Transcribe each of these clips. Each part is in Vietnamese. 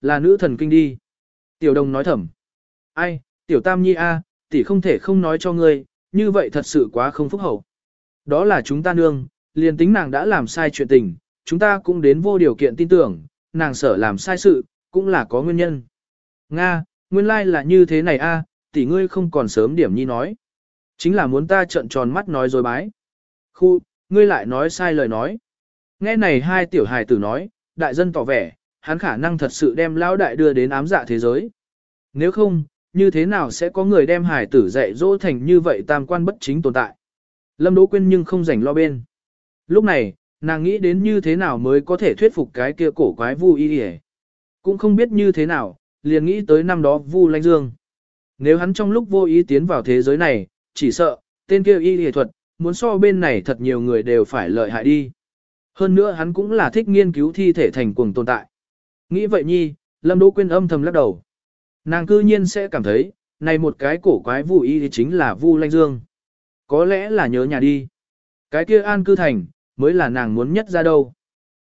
Là nữ thần kinh đi. Tiểu đồng nói thầm. Ai, tiểu tam nhi a, tỷ không thể không nói cho ngươi, như vậy thật sự quá không phúc hậu. Đó là chúng ta nương, liền tính nàng đã làm sai chuyện tình, chúng ta cũng đến vô điều kiện tin tưởng, nàng sợ làm sai sự, cũng là có nguyên nhân. Nga, nguyên lai là như thế này a, tỷ ngươi không còn sớm điểm nhi nói. Chính là muốn ta trợn tròn mắt nói rồi bái. Khu, ngươi lại nói sai lời nói. Nghe này hai tiểu hài tử nói, đại dân tỏ vẻ, hắn khả năng thật sự đem lão đại đưa đến ám dạ thế giới. Nếu không, như thế nào sẽ có người đem Hải tử dạy dỗ thành như vậy tam quan bất chính tồn tại. Lâm Đỗ Quyên nhưng không rảnh lo bên. Lúc này, nàng nghĩ đến như thế nào mới có thể thuyết phục cái kia cổ quái Vu Y hề. Cũng không biết như thế nào, liền nghĩ tới năm đó Vu Lanh Dương. Nếu hắn trong lúc vô ý tiến vào thế giới này, chỉ sợ, tên kia y hề thuật, muốn so bên này thật nhiều người đều phải lợi hại đi. Hơn nữa hắn cũng là thích nghiên cứu thi thể thành cuồng tồn tại. Nghĩ vậy nhi, Lâm Đỗ Quyên âm thầm lắc đầu. Nàng cư nhiên sẽ cảm thấy, này một cái cổ quái Vu y thì chính là Vu Lanh Dương. Có lẽ là nhớ nhà đi. Cái kia an cư thành, mới là nàng muốn nhất ra đâu.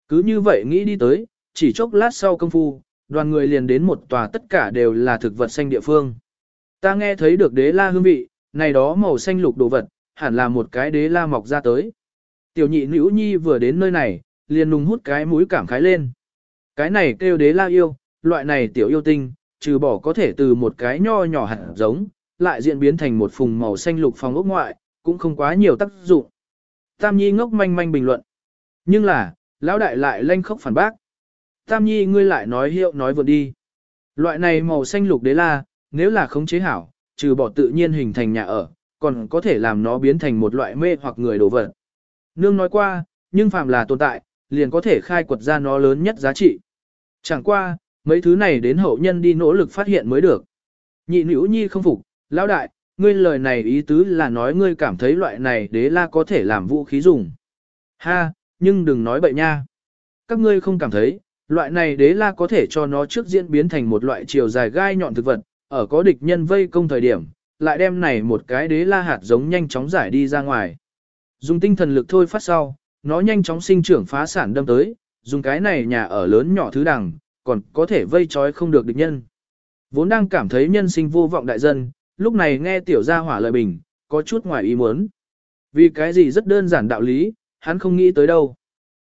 Cứ như vậy nghĩ đi tới, chỉ chốc lát sau công phu, đoàn người liền đến một tòa tất cả đều là thực vật xanh địa phương. Ta nghe thấy được đế la hương vị, này đó màu xanh lục đồ vật, hẳn là một cái đế la mọc ra tới. Tiểu nhị nữ nhi vừa đến nơi này, liền nùng hút cái mũi cảm khái lên. Cái này kêu đế la yêu, loại này tiểu yêu tinh, trừ bỏ có thể từ một cái nho nhỏ hạt giống, lại diễn biến thành một phùng màu xanh lục phòng ốc ngoại, cũng không quá nhiều tác dụng. Tam Nhi ngốc manh manh bình luận. Nhưng là, lão đại lại lanh khóc phản bác. Tam Nhi ngươi lại nói hiệu nói vượt đi. Loại này màu xanh lục đế la, nếu là khống chế hảo, trừ bỏ tự nhiên hình thành nhà ở, còn có thể làm nó biến thành một loại mê hoặc người đồ vật. Nương nói qua, nhưng phàm là tồn tại, liền có thể khai quật ra nó lớn nhất giá trị. Chẳng qua, mấy thứ này đến hậu nhân đi nỗ lực phát hiện mới được. Nhị nữ nhi không phục, lão đại, ngươi lời này ý tứ là nói ngươi cảm thấy loại này đế la có thể làm vũ khí dùng. Ha, nhưng đừng nói bậy nha. Các ngươi không cảm thấy, loại này đế la có thể cho nó trước diễn biến thành một loại chiều dài gai nhọn thực vật, ở có địch nhân vây công thời điểm, lại đem này một cái đế la hạt giống nhanh chóng giải đi ra ngoài. Dùng tinh thần lực thôi phát sau, nó nhanh chóng sinh trưởng phá sản đâm tới, dùng cái này nhà ở lớn nhỏ thứ đẳng, còn có thể vây trói không được địch nhân. Vốn đang cảm thấy nhân sinh vô vọng đại dân, lúc này nghe tiểu gia hỏa lời bình, có chút ngoài ý muốn. Vì cái gì rất đơn giản đạo lý, hắn không nghĩ tới đâu.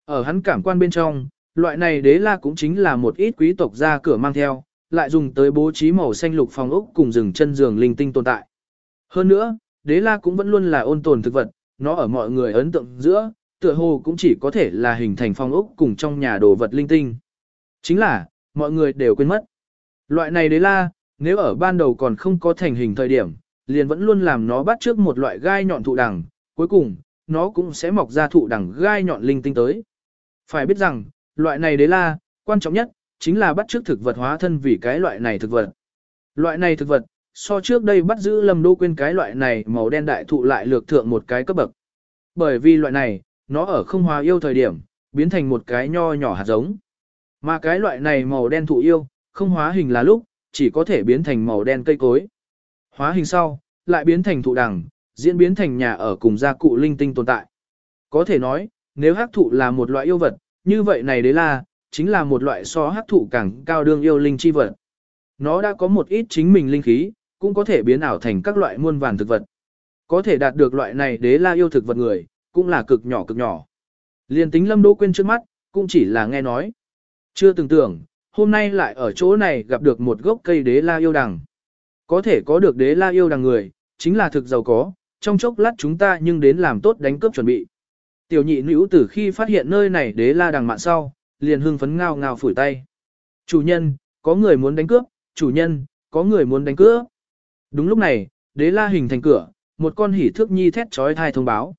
Ở hắn cảm quan bên trong, loại này đế la cũng chính là một ít quý tộc ra cửa mang theo, lại dùng tới bố trí màu xanh lục phòng ốc cùng rừng chân giường linh tinh tồn tại. Hơn nữa, đế la cũng vẫn luôn là ôn tồn thực vật, nó ở mọi người ấn tượng giữa, tựa hồ cũng chỉ có thể là hình thành phong ốc cùng trong nhà đồ vật linh tinh. Chính là, mọi người đều quên mất. Loại này đế la, nếu ở ban đầu còn không có thành hình thời điểm, liền vẫn luôn làm nó bắt trước một loại gai nhọn thụ đằng, cuối cùng, nó cũng sẽ mọc ra thụ đằng gai nhọn linh tinh tới. Phải biết rằng, loại này đế la, quan trọng nhất, chính là bắt trước thực vật hóa thân vì cái loại này thực vật. Loại này thực vật, so trước đây bắt giữ Lâm Đô quên cái loại này màu đen đại thụ lại lược thượng một cái cấp bậc. Bởi vì loại này, nó ở không hóa yêu thời điểm, biến thành một cái nho nhỏ hạt giống. Mà cái loại này màu đen thụ yêu, không hóa hình là lúc, chỉ có thể biến thành màu đen cây cối. Hóa hình sau, lại biến thành thụ đằng, diễn biến thành nhà ở cùng gia cụ linh tinh tồn tại. Có thể nói, nếu hắc thụ là một loại yêu vật, như vậy này đấy là, chính là một loại so hắc thụ càng cao đương yêu linh chi vật. Nó đã có một ít chính mình linh khí, cũng có thể biến ảo thành các loại muôn vàn thực vật. Có thể đạt được loại này đế la yêu thực vật người, cũng là cực nhỏ cực nhỏ. Liên tính lâm đỗ quên trước mắt, cũng chỉ là nghe nói. Chưa từng tưởng, hôm nay lại ở chỗ này gặp được một gốc cây đế la yêu đằng. Có thể có được đế la yêu đằng người, chính là thực giàu có, trong chốc lát chúng ta nhưng đến làm tốt đánh cướp chuẩn bị. Tiểu nhị nữ tử khi phát hiện nơi này đế la đằng mạn sau, liền hưng phấn ngao ngao phủi tay. Chủ nhân, có người muốn đánh cướp, chủ nhân, có người muốn đánh cướp. Đúng lúc này, đế la hình thành cửa, một con hỉ thước nhi thét trói thai thông báo.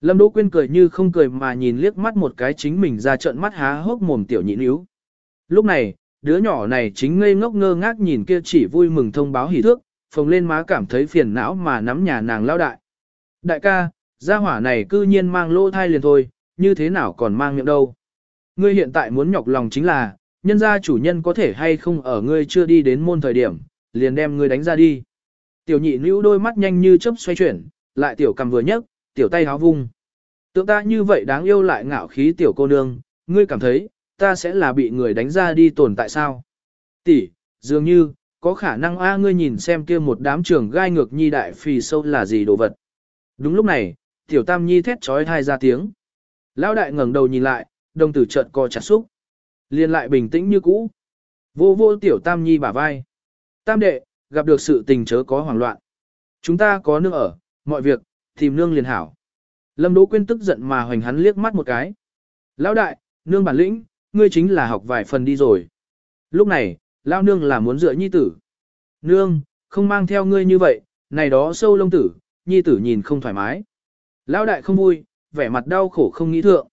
Lâm Đỗ Quyên cười như không cười mà nhìn liếc mắt một cái chính mình ra trợn mắt há hốc mồm tiểu nhị níu. Lúc này, đứa nhỏ này chính ngây ngốc ngơ ngác nhìn kia chỉ vui mừng thông báo hỉ thước, phồng lên má cảm thấy phiền não mà nắm nhà nàng lao đại. Đại ca, gia hỏa này cư nhiên mang lô thai liền thôi, như thế nào còn mang miệng đâu. Ngươi hiện tại muốn nhọc lòng chính là, nhân gia chủ nhân có thể hay không ở ngươi chưa đi đến môn thời điểm, liền đem ngươi đánh ra đi. Tiểu nhị níu đôi mắt nhanh như chớp xoay chuyển, lại tiểu cầm vừa nhấc, tiểu tay háo vung. Tượng ta như vậy đáng yêu lại ngạo khí tiểu cô nương, ngươi cảm thấy, ta sẽ là bị người đánh ra đi tồn tại sao? Tỷ, dường như, có khả năng a ngươi nhìn xem kia một đám trường gai ngược nhi đại phì sâu là gì đồ vật. Đúng lúc này, tiểu tam nhi thét trói thai ra tiếng. Lão đại ngẩng đầu nhìn lại, đồng tử trợn co chặt xúc. Liên lại bình tĩnh như cũ. Vô vô tiểu tam nhi bả vai. Tam đệ, gặp được sự tình chớ có hoảng loạn. Chúng ta có nước ở, mọi việc, tìm nương liền hảo. Lâm Đỗ Quyên tức giận mà hoành hắn liếc mắt một cái. Lão đại, nương bản lĩnh, ngươi chính là học vài phần đi rồi. Lúc này, lão nương là muốn dựa nhi tử. Nương, không mang theo ngươi như vậy, này đó sâu lông tử, nhi tử nhìn không thoải mái. Lão đại không vui, vẻ mặt đau khổ không nghĩ thượng.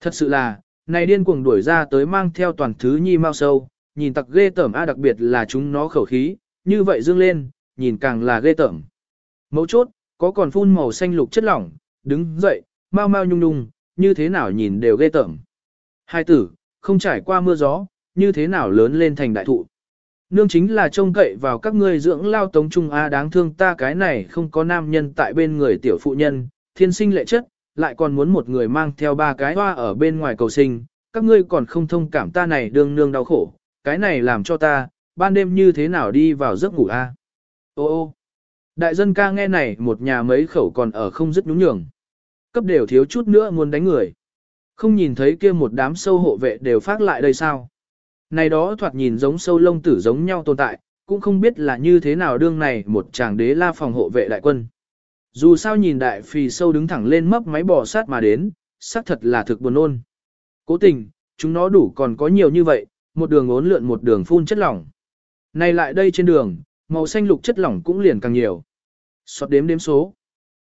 Thật sự là, này điên cuồng đuổi ra tới mang theo toàn thứ nhi mau sâu, nhìn tặc ghê tởm a đặc biệt là chúng nó khẩu khí, như vậy dương lên, nhìn càng là ghê tởm. Mấu chốt, có còn phun màu xanh lục chất lỏng, đứng dậy, mau mau nhung nhung, như thế nào nhìn đều ghê tởm. Hai tử, không trải qua mưa gió, như thế nào lớn lên thành đại thụ. Nương chính là trông cậy vào các ngươi dưỡng lao tống trung A đáng thương ta cái này không có nam nhân tại bên người tiểu phụ nhân, thiên sinh lệ chất, lại còn muốn một người mang theo ba cái hoa ở bên ngoài cầu sinh, các ngươi còn không thông cảm ta này đương nương đau khổ, cái này làm cho ta, ban đêm như thế nào đi vào giấc ngủ A. Ô ô, đại dân ca nghe này một nhà mấy khẩu còn ở không dứt nhúng nhường. Cấp đều thiếu chút nữa muốn đánh người. Không nhìn thấy kia một đám sâu hộ vệ đều phát lại đây sao. Này đó thoạt nhìn giống sâu lông tử giống nhau tồn tại, cũng không biết là như thế nào đương này một chàng đế la phòng hộ vệ đại quân. Dù sao nhìn đại phì sâu đứng thẳng lên mấp máy bò sát mà đến, xác thật là thực buồn ôn. Cố tình, chúng nó đủ còn có nhiều như vậy, một đường ốn lượn một đường phun chất lỏng. Này lại đây trên đường, màu xanh lục chất lỏng cũng liền càng nhiều. Xót đếm đếm số.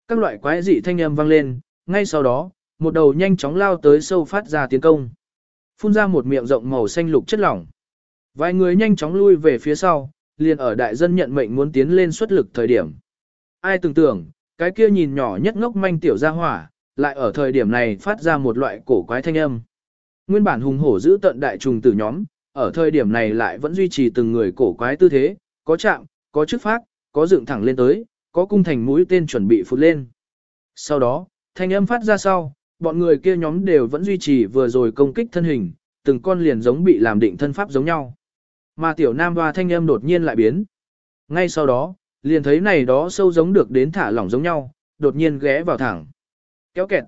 Các loại quái dị thanh âm vang lên, ngay sau đó, một đầu nhanh chóng lao tới sâu phát ra tiến công. Phun ra một miệng rộng màu xanh lục chất lỏng. Vài người nhanh chóng lui về phía sau, liền ở đại dân nhận mệnh muốn tiến lên xuất lực thời điểm. Ai tưởng tưởng, cái kia nhìn nhỏ nhất ngốc manh tiểu ra hỏa, lại ở thời điểm này phát ra một loại cổ quái thanh âm. Nguyên bản hùng hổ giữ tận đại trùng tử nhóm, ở thời điểm này lại vẫn duy trì từng người cổ quái tư thế, có chạm, có chức phát, có dựng thẳng lên tới, có cung thành mũi tên chuẩn bị phụt lên. Sau đó, thanh âm phát ra sau, bọn người kia nhóm đều vẫn duy trì vừa rồi công kích thân hình, từng con liền giống bị làm định thân pháp giống nhau. Mà tiểu nam hoa thanh âm đột nhiên lại biến. Ngay sau đó, liền thấy này đó sâu giống được đến thả lỏng giống nhau, đột nhiên ghé vào thẳng. Kéo kẹt.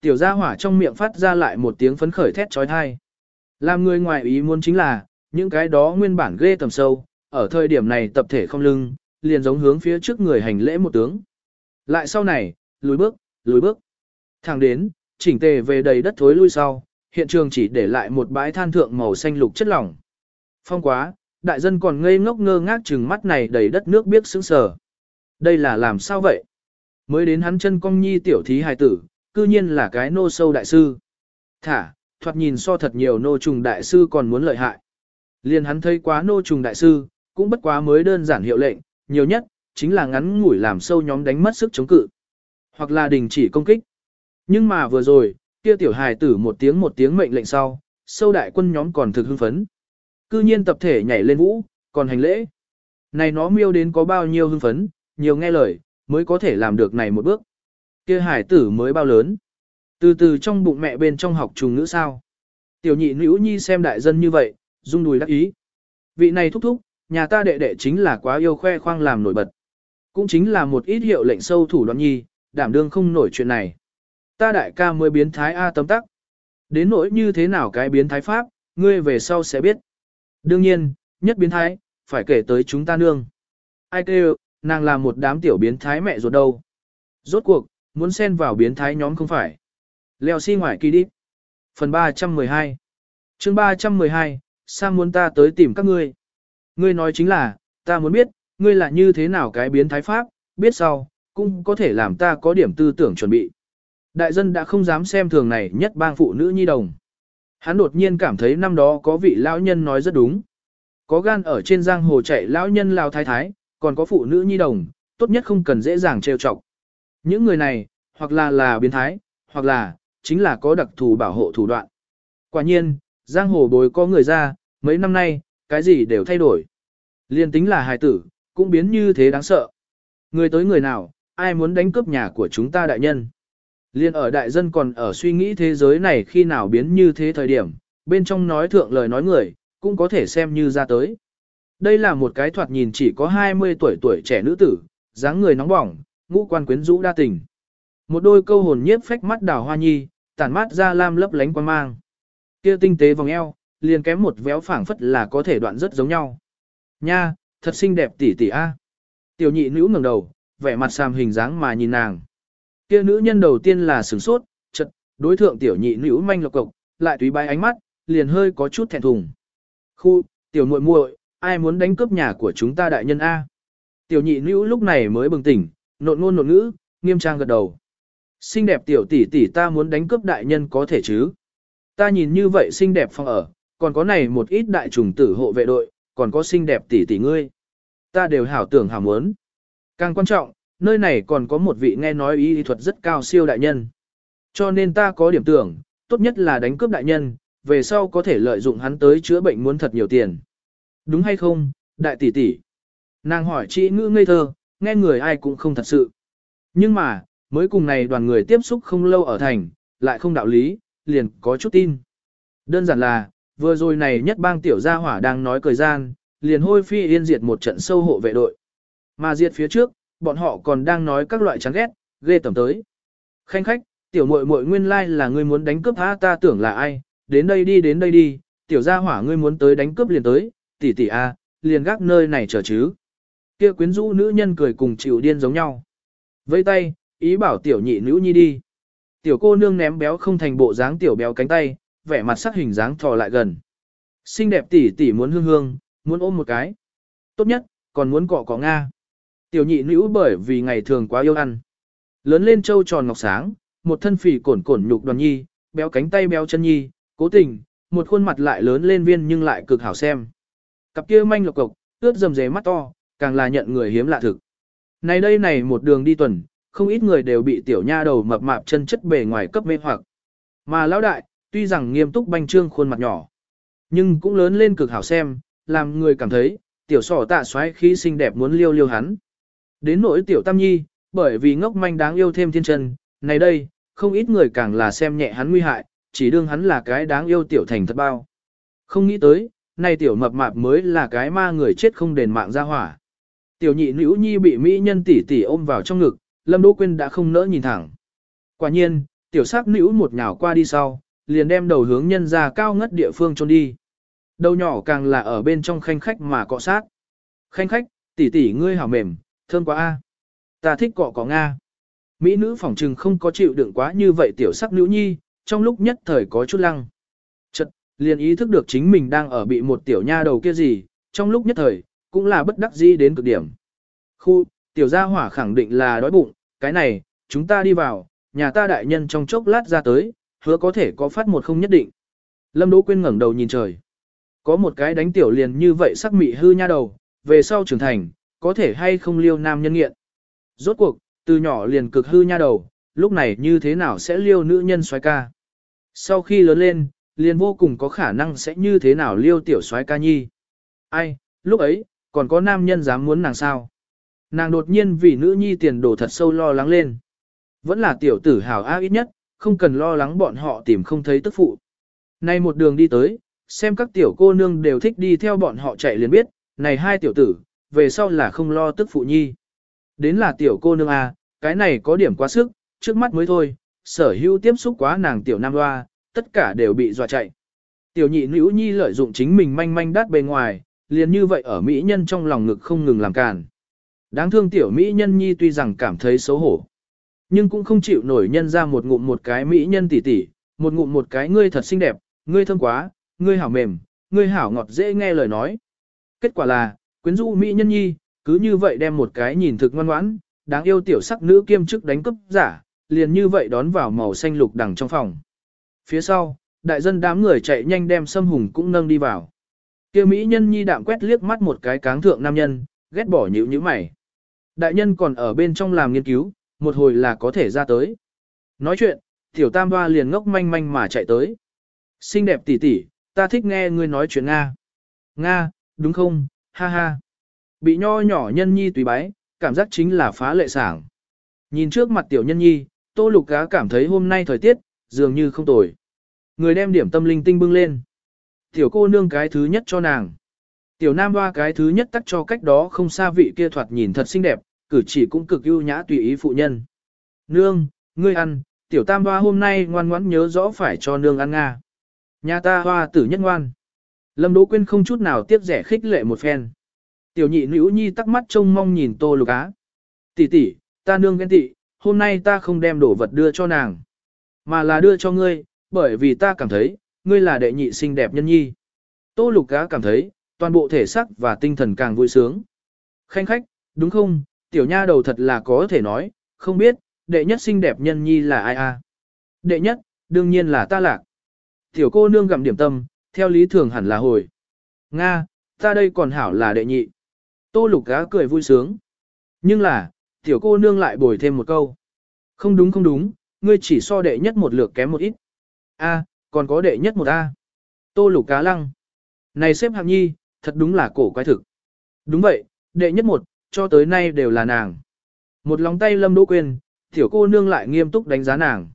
Tiểu gia hỏa trong miệng phát ra lại một tiếng phấn khởi thét trói thai. Làm người ngoài ý muốn chính là, những cái đó nguyên bản ghê tầm sâu, ở thời điểm này tập thể không lưng, liền giống hướng phía trước người hành lễ một tướng. Lại sau này, lùi bước, lùi bước. Thẳng đến, chỉnh tề về đầy đất thối lui sau, hiện trường chỉ để lại một bãi than thượng màu xanh lục chất lỏng. Phong quá, đại dân còn ngây ngốc ngơ ngác chừng mắt này đầy đất nước biết sững sờ. Đây là làm sao vậy? Mới đến hắn chân cong nhi tiểu thí hài tử, cư nhiên là cái nô sâu đại sư. Thả, thoạt nhìn so thật nhiều nô trùng đại sư còn muốn lợi hại. Liên hắn thấy quá nô trùng đại sư, cũng bất quá mới đơn giản hiệu lệnh, nhiều nhất, chính là ngắn ngủi làm sâu nhóm đánh mất sức chống cự. Hoặc là đình chỉ công kích. Nhưng mà vừa rồi, kia tiểu hài tử một tiếng một tiếng mệnh lệnh sau, sâu đại quân nhóm còn thực hưng phấn. Cư nhiên tập thể nhảy lên vũ, còn hành lễ. Này nó miêu đến có bao nhiêu hưng phấn, nhiều nghe lời, mới có thể làm được này một bước. Kia hải tử mới bao lớn. Từ từ trong bụng mẹ bên trong học trùng ngữ sao. Tiểu nhị nữ nhi xem đại dân như vậy, rung đùi đắc ý. Vị này thúc thúc, nhà ta đệ đệ chính là quá yêu khoe khoang làm nổi bật. Cũng chính là một ít hiệu lệnh sâu thủ đoạn nhi, đảm đương không nổi chuyện này. Ta đại ca mới biến thái A tấm tắc. Đến nỗi như thế nào cái biến thái pháp, ngươi về sau sẽ biết. Đương nhiên, nhất biến thái, phải kể tới chúng ta nương. Ai kêu, nàng là một đám tiểu biến thái mẹ ruột đâu. Rốt cuộc, muốn xen vào biến thái nhóm không phải. Leo xi si ngoài kỳ đi. Phần 312 chương 312, Sam muốn ta tới tìm các ngươi. Ngươi nói chính là, ta muốn biết, ngươi là như thế nào cái biến thái pháp, biết sau, cũng có thể làm ta có điểm tư tưởng chuẩn bị. Đại dân đã không dám xem thường này nhất bang phụ nữ nhi đồng. Hắn đột nhiên cảm thấy năm đó có vị lão nhân nói rất đúng. Có gan ở trên giang hồ chạy lão nhân lao thái thái, còn có phụ nữ nhi đồng, tốt nhất không cần dễ dàng trêu chọc. Những người này, hoặc là là biến thái, hoặc là, chính là có đặc thù bảo hộ thủ đoạn. Quả nhiên, giang hồ bồi có người ra, mấy năm nay, cái gì đều thay đổi. Liên tính là hài tử, cũng biến như thế đáng sợ. Người tới người nào, ai muốn đánh cướp nhà của chúng ta đại nhân. Liên ở đại dân còn ở suy nghĩ thế giới này khi nào biến như thế thời điểm, bên trong nói thượng lời nói người, cũng có thể xem như ra tới. Đây là một cái thoạt nhìn chỉ có 20 tuổi tuổi trẻ nữ tử, dáng người nóng bỏng, ngũ quan quyến rũ đa tình. Một đôi câu hồn nhiếp phách mắt đào hoa nhi, tản mát ra lam lấp lánh quan mang. Kia tinh tế vòng eo, liền kém một véo phảng phất là có thể đoạn rất giống nhau. Nha, thật xinh đẹp tỷ tỷ a. Tiểu nhị nữ ngẩng đầu, vẻ mặt sam hình dáng mà nhìn nàng. Kia nữ nhân đầu tiên là sửng sốt, chật, đối thượng tiểu nhị nữ manh lộc cộc, lại tùy bay ánh mắt, liền hơi có chút thẹn thùng. Khu, tiểu muội muội, ai muốn đánh cướp nhà của chúng ta đại nhân A. Tiểu nhị nữ lúc này mới bừng tỉnh, nộn ngôn nộn ngữ, nghiêm trang gật đầu. Xinh đẹp tiểu tỷ tỷ ta muốn đánh cướp đại nhân có thể chứ. Ta nhìn như vậy xinh đẹp phòng ở, còn có này một ít đại trùng tử hộ vệ đội, còn có xinh đẹp tỷ tỷ ngươi. Ta đều hảo tưởng hảo muốn. Càng quan trọng, nơi này còn có một vị nghe nói y thuật rất cao siêu đại nhân. Cho nên ta có điểm tưởng, tốt nhất là đánh cướp đại nhân, về sau có thể lợi dụng hắn tới chữa bệnh muốn thật nhiều tiền. Đúng hay không, đại tỷ tỷ? Nàng hỏi chị ngữ ngây thơ, nghe người ai cũng không thật sự. Nhưng mà, mới cùng này đoàn người tiếp xúc không lâu ở thành, lại không đạo lý, liền có chút tin. Đơn giản là, vừa rồi này nhất bang tiểu gia hỏa đang nói cười gian, liền hôi phi yên diệt một trận sâu hộ vệ đội. Mà diệt phía trước, bọn họ còn đang nói các loại chán ghét, ghê tầm tới. Khanh khách, tiểu muội muội nguyên lai là ngươi muốn đánh cướp há ta tưởng là ai, đến đây đi đến đây đi, tiểu gia hỏa ngươi muốn tới đánh cướp liền tới, tỷ tỷ a, à, liền gác nơi này chờ chứ. Kia quyến rũ nữ nhân cười cùng chịu điên giống nhau. Vây tay, ý bảo tiểu nhị nữ nhi đi. Tiểu cô nương ném béo không thành bộ dáng tiểu béo cánh tay, vẻ mặt sắc hình dáng thò lại gần. Xinh đẹp tỷ tỷ muốn hương hương, muốn ôm một cái. Tốt nhất, còn muốn cọ cọ Nga. Tiểu nhị nữ bởi vì ngày thường quá yêu ăn. Lớn lên trâu tròn ngọc sáng, một thân phì cổn cổn nhục đoàn nhi, béo cánh tay béo chân nhi, cố tình, một khuôn mặt lại lớn lên viên nhưng lại cực hảo xem. Cặp kia manh lộc cộc, ướt dầm dề mắt to, càng là nhận người hiếm lạ thực. Này đây này một đường đi tuần, không ít người đều bị tiểu nha đầu mập mạp chân chất bề ngoài cấp mê hoặc. Mà lão đại, tuy rằng nghiêm túc banh trương khuôn mặt nhỏ, nhưng cũng lớn lên cực hảo xem, làm người cảm thấy, tiểu sỏ tạ xoáy khí xinh đẹp muốn liêu liêu hắn. Đến nỗi tiểu tam nhi, bởi vì ngốc manh đáng yêu thêm thiên chân, này đây, không ít người càng là xem nhẹ hắn nguy hại, chỉ đương hắn là cái đáng yêu tiểu thành thật bao. Không nghĩ tới, này tiểu mập mạp mới là cái ma người chết không đền mạng ra hỏa. Tiểu nhị nữ nhi bị mỹ nhân tỷ tỷ ôm vào trong ngực, Lâm Đỗ Quyên đã không nỡ nhìn thẳng. Quả nhiên, tiểu sắc nữ một nhào qua đi sau, liền đem đầu hướng nhân ra cao ngất địa phương trôn đi. Đầu nhỏ càng là ở bên trong khanh khách mà cọ sát. Khanh khách, tỷ tỷ ngươi hảo mềm, thơm quá a. Ta thích cọ cọ Nga. Mỹ nữ phỏng trừng không có chịu đựng quá như vậy tiểu sắc nữ nhi, trong lúc nhất thời có chút lăng. Chật, liền ý thức được chính mình đang ở bị một tiểu nha đầu kia gì, trong lúc nhất thời, cũng là bất đắc dĩ đến cực điểm. Khu, tiểu gia hỏa khẳng định là đói bụng, cái này, chúng ta đi vào, nhà ta đại nhân trong chốc lát ra tới, hứa có thể có phát một không nhất định. Lâm Đỗ Quyên ngẩng đầu nhìn trời. Có một cái đánh tiểu liền như vậy sắc mị hư nha đầu, về sau trưởng thành, có thể hay không liêu nam nhân nghiện. Rốt cuộc, từ nhỏ liền cực hư nha đầu, lúc này như thế nào sẽ liêu nữ nhân xoái ca. Sau khi lớn lên, liền vô cùng có khả năng sẽ như thế nào liêu tiểu xoái ca nhi. Ai, lúc ấy, còn có nam nhân dám muốn nàng sao? Nàng đột nhiên vì nữ nhi tiền đồ thật sâu lo lắng lên. Vẫn là tiểu tử hào á ít nhất, không cần lo lắng bọn họ tìm không thấy tức phụ. Nay một đường đi tới, xem các tiểu cô nương đều thích đi theo bọn họ chạy liền biết, này hai tiểu tử, về sau là không lo tức phụ nhi. Đến là tiểu cô nương A, cái này có điểm quá sức, trước mắt mới thôi, sở hữu tiếp xúc quá nàng tiểu nam hoa, tất cả đều bị dọa chạy. Tiểu nhị nữ nhi lợi dụng chính mình manh manh đắt bề ngoài, liền như vậy ở mỹ nhân trong lòng ngực không ngừng làm càn. Đáng thương tiểu mỹ nhân nhi tuy rằng cảm thấy xấu hổ, nhưng cũng không chịu nổi nhân ra một ngụm một cái mỹ nhân tỷ tỷ, một ngụm một cái ngươi thật xinh đẹp, ngươi thơm quá, ngươi hảo mềm, ngươi hảo ngọt dễ nghe lời nói. Kết quả là, quyến rũ mỹ nhân nhi, cứ như vậy đem một cái nhìn thực ngoan ngoãn, đáng yêu tiểu sắc nữ kiêm chức đánh cướp giả, liền như vậy đón vào màu xanh lục đằng trong phòng. Phía sau, đại dân đám người chạy nhanh đem sâm hùng cũng nâng đi vào. Kia mỹ nhân nhi đạm quét liếc mắt một cái cáng thượng nam nhân, ghét bỏ nhíu nhíu mày. Đại nhân còn ở bên trong làm nghiên cứu, một hồi là có thể ra tới. Nói chuyện, tiểu tam hoa liền ngốc manh manh mà chạy tới. Xinh đẹp tỷ tỷ, ta thích nghe ngươi nói chuyện Nga. Nga, đúng không, ha ha. Bị nho nhỏ nhân nhi tùy bái, cảm giác chính là phá lệ sảng. Nhìn trước mặt tiểu nhân nhi, tô lục cá cảm thấy hôm nay thời tiết, dường như không tồi. Người đem điểm tâm linh tinh bưng lên. Tiểu cô nương cái thứ nhất cho nàng. Tiểu Nam Hoa cái thứ nhất tắt cho cách đó không xa vị kia thoạt nhìn thật xinh đẹp, cử chỉ cũng cực ưu nhã tùy ý phụ nhân. Nương, ngươi ăn, tiểu Tam Hoa hôm nay ngoan ngoãn nhớ rõ phải cho nương ăn nga. Nhà ta hoa tử nhất ngoan. Lâm Đỗ Quyên không chút nào tiếp rẻ khích lệ một phen. Tiểu nhị nữ nhi tắc mắt trông mong nhìn tô lục á. Tỷ tỷ, ta nương ghen tị, hôm nay ta không đem đồ vật đưa cho nàng. Mà là đưa cho ngươi, bởi vì ta cảm thấy, ngươi là đệ nhị xinh đẹp nhân nhi. Tô lục á cảm thấy, toàn bộ thể xác và tinh thần càng vui sướng. Khanh khách, đúng không, tiểu nha đầu thật là có thể nói, không biết, đệ nhất xinh đẹp nhân nhi là ai a? Đệ nhất, đương nhiên là ta lạc. Tiểu cô nương gặm điểm tâm, theo lý thường hẳn là hồi. Nga, ta đây còn hảo là đệ nhị. Tô lục gá cười vui sướng. Nhưng là, tiểu cô nương lại bồi thêm một câu. Không đúng không đúng, ngươi chỉ so đệ nhất một lượt kém một ít. A, còn có đệ nhất một A. Tô lục cá lăng. Này xếp hạng nhi, thật đúng là cổ quái thực. Đúng vậy, đệ nhất một, cho tới nay đều là nàng. Một lòng tay lâm đỗ quên, tiểu cô nương lại nghiêm túc đánh giá nàng.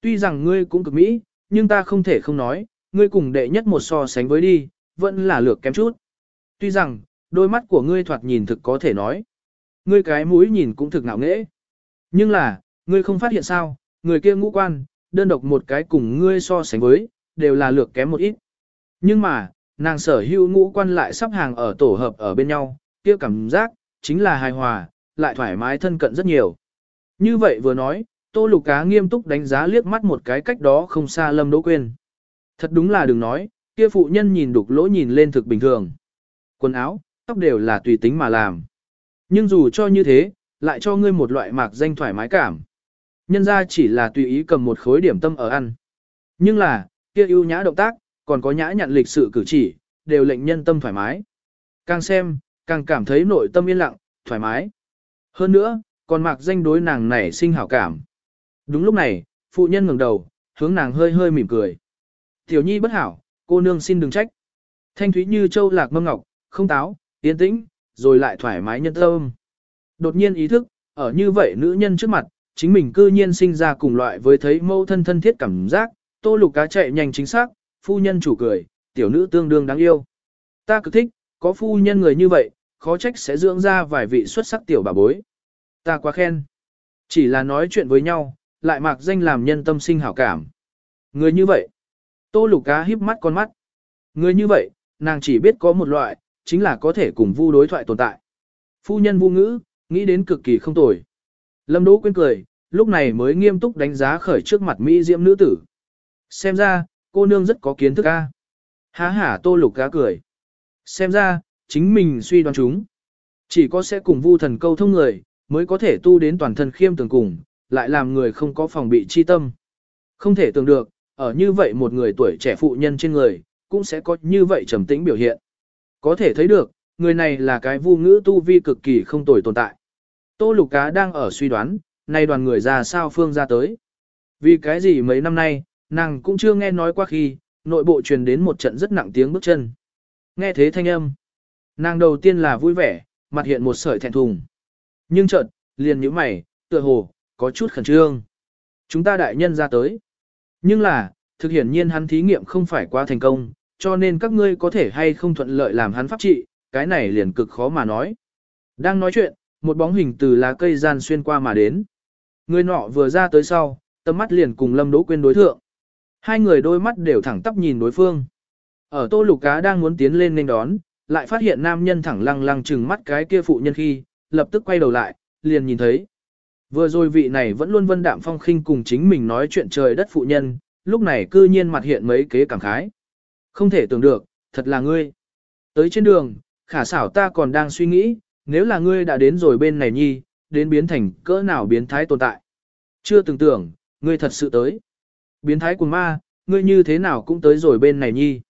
Tuy rằng ngươi cũng cực mỹ, nhưng ta không thể không nói, ngươi cùng đệ nhất một so sánh với đi, vẫn là lược kém chút. Tuy rằng, đôi mắt của ngươi thoạt nhìn thực có thể nói. Ngươi cái mũi nhìn cũng thực ngạo nghễ. Nhưng là, ngươi không phát hiện sao, người kia ngũ quan, đơn độc một cái cùng ngươi so sánh với, đều là lược kém một ít. Nhưng mà, nàng sở hữu ngũ quan lại sắp hàng ở tổ hợp ở bên nhau, kia cảm giác, chính là hài hòa, lại thoải mái thân cận rất nhiều. Như vậy vừa nói, Tô Lục Cá nghiêm túc đánh giá liếc mắt một cái cách đó không xa Lâm Đỗ Quyên. Thật đúng là đừng nói, kia phụ nhân nhìn đục lỗ nhìn lên thực bình thường. Quần áo, tóc đều là tùy tính mà làm. Nhưng dù cho như thế, lại cho ngươi một loại mạc danh thoải mái cảm. Nhân ra chỉ là tùy ý cầm một khối điểm tâm ở ăn. Nhưng là, kia ưu nhã động tác, còn có nhã nhận lịch sự cử chỉ, đều lệnh nhân tâm thoải mái. Càng xem, càng cảm thấy nội tâm yên lặng, thoải mái. Hơn nữa, còn mạc danh đối nàng này sinh hảo cảm. Đúng lúc này, phụ nhân ngẩng đầu, hướng nàng hơi hơi mỉm cười. Tiểu nhi bất hảo, cô nương xin đừng trách. Thanh thúy như châu lạc mâm ngọc, không táo, yên tĩnh, rồi lại thoải mái nhân tâm. Đột nhiên ý thức, ở như vậy nữ nhân trước mặt, chính mình cư nhiên sinh ra cùng loại với thấy mâu thân thân thiết cảm giác, tô lục cá chạy nhanh chính xác, phu nhân chủ cười, tiểu nữ tương đương đáng yêu. Ta cực thích, có phu nhân người như vậy, khó trách sẽ dưỡng ra vài vị xuất sắc tiểu bà bối. Ta quá khen. Chỉ là nói chuyện với nhau, lại mạc danh làm nhân tâm sinh hảo cảm. Người như vậy, tô lục cá híp mắt con mắt. Người như vậy, nàng chỉ biết có một loại, chính là có thể cùng vu đối thoại tồn tại. Phu nhân vu ngữ, nghĩ đến cực kỳ không tồi. Lâm Đỗ quên cười, lúc này mới nghiêm túc đánh giá khởi trước mặt Mỹ diễm nữ tử. Xem ra, cô nương rất có kiến thức a. Há hả tô lục cá cười. Xem ra, chính mình suy đoán chúng. Chỉ có sẽ cùng vu thần câu thông người, mới có thể tu đến toàn thân khiêm tường cùng, lại làm người không có phòng bị chi tâm. Không thể tưởng được, ở như vậy một người tuổi trẻ phụ nhân trên người, cũng sẽ có như vậy trầm tĩnh biểu hiện. Có thể thấy được, người này là cái vu ngữ tu vi cực kỳ không tồi tồn tại. Tô lục cá đang ở suy đoán, nay đoàn người ra sao phương ra tới. Vì cái gì mấy năm nay, nàng cũng chưa nghe nói qua khi, nội bộ truyền đến một trận rất nặng tiếng bước chân. Nghe thế thanh âm. Nàng đầu tiên là vui vẻ, mặt hiện một sợi thẹn thùng. Nhưng chợt, liền nhíu mày, tựa hồ, có chút khẩn trương. Chúng ta đại nhân ra tới. Nhưng là, thực hiển nhiên hắn thí nghiệm không phải quá thành công, cho nên các ngươi có thể hay không thuận lợi làm hắn pháp trị, cái này liền cực khó mà nói. Đang nói chuyện, một bóng hình từ lá cây gian xuyên qua mà đến. Người nọ vừa ra tới sau, tầm mắt liền cùng Lâm Đỗ Quyên đối thượng. Hai người đôi mắt đều thẳng tắp nhìn đối phương. Ở Tô Lục Cá đang muốn tiến lên nên đón, lại phát hiện nam nhân thẳng lăng lăng chừng mắt cái kia phụ nhân khi, lập tức quay đầu lại, liền nhìn thấy. Vừa rồi vị này vẫn luôn vân đạm phong khinh cùng chính mình nói chuyện trời đất phụ nhân, lúc này cư nhiên mặt hiện mấy kế cảm khái. Không thể tưởng được, thật là ngươi. Tới trên đường, khả xảo ta còn đang suy nghĩ, nếu là ngươi đã đến rồi bên này nhi, đến biến thành cỡ nào biến thái tồn tại. Chưa từng tưởng, ngươi thật sự tới. Biến thái của ma, ngươi như thế nào cũng tới rồi bên này nhi.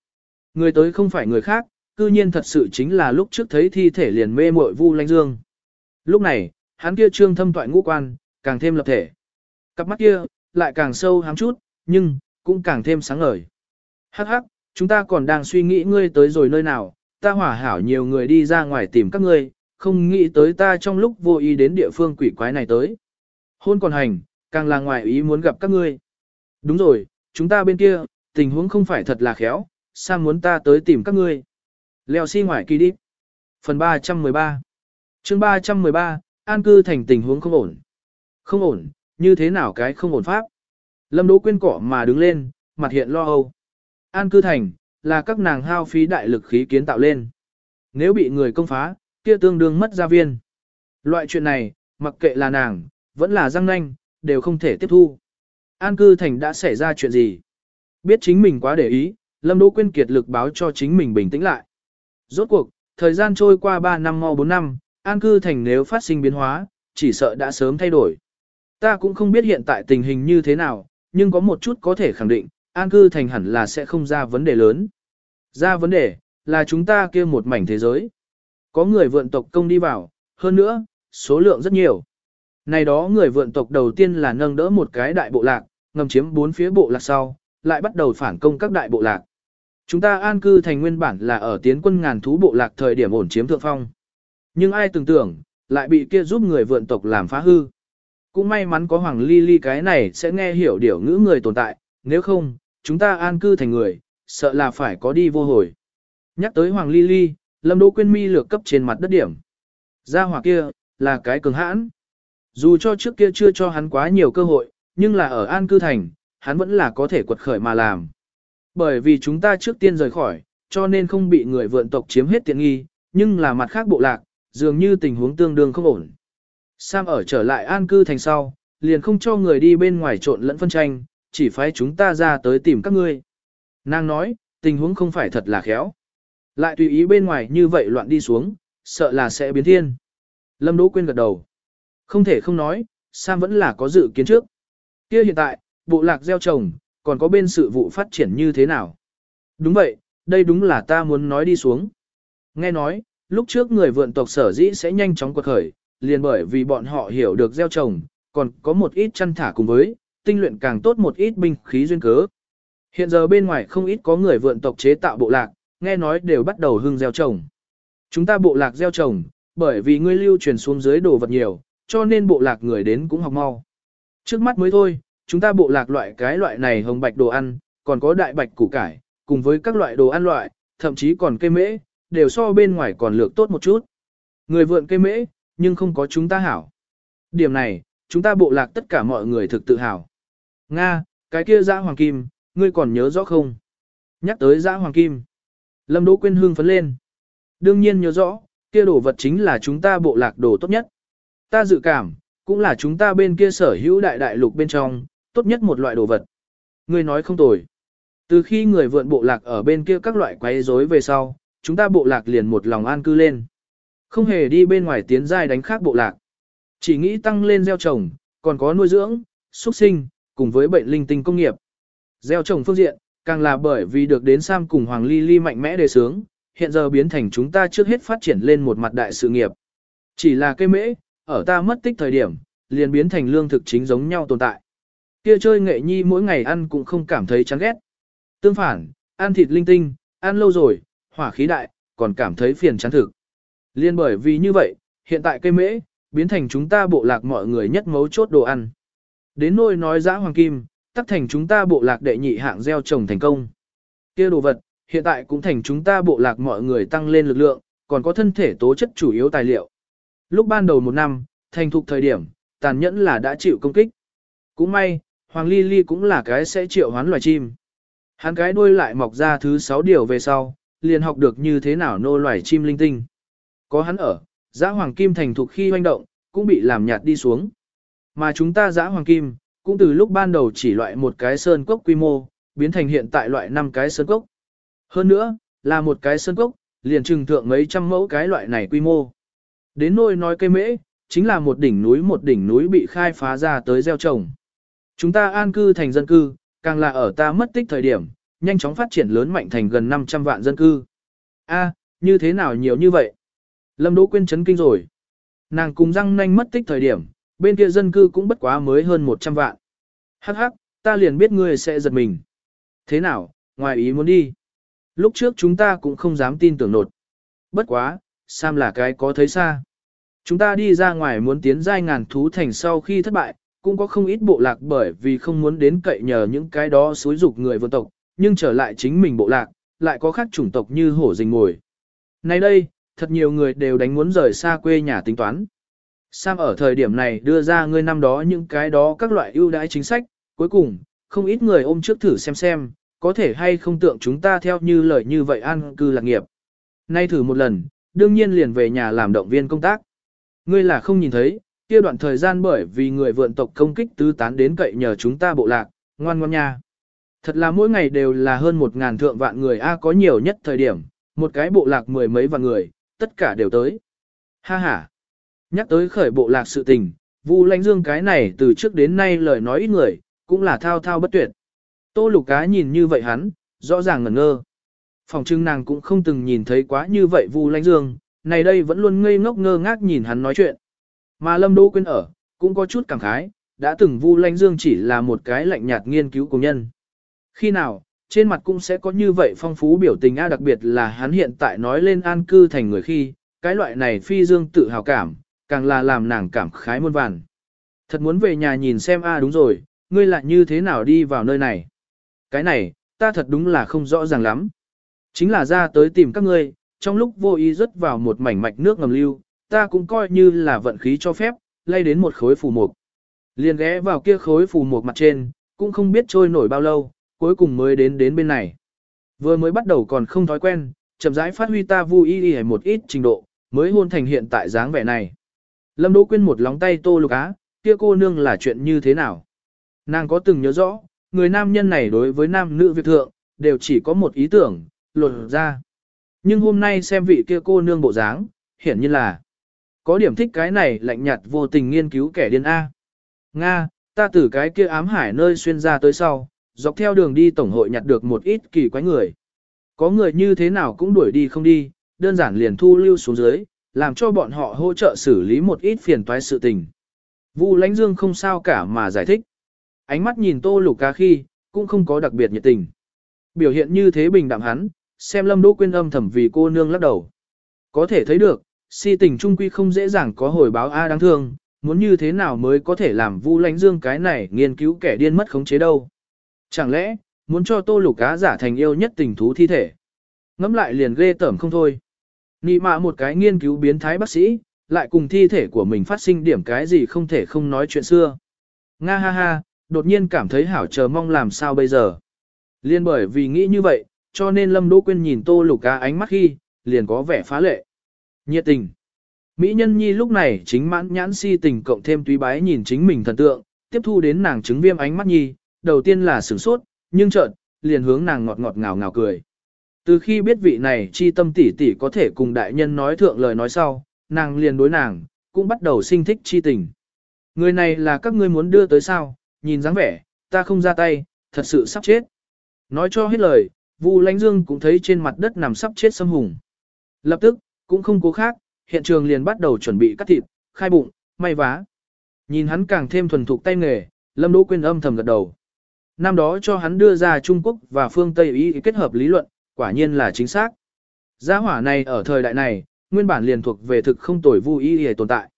Người tới không phải người khác, cư nhiên thật sự chính là lúc trước thấy thi thể liền mê muội vu lanh dương. Lúc này, hắn kia trương thâm toại ngũ quan, càng thêm lập thể. Cặp mắt kia, lại càng sâu hám chút, nhưng, cũng càng thêm sáng ngời. Hắc hắc, chúng ta còn đang suy nghĩ ngươi tới rồi nơi nào, ta hỏa hảo nhiều người đi ra ngoài tìm các ngươi, không nghĩ tới ta trong lúc vô ý đến địa phương quỷ quái này tới. Hôn còn hành, càng là ngoài ý muốn gặp các ngươi. Đúng rồi, chúng ta bên kia, tình huống không phải thật là khéo, sao muốn ta tới tìm các ngươi. Leo xi si ngoài kỳ đi. Phần 313 chương 313, an cư thành tình huống không ổn. Không ổn, như thế nào cái không ổn pháp? Lâm Đỗ Quyên cỏ mà đứng lên, mặt hiện lo âu. An cư thành, là các nàng hao phí đại lực khí kiến tạo lên. Nếu bị người công phá, kia tương đương mất gia viên. Loại chuyện này, mặc kệ là nàng, vẫn là răng nanh, đều không thể tiếp thu. An cư thành đã xảy ra chuyện gì? Biết chính mình quá để ý, Lâm Đỗ Quyên kiệt lực báo cho chính mình bình tĩnh lại. Rốt cuộc, thời gian trôi qua 3 năm mau 4 năm, an cư thành nếu phát sinh biến hóa, chỉ sợ đã sớm thay đổi. Ta cũng không biết hiện tại tình hình như thế nào, nhưng có một chút có thể khẳng định, an cư thành hẳn là sẽ không ra vấn đề lớn. Ra vấn đề, là chúng ta kia một mảnh thế giới. Có người vượn tộc công đi vào, hơn nữa, số lượng rất nhiều. Này đó người vượn tộc đầu tiên là nâng đỡ một cái đại bộ lạc, ngầm chiếm bốn phía bộ lạc sau, lại bắt đầu phản công các đại bộ lạc. Chúng ta an cư thành nguyên bản là ở tiến quân ngàn thú bộ lạc thời điểm ổn chiếm thượng phong. Nhưng ai tưởng tưởng, lại bị kia giúp người vượn tộc làm phá hư. Cũng may mắn có Hoàng Ly Ly cái này sẽ nghe hiểu điều ngữ người tồn tại, nếu không, chúng ta an cư thành người, sợ là phải có đi vô hồi. Nhắc tới Hoàng Ly Ly, Lâm Đỗ Quyên mi lược cấp trên mặt đất điểm. Gia hỏa kia, là cái cường hãn. Dù cho trước kia chưa cho hắn quá nhiều cơ hội, nhưng là ở an cư thành, hắn vẫn là có thể quật khởi mà làm. Bởi vì chúng ta trước tiên rời khỏi, cho nên không bị người vượn tộc chiếm hết tiện nghi, nhưng là mặt khác bộ lạc, dường như tình huống tương đương không ổn. Sam ở trở lại an cư thành sau, liền không cho người đi bên ngoài trộn lẫn phân tranh, chỉ phái chúng ta ra tới tìm các ngươi. Nàng nói, tình huống không phải thật là khéo. Lại tùy ý bên ngoài như vậy loạn đi xuống, sợ là sẽ biến thiên. Lâm Đỗ Quyên gật đầu. Không thể không nói, Sam vẫn là có dự kiến trước. Kia hiện tại, bộ lạc gieo trồng, còn có bên sự vụ phát triển như thế nào? Đúng vậy, đây đúng là ta muốn nói đi xuống. Nghe nói, lúc trước người vượn tộc sở dĩ sẽ nhanh chóng quật khởi, liền bởi vì bọn họ hiểu được gieo trồng, còn có một ít chăn thả cùng với, tinh luyện càng tốt một ít binh khí duyên cớ. Hiện giờ bên ngoài không ít có người vượn tộc chế tạo bộ lạc, nghe nói đều bắt đầu hưng gieo trồng. Chúng ta bộ lạc gieo trồng, bởi vì ngươi lưu truyền xuống dưới đồ vật nhiều, cho nên bộ lạc người đến cũng học mau. Trước mắt mới thôi, chúng ta bộ lạc loại cái loại này hồng bạch đồ ăn, còn có đại bạch củ cải, cùng với các loại đồ ăn loại, thậm chí còn cây mễ, đều so bên ngoài còn lược tốt một chút. Người vượn cây mễ, nhưng không có chúng ta hảo. Điểm này, chúng ta bộ lạc tất cả mọi người thực tự hào. Nga, cái kia dã hoàng kim, ngươi còn nhớ rõ không? Nhắc tới dã hoàng kim. Lâm Đỗ Quyên hương phấn lên. Đương nhiên nhớ rõ, kia đồ vật chính là chúng ta bộ lạc đồ tốt nhất. Ta dự cảm, cũng là chúng ta bên kia sở hữu đại đại lục bên trong, tốt nhất một loại đồ vật. Ngươi nói không tồi. Từ khi người vượn bộ lạc ở bên kia các loại quấy rối về sau, chúng ta bộ lạc liền một lòng an cư lên. Không hề đi bên ngoài tiến giai đánh khác bộ lạc. Chỉ nghĩ tăng lên gieo trồng, còn có nuôi dưỡng, xuất sinh, cùng với bệnh linh tinh công nghiệp. Gieo trồng phương diện, càng là bởi vì được đến Sam cùng Hoàng Ly Ly mạnh mẽ đề sướng, hiện giờ biến thành chúng ta trước hết phát triển lên một mặt đại sự nghiệp. Chỉ là cây mễ, ở ta mất tích thời điểm, liền biến thành lương thực chính giống nhau tồn tại. Kia chơi nghệ nhi mỗi ngày ăn cũng không cảm thấy chán ghét. Tương phản, ăn thịt linh tinh, ăn lâu rồi, hỏa khí đại, còn cảm thấy phiền chán thực. Liên bởi vì như vậy, hiện tại cây mễ, biến thành chúng ta bộ lạc mọi người nhất mấu chốt đồ ăn. Đến nôi nói giã hoàng kim, tắc thành chúng ta bộ lạc đệ nhị hạng gieo trồng thành công. kia đồ vật, hiện tại cũng thành chúng ta bộ lạc mọi người tăng lên lực lượng, còn có thân thể tố chất chủ yếu tài liệu. Lúc ban đầu một năm, thành thục thời điểm, tàn nhẫn là đã chịu công kích. Cũng may, Hoàng Ly Ly cũng là cái sẽ triệu hoán loài chim. Hắn cái đuôi lại mọc ra thứ sáu điều về sau, liền học được như thế nào nô loài chim linh tinh. Có hắn ở, giã hoàng kim thành thục khi hoành động, cũng bị làm nhạt đi xuống. Mà chúng ta giã hoàng kim, cũng từ lúc ban đầu chỉ loại một cái sơn cốc quy mô, biến thành hiện tại loại năm cái sơn cốc. Hơn nữa, là một cái sơn cốc, liền trừng thượng mấy trăm mẫu cái loại này quy mô. Đến nôi nói cây mễ, chính là một đỉnh núi một đỉnh núi bị khai phá ra tới gieo trồng. Chúng ta an cư thành dân cư, càng là ở ta mất tích thời điểm, nhanh chóng phát triển lớn mạnh thành gần 500 vạn dân cư. A, như thế nào nhiều như vậy? Lâm Đỗ Quyên chấn kinh rồi. Nàng cùng răng nanh mất tích thời điểm, bên kia dân cư cũng bất quá mới hơn 100 vạn. Hắc hắc, ta liền biết ngươi sẽ giật mình. Thế nào, ngoài ý muốn đi. Lúc trước chúng ta cũng không dám tin tưởng nột. Bất quá, Sam là cái có thấy xa. Chúng ta đi ra ngoài muốn tiến giai ngàn thú thành sau khi thất bại, cũng có không ít bộ lạc bởi vì không muốn đến cậy nhờ những cái đó xúi dục người vượt tộc, nhưng trở lại chính mình bộ lạc, lại có khác chủng tộc như hổ rình ngồi. Nay đây, thật nhiều người đều đánh muốn rời xa quê nhà tính toán. Sam ở thời điểm này đưa ra ngươi năm đó những cái đó các loại ưu đãi chính sách, cuối cùng, không ít người ôm trước thử xem xem, có thể hay không tượng chúng ta theo như lời như vậy an cư lạc nghiệp. Nay thử một lần, đương nhiên liền về nhà làm động viên công tác. Ngươi là không nhìn thấy, kia đoạn thời gian bởi vì người vượn tộc công kích tứ tán đến cậy nhờ chúng ta bộ lạc, ngoan ngoan nha. Thật là mỗi ngày đều là hơn một ngàn thượng vạn người A có nhiều nhất thời điểm, một cái bộ lạc mười mấy vạn người, tất cả đều tới. Ha ha. Nhắc tới khởi bộ lạc sự tình, Vu Lãnh Dương cái này từ trước đến nay lời nói ít người, cũng là thao thao bất tuyệt. Tô lục cá nhìn như vậy hắn, rõ ràng ngẩn ngơ. Phòng trưng nàng cũng không từng nhìn thấy quá như vậy Vu Lãnh Dương, này đây vẫn luôn ngây ngốc ngơ ngác nhìn hắn nói chuyện. Mà Lâm Đỗ Quyên ở, cũng có chút cảm khái, đã từng Vu Lanh Dương chỉ là một cái lạnh nhạt nghiên cứu của nhân. Khi nào, trên mặt cũng sẽ có như vậy phong phú biểu tình a đặc biệt là hắn hiện tại nói lên an cư thành người khi, cái loại này phi dương tự hào cảm, càng là làm nàng cảm khái muôn vàn. Thật muốn về nhà nhìn xem a đúng rồi, ngươi lại như thế nào đi vào nơi này. Cái này, ta thật đúng là không rõ ràng lắm. Chính là ra tới tìm các ngươi, trong lúc vô ý rớt vào một mảnh mạch nước ngầm lưu, ta cũng coi như là vận khí cho phép, lay đến một khối phù mục. Liền ghé vào kia khối phù mục mặt trên, cũng không biết trôi nổi bao lâu, cuối cùng mới đến đến bên này. Vừa mới bắt đầu còn không thói quen, chậm rãi phát huy ta vui y một ít trình độ, mới hôn thành hiện tại dáng vẻ này. Lâm Đỗ Quyên một lóng tay tô lục á, kia cô nương là chuyện như thế nào? Nàng có từng nhớ rõ, người nam nhân này đối với nam nữ việc thượng, đều chỉ có một ý tưởng, lột ra. Nhưng hôm nay xem vị kia cô nương bộ dáng, hiển nhiên là có điểm thích cái này lạnh nhạt vô tình nghiên cứu kẻ điên A. Nga, ta từ cái kia ám hải nơi xuyên ra tới sau, dọc theo đường đi tổng hội nhặt được một ít kỳ quái người. Có người như thế nào cũng đuổi đi không đi, đơn giản liền thu lưu xuống dưới, làm cho bọn họ hỗ trợ xử lý một ít phiền toái sự tình. Vu lãnh dương không sao cả mà giải thích. Ánh mắt nhìn tô lục ca khi, cũng không có đặc biệt nhiệt tình. Biểu hiện như thế bình đạm hắn, xem lâm đỗ quyên âm thầm vì cô nương lắc đầu. Có thể thấy được, si tình trung quy không dễ dàng có hồi báo A đáng thương, muốn như thế nào mới có thể làm vu lãnh dương cái này nghiên cứu kẻ điên mất khống chế đâu. Chẳng lẽ, muốn cho tô lục cá giả thành yêu nhất tình thú thi thể. Ngắm lại liền ghê tởm không thôi. Nị mạ một cái nghiên cứu biến thái bác sĩ, lại cùng thi thể của mình phát sinh điểm cái gì không thể không nói chuyện xưa. Nga ha ha, đột nhiên cảm thấy hảo chờ mong làm sao bây giờ. Liên bởi vì nghĩ như vậy, cho nên Lâm Đỗ Quyên nhìn Tô Lục Cá ánh mắt khi, liền có vẻ phá lệ. Nhiệt tình. Mỹ nhân nhi lúc này chính mãn nhãn si tình cộng thêm túy bái nhìn chính mình thần tượng, tiếp thu đến nàng chứng viêm ánh mắt nhi, đầu tiên là sửng sốt, nhưng chợt liền hướng nàng ngọt ngọt ngào ngào cười. Từ khi biết vị này chi tâm tỷ tỷ có thể cùng đại nhân nói thượng lời nói sau, nàng liền đối nàng, cũng bắt đầu sinh thích chi tình. Người này là các ngươi muốn đưa tới sao, nhìn dáng vẻ, ta không ra tay, thật sự sắp chết. Nói cho hết lời, Vu Lãnh Dương cũng thấy trên mặt đất nằm sắp chết xâm hùng. Lập tức, cũng không cố khác, hiện trường liền bắt đầu chuẩn bị cắt thịt, khai bụng, may vá. Nhìn hắn càng thêm thuần thục tay nghề, Lâm Đỗ Quyên âm thầm gật đầu. Năm đó cho hắn đưa ra Trung Quốc và phương Tây ý kết hợp lý luận, quả nhiên là chính xác. Gia hỏa này ở thời đại này, nguyên bản liền thuộc về thực không tồi vu y y tồn tại.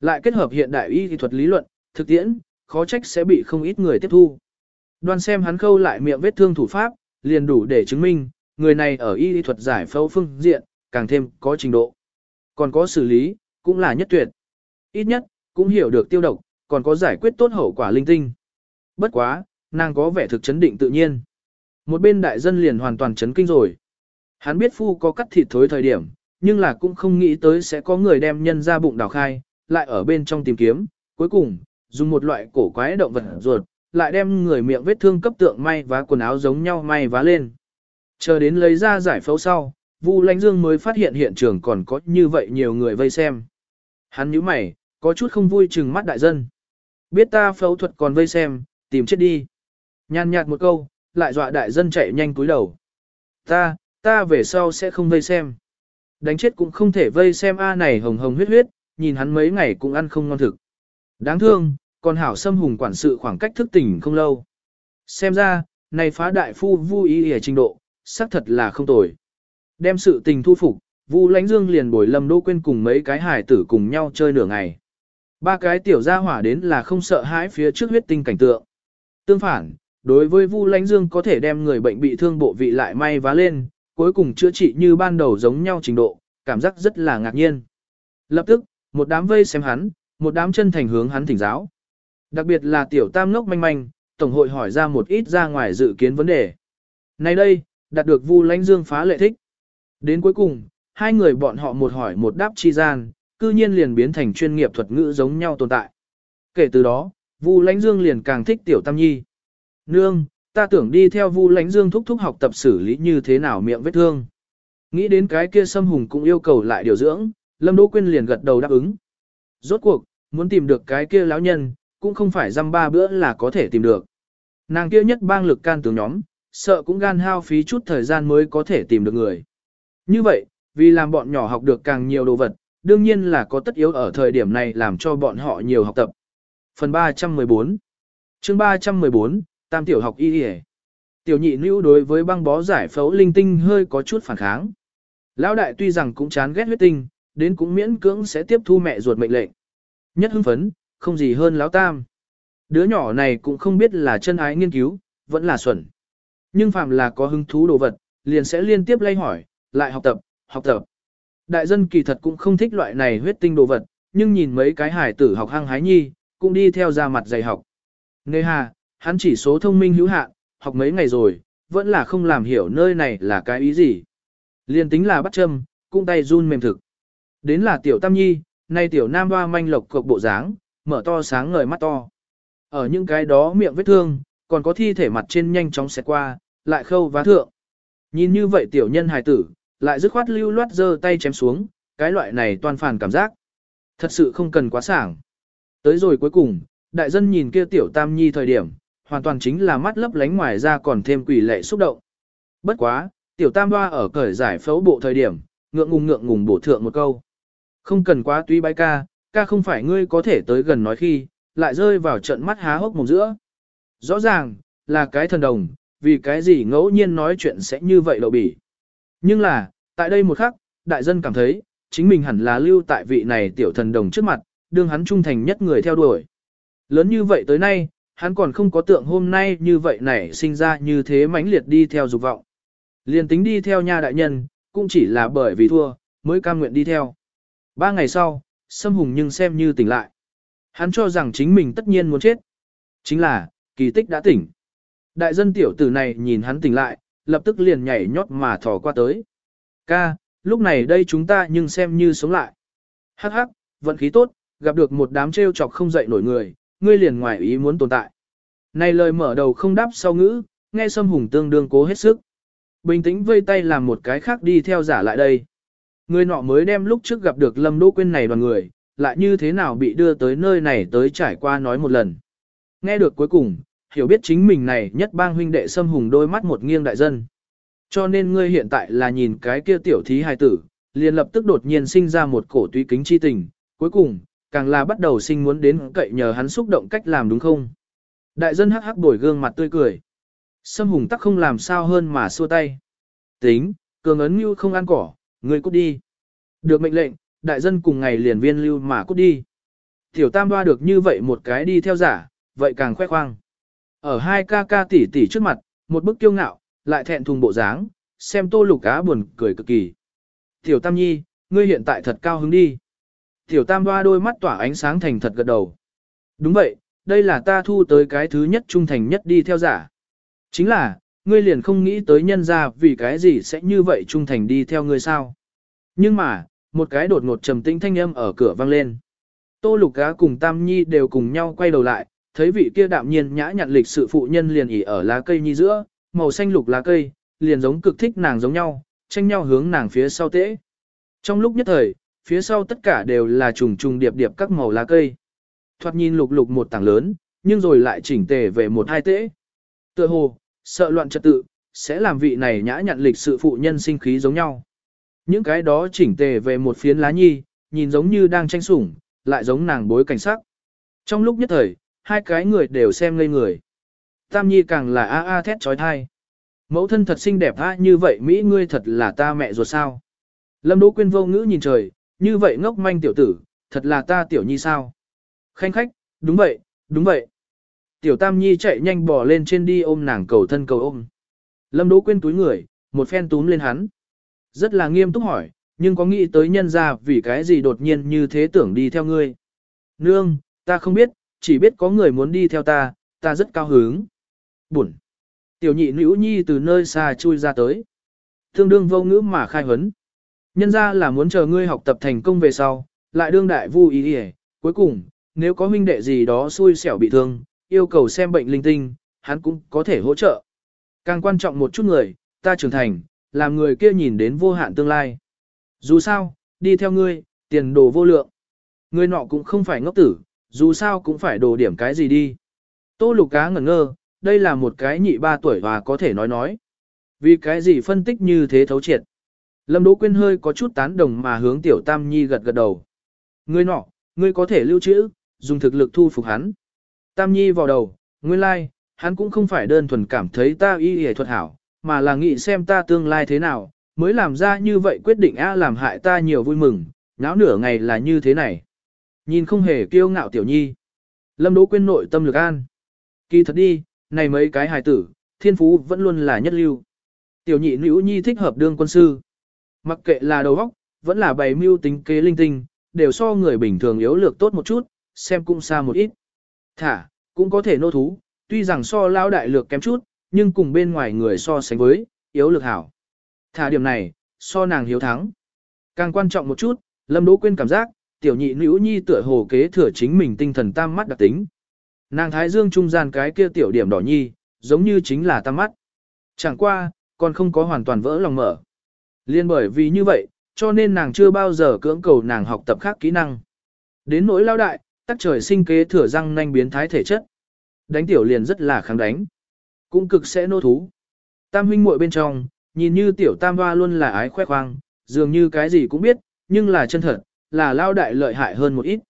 Lại kết hợp hiện đại y thuật lý luận, thực tiễn, khó trách sẽ bị không ít người tiếp thu. Đoan xem hắn khâu lại miệng vết thương thủ pháp, liền đủ để chứng minh, người này ở y thuật giải phẫu phương diện, càng thêm có trình độ. Còn có xử lý, cũng là nhất tuyệt. Ít nhất, cũng hiểu được tiêu độc, còn có giải quyết tốt hậu quả linh tinh. Bất quá, nàng có vẻ thực chấn định tự nhiên. Một bên đại dân liền hoàn toàn chấn kinh rồi. Hắn biết phu có cắt thịt thối thời điểm, nhưng là cũng không nghĩ tới sẽ có người đem nhân ra bụng đào khai, lại ở bên trong tìm kiếm, cuối cùng, dùng một loại cổ quái động vật ruột, lại đem người miệng vết thương cấp tượng may và quần áo giống nhau may vá lên. Chờ đến lấy ra giải phẫu sau, Vu Lánh Dương mới phát hiện hiện trường còn có như vậy nhiều người vây xem. Hắn nhíu mày, có chút không vui chừng mắt đại dân. Biết ta phẫu thuật còn vây xem, tìm chết đi. Nhàn nhạt một câu, lại dọa đại dân chạy nhanh cúi đầu. Ta, ta về sau sẽ không vây xem. Đánh chết cũng không thể vây xem A này hồng hồng huyết huyết, nhìn hắn mấy ngày cũng ăn không ngon thực. Đáng thương, còn hảo xâm hùng quản sự khoảng cách thức tỉnh không lâu. Xem ra, này phá đại phu vui ý ở trình độ, xác thật là không tồi. Đem sự tình thu phục, Vu Lãnh Dương liền bồi Lâm Đỗ Quyên cùng mấy cái hải tử cùng nhau chơi nửa ngày. Ba cái tiểu gia hỏa đến là không sợ hãi phía trước huyết tinh cảnh tượng. Tương phản, đối với Vu Lãnh Dương có thể đem người bệnh bị thương bộ vị lại may vá lên, cuối cùng chữa trị như ban đầu giống nhau trình độ, cảm giác rất là ngạc nhiên. Lập tức, một đám vây xem hắn, một đám chân thành hướng hắn thỉnh giáo. Đặc biệt là tiểu tam ngốc manh manh, tổng hội hỏi ra một ít ra ngoài dự kiến vấn đề. Nay đây, đạt được Vu Lãnh Dương phá lệ thích. Đến cuối cùng, hai người bọn họ một hỏi một đáp chi gian, cư nhiên liền biến thành chuyên nghiệp thuật ngữ giống nhau tồn tại. Kể từ đó, Vu Lãnh Dương liền càng thích tiểu tam nhi. Nương, ta tưởng đi theo Vu Lãnh Dương thúc thúc học tập xử lý như thế nào miệng vết thương. Nghĩ đến cái kia Sâm Hùng cũng yêu cầu lại điều dưỡng, Lâm Đỗ Quyên liền gật đầu đáp ứng. Rốt cuộc, muốn tìm được cái kia lão nhân, cũng không phải dăm ba bữa là có thể tìm được. Nàng kia nhất bang lực can tướng nhóm, sợ cũng gan hao phí chút thời gian mới có thể tìm được người. Như vậy, vì làm bọn nhỏ học được càng nhiều đồ vật, đương nhiên là có tất yếu ở thời điểm này làm cho bọn họ nhiều học tập. Phần 314 chương 314, Tam tiểu học y y Tiểu nhị nữ đối với băng bó giải phẫu linh tinh hơi có chút phản kháng. Lão đại tuy rằng cũng chán ghét huyết tinh, đến cũng miễn cưỡng sẽ tiếp thu mẹ ruột mệnh lệnh. Nhất hưng phấn, không gì hơn lão tam. Đứa nhỏ này cũng không biết là chân ái nghiên cứu, vẫn là xuẩn. Nhưng phàm là có hứng thú đồ vật, liền sẽ liên tiếp lay hỏi, lại học tập, học tập. Đại dân kỳ thật cũng không thích loại này huyết tinh đồ vật, nhưng nhìn mấy cái hải tử học hăng hái nhi, cũng đi theo ra mặt dạy học. Nê hà, hắn chỉ số thông minh hữu hạn, học mấy ngày rồi, vẫn là không làm hiểu nơi này là cái ý gì. Liên tính là bắt châm, cung tay run mềm thực. Đến là tiểu tam nhi, nay tiểu nam hoa manh lộc cục bộ dáng, mở to sáng ngời mắt to. Ở những cái đó miệng vết thương, còn có thi thể mặt trên nhanh chóng xẹt qua, lại khâu vá thượng. Nhìn như vậy tiểu nhân hài tử, lại dứt khoát lưu loát giơ tay chém xuống, cái loại này toàn phản cảm giác. Thật sự không cần quá sảng. Tới rồi cuối cùng, đại dân nhìn kia tiểu tam nhi thời điểm, hoàn toàn chính là mắt lấp lánh ngoài ra còn thêm quỷ lệ xúc động. Bất quá, tiểu tam hoa ở cởi giải phẫu bộ thời điểm, ngượng ngùng ngượng ngùng bổ thượng một câu. Không cần quá tuy bái ca, ca không phải ngươi có thể tới gần nói khi, lại rơi vào trận mắt há hốc mồm giữa. Rõ ràng, là cái thần đồng, vì cái gì ngẫu nhiên nói chuyện sẽ như vậy lộ bỉ. Nhưng là, tại đây một khắc, đại dân cảm thấy, chính mình hẳn là lưu tại vị này tiểu thần đồng trước mặt, đương hắn trung thành nhất người theo đuổi. Lớn như vậy tới nay, hắn còn không có tượng hôm nay như vậy nảy sinh ra như thế mãnh liệt đi theo dục vọng. Liền tính đi theo nha đại nhân, cũng chỉ là bởi vì thua, mới cam nguyện đi theo. Ba ngày sau, Sâm Hùng nhưng xem như tỉnh lại. Hắn cho rằng chính mình tất nhiên muốn chết. Chính là, kỳ tích đã tỉnh. Đại dân tiểu tử này nhìn hắn tỉnh lại, lập tức liền nhảy nhót mà thò qua tới. Ca, lúc này đây chúng ta nhưng xem như sống lại. Hắc hắc, vận khí tốt, gặp được một đám trêu chọc không dậy nổi người, ngươi liền ngoài ý muốn tồn tại. Này lời mở đầu không đáp sau ngữ, nghe Sâm Hùng tương đương cố hết sức. Bình tĩnh vây tay làm một cái khác đi theo giả lại đây. Người nọ mới đem lúc trước gặp được Lâm Đỗ Quyên này đoàn người, lại như thế nào bị đưa tới nơi này tới trải qua nói một lần. Nghe được cuối cùng, hiểu biết chính mình này nhất bang huynh đệ Sâm Hùng đôi mắt một nghiêng đại dân. Cho nên ngươi hiện tại là nhìn cái kia tiểu thí hài tử, liền lập tức đột nhiên sinh ra một cổ túy kính chi tình, cuối cùng, càng là bắt đầu sinh muốn đến cậy nhờ hắn xúc động cách làm đúng không? Đại dân hắc hắc đổi gương mặt tươi cười. Sâm hùng tắc không làm sao hơn mà xua tay. Tính, cường ấn như không ăn cỏ, ngươi cút đi. Được mệnh lệnh, đại dân cùng ngày liền viên lưu mà cút đi. Tiểu tam đoa được như vậy một cái đi theo giả, vậy càng khoe khoang. Ở hai ca ca tỷ tỷ trước mặt, một bức kiêu ngạo, lại thẹn thùng bộ dáng, xem tô lục cá buồn cười cực kỳ. Tiểu tam nhi, ngươi hiện tại thật cao hứng đi. Tiểu tam hoa đôi mắt tỏa ánh sáng thành thật gật đầu. Đúng vậy, đây là ta thu tới cái thứ nhất trung thành nhất đi theo giả. Chính là, ngươi liền không nghĩ tới nhân ra vì cái gì sẽ như vậy trung thành đi theo ngươi sao. Nhưng mà, một cái đột ngột trầm tĩnh thanh âm ở cửa vang lên. Tô lục cá cùng Tam Nhi đều cùng nhau quay đầu lại, thấy vị kia đạm nhiên nhã nhặn lịch sự phụ nhân liền ỉ ở lá cây nhi giữa, màu xanh lục lá cây, liền giống cực thích nàng giống nhau, tranh nhau hướng nàng phía sau tễ. Trong lúc nhất thời, phía sau tất cả đều là trùng trùng điệp điệp các màu lá cây. Thoạt nhìn lục lục một tảng lớn, nhưng rồi lại chỉnh tề về một hai tễ. Tựa hồ, sợ loạn trật tự, sẽ làm vị này nhã nhặn lịch sự phụ nhân sinh khí giống nhau. Những cái đó chỉnh tề về một phiến lá nhi, nhìn giống như đang tranh sủng, lại giống nàng bối cảnh sắc. Trong lúc nhất thời, hai cái người đều xem ngây người. Tam nhi càng là a a thét trói thai. Mẫu thân thật xinh đẹp a như vậy Mỹ ngươi thật là ta mẹ ruột sao. Lâm Đỗ Quyên vô ngữ nhìn trời, như vậy ngốc manh tiểu tử, thật là ta tiểu nhi sao. Khanh khách, đúng vậy, đúng vậy. Tiểu Tam Nhi chạy nhanh bò lên trên đi ôm nàng cầu thân cầu ôm. Lâm Đỗ Quyên túi người, một phen túm lên hắn. Rất là nghiêm túc hỏi, Nhưng có nghĩ tới nhân ra vì cái gì đột nhiên như thế tưởng đi theo ngươi. Nương, ta không biết, chỉ biết có người muốn đi theo ta, ta rất cao hứng bụn. Tiểu nhị nữ nhi từ nơi xa chui ra tới. Thương đương vô ngữ mà khai huấn. Nhân ra là muốn chờ ngươi học tập thành công về sau, lại đương đại vu ý đi Cuối cùng, nếu có huynh đệ gì đó xui xẻo bị thương, yêu cầu xem bệnh linh tinh, hắn cũng có thể hỗ trợ. Càng quan trọng một chút người, ta trưởng thành, làm người kia nhìn đến vô hạn tương lai. Dù sao, đi theo ngươi, tiền đồ vô lượng. Ngươi nọ cũng không phải ngốc tử, dù sao cũng phải đồ điểm cái gì đi. Tô lục cá ngẩn ngơ, đây là một cái nhị ba tuổi và có thể nói nói. Vì cái gì phân tích như thế thấu triệt. Lâm Đỗ Quyên hơi có chút tán đồng mà hướng Tiểu Tam Nhi gật gật đầu. Ngươi nọ, ngươi có thể lưu trữ, dùng thực lực thu phục hắn. Tam Nhi vào đầu, nguyên lai, like, hắn cũng không phải đơn thuần cảm thấy ta y y thuật hảo, mà là nghĩ xem ta tương lai thế nào, mới làm ra như vậy quyết định a làm hại ta nhiều vui mừng, náo nửa ngày là như thế này. Nhìn không hề kiêu ngạo Tiểu Nhi. Lâm Đỗ Quyên nội tâm lực an. Kỳ thật đi, này mấy cái hài tử, thiên phú vẫn luôn là nhất lưu. Tiểu nhị nữ nhi thích hợp đương quân sư. Mặc kệ là đầu óc, vẫn là bày mưu tính kế linh tinh, đều so người bình thường yếu lược tốt một chút, xem cũng xa một ít. Thả, cũng có thể nô thú, tuy rằng so lao đại lược kém chút, nhưng cùng bên ngoài người so sánh với, yếu lược hảo. Thả điểm này, so nàng hiếu thắng. Càng quan trọng một chút, Lâm Đỗ Quyên cảm giác, tiểu nhị nữ nhi tựa hồ kế thừa chính mình tinh thần tam mắt đặc tính. Nàng thái dương trung gian cái kia tiểu điểm đỏ nhi, giống như chính là tam mắt. Chẳng qua, còn không có hoàn toàn vỡ lòng mở. Liên bởi vì như vậy, cho nên nàng chưa bao giờ cưỡng cầu nàng học tập khác kỹ năng. Đến nỗi lao đại, tắc trời sinh kế thừa răng nanh biến thái thể chất. Đánh tiểu liền rất là kháng đánh. Cũng cực sẽ nô thú. Tam huynh muội bên trong, nhìn như tiểu tam hoa luôn là ái khoe khoang, dường như cái gì cũng biết, nhưng là chân thật, là lao đại lợi hại hơn một ít.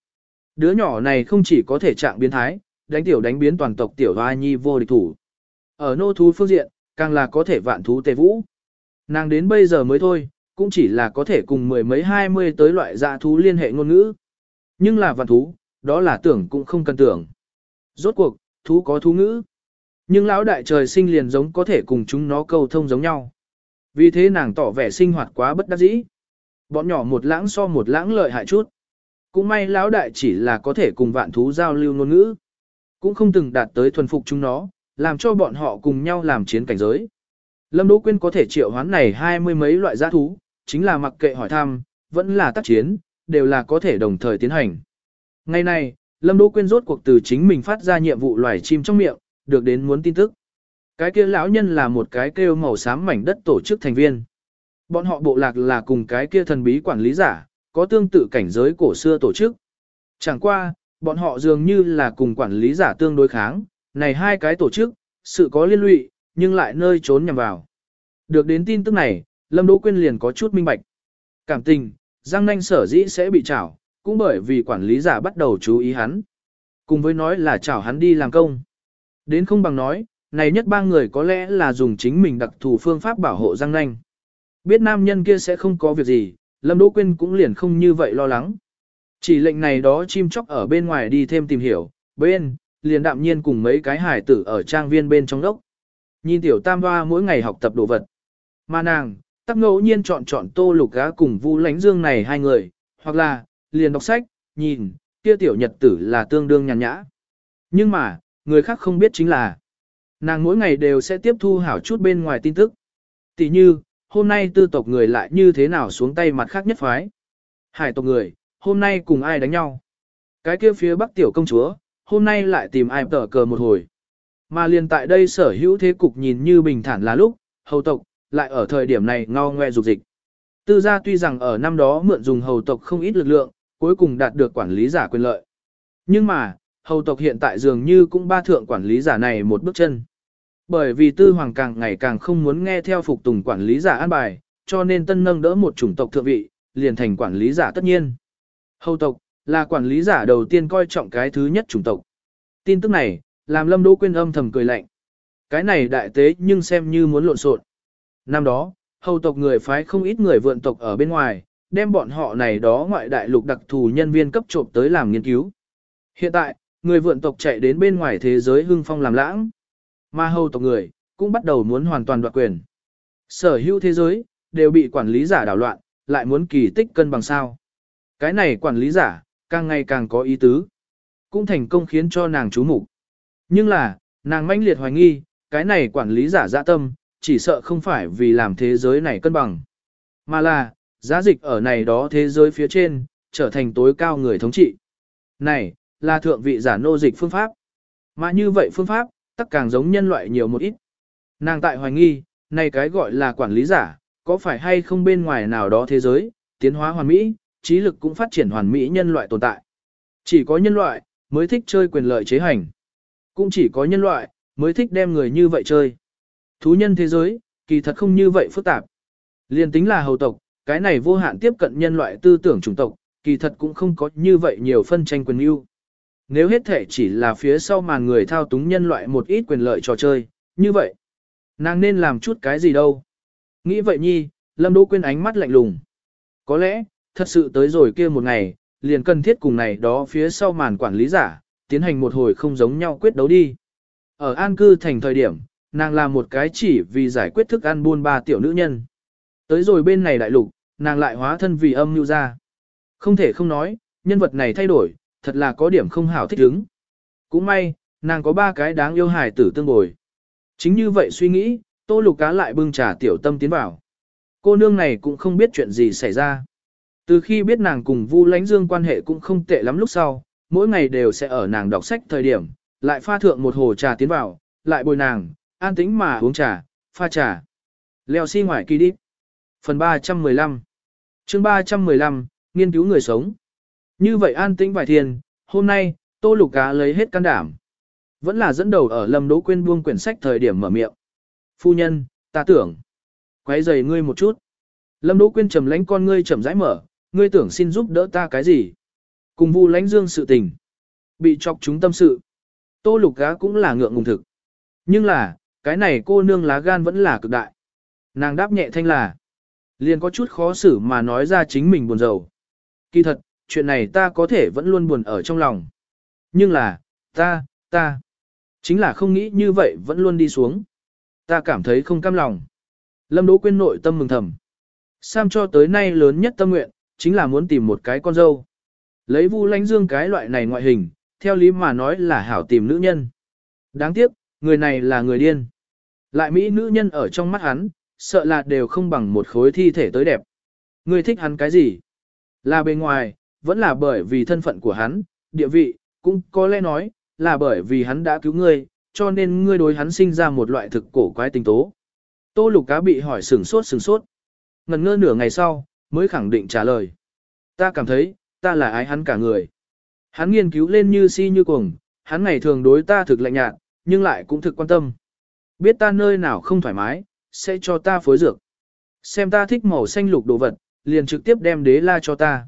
Đứa nhỏ này không chỉ có thể trạng biến thái, đánh tiểu đánh biến toàn tộc tiểu hoa nhi vô địch thủ. Ở nô thú phương diện, càng là có thể vạn thú tề vũ. Nàng đến bây giờ mới thôi, cũng chỉ là có thể cùng mười mấy hai mươi tới loại dạ thú liên hệ ngôn ngữ. Nhưng là vạn thú, đó là tưởng cũng không cần tưởng. Rốt cuộc, thú có thú ngữ. Nhưng lão đại trời sinh liền giống có thể cùng chúng nó câu thông giống nhau. Vì thế nàng tỏ vẻ sinh hoạt quá bất đắc dĩ. Bọn nhỏ một lãng so một lãng lợi hại chút. Cũng may lão đại chỉ là có thể cùng vạn thú giao lưu ngôn ngữ. Cũng không từng đạt tới thuần phục chúng nó, làm cho bọn họ cùng nhau làm chiến cảnh giới. Lâm Đỗ Quyên có thể triệu hoán này hai mươi mấy loại giã thú, chính là mặc kệ hỏi thăm, vẫn là tác chiến, đều là có thể đồng thời tiến hành. Ngày nay, Lâm Đỗ Quyên rốt cuộc từ chính mình phát ra nhiệm vụ loài chim trong miệng, được đến muốn tin tức. Cái kia lão nhân là một cái kêu màu xám mảnh đất tổ chức thành viên. Bọn họ bộ lạc là cùng cái kia thần bí quản lý giả, có tương tự cảnh giới cổ xưa tổ chức. Chẳng qua, bọn họ dường như là cùng quản lý giả tương đối kháng, này hai cái tổ chức, sự có liên lụy, nhưng lại nơi trốn nhằm vào. Được đến tin tức này, Lâm Đỗ Quyên liền có chút minh bạch. Cảm tình, Giang Nanh sở dĩ sẽ bị trảo, cũng bởi vì quản lý giả bắt đầu chú ý hắn. Cùng với nói là trảo hắn đi làm công. Đến không bằng nói, này nhất ba người có lẽ là dùng chính mình đặc thù phương pháp bảo hộ Giang Nanh. Biết nam nhân kia sẽ không có việc gì, Lâm Đỗ Quyên cũng liền không như vậy lo lắng. Chỉ lệnh này đó chim chóc ở bên ngoài đi thêm tìm hiểu, bên, liền đạm nhiên cùng mấy cái hải tử ở trang viên bên trong đốc. Nhìn tiểu tam hoa mỗi ngày học tập đồ vật. Mà nàng, tắc ngẫu nhiên chọn chọn tô lục gá cùng vu lánh dương này hai người, hoặc là, liền đọc sách, nhìn, kia tiểu nhật tử là tương đương nhàn nhã. Nhưng mà, người khác không biết chính là, nàng mỗi ngày đều sẽ tiếp thu hảo chút bên ngoài tin tức. Tỷ như, hôm nay tư tộc người lại như thế nào xuống tay mặt khác nhất phái. Hải tộc người, hôm nay cùng ai đánh nhau. Cái kia phía bắc tiểu công chúa, hôm nay lại tìm ai tở cờ một hồi. Mà liền tại đây sở hữu thế cục nhìn như bình thản là lúc, hầu tộc, lại ở thời điểm này ngao ngoe dục dịch. Tư gia tuy rằng ở năm đó mượn dùng hầu tộc không ít lực lượng, cuối cùng đạt được quản lý giả quyền lợi. Nhưng mà, hầu tộc hiện tại dường như cũng ba thượng quản lý giả này một bước chân. Bởi vì tư hoàng càng ngày càng không muốn nghe theo phục tùng quản lý giả an bài, cho nên tân nâng đỡ một chủng tộc thượng vị, liền thành quản lý giả tất nhiên. Hầu tộc, là quản lý giả đầu tiên coi trọng cái thứ nhất chủng tộc. Tin tức này, làm Lâm Đỗ Quyên âm thầm cười lạnh. Cái này đại tế nhưng xem như muốn lộn xộn. Năm đó, hầu tộc người phái không ít người vượn tộc ở bên ngoài, đem bọn họ này đó ngoại đại lục đặc thù nhân viên cấp trộm tới làm nghiên cứu. Hiện tại, người vượn tộc chạy đến bên ngoài thế giới hưng phong làm lãng. Mà hầu tộc người, cũng bắt đầu muốn hoàn toàn đoạt quyền. Sở hữu thế giới, đều bị quản lý giả đảo loạn, lại muốn kỳ tích cân bằng sao. Cái này quản lý giả, càng ngày càng có ý tứ. Cũng thành công khiến cho nàng chú mục Nhưng là, nàng manh liệt hoài nghi, cái này quản lý giả dạ tâm, chỉ sợ không phải vì làm thế giới này cân bằng. Mà là, giá dịch ở này đó thế giới phía trên, trở thành tối cao người thống trị. Này, là thượng vị giả nô dịch phương pháp. Mà như vậy phương pháp, tất càng giống nhân loại nhiều một ít. Nàng tại hoài nghi, này cái gọi là quản lý giả, có phải hay không bên ngoài nào đó thế giới, tiến hóa hoàn mỹ, trí lực cũng phát triển hoàn mỹ nhân loại tồn tại. Chỉ có nhân loại, mới thích chơi quyền lợi chế hành. Cũng chỉ có nhân loại, mới thích đem người như vậy chơi. Thú nhân thế giới, kỳ thật không như vậy phức tạp. Liên tính là hầu tộc, cái này vô hạn tiếp cận nhân loại tư tưởng chủng tộc, kỳ thật cũng không có như vậy nhiều phân tranh quyền ưu. Nếu hết thể chỉ là phía sau màn người thao túng nhân loại một ít quyền lợi trò chơi, như vậy, nàng nên làm chút cái gì đâu. Nghĩ vậy nhi, Lâm Đỗ Quyên ánh mắt lạnh lùng. Có lẽ, thật sự tới rồi kia một ngày, liền cần thiết cùng này đó phía sau màn quản lý giả, tiến hành một hồi không giống nhau quyết đấu đi. Ở an cư thành thời điểm, nàng là một cái chỉ vì giải quyết thức ăn buôn ba tiểu nữ nhân. Tới rồi bên này đại lục, nàng lại hóa thân vì âm nhu ra. Không thể không nói, nhân vật này thay đổi, thật là có điểm không hảo thích ứng. Cũng may, nàng có ba cái đáng yêu hài tử tương bồi. Chính như vậy suy nghĩ, tô lục cá lại bưng trà tiểu tâm tiến vào. Cô nương này cũng không biết chuyện gì xảy ra. Từ khi biết nàng cùng Vu Lánh Dương quan hệ cũng không tệ lắm lúc sau, mỗi ngày đều sẽ ở nàng đọc sách thời điểm, lại pha thượng một hồ trà tiến vào, lại bồi nàng, an tĩnh mà uống trà, pha trà. Leo xi si ngoài kỳ đi. Phần 315 chương 315, nghiên cứu người sống. Như vậy an tĩnh vài thiên, hôm nay, Tô Lục Cá lấy hết can đảm. Vẫn là dẫn đầu ở Lâm Đỗ Quyên buông quyển sách thời điểm mở miệng. Phu nhân, ta tưởng. Quấy giày ngươi một chút. Lâm Đỗ Quyên trầm lánh con ngươi trầm rãi mở, ngươi tưởng xin giúp đỡ ta cái gì? Cùng Vu Lánh Dương sự tình, bị chọc chúng tâm sự. Tô Lục Gá cũng là ngượng ngùng thực. Nhưng là, cái này cô nương lá gan vẫn là cực đại. Nàng đáp nhẹ thanh là, liền có chút khó xử mà nói ra chính mình buồn rầu. Kỳ thật, chuyện này ta có thể vẫn luôn buồn ở trong lòng. Nhưng là, ta, ta, chính là không nghĩ như vậy vẫn luôn đi xuống. Ta cảm thấy không cam lòng. Lâm Đỗ Quyên nội tâm mừng thầm. Sam cho tới nay lớn nhất tâm nguyện, chính là muốn tìm một cái con dâu. Lấy Vu Lánh Dương cái loại này ngoại hình, theo lý mà nói là hảo tìm nữ nhân. Đáng tiếc, người này là người điên. Lại Mỹ nữ nhân ở trong mắt hắn, sợ là đều không bằng một khối thi thể tới đẹp. người thích hắn cái gì? Là bề ngoài, vẫn là bởi vì thân phận của hắn, địa vị, cũng có lẽ nói, là bởi vì hắn đã cứu ngươi, cho nên ngươi đối hắn sinh ra một loại thực cổ quái tình tố. Tô lục cá bị hỏi sừng sốt sừng sốt. Ngần ngơ nửa ngày sau, mới khẳng định trả lời. Ta cảm thấy, ta là ái hắn cả người. Hắn nghiên cứu lên như si như cuồng, hắn ngày thường đối ta thực lạnh nhạt, nhưng lại cũng thực quan tâm. Biết ta nơi nào không thoải mái, sẽ cho ta phối dược. Xem ta thích màu xanh lục đồ vật, liền trực tiếp đem đế la cho ta.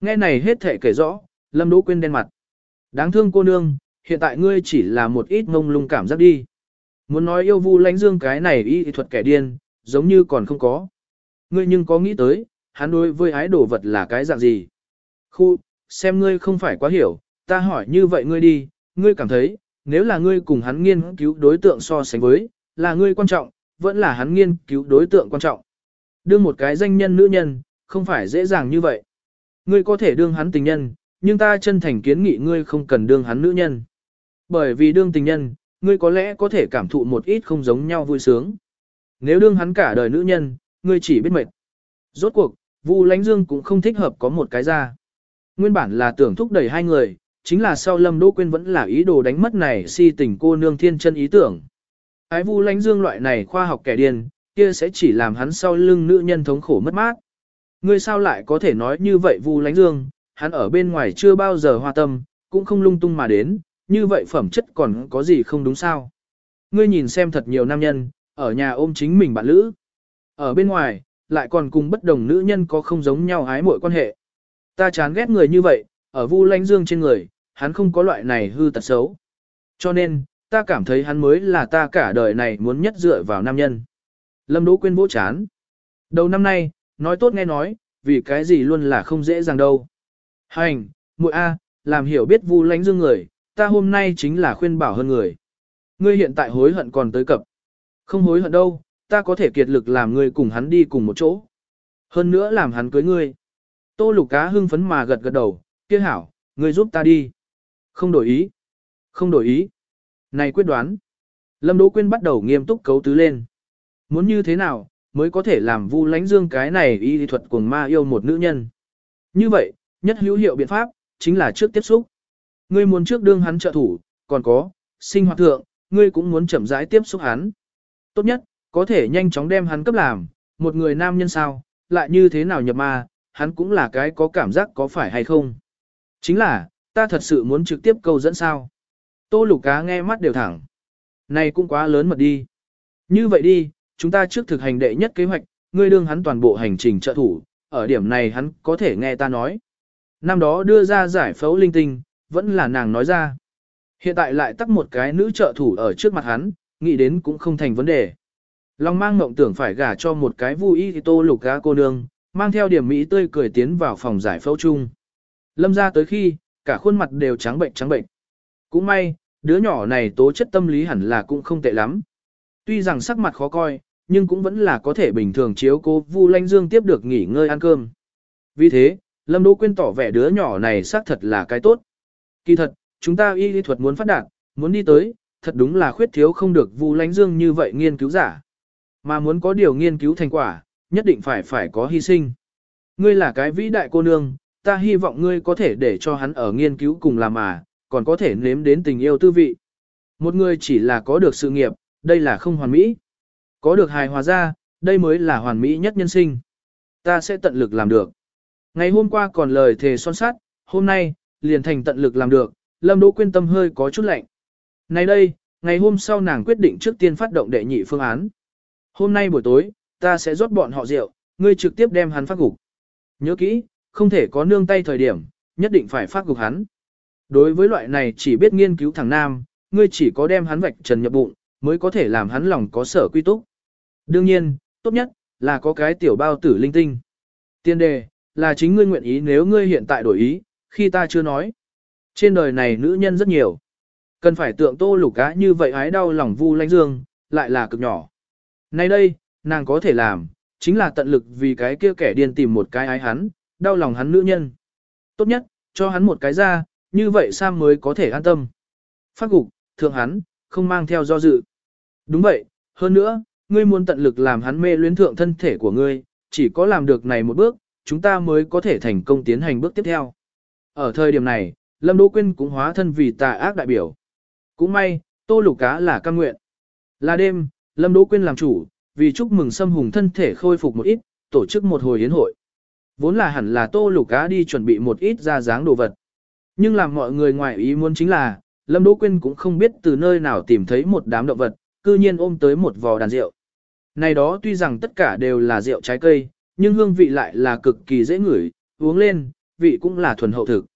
Nghe này hết thể kể rõ, Lâm Đỗ Quyên đen mặt. Đáng thương cô nương, hiện tại ngươi chỉ là một ít ngông lung cảm giác đi. Muốn nói yêu vu lãnh dương cái này y thuật kẻ điên, giống như còn không có. Ngươi nhưng có nghĩ tới, hắn đối với ái đồ vật là cái dạng gì? Khu, xem ngươi không phải quá hiểu, ta hỏi như vậy ngươi đi, ngươi cảm thấy, nếu là ngươi cùng hắn nghiên cứu đối tượng so sánh với, là ngươi quan trọng, vẫn là hắn nghiên cứu đối tượng quan trọng. Đương một cái danh nhân nữ nhân, không phải dễ dàng như vậy. Ngươi có thể đương hắn tình nhân, nhưng ta chân thành kiến nghị ngươi không cần đương hắn nữ nhân. Bởi vì đương tình nhân, ngươi có lẽ có thể cảm thụ một ít không giống nhau vui sướng. Nếu đương hắn cả đời nữ nhân, ngươi chỉ biết mệt. Rốt cuộc, Vu Lánh Dương cũng không thích hợp có một cái ra. Nguyên bản là tưởng thúc đẩy hai người, chính là sau Lâm Đỗ Quyên vẫn là ý đồ đánh mất này si tình cô nương thiên chân ý tưởng. Ái Vu Lánh Dương loại này khoa học kẻ điên, kia sẽ chỉ làm hắn sau lưng nữ nhân thống khổ mất mát. Ngươi sao lại có thể nói như vậy Vu Lánh Dương, hắn ở bên ngoài chưa bao giờ hoa tâm, cũng không lung tung mà đến, như vậy phẩm chất còn có gì không đúng sao? Ngươi nhìn xem thật nhiều nam nhân, ở nhà ôm chính mình bạn lữ. Ở bên ngoài, lại còn cùng bất đồng nữ nhân có không giống nhau ái mỗi quan hệ. Ta chán ghét người như vậy, ở Vu lãnh Dương trên người, hắn không có loại này hư tật xấu. Cho nên, ta cảm thấy hắn mới là ta cả đời này muốn nhất dựa vào nam nhân. Lâm Đỗ Quyên vỗ chán. Đầu năm nay, nói tốt nghe nói, vì cái gì luôn là không dễ dàng đâu. Hành, muội A, làm hiểu biết vu lãnh dương người, ta hôm nay chính là khuyên bảo hơn người. Ngươi hiện tại hối hận còn tới cập. Không hối hận đâu, ta có thể kiệt lực làm ngươi cùng hắn đi cùng một chỗ. Hơn nữa làm hắn cưới ngươi. Tô lục cá hưng phấn mà gật gật đầu, kia hảo, ngươi giúp ta đi. Không đổi ý. Không đổi ý. Này quyết đoán. Lâm Đỗ Quyên bắt đầu nghiêm túc cấu tứ lên. Muốn như thế nào, mới có thể làm vu lánh dương cái này y thuật cuồng ma yêu một nữ nhân. Như vậy, nhất hữu hiệu biện pháp, chính là trước tiếp xúc. Ngươi muốn trước đương hắn trợ thủ, còn có, sinh hoạt thượng, ngươi cũng muốn chậm rãi tiếp xúc hắn. Tốt nhất, có thể nhanh chóng đem hắn cấp làm, một người nam nhân sao, lại như thế nào nhập ma, hắn cũng là cái có cảm giác có phải hay không. Chính là, ta thật sự muốn trực tiếp câu dẫn sao. Tô lục cá nghe mắt đều thẳng. Này cũng quá lớn mật đi. Như vậy đi, chúng ta trước thực hành đệ nhất kế hoạch, ngươi đương hắn toàn bộ hành trình trợ thủ, ở điểm này hắn có thể nghe ta nói. Năm đó đưa ra giải phẫu linh tinh, vẫn là nàng nói ra. Hiện tại lại tắt một cái nữ trợ thủ ở trước mặt hắn, nghĩ đến cũng không thành vấn đề. Long mang mộng tưởng phải gả cho một cái vui y thì tô lục gá cô nương, mang theo điểm mỹ tươi cười tiến vào phòng giải phẫu chung. Lâm ra tới khi, cả khuôn mặt đều trắng bệnh trắng bệnh. Cũng may, đứa nhỏ này tố chất tâm lý hẳn là cũng không tệ lắm. Tuy rằng sắc mặt khó coi, nhưng cũng vẫn là có thể bình thường chiếu cố Vu Lanh Dương tiếp được nghỉ ngơi ăn cơm. Vì thế, Lâm Đỗ Quyên tỏ vẻ đứa nhỏ này xác thật là cái tốt. Kỳ thật, chúng ta y lý thuật muốn phát đạt, muốn đi tới, thật đúng là khuyết thiếu không được Vu Lanh Dương như vậy nghiên cứu giả. Mà muốn có điều nghiên cứu thành quả, nhất định phải phải có hy sinh. Ngươi là cái vĩ đại cô nương, ta hy vọng ngươi có thể để cho hắn ở nghiên cứu cùng làm mà, còn có thể nếm đến tình yêu tư vị. Một người chỉ là có được sự nghiệp, đây là không hoàn mỹ. Có được hài hòa ra, đây mới là hoàn mỹ nhất nhân sinh. Ta sẽ tận lực làm được. Ngày hôm qua còn lời thề son sát, hôm nay, liền thành tận lực làm được, Lâm Đỗ quyên tâm hơi có chút lạnh. Nay đây, ngày hôm sau nàng quyết định trước tiên phát động đệ nhị phương án. Hôm nay buổi tối, ta sẽ rót bọn họ rượu, ngươi trực tiếp đem hắn phát gục. Nhớ kỹ, không thể có nương tay thời điểm, nhất định phải phát gục hắn. Đối với loại này chỉ biết nghiên cứu thằng nam, ngươi chỉ có đem hắn vạch trần nhập bụng, mới có thể làm hắn lòng có sở quy túc. Đương nhiên, tốt nhất, là có cái tiểu bao tử linh tinh. Tiên đề, là chính ngươi nguyện ý nếu ngươi hiện tại đổi ý, khi ta chưa nói. Trên đời này nữ nhân rất nhiều. Cần phải tượng tô lục cá như vậy ái đau lòng vu lanh dương, lại là cực nhỏ. Nay đây, nàng có thể làm, chính là tận lực vì cái kia kẻ điên tìm một cái ái hắn, đau lòng hắn nữ nhân. Tốt nhất, cho hắn một cái ra, như vậy Sam mới có thể an tâm. Phát gục, thượng hắn, không mang theo do dự. Đúng vậy, hơn nữa, ngươi muốn tận lực làm hắn mê luyến thượng thân thể của ngươi, chỉ có làm được này một bước, chúng ta mới có thể thành công tiến hành bước tiếp theo. Ở thời điểm này, Lâm Đỗ Quyên cũng hóa thân vì tà ác đại biểu. Cũng may, Tô Lục Cá là căn nguyện. Là đêm, Lâm Đỗ Quyên làm chủ, vì chúc mừng Sâm Hùng thân thể khôi phục một ít, tổ chức một hồi yến hội. Vốn là hẳn là Tô Lục Cá đi chuẩn bị một ít ra dáng đồ vật. Nhưng làm mọi người ngoài ý muốn chính là, Lâm Đỗ Quyên cũng không biết từ nơi nào tìm thấy một đám động vật, cư nhiên ôm tới một vò đàn rượu. Này đó tuy rằng tất cả đều là rượu trái cây, nhưng hương vị lại là cực kỳ dễ ngửi, uống lên, vị cũng là thuần hậu thực.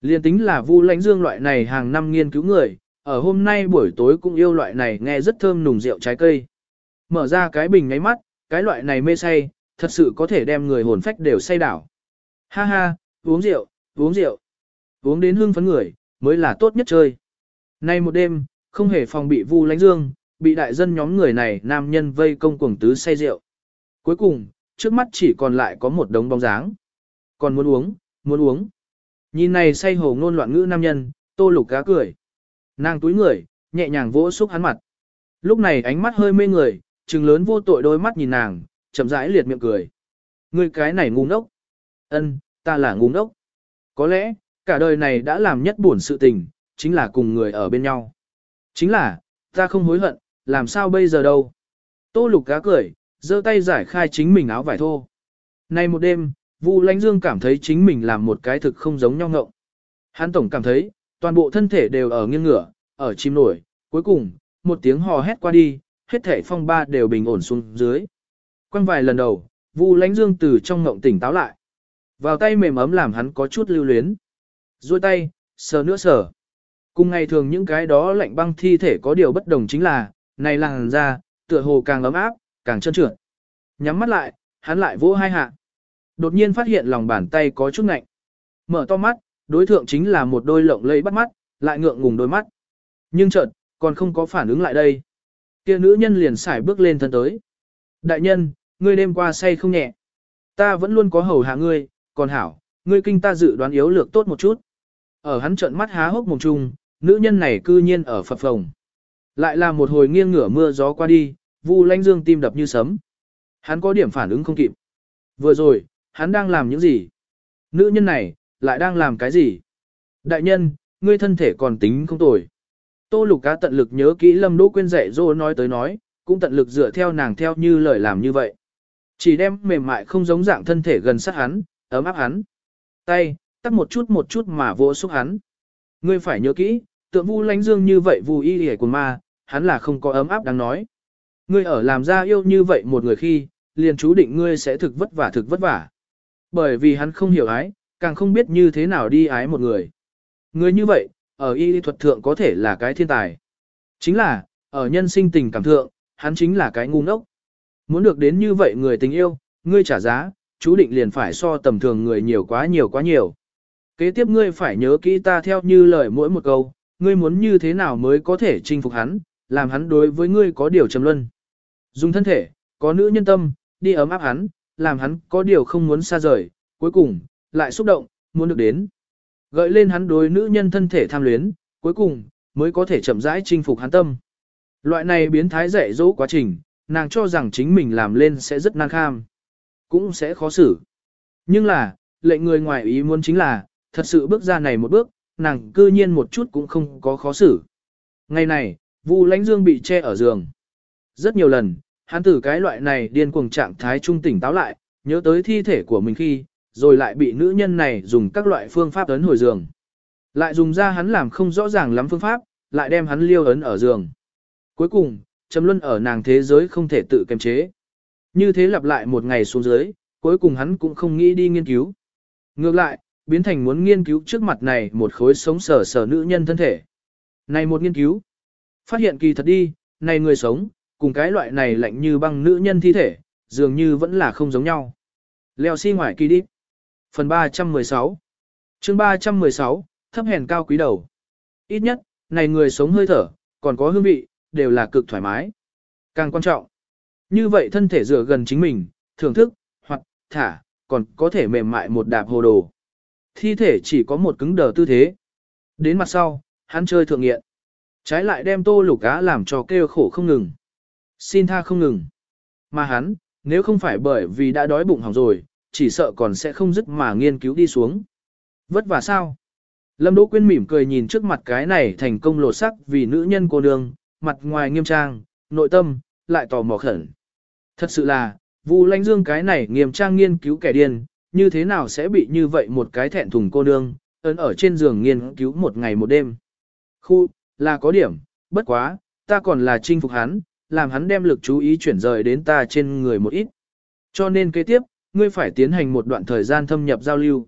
Liên tính là Vu Lãnh Dương loại này hàng năm nghiên cứu người, ở hôm nay buổi tối cũng yêu loại này nghe rất thơm nùng rượu trái cây. Mở ra cái bình ngáy mắt, cái loại này mê say, thật sự có thể đem người hồn phách đều say đảo. Ha ha, uống rượu, uống rượu. Uống đến hương phấn người, mới là tốt nhất chơi. Nay một đêm, không hề phòng bị Vu lánh Dương, bị đại dân nhóm người này nam nhân vây công cuồng tứ say rượu. Cuối cùng, trước mắt chỉ còn lại có một đống bóng dáng. Còn muốn uống, muốn uống. Nhìn này say hồ ngôn loạn ngữ nam nhân, tô lục cá cười. Nàng túi người, nhẹ nhàng vỗ xúc hắn mặt. Lúc này ánh mắt hơi mê người, trừng lớn vô tội đôi mắt nhìn nàng, chậm rãi liệt miệng cười. Ngươi cái này ngu ngốc. Ân, ta là ngu ngốc. Có lẽ, cả đời này đã làm nhất buồn sự tình, chính là cùng người ở bên nhau. Chính là, ta không hối hận, làm sao bây giờ đâu. Tô lục cá cười, giơ tay giải khai chính mình áo vải thô. Nay một đêm, Vu Lãnh Dương cảm thấy chính mình làm một cái thực không giống nhau ngộng. Hắn tổng cảm thấy, toàn bộ thân thể đều ở nghiêng ngửa, ở chim nổi, cuối cùng, một tiếng hò hét qua đi, hết thể phong ba đều bình ổn xuống dưới. Quăng vài lần đầu, Vu Lãnh Dương từ trong ngộng tỉnh táo lại. Vào tay mềm ấm làm hắn có chút lưu luyến. Rồi tay, sờ nữa sờ. Cùng ngày thường những cái đó lạnh băng thi thể có điều bất đồng chính là, này làng ra, tựa hồ càng ấm áp, càng trơn trượt. Nhắm mắt lại, hắn lại vỗ hai hạ. Đột nhiên phát hiện lòng bàn tay có chút ngạnh. Mở to mắt, đối thượng chính là một đôi lộng lẫy bắt mắt, lại ngượng ngùng đôi mắt. Nhưng chợt, còn không có phản ứng lại đây. Kia nữ nhân liền xài bước lên thân tới. Đại nhân, ngươi đêm qua say không nhẹ. Ta vẫn luôn có hầu hạ ngươi, còn hảo, ngươi kinh ta dự đoán yếu lược tốt một chút. Ở hắn trận mắt há hốc mồm chung, nữ nhân này cư nhiên ở phập phồng. Lại là một hồi nghiêng ngửa mưa gió qua đi, Vu Lãnh Dương tim đập như sấm. Hắn có điểm phản ứng không kịp. Vừa rồi, hắn đang làm những gì? Nữ nhân này, lại đang làm cái gì? Đại nhân, ngươi thân thể còn tính không tồi. Tô Lục Cá tận lực nhớ kỹ Lâm Đỗ Quyên dạy dỗ nói tới nói, cũng tận lực dựa theo nàng theo như lời làm như vậy. Chỉ đem mềm mại không giống dạng thân thể gần sát hắn, ấm áp hắn. Tay, tắt một chút một chút mà vỗ xúc hắn. Ngươi phải nhớ kỹ, tượng Vu Lánh Dương như vậy Vu Y hề của ma, hắn là không có ấm áp đáng nói. Ngươi ở làm ra yêu như vậy một người khi, liền chú định ngươi sẽ thực vất vả thực vất vả. Bởi vì hắn không hiểu ái, càng không biết như thế nào đi ái một người. Người như vậy, ở y thuật thượng có thể là cái thiên tài. Chính là, ở nhân sinh tình cảm thượng, hắn chính là cái ngu ngốc. Muốn được đến như vậy người tình yêu, ngươi trả giá, chú định liền phải so tầm thường người nhiều quá nhiều quá nhiều. Kế tiếp ngươi phải nhớ kỹ ta theo như lời mỗi một câu, ngươi muốn như thế nào mới có thể chinh phục hắn, làm hắn đối với ngươi có điều trầm luân. Dùng thân thể, có nữ nhân tâm, đi ấm áp hắn, làm hắn có điều không muốn xa rời, cuối cùng, lại xúc động, muốn được đến. Gợi lên hắn đối nữ nhân thân thể tham luyến, cuối cùng, mới có thể chậm rãi chinh phục hắn tâm. Loại này biến thái dạy dỗ quá trình, nàng cho rằng chính mình làm lên sẽ rất nan kham, cũng sẽ khó xử. Nhưng là, lệnh người ngoài ý muốn chính là, thật sự bước ra này một bước, nàng cư nhiên một chút cũng không có khó xử. Ngày này, Vu Lãnh Dương bị che ở giường. Rất nhiều lần, hắn từ cái loại này điên cuồng trạng thái trung tỉnh táo lại, nhớ tới thi thể của mình khi, rồi lại bị nữ nhân này dùng các loại phương pháp ấn hồi giường. Lại dùng ra hắn làm không rõ ràng lắm phương pháp, lại đem hắn liêu ấn ở giường. Cuối cùng, Trầm Luân ở nàng thế giới không thể tự kiềm chế. Như thế lặp lại một ngày xuống dưới, cuối cùng hắn cũng không nghĩ đi nghiên cứu. Ngược lại, biến thành muốn nghiên cứu trước mặt này một khối sống sờ sờ nữ nhân thân thể. Này một nghiên cứu, phát hiện kỳ thật đi, này người sống, cùng cái loại này lạnh như băng nữ nhân thi thể, dường như vẫn là không giống nhau. Leo xi si ngoài kỳ đi. Phần 316 chương 316, thấp hèn cao quý đầu. Ít nhất, này người sống hơi thở, còn có hương vị, đều là cực thoải mái. Càng quan trọng, như vậy thân thể dựa gần chính mình, thưởng thức, hoặc, thả, còn có thể mềm mại một đạp hồ đồ. Thi thể chỉ có một cứng đờ tư thế. Đến mặt sau, hắn chơi thượng nghiện. Trái lại đem tô lục cá làm cho kêu khổ không ngừng. Xin tha không ngừng. Mà hắn, nếu không phải bởi vì đã đói bụng hỏng rồi, chỉ sợ còn sẽ không dứt mà nghiên cứu đi xuống. Vất vả sao? Lâm Đỗ Quyên mỉm cười nhìn trước mặt cái này thành công lột sắc vì nữ nhân cô nương, mặt ngoài nghiêm trang, nội tâm, lại tò mò khẩn. Thật sự là, Vu Lãnh Dương cái này nghiêm trang nghiên cứu kẻ điên, như thế nào sẽ bị như vậy một cái thẹn thùng cô nương, ấn ở trên giường nghiên cứu một ngày một đêm. Khu, là có điểm, bất quá, ta còn là chinh phục hắn, làm hắn đem lực chú ý chuyển rời đến ta trên người một ít. Cho nên kế tiếp, ngươi phải tiến hành một đoạn thời gian thâm nhập giao lưu.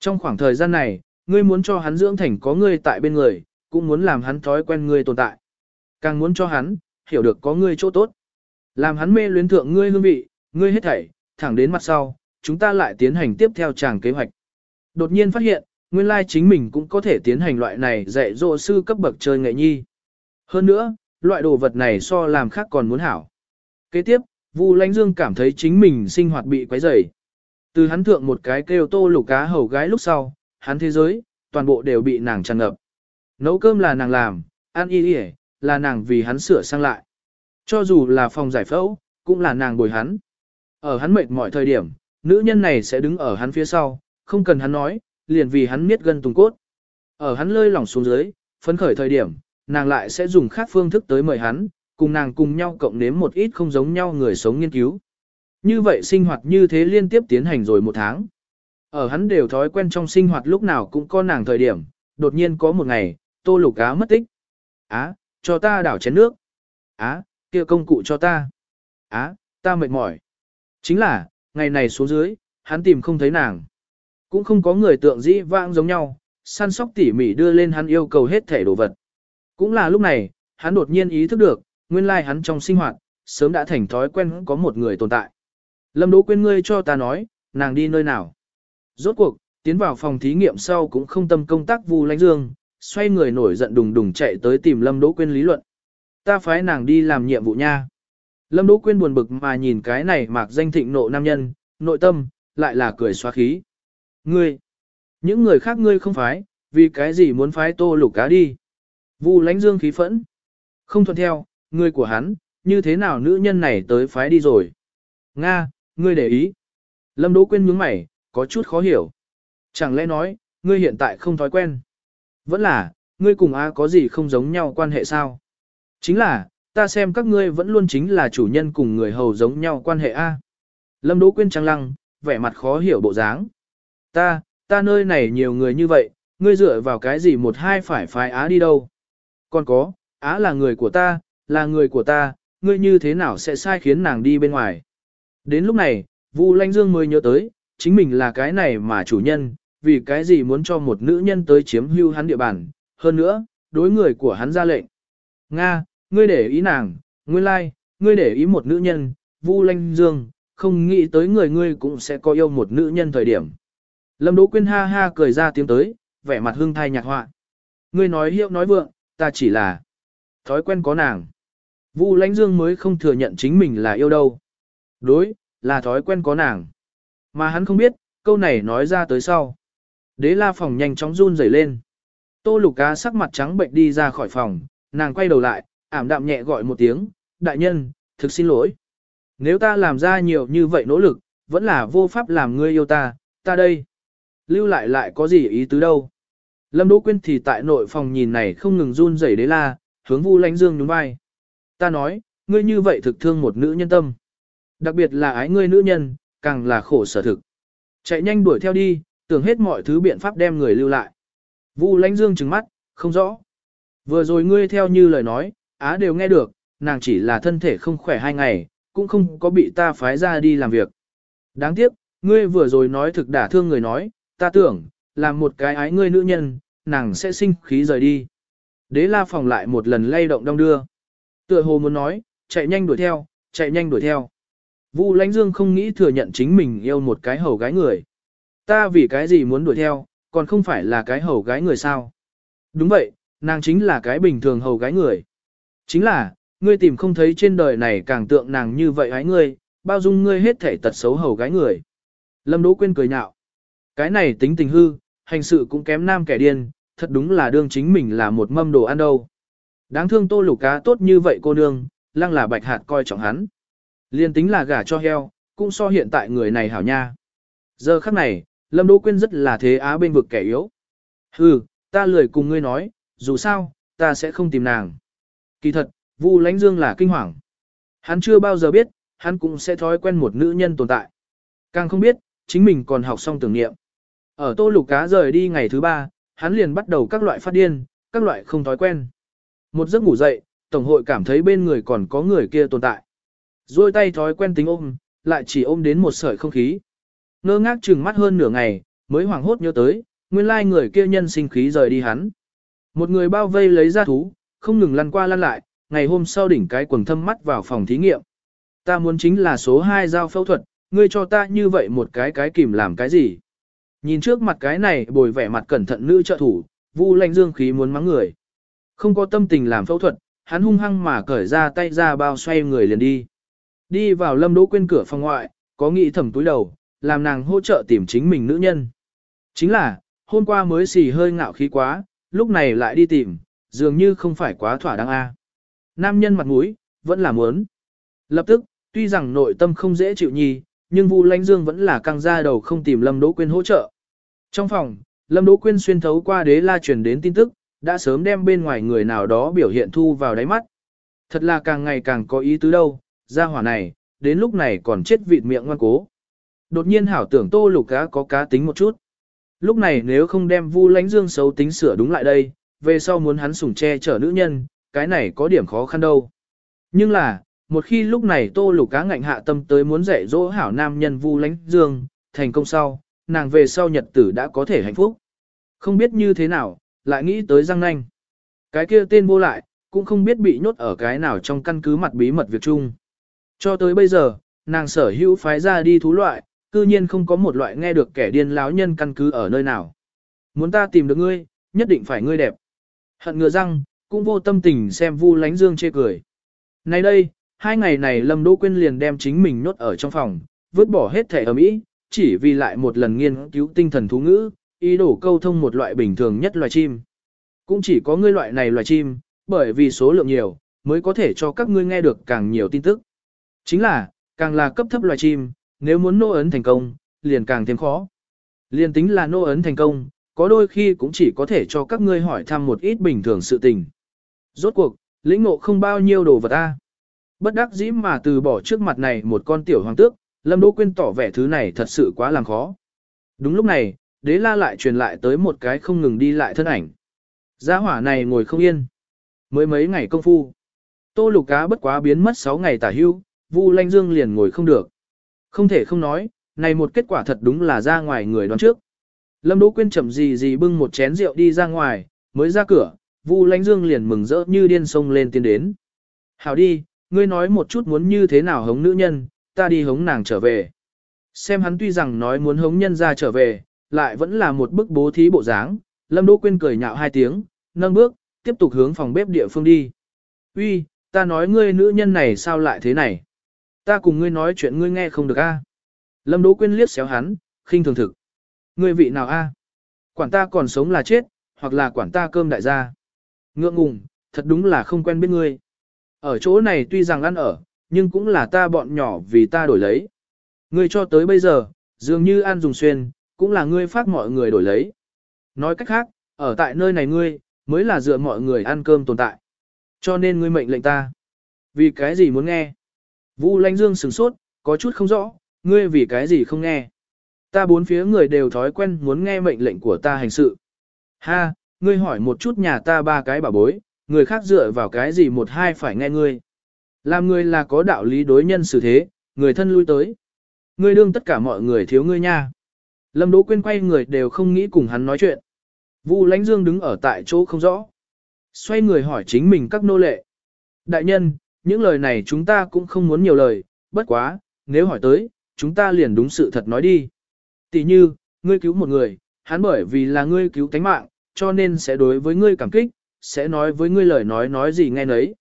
Trong khoảng thời gian này, ngươi muốn cho hắn dưỡng thành có ngươi tại bên người, cũng muốn làm hắn thói quen ngươi tồn tại. Càng muốn cho hắn, hiểu được có ngươi chỗ tốt. Làm hắn mê luyến thượng ngươi hương vị, ngươi hết thảy, thẳng đến mặt sau, chúng ta lại tiến hành tiếp theo chàng kế hoạch. Đột nhiên phát hiện, nguyên lai chính mình cũng có thể tiến hành loại này dạy dỗ sư cấp bậc chơi nghệ nhi. Hơn nữa, loại đồ vật này so làm khác còn muốn hảo. Kế tiếp, Vu Lãnh Dương cảm thấy chính mình sinh hoạt bị quấy rầy. Từ hắn thượng một cái kêu tô lục cá hầu gái lúc sau, hắn thế giới, toàn bộ đều bị nàng tràn ngập. Nấu cơm là nàng làm, ăn y y là nàng vì hắn sửa sang lại. Cho dù là phòng giải phẫu, cũng là nàng bồi hắn. Ở hắn mệt mọi thời điểm, nữ nhân này sẽ đứng ở hắn phía sau, không cần hắn nói, liền vì hắn miết gân tùng cốt. Ở hắn lơi lỏng xuống dưới, phấn khởi thời điểm, nàng lại sẽ dùng khác phương thức tới mời hắn, cùng nàng cùng nhau cộng nếm một ít không giống nhau người sống nghiên cứu. Như vậy sinh hoạt như thế liên tiếp tiến hành rồi một tháng. Ở hắn đều thói quen trong sinh hoạt lúc nào cũng có nàng thời điểm, đột nhiên có một ngày, tô lục á mất tích. Á, cho ta đảo chén nước. Á, kia công cụ cho ta. Á, ta mệt mỏi. Chính là, ngày này xuống dưới, hắn tìm không thấy nàng. Cũng không có người tượng dĩ vãng giống nhau, săn sóc tỉ mỉ đưa lên hắn yêu cầu hết thể đồ vật. Cũng là lúc này, hắn đột nhiên ý thức được, nguyên lai hắn trong sinh hoạt, sớm đã thành thói quen có một người tồn tại. Lâm Đỗ quên ngươi cho ta nói, nàng đi nơi nào. Rốt cuộc, tiến vào phòng thí nghiệm sau cũng không tâm công tác Vu Lánh Dương, xoay người nổi giận đùng đùng chạy tới tìm Lâm Đỗ Quyên lý luận. Ta phái nàng đi làm nhiệm vụ nha. Lâm Đỗ Quyên buồn bực mà nhìn cái này mạc danh thịnh nộ nam nhân, nội tâm, lại là cười xóa khí. Ngươi, những người khác ngươi không phái, vì cái gì muốn phái tô lục cá đi. Vu Lánh dương khí phẫn. Không thuận theo, người của hắn, như thế nào nữ nhân này tới phái đi rồi. Nga, ngươi để ý. Lâm Đỗ Quyên nhướng mày, có chút khó hiểu. Chẳng lẽ nói, ngươi hiện tại không thói quen. Vẫn là, ngươi cùng A có gì không giống nhau quan hệ sao? Chính là, ta xem các ngươi vẫn luôn chính là chủ nhân cùng người hầu giống nhau quan hệ A. Lâm Đỗ Quyên trăng lăng, vẻ mặt khó hiểu bộ dáng. Ta, ta nơi này nhiều người như vậy, ngươi dựa vào cái gì một hai phải phái Á đi đâu? Còn có, Á là người của ta, là người của ta, ngươi như thế nào sẽ sai khiến nàng đi bên ngoài? Đến lúc này, Vu Lanh Dương mới nhớ tới, chính mình là cái này mà chủ nhân, vì cái gì muốn cho một nữ nhân tới chiếm hưu hắn địa bàn, hơn nữa, đối người của hắn ra lệnh. Nga, ngươi để ý nàng, ngươi lai, like, ngươi để ý một nữ nhân, Vu Lanh Dương, không nghĩ tới người ngươi cũng sẽ có yêu một nữ nhân thời điểm. Lâm Đỗ Quyên ha ha cười ra tiếng tới, vẻ mặt hương thai nhạc họa. Ngươi nói hiệu nói vượng, ta chỉ là thói quen có nàng. Vu Lãnh Dương mới không thừa nhận chính mình là yêu đâu. Đối, là thói quen có nàng. Mà hắn không biết, câu này nói ra tới sau. Đế la phòng nhanh chóng run rẩy lên. Tô lục cá sắc mặt trắng bệnh đi ra khỏi phòng, nàng quay đầu lại, ảm đạm nhẹ gọi một tiếng, đại nhân, thực xin lỗi. Nếu ta làm ra nhiều như vậy nỗ lực, vẫn là vô pháp làm ngươi yêu ta, ta đây. Lưu lại lại có gì ý tứ đâu. Lâm Đỗ Quyên thì tại nội phòng nhìn này không ngừng run rẩy đế la, hướng Vu Lãnh Dương nhún vai. Ta nói, ngươi như vậy thực thương một nữ nhân tâm. Đặc biệt là ái ngươi nữ nhân, càng là khổ sở thực. Chạy nhanh đuổi theo đi, tưởng hết mọi thứ biện pháp đem người lưu lại. Vu Lãnh Dương trừng mắt, không rõ. Vừa rồi ngươi theo như lời nói, Á đều nghe được, nàng chỉ là thân thể không khỏe hai ngày, cũng không có bị ta phái ra đi làm việc. Đáng tiếc, ngươi vừa rồi nói thực đả thương người nói, ta tưởng, làm một cái ái ngươi nữ nhân, nàng sẽ sinh khí rời đi. Đế la phòng lại một lần lay động đong đưa. Tựa hồ muốn nói, chạy nhanh đuổi theo, chạy nhanh đuổi theo. Vu Lãnh Dương không nghĩ thừa nhận chính mình yêu một cái hầu gái người. Ta vì cái gì muốn đuổi theo, còn không phải là cái hầu gái người sao? Đúng vậy, nàng chính là cái bình thường hầu gái người. Chính là, ngươi tìm không thấy trên đời này càng tượng nàng như vậy hái ngươi, bao dung ngươi hết thể tật xấu hầu gái người. Lâm Đỗ Quyên cười nhạo. Cái này tính tình hư, hành sự cũng kém nam kẻ điên, thật đúng là đương chính mình là một mâm đồ ăn đâu. Đáng thương tô lục cá tốt như vậy cô nương, lăng là bạch hạt coi trọng hắn. Liên tính là gả cho heo, cũng so hiện tại người này hảo nha. Giờ khắc này, Lâm Đỗ Quyên rất là thế á bên vực kẻ yếu. Hừ, ta lười cùng ngươi nói, dù sao, ta sẽ không tìm nàng. Kỳ thật, Vu Lãnh Dương là kinh hoàng. Hắn chưa bao giờ biết, hắn cũng sẽ thói quen một nữ nhân tồn tại. Càng không biết, chính mình còn học xong tưởng niệm. Ở tô lục cá rời đi ngày thứ ba, hắn liền bắt đầu các loại phát điên, các loại không thói quen. Một giấc ngủ dậy, Tổng hội cảm thấy bên người còn có người kia tồn tại. Rồi tay thói quen tính ôm, lại chỉ ôm đến một sợi không khí. Ngơ ngác chừng mắt hơn nửa ngày, mới hoảng hốt nhớ tới, nguyên lai người kia nhân sinh khí rời đi hắn. Một người bao vây lấy ra thú, không ngừng lăn qua lăn lại, ngày hôm sau đỉnh cái quần thâm mắt vào phòng thí nghiệm. Ta muốn chính là số 2 giao phẫu thuật, ngươi cho ta như vậy một cái cái kìm làm cái gì. Nhìn trước mặt cái này bồi vẻ mặt cẩn thận nữ trợ thủ, Vu Lanh Dương khí muốn mắng người. Không có tâm tình làm phẫu thuật, hắn hung hăng mà cởi ra tay ra bao xoay người liền đi. Đi vào Lâm Đỗ quên cửa phòng ngoại, có nghĩ thầm túi đầu, làm nàng hỗ trợ tìm chính mình nữ nhân. Chính là, hôm qua mới xì hơi ngạo khí quá, lúc này lại đi tìm, dường như không phải quá thỏa đáng a. Nam nhân mặt mũi, vẫn là muốn. Lập tức, tuy rằng nội tâm không dễ chịu nhì, nhưng Vu Lãnh Dương vẫn là căng ra đầu không tìm Lâm Đỗ Quyên hỗ trợ. Trong phòng, Lâm Đỗ Quyên xuyên thấu qua đế la truyền đến tin tức, đã sớm đem bên ngoài người nào đó biểu hiện thu vào đáy mắt. Thật là càng ngày càng có ý tứ đâu, gia hỏa này, đến lúc này còn chết vịt miệng ngoan cố. Đột nhiên hảo tưởng tô lục cá có cá tính một chút. Lúc này nếu không đem Vu Lãnh Dương xấu tính sửa đúng lại đây, về sau muốn hắn sủng che chở nữ nhân, cái này có điểm khó khăn đâu. Nhưng là, một khi lúc này tô lục cá ngạnh hạ tâm tới muốn dạy dỗ hảo nam nhân Vu Lãnh Dương, thành công sau, nàng về sau nhật tử đã có thể hạnh phúc. Không biết như thế nào, lại nghĩ tới răng nanh. Cái kia tên vô lại, cũng không biết bị nhốt ở cái nào trong căn cứ mặt bí mật việc chung. Cho tới bây giờ, nàng sở hữu phái ra đi thú loại, cư nhiên không có một loại nghe được kẻ điên láo nhân căn cứ ở nơi nào. Muốn ta tìm được ngươi, nhất định phải ngươi đẹp. Hận ngựa răng, cũng vô tâm tình xem vu lánh dương chê cười. Nay đây, hai ngày này Lâm Đỗ Quyên liền đem chính mình nhốt ở trong phòng, vứt bỏ hết thẻ ở Mỹ, chỉ vì lại một lần nghiên cứu tinh thần thú ngữ, ý đồ câu thông một loại bình thường nhất loài chim. Cũng chỉ có ngươi loại này loài chim, bởi vì số lượng nhiều, mới có thể cho các ngươi nghe được càng nhiều tin tức. Chính là, càng là cấp thấp loài chim, nếu muốn nô ấn thành công, liền càng thêm khó. Liền tính là nô ấn thành công, có đôi khi cũng chỉ có thể cho các ngươi hỏi thăm một ít bình thường sự tình. Rốt cuộc, lĩnh ngộ không bao nhiêu đồ vật ta. Bất đắc dĩ mà từ bỏ trước mặt này một con tiểu hoàng tước, Lâm Đỗ Quyên tỏ vẻ thứ này thật sự quá làm khó. Đúng lúc này, đế la lại truyền lại tới một cái không ngừng đi lại thân ảnh. Gia hỏa này ngồi không yên. Mới mấy ngày công phu. Tô lục cá bất quá biến mất 6 ngày tả hưu, Vu Lanh Dương liền ngồi không được. Không thể không nói, này một kết quả thật đúng là ra ngoài người đoán trước. Lâm Đỗ Quyên chậm gì gì bưng một chén rượu đi ra ngoài, mới ra cửa, Vu Lanh Dương liền mừng rỡ như điên sông lên tiến đến. Hảo đi, ngươi nói một chút muốn như thế nào hống nữ nhân, ta đi hống nàng trở về. Xem hắn tuy rằng nói muốn hống nhân ra trở về, lại vẫn là một bức bố thí bộ dáng. Lâm Đỗ Quyên cười nhạo hai tiếng, nâng bước, tiếp tục hướng phòng bếp địa phương đi. Uy, ta nói ngươi nữ nhân này sao lại thế này? Ta cùng ngươi nói chuyện ngươi nghe không được a? Lâm Đỗ Quyên liếc xéo hắn, khinh thường thực. Ngươi vị nào a? Quản ta còn sống là chết, hoặc là quản ta cơm đại gia. Ngượng ngùng, thật đúng là không quen biết ngươi. Ở chỗ này tuy rằng ăn ở, nhưng cũng là ta bọn nhỏ vì ta đổi lấy. Ngươi cho tới bây giờ, dường như ăn dùng xuyên, cũng là ngươi phát mọi người đổi lấy. Nói cách khác, ở tại nơi này ngươi, mới là dựa mọi người ăn cơm tồn tại. Cho nên ngươi mệnh lệnh ta. Vì cái gì muốn nghe? vũ Lanh Dương sửng sốt, có chút không rõ, ngươi vì cái gì không nghe? Ta bốn phía người đều thói quen muốn nghe mệnh lệnh của ta hành sự. Ha, ngươi hỏi một chút nhà ta ba cái bảo bối, người khác dựa vào cái gì một hai phải nghe ngươi. Làm người là có đạo lý đối nhân xử thế, người thân lui tới. Ngươi đương tất cả mọi người thiếu ngươi nha. Lâm Đỗ Quyên quay người đều không nghĩ cùng hắn nói chuyện. Vu Lãnh Dương đứng ở tại chỗ không rõ. Xoay người hỏi chính mình các nô lệ. Đại nhân, những lời này chúng ta cũng không muốn nhiều lời, bất quá, nếu hỏi tới, chúng ta liền đúng sự thật nói đi. Tỷ như, ngươi cứu một người, hắn bởi vì là ngươi cứu tánh mạng, cho nên sẽ đối với ngươi cảm kích, sẽ nói với ngươi lời nói nói gì nghe nấy.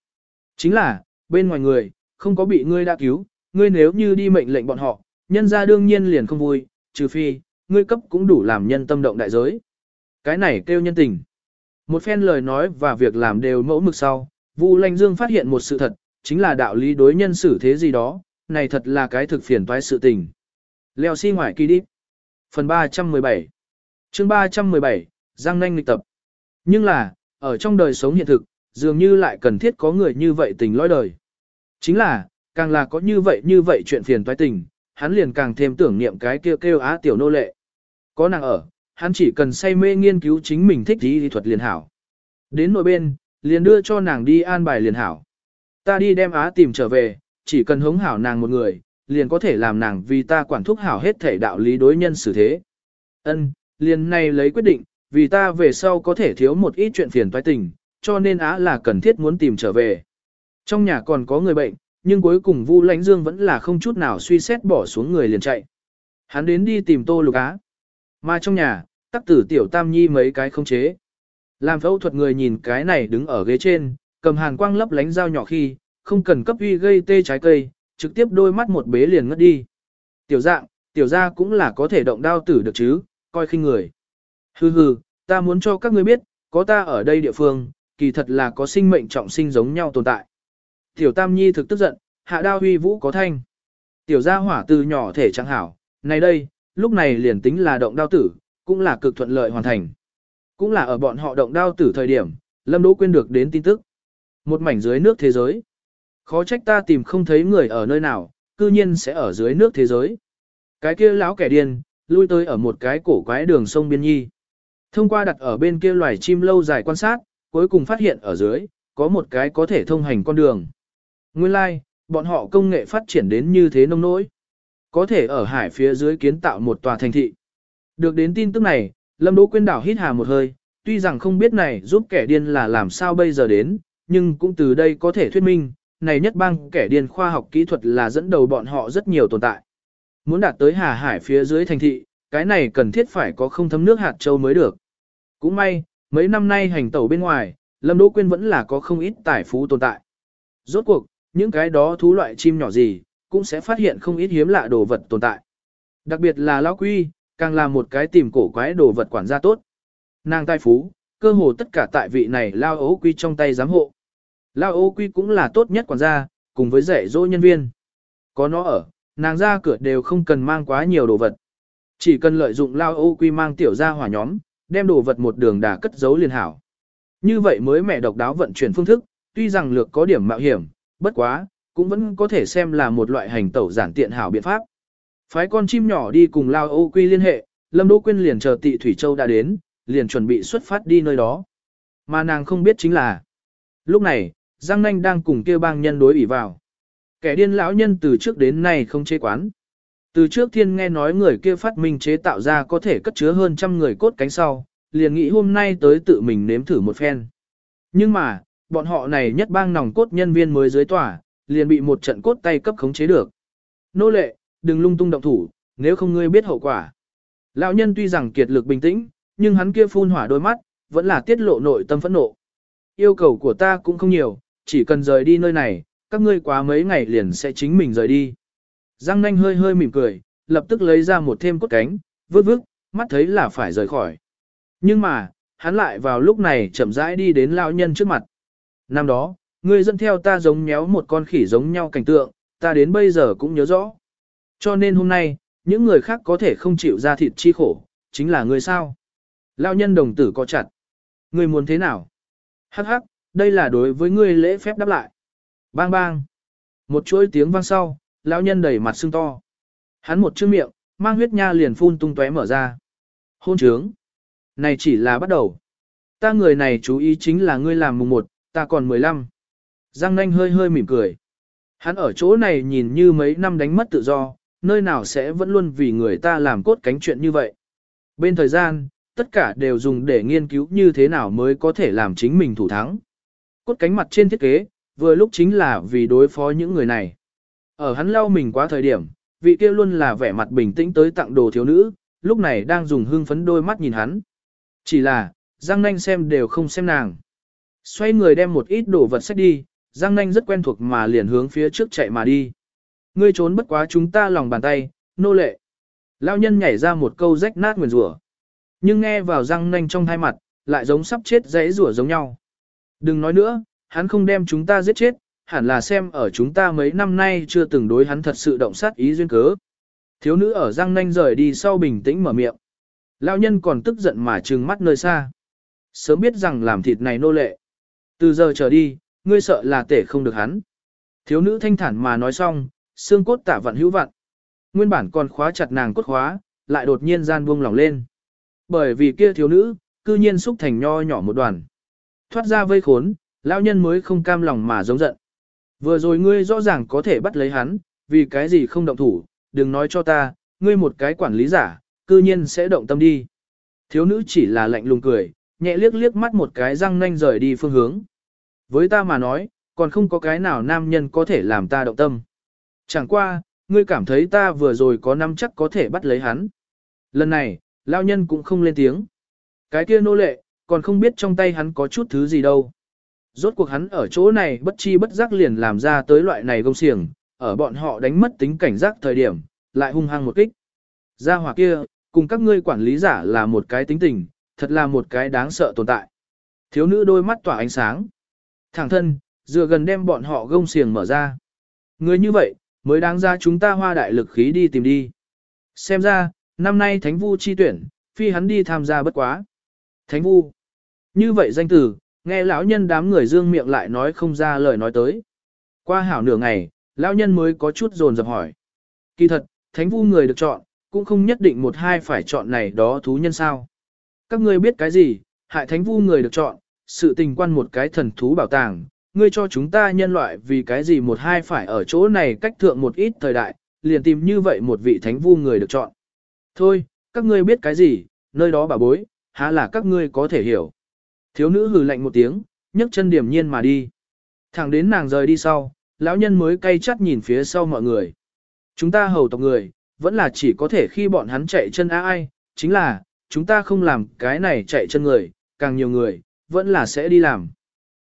Chính là, bên ngoài người, không có bị ngươi đã cứu, ngươi nếu như đi mệnh lệnh bọn họ, nhân ra đương nhiên liền không vui, trừ phi, ngươi cấp cũng đủ làm nhân tâm động đại giới. Cái này kêu nhân tình. Một phen lời nói và việc làm đều mẫu mực sau, Vu Lanh Dương phát hiện một sự thật, chính là đạo lý đối nhân xử thế gì đó, này thật là cái thực phiền toái sự tình. Leo xi si ngoại kỳ đi. Phần 317 chương 317, Giang Nanh lịch tập. Nhưng là, ở trong đời sống hiện thực, dường như lại cần thiết có người như vậy tình lõi đời. Chính là, càng là có như vậy như vậy chuyện phiền toái tình, hắn liền càng thêm tưởng niệm cái kêu kêu á tiểu nô lệ. Có nàng ở, hắn chỉ cần say mê nghiên cứu chính mình thích gì thuật liền hảo. Đến nội bên, liền đưa cho nàng đi an bài liền hảo. Ta đi đem á tìm trở về, chỉ cần hống hảo nàng một người, liền có thể làm nàng vì ta quản thúc hảo hết thể đạo lý đối nhân xử thế. Ân, liền này lấy quyết định, vì ta về sau có thể thiếu một ít chuyện phiền toái tình, cho nên á là cần thiết muốn tìm trở về. Trong nhà còn có người bệnh, nhưng cuối cùng Vu Lãnh Dương vẫn là không chút nào suy xét bỏ xuống người liền chạy. Hắn đến đi tìm Tô Lục Á. Mà trong nhà, tắc tử tiểu tam nhi mấy cái không chế. Làm phẫu thuật người nhìn cái này đứng ở ghế trên, cầm hàn quang lấp lánh dao nhỏ khi, không cần cấp uy gây tê trái cây, trực tiếp đôi mắt một bế liền ngất đi. Tiểu dạng, tiểu gia cũng là có thể động đao tử được chứ, coi khinh người. Hừ hừ, ta muốn cho các ngươi biết, có ta ở đây địa phương, kỳ thật là có sinh mệnh trọng sinh giống nhau tồn tại. Tiểu Tam Nhi thực tức giận, hạ đao huy vũ có thanh. Tiểu gia hỏa từ nhỏ thể chẳng hảo, này đây, lúc này liền tính là động đao tử, cũng là cực thuận lợi hoàn thành. Cũng là ở bọn họ động đao tử thời điểm, Lâm Đỗ Quyên được đến tin tức. Một mảnh dưới nước thế giới. Khó trách ta tìm không thấy người ở nơi nào, cư nhiên sẽ ở dưới nước thế giới. Cái kia lão kẻ điên, lui tới ở một cái cổ quái đường sông Biên Nhi. Thông qua đặt ở bên kia loài chim lâu dài quan sát, cuối cùng phát hiện ở dưới, có một cái có thể thông hành con đường. Nguyên lai, like, bọn họ công nghệ phát triển đến như thế nông nỗi. Có thể ở hải phía dưới kiến tạo một tòa thành thị. Được đến tin tức này, Lâm Đỗ Quyên đảo hít hà một hơi, tuy rằng không biết này giúp kẻ điên là làm sao bây giờ đến, nhưng cũng từ đây có thể thuyết minh, này nhất bang kẻ điên khoa học kỹ thuật là dẫn đầu bọn họ rất nhiều tồn tại. Muốn đạt tới hà hải phía dưới thành thị, cái này cần thiết phải có không thấm nước hạt châu mới được. Cũng may, mấy năm nay hành tẩu bên ngoài, Lâm Đỗ Quyên vẫn là có không ít tài phú tồn tại. Rốt cuộc, những cái đó thú loại chim nhỏ gì, cũng sẽ phát hiện không ít hiếm lạ đồ vật tồn tại. Đặc biệt là lão quy, càng là một cái tìm cổ quái đồ vật quản gia tốt. Nàng tài phú, cơ hồ tất cả tại vị này lao ố quy trong tay giám hộ. Lao ố quy cũng là tốt nhất quản gia, cùng với rẻ dỗ nhân viên. Có nó ở, nàng ra cửa đều không cần mang quá nhiều đồ vật. Chỉ cần lợi dụng lao ố quy mang tiểu ra hỏa nhóm, đem đồ vật một đường đà cất giấu liền hảo. Như vậy mới mẹ độc đáo vận chuyển phương thức, tuy rằng lược có điểm mạo hiểm, bất quá, cũng vẫn có thể xem là một loại hành tẩu giản tiện hảo biện pháp. Phái con chim nhỏ đi cùng Lao Âu Quy liên hệ, Lâm Đỗ Quyên liền chờ Tị Thủy Châu đã đến, liền chuẩn bị xuất phát đi nơi đó. Mà nàng không biết chính là, lúc này, Giang Nanh đang cùng kia bang nhân đối ủy vào. Kẻ điên lão nhân từ trước đến nay không chế quán. Từ trước thiên nghe nói người kia phát minh chế tạo ra có thể cất chứa hơn trăm người cốt cánh sau, liền nghĩ hôm nay tới tự mình nếm thử một phen. Nhưng mà, bọn họ này nhất bang nòng cốt nhân viên mới dưới tỏa liền bị một trận cốt tay cấp khống chế được. Nô lệ, đừng lung tung động thủ, nếu không ngươi biết hậu quả. Lão nhân tuy rằng kiệt lực bình tĩnh, nhưng hắn kia phun hỏa đôi mắt, vẫn là tiết lộ nội tâm phẫn nộ. Yêu cầu của ta cũng không nhiều, chỉ cần rời đi nơi này, các ngươi quá mấy ngày liền sẽ chính mình rời đi. Giang nanh hơi hơi mỉm cười, lập tức lấy ra một thêm cốt cánh, vứt vứt, mắt thấy là phải rời khỏi. Nhưng mà, hắn lại vào lúc này chậm rãi đi đến lão nhân trước mặt. Năm đó, ngươi dẫn theo ta giống nhéo một con khỉ giống nhau cảnh tượng, ta đến bây giờ cũng nhớ rõ. Cho nên hôm nay, những người khác có thể không chịu ra thịt chi khổ, chính là ngươi sao. Lão nhân đồng tử có chặt. Ngươi muốn thế nào? Hắc hắc, đây là đối với ngươi lễ phép đáp lại. Bang bang. Một chuỗi tiếng vang sau, lão nhân đẩy mặt sưng to. Hắn một chữ miệng, mang huyết nha liền phun tung tóe mở ra. Hôn trướng. Này chỉ là bắt đầu. Ta người này chú ý chính là ngươi làm mùng một, ta còn mười lăm. Giang nanh hơi hơi mỉm cười. Hắn ở chỗ này nhìn như mấy năm đánh mất tự do, nơi nào sẽ vẫn luôn vì người ta làm cốt cánh chuyện như vậy. Bên thời gian, tất cả đều dùng để nghiên cứu như thế nào mới có thể làm chính mình thủ thắng. Cốt cánh mặt trên thiết kế, vừa lúc chính là vì đối phó những người này. Ở hắn lau mình quá thời điểm, vị kia luôn là vẻ mặt bình tĩnh tới tặng đồ thiếu nữ, lúc này đang dùng hương phấn đôi mắt nhìn hắn. Chỉ là, Giang Nanh xem đều không xem nàng. Xoay người đem một ít đồ vật sách đi, Giang Nanh rất quen thuộc mà liền hướng phía trước chạy mà đi. Ngươi trốn bất quá chúng ta lòng bàn tay, nô lệ. Lão nhân nhảy ra một câu rách nát nguyền rủa. Nhưng nghe vào Giang Nanh trong thai mặt, lại giống sắp chết dãy rủa giống nhau. Đừng nói nữa, hắn không đem chúng ta giết chết, hẳn là xem ở chúng ta mấy năm nay chưa từng đối hắn thật sự động sát ý duyên cớ. Thiếu nữ ở Giang Nanh rời đi sau bình tĩnh mở miệng. Lão nhân còn tức giận mà trừng mắt nơi xa. Sớm biết rằng làm thịt này nô lệ. Từ giờ trở đi, ngươi sợ là tể không được hắn. Thiếu nữ thanh thản mà nói xong, xương cốt tả vặn hữu vặn. Nguyên bản còn khóa chặt nàng cốt khóa, lại đột nhiên gian buông lỏng lên. Bởi vì kia thiếu nữ, cư nhiên xúc thành nho nhỏ một đoàn. Thoát ra vây khốn, lão nhân mới không cam lòng mà giống giận. Vừa rồi ngươi rõ ràng có thể bắt lấy hắn, vì cái gì không động thủ, đừng nói cho ta, ngươi một cái quản lý giả, cư nhiên sẽ động tâm đi. Thiếu nữ chỉ là lạnh lùng cười, nhẹ liếc liếc mắt một cái răng nanh rời đi phương hướng. Với ta mà nói, còn không có cái nào nam nhân có thể làm ta động tâm. Chẳng qua, ngươi cảm thấy ta vừa rồi có năm chắc có thể bắt lấy hắn. Lần này, lao nhân cũng không lên tiếng. Cái kia nô lệ, còn không biết trong tay hắn có chút thứ gì đâu. Rốt cuộc hắn ở chỗ này bất chi bất giác liền làm ra tới loại này gông xiềng, ở bọn họ đánh mất tính cảnh giác thời điểm, lại hung hăng một kích. Gia hỏa kia, cùng các ngươi quản lý giả là một cái tính tình, thật là một cái đáng sợ tồn tại. Thiếu nữ đôi mắt tỏa ánh sáng. Thẳng thân, dựa gần đem bọn họ gông xiềng mở ra. Người như vậy, mới đáng ra chúng ta hoa đại lực khí đi tìm đi. Xem ra, năm nay Thánh Vu chi tuyển, phi hắn đi tham gia bất quá. Thánh Vu. Như vậy danh từ, nghe lão nhân đám người dương miệng lại nói không ra lời nói tới. Qua hảo nửa ngày, lão nhân mới có chút dồn dập hỏi. Kỳ thật, Thánh Vu người được chọn, cũng không nhất định một hai phải chọn này đó thú nhân sao. Các ngươi biết cái gì, hại thánh vu người được chọn, sự tình quan một cái thần thú bảo tàng, ngươi cho chúng ta nhân loại vì cái gì một hai phải ở chỗ này cách thượng một ít thời đại, liền tìm như vậy một vị thánh vu người được chọn. Thôi, các ngươi biết cái gì, nơi đó bà bối, há là các ngươi có thể hiểu. Thiếu nữ hừ lạnh một tiếng, nhấc chân điểm nhiên mà đi. Thẳng đến nàng rời đi sau, lão nhân mới cay chắt nhìn phía sau mọi người. Chúng ta hầu tộc người, vẫn là chỉ có thể khi bọn hắn chạy chân ai, chính là, chúng ta không làm cái này chạy chân người, càng nhiều người, vẫn là sẽ đi làm.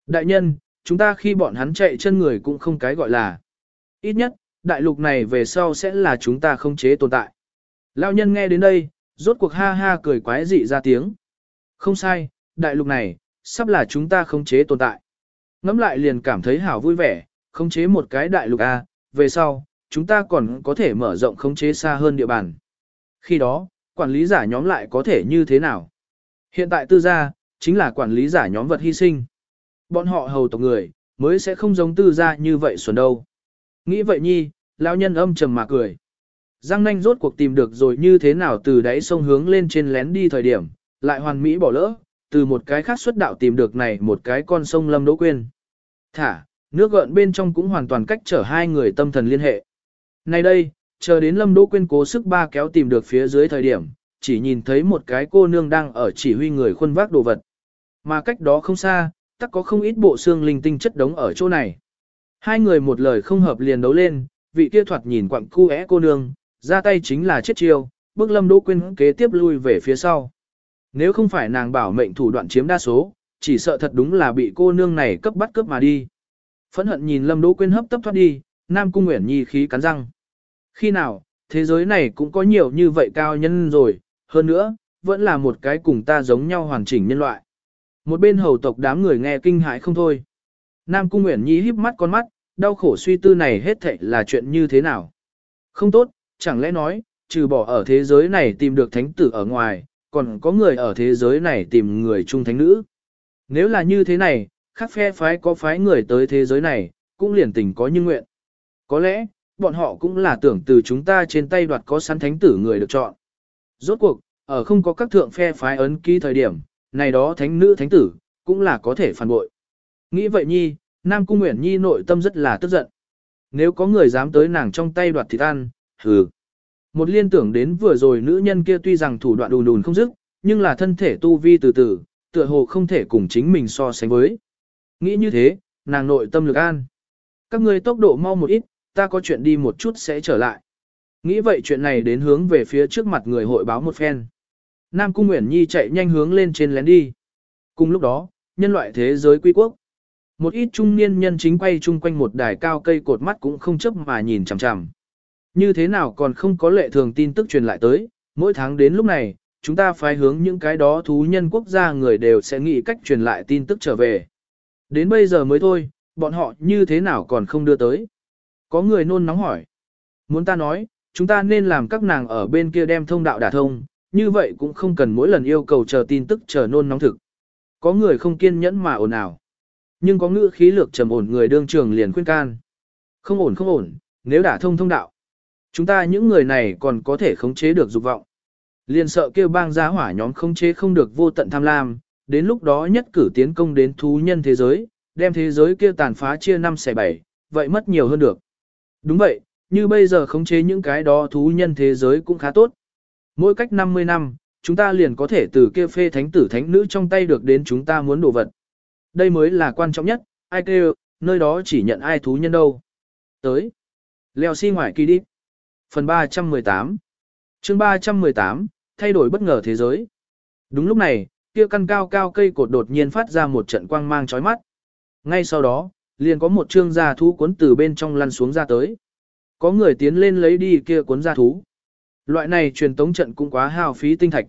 Đại nhân, chúng ta khi bọn hắn chạy chân người cũng không cái gọi là. Ít nhất, đại lục này về sau sẽ là chúng ta không chế tồn tại. Lão nhân nghe đến đây, rốt cuộc ha ha cười quái dị ra tiếng. Không sai, đại lục này, sắp là chúng ta không chế tồn tại. Ngắm lại liền cảm thấy hảo vui vẻ, không chế một cái đại lục A, về sau, chúng ta còn có thể mở rộng không chế xa hơn địa bàn. Khi đó, quản lý giả nhóm lại có thể như thế nào? Hiện tại tư gia, chính là quản lý giả nhóm vật hy sinh. Bọn họ hầu tộc người, mới sẽ không giống tư gia như vậy xuẩn đâu. Nghĩ vậy nhi, lão nhân âm trầm mà cười. Giang nanh rốt cuộc tìm được rồi như thế nào từ đáy sông hướng lên trên lén đi thời điểm, lại hoàn mỹ bỏ lỡ, từ một cái khác xuất đạo tìm được này một cái con sông lâm đỗ quên. Thả, nước gợn bên trong cũng hoàn toàn cách trở hai người tâm thần liên hệ. Này đây, chờ đến lâm đỗ quên cố sức ba kéo tìm được phía dưới thời điểm, chỉ nhìn thấy một cái cô nương đang ở chỉ huy người khuân vác đồ vật. Mà cách đó không xa, tắc có không ít bộ xương linh tinh chất đống ở chỗ này. Hai người một lời không hợp liền đấu lên, vị kia thoạt nhìn quặng cu é cô nương, ra tay chính là chết chiêu, bước lâm đỗ quyên kế tiếp lui về phía sau. Nếu không phải nàng bảo mệnh thủ đoạn chiếm đa số, chỉ sợ thật đúng là bị cô nương này cấp bắt cướp mà đi. Phẫn hận nhìn lâm đỗ quyên hấp tấp thoát đi, Nam Cung Nguyễn Nhi khí cắn răng. Khi nào, thế giới này cũng có nhiều như vậy cao nhân rồi, hơn nữa, vẫn là một cái cùng ta giống nhau hoàn chỉnh nhân loại. Một bên hầu tộc đám người nghe kinh hãi không thôi. Nam Cung Nguyễn Nhi híp mắt con mắt, đau khổ suy tư này hết thảy là chuyện như thế nào. Không tốt, chẳng lẽ nói, trừ bỏ ở thế giới này tìm được thánh tử ở ngoài, còn có người ở thế giới này tìm người trung thánh nữ. Nếu là như thế này, khác phe phái có phái người tới thế giới này, cũng liền tình có như nguyện. Có lẽ, bọn họ cũng là tưởng từ chúng ta trên tay đoạt có sẵn thánh tử người được chọn. Rốt cuộc, ở không có các thượng phe phái ấn ký thời điểm, này đó thánh nữ thánh tử, cũng là có thể phản bội. Nghĩ vậy nhi, Nam Cung Nguyễn Nhi nội tâm rất là tức giận. Nếu có người dám tới nàng trong tay đoạt thịt ăn, hừ. Một liên tưởng đến vừa rồi nữ nhân kia tuy rằng thủ đoạn đùn đùn không dứt, nhưng là thân thể tu vi từ từ, tựa hồ không thể cùng chính mình so sánh với. Nghĩ như thế, nàng nội tâm lực an. Các ngươi tốc độ mau một ít, ta có chuyện đi một chút sẽ trở lại. Nghĩ vậy chuyện này đến hướng về phía trước mặt người hội báo một phen. Nam Cung Nguyễn Nhi chạy nhanh hướng lên trên lén đi. Cùng lúc đó, nhân loại thế giới quy quốc. Một ít trung niên nhân chính quay chung quanh một đài cao cây cột mắt cũng không chấp mà nhìn chằm chằm. Như thế nào còn không có lệ thường tin tức truyền lại tới, mỗi tháng đến lúc này, chúng ta phải hướng những cái đó thú nhân quốc gia người đều sẽ nghĩ cách truyền lại tin tức trở về. Đến bây giờ mới thôi, bọn họ như thế nào còn không đưa tới. Có người nôn nóng hỏi. Muốn ta nói, chúng ta nên làm các nàng ở bên kia đem thông đạo đả thông, như vậy cũng không cần mỗi lần yêu cầu chờ tin tức chờ nôn nóng thực. Có người không kiên nhẫn mà ồn ào. Nhưng có ngữ khí lược trầm ổn người đương trường liền khuyên can. Không ổn không ổn, nếu đã thông thông đạo. Chúng ta những người này còn có thể khống chế được dục vọng. Liền sợ kêu bang giá hỏa nhóm khống chế không được vô tận tham lam, đến lúc đó nhất cử tiến công đến thú nhân thế giới, đem thế giới kia tàn phá chia năm xẻ bảy, vậy mất nhiều hơn được. Đúng vậy, như bây giờ khống chế những cái đó thú nhân thế giới cũng khá tốt. Mỗi cách 50 năm, chúng ta liền có thể từ kia phê thánh tử thánh nữ trong tay được đến chúng ta muốn đồ vật. Đây mới là quan trọng nhất, ai kêu, nơi đó chỉ nhận ai thú nhân đâu. Tới. Leo xi si ngoài kỳ đi. Phần 318 chương 318, thay đổi bất ngờ thế giới. Đúng lúc này, kia căn cao cao cây cột đột nhiên phát ra một trận quang mang chói mắt. Ngay sau đó, liền có một trương gia thú cuốn từ bên trong lăn xuống ra tới. Có người tiến lên lấy đi kia cuốn gia thú. Loại này truyền tống trận cũng quá hao phí tinh thạch.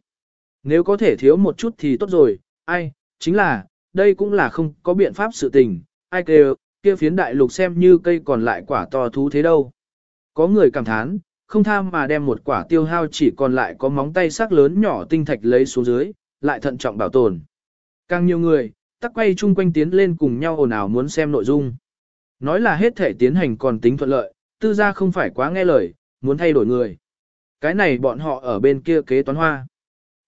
Nếu có thể thiếu một chút thì tốt rồi, ai, chính là, đây cũng là không có biện pháp sự tình, ai kêu, kia phiến đại lục xem như cây còn lại quả to thú thế đâu. Có người cảm thán, không tham mà đem một quả tiêu hao chỉ còn lại có móng tay sắc lớn nhỏ tinh thạch lấy xuống dưới, lại thận trọng bảo tồn. Càng nhiều người, tắc quay chung quanh tiến lên cùng nhau ồn ào muốn xem nội dung. Nói là hết thể tiến hành còn tính thuận lợi, tư gia không phải quá nghe lời, muốn thay đổi người. Cái này bọn họ ở bên kia kế toán hoa.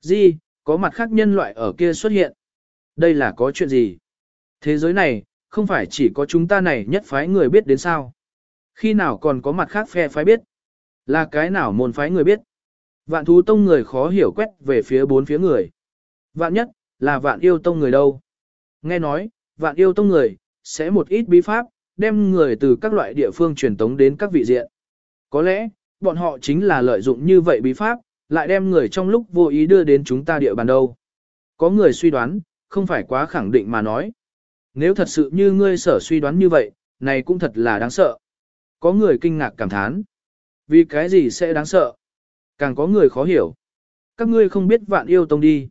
Di, có mặt khác nhân loại ở kia xuất hiện. Đây là có chuyện gì? Thế giới này, không phải chỉ có chúng ta này nhất phái người biết đến sao? Khi nào còn có mặt khác phe phái biết? Là cái nào môn phái người biết? Vạn thú tông người khó hiểu quét về phía bốn phía người. Vạn nhất, là vạn yêu tông người đâu? Nghe nói, vạn yêu tông người, sẽ một ít bí pháp, đem người từ các loại địa phương truyền tống đến các vị diện. Có lẽ, bọn họ chính là lợi dụng như vậy bí pháp, lại đem người trong lúc vô ý đưa đến chúng ta địa bàn đâu. Có người suy đoán, không phải quá khẳng định mà nói. Nếu thật sự như ngươi sở suy đoán như vậy, này cũng thật là đáng sợ. Có người kinh ngạc cảm thán. Vì cái gì sẽ đáng sợ? Càng có người khó hiểu. Các ngươi không biết vạn yêu tông đi.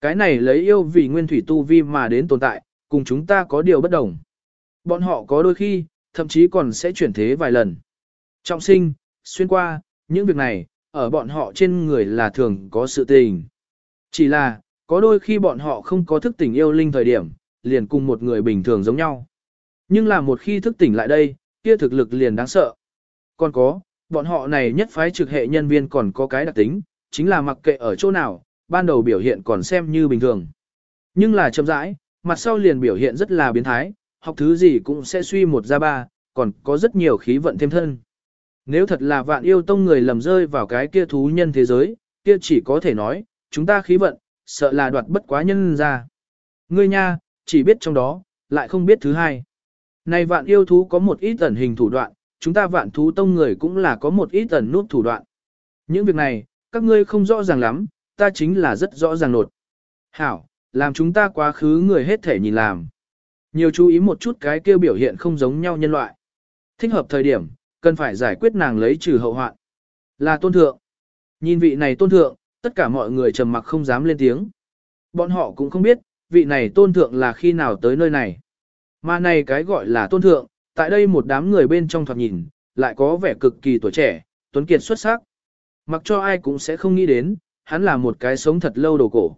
Cái này lấy yêu vì nguyên thủy tu vi mà đến tồn tại, cùng chúng ta có điều bất đồng. Bọn họ có đôi khi, thậm chí còn sẽ chuyển thế vài lần. Trọng sinh, xuyên qua, những việc này, ở bọn họ trên người là thường có sự tình. Chỉ là, có đôi khi bọn họ không có thức tỉnh yêu linh thời điểm, liền cùng một người bình thường giống nhau. Nhưng là một khi thức tỉnh lại đây, kia thực lực liền đáng sợ. Còn có, bọn họ này nhất phái trực hệ nhân viên còn có cái đặc tính, chính là mặc kệ ở chỗ nào, ban đầu biểu hiện còn xem như bình thường. Nhưng là chậm rãi, mặt sau liền biểu hiện rất là biến thái, học thứ gì cũng sẽ suy một ra ba, còn có rất nhiều khí vận thêm thân. Nếu thật là vạn yêu tông người lầm rơi vào cái kia thú nhân thế giới, kia chỉ có thể nói, chúng ta khí vận, sợ là đoạt bất quá nhân ra. Ngươi nha, chỉ biết trong đó, lại không biết thứ hai. Này vạn yêu thú có một ít ẩn hình thủ đoạn, chúng ta vạn thú tông người cũng là có một ít ẩn nút thủ đoạn. Những việc này, các ngươi không rõ ràng lắm, ta chính là rất rõ ràng nột. Hảo, làm chúng ta quá khứ người hết thể nhìn làm. Nhiều chú ý một chút cái kêu biểu hiện không giống nhau nhân loại. Thích hợp thời điểm, cần phải giải quyết nàng lấy trừ hậu hoạn. Là tôn thượng. Nhìn vị này tôn thượng, tất cả mọi người trầm mặc không dám lên tiếng. Bọn họ cũng không biết, vị này tôn thượng là khi nào tới nơi này. Mà này cái gọi là tôn thượng, tại đây một đám người bên trong thoạt nhìn, lại có vẻ cực kỳ tuổi trẻ, tuấn kiệt xuất sắc. Mặc cho ai cũng sẽ không nghĩ đến, hắn là một cái sống thật lâu đồ cổ.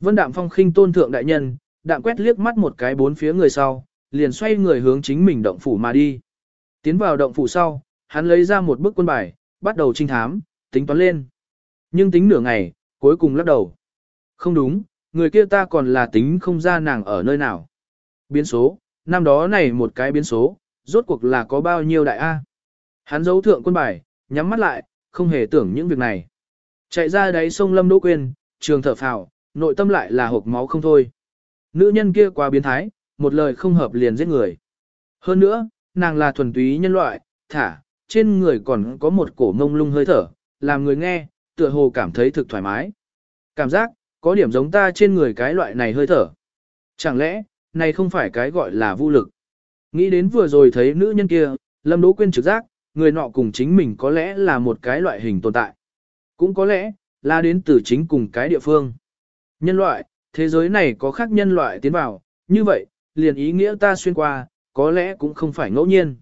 Vân Đạm Phong khinh tôn thượng đại nhân, đạm quét liếc mắt một cái bốn phía người sau, liền xoay người hướng chính mình động phủ mà đi. Tiến vào động phủ sau, hắn lấy ra một bức quân bài, bắt đầu trinh thám, tính toán lên. Nhưng tính nửa ngày, cuối cùng lắc đầu. Không đúng, người kia ta còn là tính không ra nàng ở nơi nào. Biến số, năm đó này một cái biến số, rốt cuộc là có bao nhiêu đại A. Hắn giấu thượng quân bài, nhắm mắt lại, không hề tưởng những việc này. Chạy ra đáy sông Lâm Đỗ Quyên, trường thở phào, nội tâm lại là hộp máu không thôi. Nữ nhân kia quá biến thái, một lời không hợp liền giết người. Hơn nữa, nàng là thuần túy nhân loại, thả, trên người còn có một cổ mông lung hơi thở, làm người nghe, tựa hồ cảm thấy thực thoải mái. Cảm giác, có điểm giống ta trên người cái loại này hơi thở. Chẳng lẽ, này không phải cái gọi là vô lực. Nghĩ đến vừa rồi thấy nữ nhân kia, Lâm Đỗ Quyên trực giác, người nọ cùng chính mình có lẽ là một cái loại hình tồn tại. Cũng có lẽ, là đến từ chính cùng cái địa phương. Nhân loại, thế giới này có khác nhân loại tiến vào, như vậy, liền ý nghĩa ta xuyên qua, có lẽ cũng không phải ngẫu nhiên.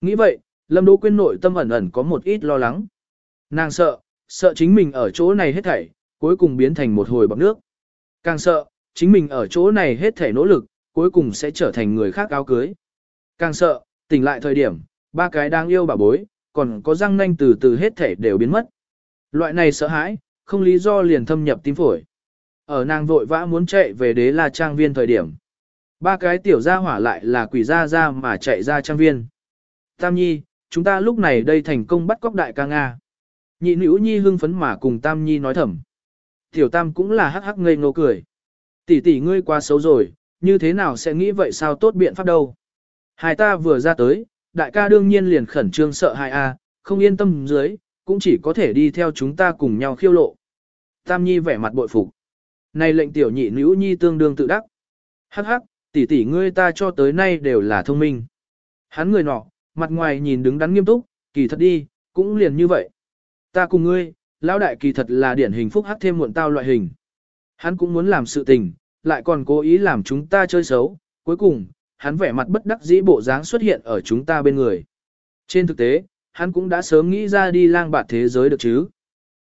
Nghĩ vậy, Lâm Đỗ Quyên nội tâm ẩn ẩn có một ít lo lắng. Nàng sợ, sợ chính mình ở chỗ này hết thảy, cuối cùng biến thành một hồi bọc nước. Càng sợ, chính mình ở chỗ này hết thảy nỗ lực, cuối cùng sẽ trở thành người khác áo cưới. Càng sợ, tỉnh lại thời điểm, ba cái đang yêu bà bối, còn có răng nanh từ từ hết thảy đều biến mất. Loại này sợ hãi, không lý do liền thâm nhập tim phổi. Ở nàng vội vã muốn chạy về đế la trang viên thời điểm. Ba cái tiểu gia hỏa lại là quỷ gia ra mà chạy ra trang viên. Tam Nhi, chúng ta lúc này đây thành công bắt cóc đại ca Nga. Nhị nữ Nhi hưng phấn mà cùng Tam Nhi nói thầm. Tiểu Tam cũng là hắc hắc ngây ngô cười. Tỷ tỷ ngươi quá xấu rồi, như thế nào sẽ nghĩ vậy sao tốt biện pháp đâu. Hai ta vừa ra tới, đại ca đương nhiên liền khẩn trương sợ hai a, không yên tâm dưới, cũng chỉ có thể đi theo chúng ta cùng nhau khiêu lộ. Tam Nhi vẻ mặt bội phục. Này lệnh tiểu nhị nữ Nhi tương đương tự đắc. Hắc hắc, tỷ tỷ ngươi ta cho tới nay đều là thông minh. Hắn người nọ, mặt ngoài nhìn đứng đắn nghiêm túc, kỳ thật đi, cũng liền như vậy. Ta cùng ngươi, lão đại kỳ thật là điển hình phúc hắc thêm muộn tao loại hình. Hắn cũng muốn làm sự tình, lại còn cố ý làm chúng ta chơi xấu, cuối cùng, hắn vẻ mặt bất đắc dĩ bộ dáng xuất hiện ở chúng ta bên người. Trên thực tế, hắn cũng đã sớm nghĩ ra đi lang bạt thế giới được chứ.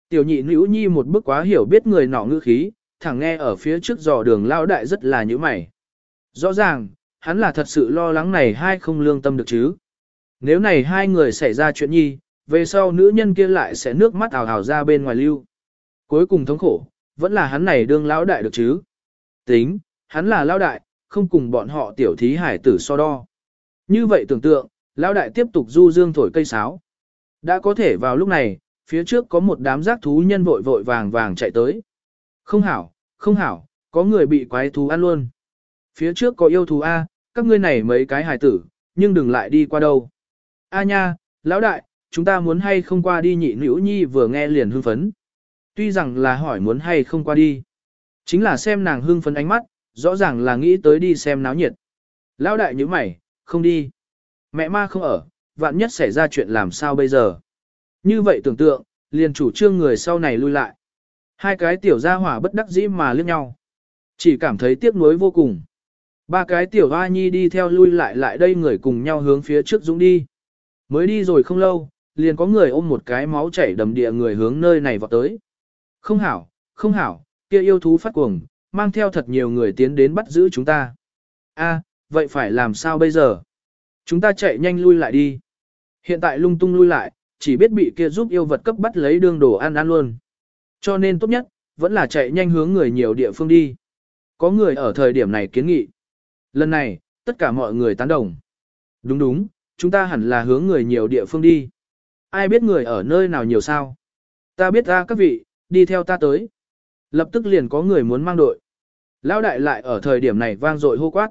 Tiểu nhị nữ nhi một bước quá hiểu biết người nọ ngữ khí, thẳng nghe ở phía trước dò đường lao đại rất là như mày. Rõ ràng, hắn là thật sự lo lắng này hai không lương tâm được chứ. Nếu này hai người xảy ra chuyện nhi, về sau nữ nhân kia lại sẽ nước mắt ảo ảo ra bên ngoài lưu. Cuối cùng thống khổ, vẫn là hắn này đương lão đại được chứ. Tính, hắn là lão đại, không cùng bọn họ tiểu thí hải tử so đo. Như vậy tưởng tượng, lão đại tiếp tục du dương thổi cây sáo. Đã có thể vào lúc này, phía trước có một đám giác thú nhân vội vội vàng vàng chạy tới. Không hảo, không hảo, có người bị quái thú ăn luôn. Phía trước có yêu thú A, các ngươi này mấy cái hài tử, nhưng đừng lại đi qua đâu. A nha, lão đại, chúng ta muốn hay không qua đi nhị nữ nhi vừa nghe liền hưng phấn. Tuy rằng là hỏi muốn hay không qua đi. Chính là xem nàng hưng phấn ánh mắt, rõ ràng là nghĩ tới đi xem náo nhiệt. Lão đại như mày, không đi. Mẹ ma không ở, vạn nhất xảy ra chuyện làm sao bây giờ. Như vậy tưởng tượng, liền chủ trương người sau này lui lại. Hai cái tiểu gia hỏa bất đắc dĩ mà liếc nhau. Chỉ cảm thấy tiếc nuối vô cùng. Ba cái tiểu hoa nhi đi theo lui lại lại đây người cùng nhau hướng phía trước dũng đi. Mới đi rồi không lâu, liền có người ôm một cái máu chảy đầm địa người hướng nơi này vọt tới. Không hảo, không hảo, kia yêu thú phát cuồng, mang theo thật nhiều người tiến đến bắt giữ chúng ta. A, vậy phải làm sao bây giờ? Chúng ta chạy nhanh lui lại đi. Hiện tại lung tung lui lại, chỉ biết bị kia giúp yêu vật cấp bắt lấy đương đồ ăn ăn luôn. Cho nên tốt nhất, vẫn là chạy nhanh hướng người nhiều địa phương đi. Có người ở thời điểm này kiến nghị. Lần này, tất cả mọi người tán đồng. Đúng đúng, chúng ta hẳn là hướng người nhiều địa phương đi. Ai biết người ở nơi nào nhiều sao? Ta biết ra các vị, đi theo ta tới. Lập tức liền có người muốn mang đội. Lão đại lại ở thời điểm này vang dội hô quát.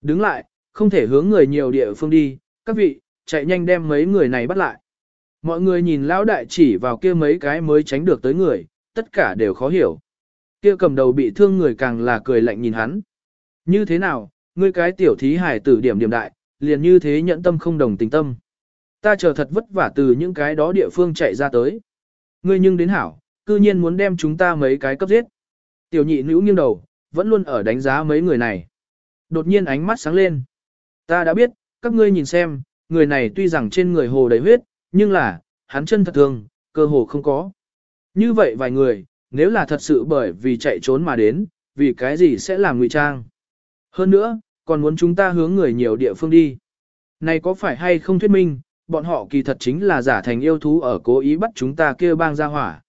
Đứng lại, không thể hướng người nhiều địa phương đi, các vị, chạy nhanh đem mấy người này bắt lại. Mọi người nhìn lão đại chỉ vào kia mấy cái mới tránh được tới người, tất cả đều khó hiểu. Kia cầm đầu bị thương người càng là cười lạnh nhìn hắn. Như thế nào, ngươi cái tiểu thí hải tử điểm điểm đại, liền như thế nhận tâm không đồng tình tâm. Ta chờ thật vất vả từ những cái đó địa phương chạy ra tới. Ngươi nhưng đến hảo, cư nhiên muốn đem chúng ta mấy cái cấp giết. Tiểu nhị nữ nghiêng đầu, vẫn luôn ở đánh giá mấy người này. Đột nhiên ánh mắt sáng lên. Ta đã biết, các ngươi nhìn xem, người này tuy rằng trên người hồ đầy huyết, nhưng là, hắn chân thật thường cơ hồ không có. Như vậy vài người, nếu là thật sự bởi vì chạy trốn mà đến, vì cái gì sẽ làm ngụy trang. Hơn nữa, còn muốn chúng ta hướng người nhiều địa phương đi. Này có phải hay không thuyết minh, bọn họ kỳ thật chính là giả thành yêu thú ở cố ý bắt chúng ta kia bang ra hỏa.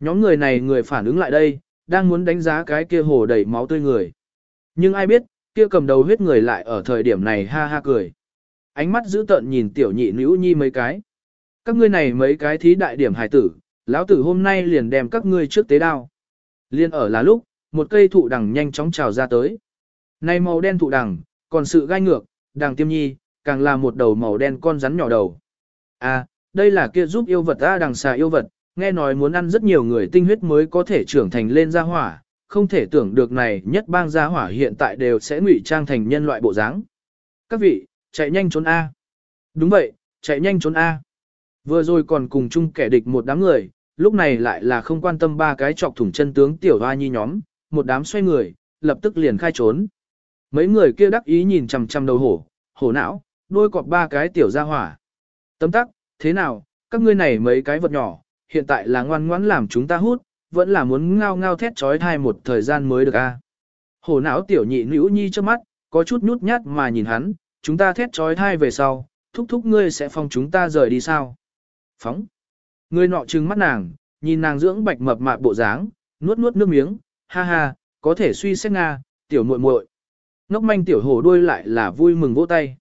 Nhóm người này người phản ứng lại đây, đang muốn đánh giá cái kia hồ đầy máu tươi người. Nhưng ai biết, kia cầm đầu huyết người lại ở thời điểm này ha ha cười. Ánh mắt dữ tợn nhìn tiểu nhị nữ nhi mấy cái. Các ngươi này mấy cái thí đại điểm hải tử, lão tử hôm nay liền đem các ngươi trước tế đao. Liên ở là lúc, một cây thụ đằng nhanh chóng trào ra tới. Này màu đen thụ đằng, còn sự gai ngược, đằng tiêm nhi, càng là một đầu màu đen con rắn nhỏ đầu. À, đây là kia giúp yêu vật ta đằng xà yêu vật, nghe nói muốn ăn rất nhiều người tinh huyết mới có thể trưởng thành lên ra hỏa, không thể tưởng được này nhất bang gia hỏa hiện tại đều sẽ ngụy trang thành nhân loại bộ dáng. Các vị, chạy nhanh trốn A. Đúng vậy, chạy nhanh trốn A. Vừa rồi còn cùng chung kẻ địch một đám người, lúc này lại là không quan tâm ba cái chọc thủng chân tướng tiểu hoa nhi nhóm, một đám xoay người, lập tức liền khai trốn. Mấy người kia đắc ý nhìn chằm chằm đầu hổ, hổ não, đôi cọp ba cái tiểu gia hỏa. Tấm tắc, thế nào, các ngươi này mấy cái vật nhỏ, hiện tại là ngoan ngoãn làm chúng ta hút, vẫn là muốn ngao ngao thét trói thai một thời gian mới được a. Hổ não tiểu nhị nữ nhi trước mắt, có chút nhút nhát mà nhìn hắn, chúng ta thét trói thai về sau, thúc thúc ngươi sẽ phong chúng ta rời đi sao? Phóng. Ngươi nọ trừng mắt nàng, nhìn nàng dưỡng bạch mập mạp bộ dáng, nuốt nuốt nước miếng, ha ha, có thể suy xét nga, tiểu muội muội. Ngốc manh tiểu hổ đuôi lại là vui mừng vỗ tay.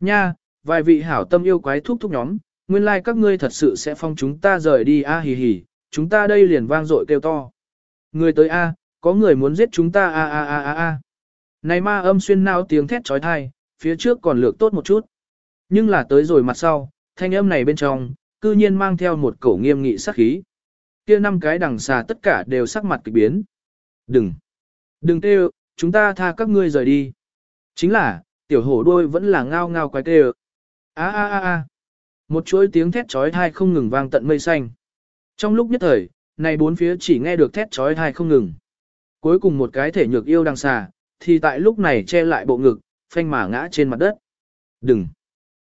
Nha, vài vị hảo tâm yêu quái thúc thúc nhóm, nguyên lai like các ngươi thật sự sẽ phong chúng ta rời đi a hì hì, chúng ta đây liền vang dội kêu to. Người tới a, có người muốn giết chúng ta a a a a a. Này ma âm xuyên nao tiếng thét trói thai, phía trước còn lược tốt một chút. Nhưng là tới rồi mặt sau, thanh âm này bên trong, cư nhiên mang theo một cổ nghiêm nghị sắc khí. Kia năm cái đằng xà tất cả đều sắc mặt kỳ biến. Đừng! Đừng kêu, chúng ta tha các ngươi rời đi. Chính là, tiểu hổ đôi vẫn là ngao ngao quái kêu. A a a a. Một chuỗi tiếng thét trói thai không ngừng vang tận mây xanh. Trong lúc nhất thời, này bốn phía chỉ nghe được thét trói thai không ngừng. Cuối cùng một cái thể nhược yêu đang xà, thì tại lúc này che lại bộ ngực, phanh mà ngã trên mặt đất. Đừng!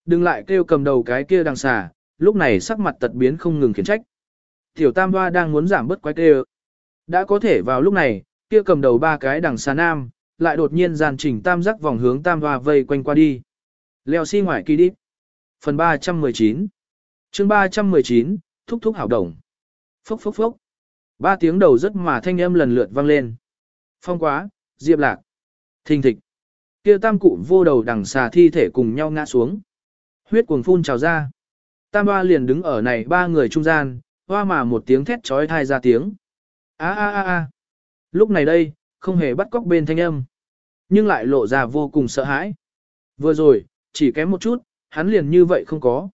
Đừng lại kêu cầm đầu cái kia đang xà, lúc này sắc mặt tật biến không ngừng khiển trách. Tiểu tam hoa đang muốn giảm bớt quái kêu. Đã có thể vào lúc này, kia cầm đầu ba cái đằng xa nam, lại đột nhiên giàn chỉnh tam giác vòng hướng tam hoa vây quanh qua đi. Leo xi si ngoài kỳ đi. Phần 319 chương 319, thúc thúc hảo đồng. Phốc phốc phốc. Ba tiếng đầu rất mà thanh âm lần lượt vang lên. Phong quá, diệp lạc. Thình thịch. Kia tam cụ vô đầu đằng xà thi thể cùng nhau ngã xuống. Huyết cuồng phun trào ra. Tam hoa liền đứng ở này ba người trung gian, hoa mà một tiếng thét trói thai ra tiếng. a a a a Lúc này đây, không hề bắt cóc bên thanh âm. Nhưng lại lộ ra vô cùng sợ hãi. Vừa rồi, chỉ kém một chút, hắn liền như vậy không có.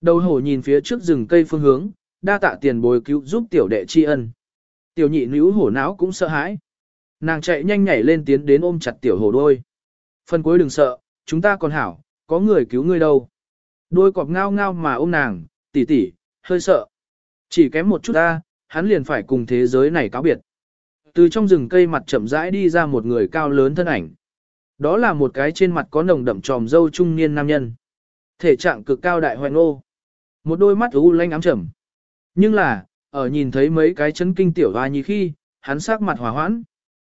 Đầu hổ nhìn phía trước rừng cây phương hướng, đa tạ tiền bồi cứu giúp tiểu đệ tri ân. Tiểu nhị nữ hổ não cũng sợ hãi. Nàng chạy nhanh nhảy lên tiến đến ôm chặt tiểu hổ đôi. Phần cuối đừng sợ, chúng ta còn hảo, có người cứu ngươi đâu. Đôi cọp ngao ngao mà ôm nàng, tỷ tỷ, hơi sợ. Chỉ kém một chút ta, hắn liền phải cùng thế giới này cáo biệt. Từ trong rừng cây mặt chậm rãi đi ra một người cao lớn thân ảnh. Đó là một cái trên mặt có nồng đậm tròm dâu trung niên nam nhân. Thể trạng cực cao đại hoành ngô. Một đôi mắt u lanh ám trầm. Nhưng là, ở nhìn thấy mấy cái chấn kinh tiểu hoa như khi, hắn sắc mặt hòa hoãn.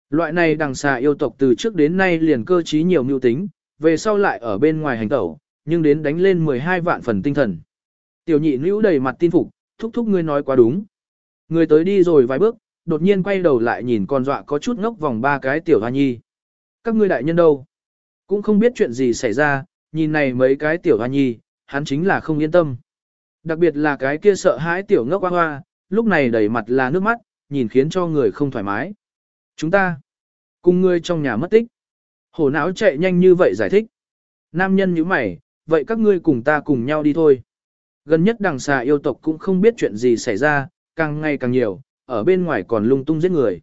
Loại này đằng xà yêu tộc từ trước đến nay liền cơ trí nhiều mưu tính, về sau lại ở bên ngoài hành tẩu, nhưng đến đánh lên 12 vạn phần tinh thần. Tiểu nhị nữ đầy mặt tin phục, thúc thúc ngươi nói quá đúng. Người tới đi rồi vài bước, đột nhiên quay đầu lại nhìn con dọa có chút ngốc vòng ba cái tiểu hoa nhi. Các ngươi đại nhân đâu? Cũng không biết chuyện gì xảy ra, nhìn này mấy cái tiểu hoa nhi, hắn chính là không yên tâm. Đặc biệt là cái kia sợ hãi tiểu ngốc hoa hoa, lúc này đầy mặt là nước mắt, nhìn khiến cho người không thoải mái. Chúng ta, cùng ngươi trong nhà mất tích. Hổ não chạy nhanh như vậy giải thích. Nam nhân như mày, vậy các ngươi cùng ta cùng nhau đi thôi. Gần nhất đằng xà yêu tộc cũng không biết chuyện gì xảy ra, càng ngày càng nhiều, ở bên ngoài còn lung tung giết người.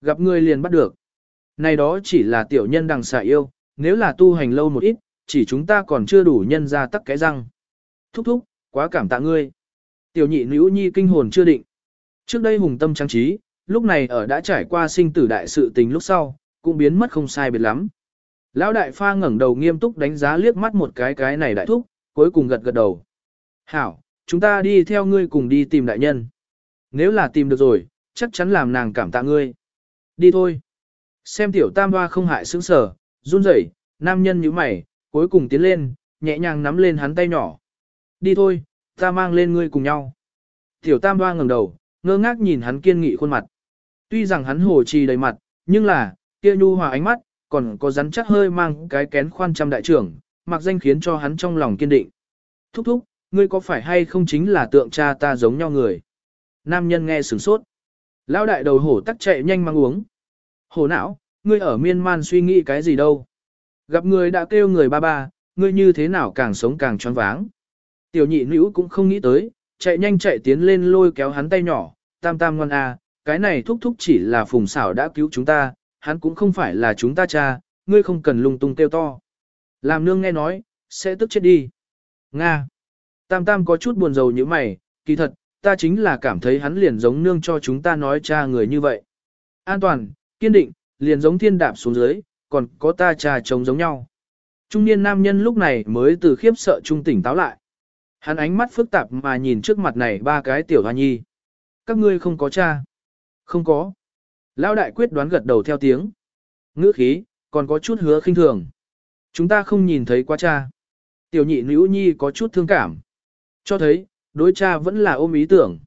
Gặp người liền bắt được. Này đó chỉ là tiểu nhân đằng xà yêu, nếu là tu hành lâu một ít, chỉ chúng ta còn chưa đủ nhân ra tắc cái răng. Thúc thúc, quá cảm tạ ngươi. Tiểu nhị nữ nhi kinh hồn chưa định. Trước đây hùng tâm trang trí, lúc này ở đã trải qua sinh tử đại sự tình lúc sau, cũng biến mất không sai biệt lắm. Lão đại pha ngẩng đầu nghiêm túc đánh giá liếc mắt một cái cái này đại thúc, cuối cùng gật gật đầu. Hảo, chúng ta đi theo ngươi cùng đi tìm đại nhân. Nếu là tìm được rồi, chắc chắn làm nàng cảm tạ ngươi. Đi thôi. Xem tiểu tam hoa không hại sững sở, run rẩy, nam nhân như mày, cuối cùng tiến lên, nhẹ nhàng nắm lên hắn tay nhỏ. Đi thôi, ta mang lên ngươi cùng nhau. Tiểu tam hoa ngẩng đầu, ngơ ngác nhìn hắn kiên nghị khuôn mặt. Tuy rằng hắn hồ trì đầy mặt, nhưng là, kia nhu hòa ánh mắt, còn có rắn chắc hơi mang cái kén khoan trăm đại trưởng, mặc danh khiến cho hắn trong lòng kiên định. Thúc thúc, ngươi có phải hay không chính là tượng cha ta giống nhau người? Nam nhân nghe sửng sốt. Lão đại đầu hổ tắc chạy nhanh mang uống. Hổ não, ngươi ở miên man suy nghĩ cái gì đâu? Gặp người đã kêu người ba ba, ngươi như thế nào càng sống càng tròn váng. Tiểu nhị nữ cũng không nghĩ tới, chạy nhanh chạy tiến lên lôi kéo hắn tay nhỏ, tam tam ngoan a, cái này thúc thúc chỉ là phùng xảo đã cứu chúng ta, hắn cũng không phải là chúng ta cha, ngươi không cần lung tung kêu to. Làm nương nghe nói, sẽ tức chết đi. Nga. Tam tam có chút buồn rầu như mày, kỳ thật, ta chính là cảm thấy hắn liền giống nương cho chúng ta nói cha người như vậy. An toàn, kiên định, liền giống thiên đạp xuống dưới, còn có ta cha chồng giống nhau. Trung niên nam nhân lúc này mới từ khiếp sợ trung tỉnh táo lại. Hắn ánh mắt phức tạp mà nhìn trước mặt này ba cái tiểu hoa nhi. Các ngươi không có cha. Không có. Lão đại quyết đoán gật đầu theo tiếng. Ngữ khí, còn có chút hứa khinh thường. Chúng ta không nhìn thấy quá cha. Tiểu nhị nữ nhi có chút thương cảm. Cho thấy, đối cha vẫn là ôm ý tưởng.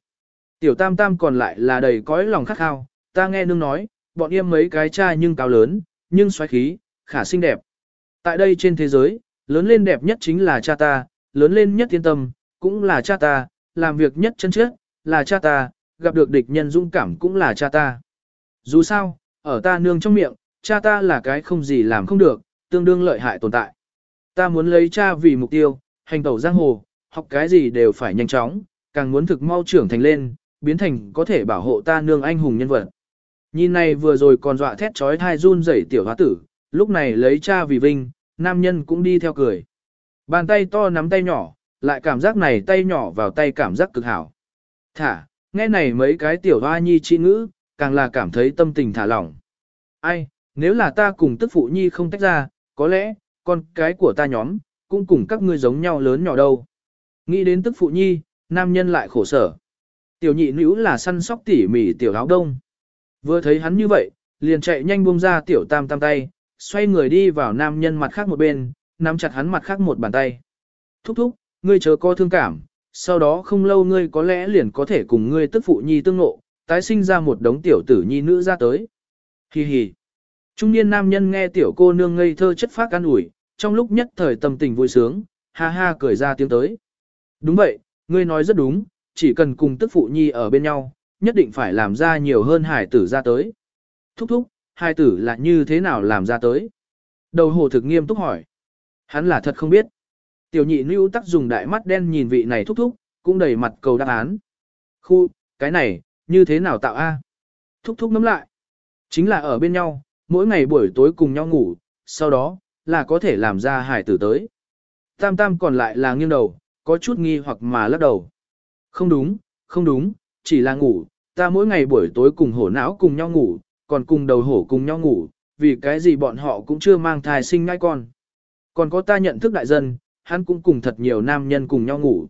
Tiểu tam tam còn lại là đầy cõi lòng khát khao. Ta nghe nương nói, bọn em mấy cái cha nhưng cao lớn, nhưng xoáy khí, khả xinh đẹp. Tại đây trên thế giới, lớn lên đẹp nhất chính là cha ta, lớn lên nhất thiên tâm, cũng là cha ta, làm việc nhất chân trước, là cha ta, gặp được địch nhân dũng cảm cũng là cha ta. Dù sao, ở ta nương trong miệng, cha ta là cái không gì làm không được, tương đương lợi hại tồn tại. Ta muốn lấy cha vì mục tiêu, hành tẩu giang hồ, học cái gì đều phải nhanh chóng, càng muốn thực mau trưởng thành lên, biến thành có thể bảo hộ ta nương anh hùng nhân vật. Nhìn này vừa rồi còn dọa thét trói thai run rẩy tiểu hóa tử, lúc này lấy cha vì vinh, nam nhân cũng đi theo cười. Bàn tay to nắm tay nhỏ, lại cảm giác này tay nhỏ vào tay cảm giác cực hảo. Thả, nghe này mấy cái tiểu hoa nhi chi ngữ, càng là cảm thấy tâm tình thả lỏng. Ai, nếu là ta cùng tức phụ nhi không tách ra, có lẽ, con cái của ta nhóm, cũng cùng các ngươi giống nhau lớn nhỏ đâu. Nghĩ đến tức phụ nhi, nam nhân lại khổ sở. Tiểu nhị nữ là săn sóc tỉ mỉ tiểu áo đông. Vừa thấy hắn như vậy, liền chạy nhanh buông ra tiểu tam tam tay, xoay người đi vào nam nhân mặt khác một bên, nắm chặt hắn mặt khác một bàn tay. Thúc thúc, ngươi chớ có thương cảm, sau đó không lâu ngươi có lẽ liền có thể cùng ngươi tức phụ nhi tương ngộ, tái sinh ra một đống tiểu tử nhi nữ ra tới. Hi hi. Trung niên nam nhân nghe tiểu cô nương ngây thơ chất phác an ủi, trong lúc nhất thời tâm tình vui sướng, ha ha cười ra tiếng tới. Đúng vậy, ngươi nói rất đúng, chỉ cần cùng tức phụ nhi ở bên nhau, nhất định phải làm ra nhiều hơn hải tử ra tới. Thúc thúc, hải tử là như thế nào làm ra tới? Đầu hồ thực nghiêm túc hỏi. Hắn là thật không biết. Tiểu nhị lưu tắc dùng đại mắt đen nhìn vị này thúc thúc, cũng đầy mặt cầu đáp án. Khu, cái này, như thế nào tạo A? Thúc thúc nắm lại. Chính là ở bên nhau, mỗi ngày buổi tối cùng nhau ngủ, sau đó, là có thể làm ra hải tử tới. Tam tam còn lại là nghiêng đầu, có chút nghi hoặc mà lắc đầu. Không đúng, không đúng, chỉ là ngủ, ta mỗi ngày buổi tối cùng hổ não cùng nhau ngủ, còn cùng đầu hổ cùng nhau ngủ, vì cái gì bọn họ cũng chưa mang thai sinh ngay con. Còn có ta nhận thức đại dân, hắn cũng cùng thật nhiều nam nhân cùng nhau ngủ.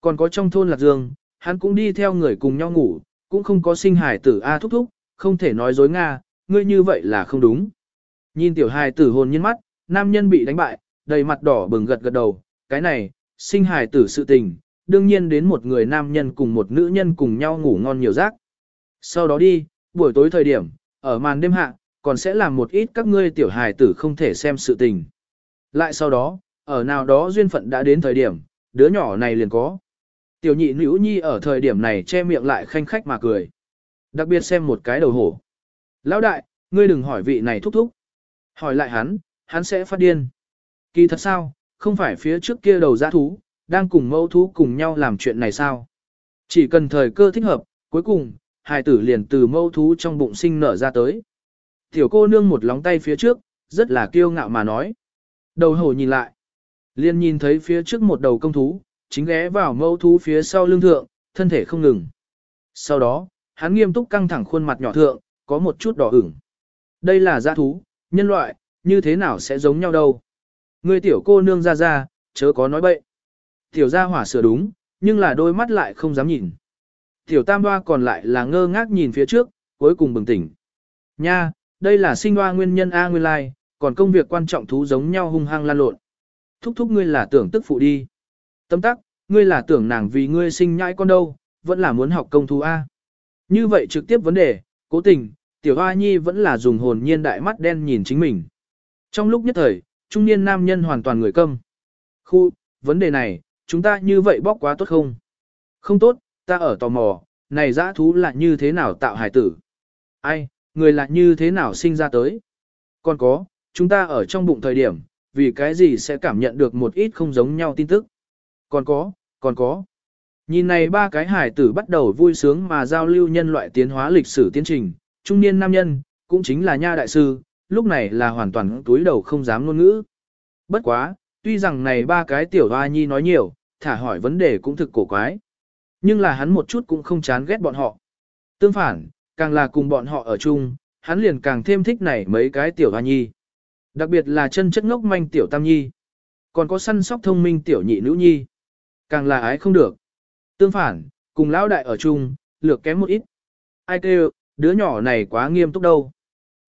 Còn có trong thôn Lạc Dương, hắn cũng đi theo người cùng nhau ngủ, cũng không có sinh hài tử A thúc thúc, không thể nói dối Nga, ngươi như vậy là không đúng. Nhìn tiểu hài tử hồn nhiên mắt, nam nhân bị đánh bại, đầy mặt đỏ bừng gật gật đầu, cái này, sinh hài tử sự tình, đương nhiên đến một người nam nhân cùng một nữ nhân cùng nhau ngủ ngon nhiều giấc. Sau đó đi, buổi tối thời điểm, ở màn đêm hạ, còn sẽ làm một ít các ngươi tiểu hài tử không thể xem sự tình. Lại sau đó, ở nào đó duyên phận đã đến thời điểm, đứa nhỏ này liền có. Tiểu nhị nữ nhi ở thời điểm này che miệng lại khanh khách mà cười. Đặc biệt xem một cái đầu hổ. Lão đại, ngươi đừng hỏi vị này thúc thúc. Hỏi lại hắn, hắn sẽ phát điên. Kỳ thật sao, không phải phía trước kia đầu giã thú, đang cùng mẫu thú cùng nhau làm chuyện này sao? Chỉ cần thời cơ thích hợp, cuối cùng, hài tử liền từ mẫu thú trong bụng sinh nở ra tới. Tiểu cô nương một lóng tay phía trước, rất là kiêu ngạo mà nói. Đầu hổ nhìn lại. liền nhìn thấy phía trước một đầu công thú, chính ghé vào mẫu thú phía sau lưng thượng, thân thể không ngừng. Sau đó, hắn nghiêm túc căng thẳng khuôn mặt nhỏ thượng, có một chút đỏ ửng. Đây là giã thú, nhân loại, như thế nào sẽ giống nhau đâu. Người tiểu cô nương ra ra, chớ có nói bậy. Tiểu gia hỏa sửa đúng, nhưng là đôi mắt lại không dám nhìn. Tiểu tam hoa còn lại là ngơ ngác nhìn phía trước, cuối cùng bừng tỉnh. Nha, đây là sinh hoa nguyên nhân A nguyên lai, còn công việc quan trọng thú giống nhau hung hăng lan lộn. Thúc thúc ngươi là tưởng tức phụ đi. Tâm tắc, ngươi là tưởng nàng vì ngươi sinh nhãi con đâu, vẫn là muốn học công thú A. Như vậy trực tiếp vấn đề, cố tình, tiểu hoa nhi vẫn là dùng hồn nhiên đại mắt đen nhìn chính mình. Trong lúc nhất thời, trung niên nam nhân hoàn toàn người câm. Khu, vấn đề này, chúng ta như vậy bóc quá tốt không? Không tốt, ta ở tò mò, này dã thú là như thế nào tạo hải tử? Ai, người là như thế nào sinh ra tới? Còn có, chúng ta ở trong bụng thời điểm, vì cái gì sẽ cảm nhận được một ít không giống nhau tin tức? Còn có, còn có. Nhìn này ba cái hải tử bắt đầu vui sướng mà giao lưu nhân loại tiến hóa lịch sử tiến trình, trung niên nam nhân, cũng chính là nha đại sư, lúc này là hoàn toàn túi đầu không dám ngôn ngữ. Bất quá, tuy rằng này ba cái tiểu hoa nhi nói nhiều, thả hỏi vấn đề cũng thực cổ quái. Nhưng là hắn một chút cũng không chán ghét bọn họ. Tương phản, càng là cùng bọn họ ở chung, hắn liền càng thêm thích này mấy cái tiểu hoa nhi. Đặc biệt là chân chất ngốc manh tiểu tam nhi. Còn có săn sóc thông minh tiểu nhị nữ nhi. Càng là ái không được. Tương phản, cùng lão đại ở chung, lược kém một ít. Ai kêu, đứa nhỏ này quá nghiêm túc đâu.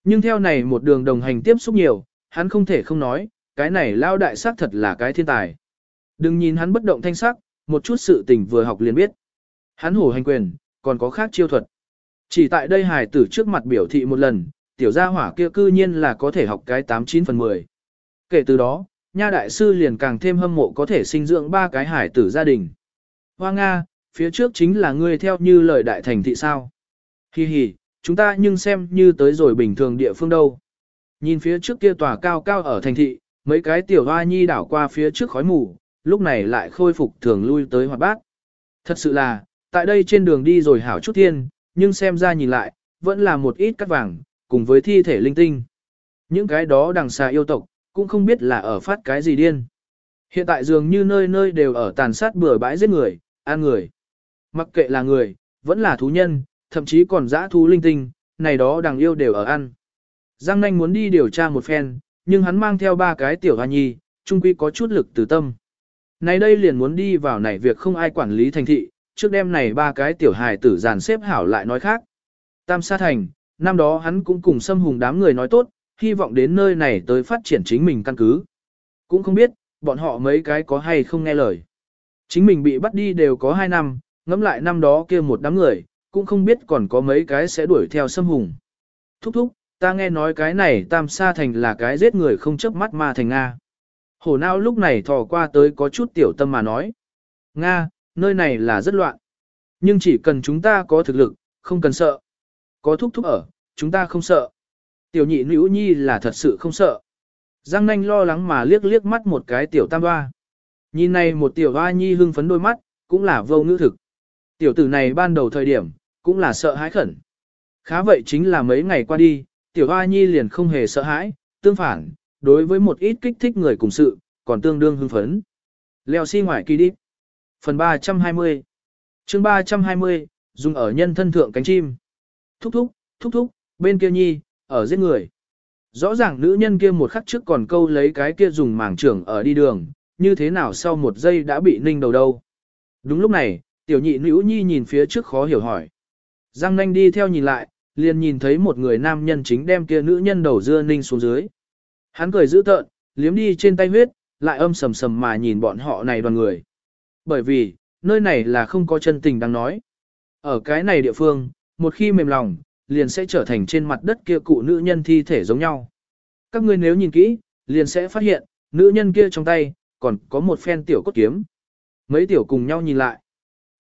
Nhưng theo này một đường đồng hành tiếp xúc nhiều, hắn không thể không nói, cái này lao đại sắc thật là cái thiên tài. Đừng nhìn hắn bất động thanh sắc, một chút sự tình vừa học liền biết. Hắn hổ hành quyền, còn có khác chiêu thuật. Chỉ tại đây hài tử trước mặt biểu thị một lần, tiểu gia hỏa kia cư nhiên là có thể học cái 89 phần 10. Kể từ đó, nha đại sư liền càng thêm hâm mộ có thể sinh dưỡng ba cái hải tử gia đình. Hoa Nga, phía trước chính là ngươi theo như lời đại thành thị sao. Hi hi, chúng ta nhưng xem như tới rồi bình thường địa phương đâu. Nhìn phía trước kia tòa cao cao ở thành thị, mấy cái tiểu hoa nhi đảo qua phía trước khói mù, lúc này lại khôi phục thường lui tới hoạt bát. Thật sự là, tại đây trên đường đi rồi hảo chút thiên, nhưng xem ra nhìn lại, vẫn là một ít cắt vàng, cùng với thi thể linh tinh. Những cái đó đằng xa yêu tộc, cũng không biết là ở phát cái gì điên. Hiện tại dường như nơi nơi đều ở tàn sát bừa bãi giết người, ăn người. Mặc kệ là người, vẫn là thú nhân, thậm chí còn dã thú linh tinh, này đó đằng yêu đều ở ăn. Giang Nanh muốn đi điều tra một phen, nhưng hắn mang theo ba cái tiểu hoa nhi, trung quy có chút lực từ tâm. Này đây liền muốn đi vào này việc không ai quản lý thành thị, trước đêm này ba cái tiểu hài tử giàn xếp hảo lại nói khác. Tam Sa Thành, năm đó hắn cũng cùng xâm hùng đám người nói tốt, hy vọng đến nơi này tới phát triển chính mình căn cứ. Cũng không biết, bọn họ mấy cái có hay không nghe lời. Chính mình bị bắt đi đều có hai năm, ngẫm lại năm đó kia một đám người, cũng không biết còn có mấy cái sẽ đuổi theo xâm hùng. Thúc thúc, ta nghe nói cái này tam sa thành là cái giết người không chớp mắt ma thành Nga. Hổ nao lúc này thò qua tới có chút tiểu tâm mà nói. Nga, nơi này là rất loạn. Nhưng chỉ cần chúng ta có thực lực, không cần sợ. Có thúc thúc ở, chúng ta không sợ. Tiểu nhị nữ nhi là thật sự không sợ. Giang nanh lo lắng mà liếc liếc mắt một cái tiểu tam hoa. Nhìn này một tiểu hoa nhi hưng phấn đôi mắt, cũng là vô ngữ thực. Tiểu tử này ban đầu thời điểm, cũng là sợ hãi khẩn. Khá vậy chính là mấy ngày qua đi, tiểu hoa nhi liền không hề sợ hãi, tương phản, đối với một ít kích thích người cùng sự, còn tương đương hưng phấn. Leo xi si ngoài kỳ đi. Phần 320 chương 320, dùng ở nhân thân thượng cánh chim. Thúc thúc, thúc thúc, bên kia nhi, ở giết người. Rõ ràng nữ nhân kia một khắc trước còn câu lấy cái kia dùng màng trưởng ở đi đường, như thế nào sau một giây đã bị ninh đầu đâu. Đúng lúc này, tiểu nhị nữ nhi nhìn phía trước khó hiểu hỏi. Giang nanh đi theo nhìn lại, liền nhìn thấy một người nam nhân chính đem kia nữ nhân đầu dưa ninh xuống dưới. Hắn cười dữ tợn, liếm đi trên tay huyết, lại âm sầm sầm mà nhìn bọn họ này đoàn người. Bởi vì, nơi này là không có chân tình đang nói. Ở cái này địa phương, một khi mềm lòng, liền sẽ trở thành trên mặt đất kia cụ nữ nhân thi thể giống nhau. Các ngươi nếu nhìn kỹ, liền sẽ phát hiện, nữ nhân kia trong tay, còn có một phen tiểu cốt kiếm. Mấy tiểu cùng nhau nhìn lại.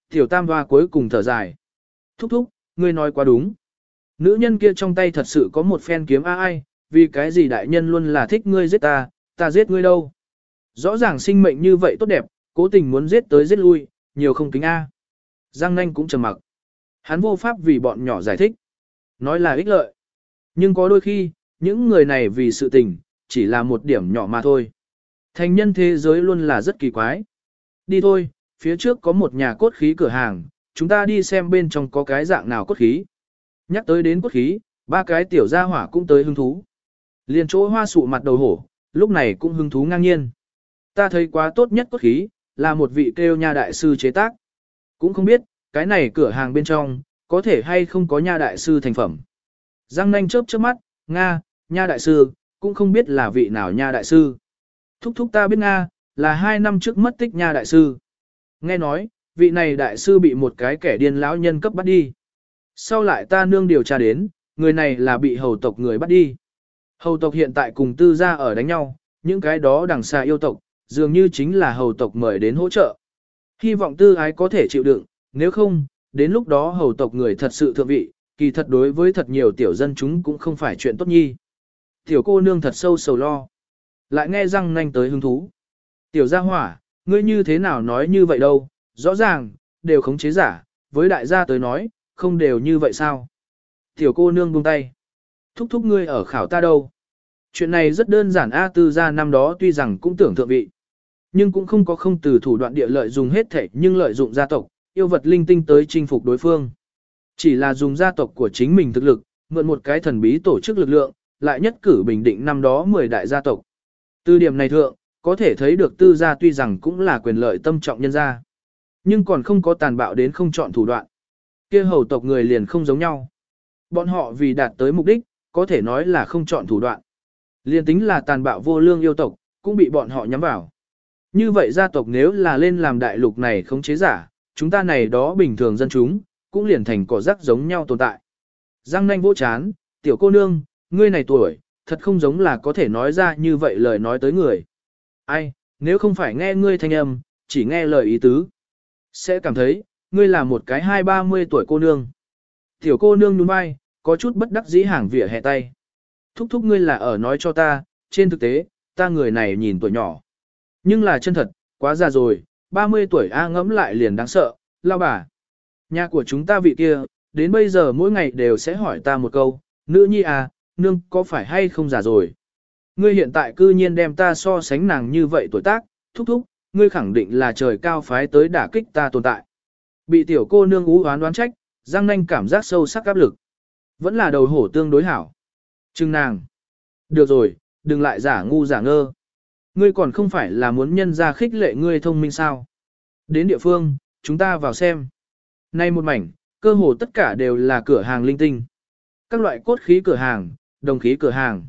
Tiểu tam hoa cuối cùng thở dài. Thúc thúc, ngươi nói quá đúng. Nữ nhân kia trong tay thật sự có một phen kiếm a ai, vì cái gì đại nhân luôn là thích ngươi giết ta, ta giết ngươi đâu. Rõ ràng sinh mệnh như vậy tốt đẹp, cố tình muốn giết tới giết lui, nhiều không kính A. Giang nanh cũng trầm mặc. Hắn vô pháp vì bọn nhỏ giải thích. Nói là ích lợi. Nhưng có đôi khi, những người này vì sự tình, chỉ là một điểm nhỏ mà thôi. Thành nhân thế giới luôn là rất kỳ quái. Đi thôi, phía trước có một nhà cốt khí cửa hàng, chúng ta đi xem bên trong có cái dạng nào cốt khí. Nhắc tới đến cốt khí, ba cái tiểu gia hỏa cũng tới hứng thú. Liền chỗ hoa sụ mặt đầu hổ, lúc này cũng hứng thú ngang nhiên. Ta thấy quá tốt nhất cốt khí, là một vị kêu nha đại sư chế tác. Cũng không biết, cái này cửa hàng bên trong, có thể hay không có nha đại sư thành phẩm. Giang nanh chớp chớp mắt, Nga, nha đại sư, cũng không biết là vị nào nha đại sư. Thúc thúc ta biết Nga, là hai năm trước mất tích nha đại sư. Nghe nói, vị này đại sư bị một cái kẻ điên lão nhân cấp bắt đi. Sau lại ta nương điều tra đến, người này là bị hầu tộc người bắt đi. Hầu tộc hiện tại cùng tư gia ở đánh nhau, những cái đó đằng xa yêu tộc, dường như chính là hầu tộc mời đến hỗ trợ. Hy vọng tư ái có thể chịu đựng, nếu không, đến lúc đó hầu tộc người thật sự thượng vị, kỳ thật đối với thật nhiều tiểu dân chúng cũng không phải chuyện tốt nhi. Tiểu cô nương thật sâu sầu lo. Lại nghe răng nanh tới hứng thú. Tiểu gia hỏa, ngươi như thế nào nói như vậy đâu, rõ ràng, đều khống chế giả, với đại gia tới nói, không đều như vậy sao. Tiểu cô nương buông tay. Thúc thúc ngươi ở khảo ta đâu. Chuyện này rất đơn giản A tư gia năm đó tuy rằng cũng tưởng thượng vị. Nhưng cũng không có không từ thủ đoạn địa lợi dùng hết thể nhưng lợi dụng gia tộc, yêu vật linh tinh tới chinh phục đối phương. Chỉ là dùng gia tộc của chính mình thực lực, mượn một cái thần bí tổ chức lực lượng, lại nhất cử bình định năm đó 10 đại gia tộc. Từ điểm này thượng, có thể thấy được tư gia tuy rằng cũng là quyền lợi tâm trọng nhân gia. Nhưng còn không có tàn bạo đến không chọn thủ đoạn. kia hầu tộc người liền không giống nhau. Bọn họ vì đạt tới mục đích, có thể nói là không chọn thủ đoạn. Liên tính là tàn bạo vô lương yêu tộc, cũng bị bọn họ nhắm vào. Như vậy gia tộc nếu là lên làm đại lục này không chế giả, chúng ta này đó bình thường dân chúng, cũng liền thành cỏ rác giống nhau tồn tại. Giang nanh vỗ chán, tiểu cô nương, ngươi này tuổi, thật không giống là có thể nói ra như vậy lời nói tới người. Ai, nếu không phải nghe ngươi thanh âm, chỉ nghe lời ý tứ, sẽ cảm thấy, ngươi là một cái hai ba mươi tuổi cô nương. Tiểu cô nương nhún vai, có chút bất đắc dĩ hàng vỉa hè tay. Thúc thúc ngươi là ở nói cho ta, trên thực tế, ta người này nhìn tuổi nhỏ. Nhưng là chân thật, quá già rồi, 30 tuổi A ngẫm lại liền đáng sợ, lao bà. Nhà của chúng ta vị kia, đến bây giờ mỗi ngày đều sẽ hỏi ta một câu, nữ nhi à, nương có phải hay không già rồi. Ngươi hiện tại cư nhiên đem ta so sánh nàng như vậy tuổi tác, thúc thúc, ngươi khẳng định là trời cao phái tới đả kích ta tồn tại. Bị tiểu cô nương ú oán đoán trách, Giang Nanh cảm giác sâu sắc áp lực. Vẫn là đầu hổ tương đối hảo. Trưng nàng. Được rồi, đừng lại giả ngu giả ngơ. Ngươi còn không phải là muốn nhân ra khích lệ ngươi thông minh sao. Đến địa phương, chúng ta vào xem. Nay một mảnh, cơ hồ tất cả đều là cửa hàng linh tinh. Các loại cốt khí cửa hàng, đồng khí cửa hàng.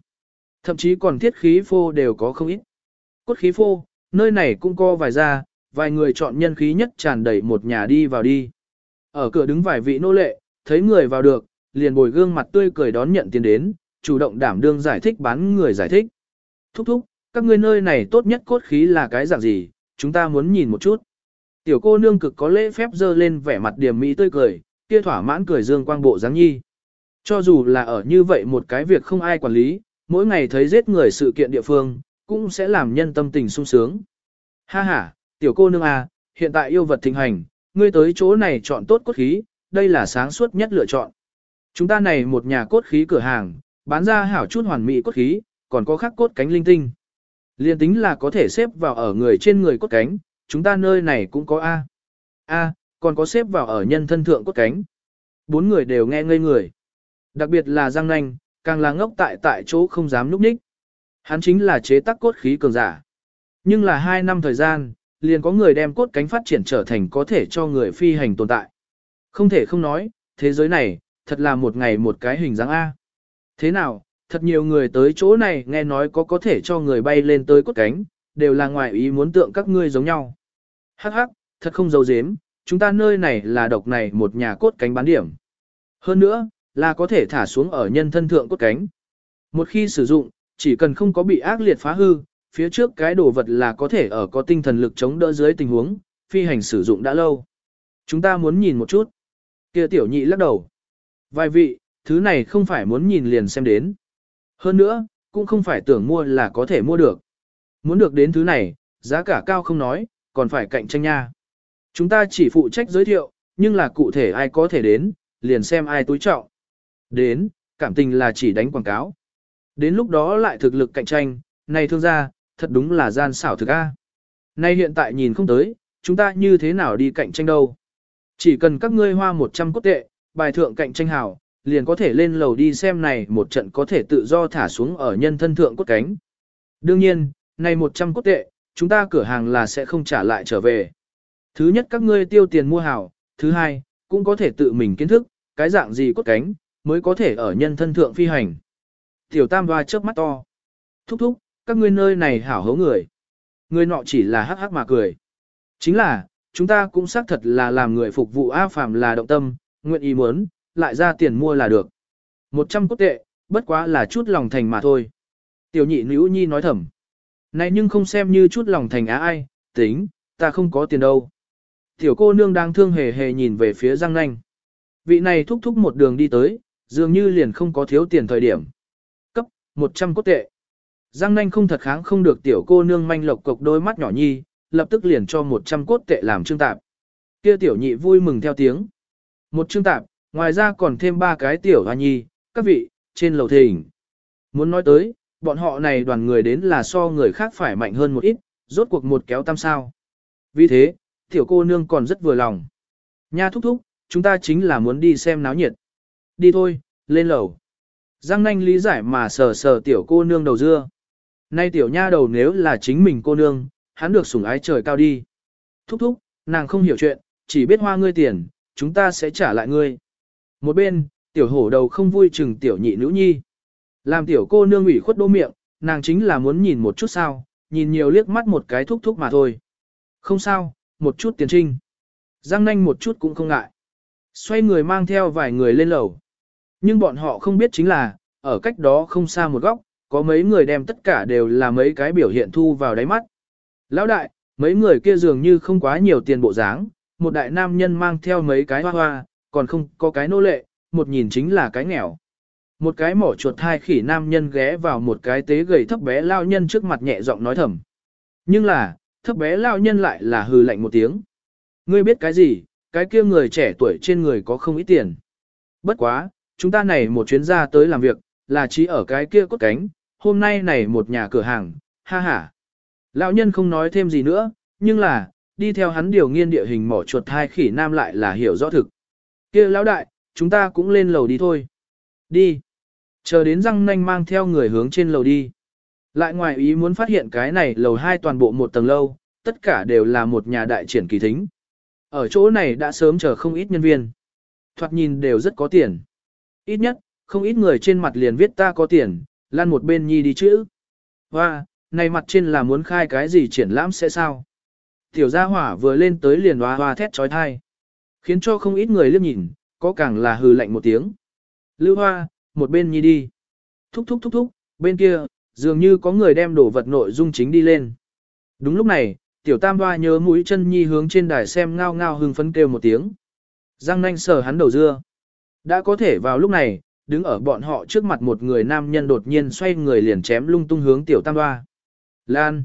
Thậm chí còn thiết khí phô đều có không ít. Cốt khí phô, nơi này cũng có vài gia, vài người chọn nhân khí nhất tràn đầy một nhà đi vào đi. Ở cửa đứng vài vị nô lệ, thấy người vào được, liền bồi gương mặt tươi cười đón nhận tiền đến, chủ động đảm đương giải thích bán người giải thích. Thúc thúc, các ngươi nơi này tốt nhất cốt khí là cái dạng gì, chúng ta muốn nhìn một chút. Tiểu cô nương cực có lễ phép dơ lên vẻ mặt điểm mỹ tươi cười, kia thỏa mãn cười dương quang bộ dáng nhi. Cho dù là ở như vậy một cái việc không ai quản lý, mỗi ngày thấy giết người sự kiện địa phương, cũng sẽ làm nhân tâm tình sung sướng. Ha ha, tiểu cô nương à, hiện tại yêu vật thịnh hành, ngươi tới chỗ này chọn tốt cốt khí, đây là sáng suốt nhất lựa chọn. Chúng ta này một nhà cốt khí cửa hàng, bán ra hảo chút hoàn mỹ cốt khí, còn có khắc cốt cánh linh tinh. Liên tính là có thể xếp vào ở người trên người cốt cánh, chúng ta nơi này cũng có A. A, còn có xếp vào ở nhân thân thượng cốt cánh. Bốn người đều nghe ngây người. Đặc biệt là Giang Nanh, càng là ngốc tại tại chỗ không dám núp ních. Hắn chính là chế tác cốt khí cường giả. Nhưng là hai năm thời gian, liền có người đem cốt cánh phát triển trở thành có thể cho người phi hành tồn tại. Không thể không nói, thế giới này, thật là một ngày một cái hình dáng A. Thế nào, thật nhiều người tới chỗ này nghe nói có có thể cho người bay lên tới cốt cánh, đều là ngoài ý muốn tượng các ngươi giống nhau. Hắc hắc, thật không giấu dếm, chúng ta nơi này là độc này một nhà cốt cánh bán điểm. Hơn nữa, là có thể thả xuống ở nhân thân thượng cốt cánh. Một khi sử dụng, chỉ cần không có bị ác liệt phá hư, phía trước cái đồ vật là có thể ở có tinh thần lực chống đỡ dưới tình huống, phi hành sử dụng đã lâu. Chúng ta muốn nhìn một chút. Kia tiểu nhị lắc đầu. Vài vị, thứ này không phải muốn nhìn liền xem đến. Hơn nữa, cũng không phải tưởng mua là có thể mua được. Muốn được đến thứ này, giá cả cao không nói, còn phải cạnh tranh nha. Chúng ta chỉ phụ trách giới thiệu, nhưng là cụ thể ai có thể đến, liền xem ai túi trọng. Đến, cảm tình là chỉ đánh quảng cáo. Đến lúc đó lại thực lực cạnh tranh, này thương gia, thật đúng là gian xảo thực a. Nay hiện tại nhìn không tới, chúng ta như thế nào đi cạnh tranh đâu. Chỉ cần các ngươi hoa 100 cốt tệ, bài thượng cạnh tranh hảo, liền có thể lên lầu đi xem này một trận có thể tự do thả xuống ở nhân thân thượng cốt cánh. Đương nhiên, này 100 cốt tệ, chúng ta cửa hàng là sẽ không trả lại trở về. Thứ nhất các ngươi tiêu tiền mua hảo, thứ hai, cũng có thể tự mình kiến thức, cái dạng gì cốt cánh, mới có thể ở nhân thân thượng phi hành. Tiểu tam hoa chớp mắt to. Thúc thúc, các ngươi nơi này hảo hấu người. Người nọ chỉ là hắc hắc mà cười. Chính là, chúng ta cũng xác thật là làm người phục vụ A Phàm là động tâm, nguyện ý muốn, lại ra tiền mua là được. Một trăm cốt tệ, bất quá là chút lòng thành mà thôi. Tiểu nhị nữ nhi nói thầm. Này nhưng không xem như chút lòng thành á ai, tính, ta không có tiền đâu. Tiểu cô nương đang thương hề hề nhìn về phía Giang Nanh. Vị này thúc thúc một đường đi tới, dường như liền không có thiếu tiền thời điểm. 100 cốt tệ. Giang Nanh không thật kháng không được tiểu cô nương manh lộc cộc đôi mắt nhỏ nhi, lập tức liền cho 100 cốt tệ làm trương tạp. Kia tiểu nhị vui mừng theo tiếng. Một trương tạp, ngoài ra còn thêm ba cái tiểu hoa nhi, các vị, trên lầu thỉnh. Muốn nói tới, bọn họ này đoàn người đến là so người khác phải mạnh hơn một ít, rốt cuộc một kéo tam sao. Vì thế, tiểu cô nương còn rất vừa lòng. Nha thúc thúc, chúng ta chính là muốn đi xem náo nhiệt. Đi thôi, lên lầu. Giang nanh lý giải mà sờ sờ tiểu cô nương đầu dưa. Nay tiểu nha đầu nếu là chính mình cô nương, hắn được sủng ái trời cao đi. Thúc thúc, nàng không hiểu chuyện, chỉ biết hoa ngươi tiền, chúng ta sẽ trả lại ngươi. Một bên, tiểu hổ đầu không vui chừng tiểu nhị nữ nhi. Làm tiểu cô nương ủy khuất đô miệng, nàng chính là muốn nhìn một chút sao, nhìn nhiều liếc mắt một cái thúc thúc mà thôi. Không sao, một chút tiền trinh. Giang nanh một chút cũng không ngại. Xoay người mang theo vài người lên lầu. Nhưng bọn họ không biết chính là, ở cách đó không xa một góc, có mấy người đem tất cả đều là mấy cái biểu hiện thu vào đáy mắt. Lão đại, mấy người kia dường như không quá nhiều tiền bộ dáng, một đại nam nhân mang theo mấy cái hoa hoa, còn không có cái nô lệ, một nhìn chính là cái nghèo. Một cái mỏ chuột hai khỉ nam nhân ghé vào một cái tế gầy thấp bé lao nhân trước mặt nhẹ giọng nói thầm. Nhưng là, thấp bé lao nhân lại là hừ lạnh một tiếng. Ngươi biết cái gì, cái kia người trẻ tuổi trên người có không ít tiền. Bất quá, chúng ta này một chuyến ra tới làm việc, là chỉ ở cái kia cốt cánh, hôm nay này một nhà cửa hàng, ha ha. Lão nhân không nói thêm gì nữa, nhưng là, đi theo hắn điều nghiên địa hình mỏ chuột hai khỉ nam lại là hiểu rõ thực. kia lão đại, chúng ta cũng lên lầu đi thôi. Đi. Chờ đến răng nanh mang theo người hướng trên lầu đi. Lại ngoài ý muốn phát hiện cái này lầu hai toàn bộ một tầng lâu, tất cả đều là một nhà đại triển kỳ thính. Ở chỗ này đã sớm chờ không ít nhân viên. Thoạt nhìn đều rất có tiền. Ít nhất, không ít người trên mặt liền viết ta có tiền, lan một bên nhi đi chữ. Hoa, này mặt trên là muốn khai cái gì triển lãm sẽ sao? Tiểu gia hỏa vừa lên tới liền hoa hoa thét trói thai. Khiến cho không ít người liếc nhìn, có càng là hừ lạnh một tiếng. Lưu hoa, một bên nhi đi. Thúc thúc thúc thúc, bên kia, dường như có người đem đổ vật nội dung chính đi lên. Đúng lúc này, tiểu tam hoa nhớ mũi chân nhi hướng trên đài xem ngao ngao hưng phấn kêu một tiếng. Giang nanh sờ hắn đầu dưa. Đã có thể vào lúc này, đứng ở bọn họ trước mặt một người nam nhân đột nhiên xoay người liền chém lung tung hướng tiểu tam hoa. Lan.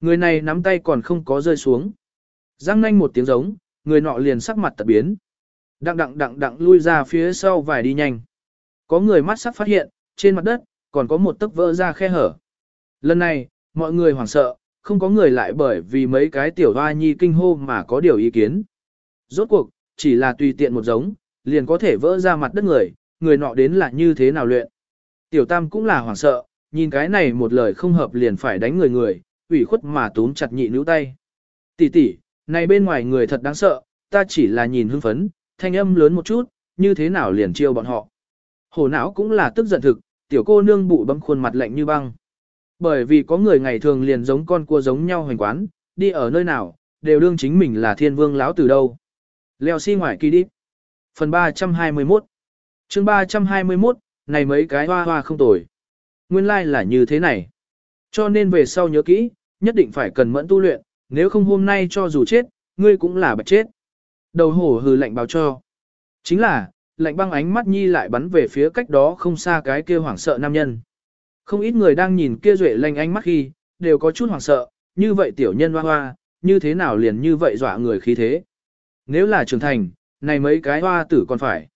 Người này nắm tay còn không có rơi xuống. Giang nanh một tiếng giống, người nọ liền sắc mặt tật biến. Đặng đặng đặng đặng lui ra phía sau vài đi nhanh. Có người mắt sắc phát hiện, trên mặt đất, còn có một tấc vỡ ra khe hở. Lần này, mọi người hoảng sợ, không có người lại bởi vì mấy cái tiểu hoa nhi kinh hô mà có điều ý kiến. Rốt cuộc, chỉ là tùy tiện một giống, liền có thể vỡ ra mặt đất người, người nọ đến là như thế nào luyện. Tiểu tam cũng là hoảng sợ, nhìn cái này một lời không hợp liền phải đánh người người, ủy khuất mà túm chặt nhị nữ tay. Tỷ tỷ, này bên ngoài người thật đáng sợ, ta chỉ là nhìn hưng phấn, thanh âm lớn một chút, như thế nào liền chiêu bọn họ. Hổ não cũng là tức giận thực, tiểu cô nương bụ bấm khuôn mặt lạnh như băng. Bởi vì có người ngày thường liền giống con cua giống nhau hoành quán, đi ở nơi nào, đều đương chính mình là thiên vương lão từ đâu. Leo xi si ngoài kỳ đi. Phần 321 chương 321, này mấy cái hoa hoa không tồi. Nguyên lai like là như thế này. Cho nên về sau nhớ kỹ, nhất định phải cần mẫn tu luyện, nếu không hôm nay cho dù chết, ngươi cũng là bạch chết. Đầu hổ hừ lạnh báo cho. Chính là, lạnh băng ánh mắt nhi lại bắn về phía cách đó không xa cái kia hoảng sợ nam nhân. Không ít người đang nhìn kia duệ lanh ánh mắt khi, đều có chút hoảng sợ, như vậy tiểu nhân hoa hoa, như thế nào liền như vậy dọa người khí thế. Nếu là trưởng thành, này mấy cái hoa tử còn phải.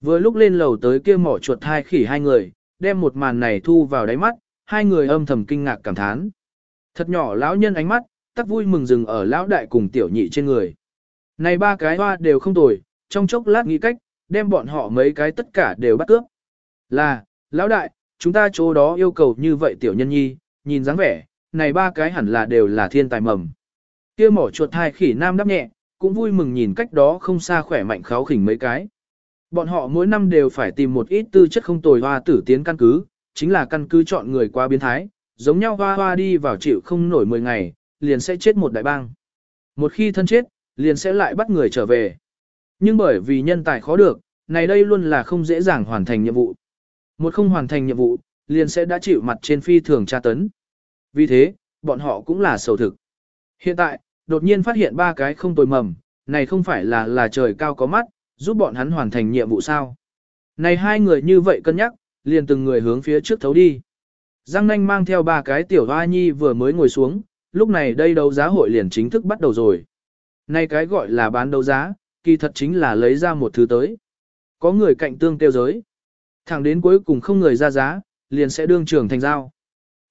Vừa lúc lên lầu tới kia mỏ chuột hai khỉ hai người, đem một màn này thu vào đáy mắt, hai người âm thầm kinh ngạc cảm thán. Thật nhỏ lão nhân ánh mắt, tắc vui mừng dừng ở lão đại cùng tiểu nhị trên người. Này ba cái hoa đều không tồi, trong chốc lát nghĩ cách, đem bọn họ mấy cái tất cả đều bắt cướp. Là, lão đại, chúng ta chỗ đó yêu cầu như vậy tiểu nhân nhi, nhìn dáng vẻ, này ba cái hẳn là đều là thiên tài mầm. Kia mỏ chuột hai khỉ nam đáp nhẹ, cũng vui mừng nhìn cách đó không xa khỏe mạnh kháo khỉnh mấy cái. Bọn họ mỗi năm đều phải tìm một ít tư chất không tồi hoa tử tiến căn cứ, chính là căn cứ chọn người qua biến thái, giống nhau hoa hoa đi vào chịu không nổi 10 ngày, liền sẽ chết một đại bang. Một khi thân chết, liền sẽ lại bắt người trở về. Nhưng bởi vì nhân tài khó được, này đây luôn là không dễ dàng hoàn thành nhiệm vụ. Một không hoàn thành nhiệm vụ, liền sẽ đã chịu mặt trên phi thường tra tấn. Vì thế, bọn họ cũng là sầu thực. Hiện tại, đột nhiên phát hiện ba cái không tồi mầm, này không phải là là trời cao có mắt, giúp bọn hắn hoàn thành nhiệm vụ sao. Này hai người như vậy cân nhắc, liền từng người hướng phía trước thấu đi. Giang nanh mang theo ba cái tiểu hoa nhi vừa mới ngồi xuống, lúc này đây đấu giá hội liền chính thức bắt đầu rồi. Này cái gọi là bán đấu giá, kỳ thật chính là lấy ra một thứ tới. Có người cạnh tương tiêu giới. Thẳng đến cuối cùng không người ra giá, liền sẽ đương trưởng thành giao.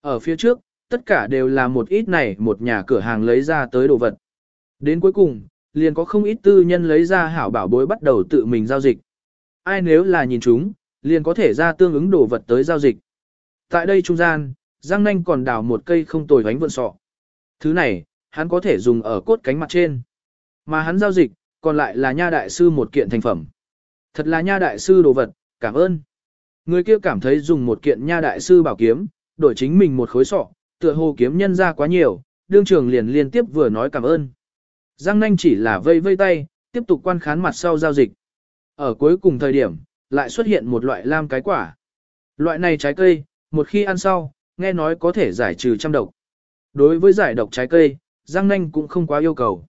Ở phía trước, tất cả đều là một ít này một nhà cửa hàng lấy ra tới đồ vật. Đến cuối cùng, liền có không ít tư nhân lấy ra hảo bảo bối bắt đầu tự mình giao dịch. Ai nếu là nhìn chúng, liền có thể ra tương ứng đồ vật tới giao dịch. Tại đây trung gian, Giang Nanh còn đào một cây không tồi bánh vượn sọ. Thứ này, hắn có thể dùng ở cốt cánh mặt trên. Mà hắn giao dịch, còn lại là nha đại sư một kiện thành phẩm. Thật là nha đại sư đồ vật, cảm ơn. Người kia cảm thấy dùng một kiện nha đại sư bảo kiếm, đổi chính mình một khối sọ, tựa hồ kiếm nhân ra quá nhiều, đương trường liền liên tiếp vừa nói cảm ơn. Giang nanh chỉ là vây vây tay, tiếp tục quan khán mặt sau giao dịch. Ở cuối cùng thời điểm, lại xuất hiện một loại lam cái quả. Loại này trái cây, một khi ăn sau, nghe nói có thể giải trừ trăm độc. Đối với giải độc trái cây, Giang nanh cũng không quá yêu cầu.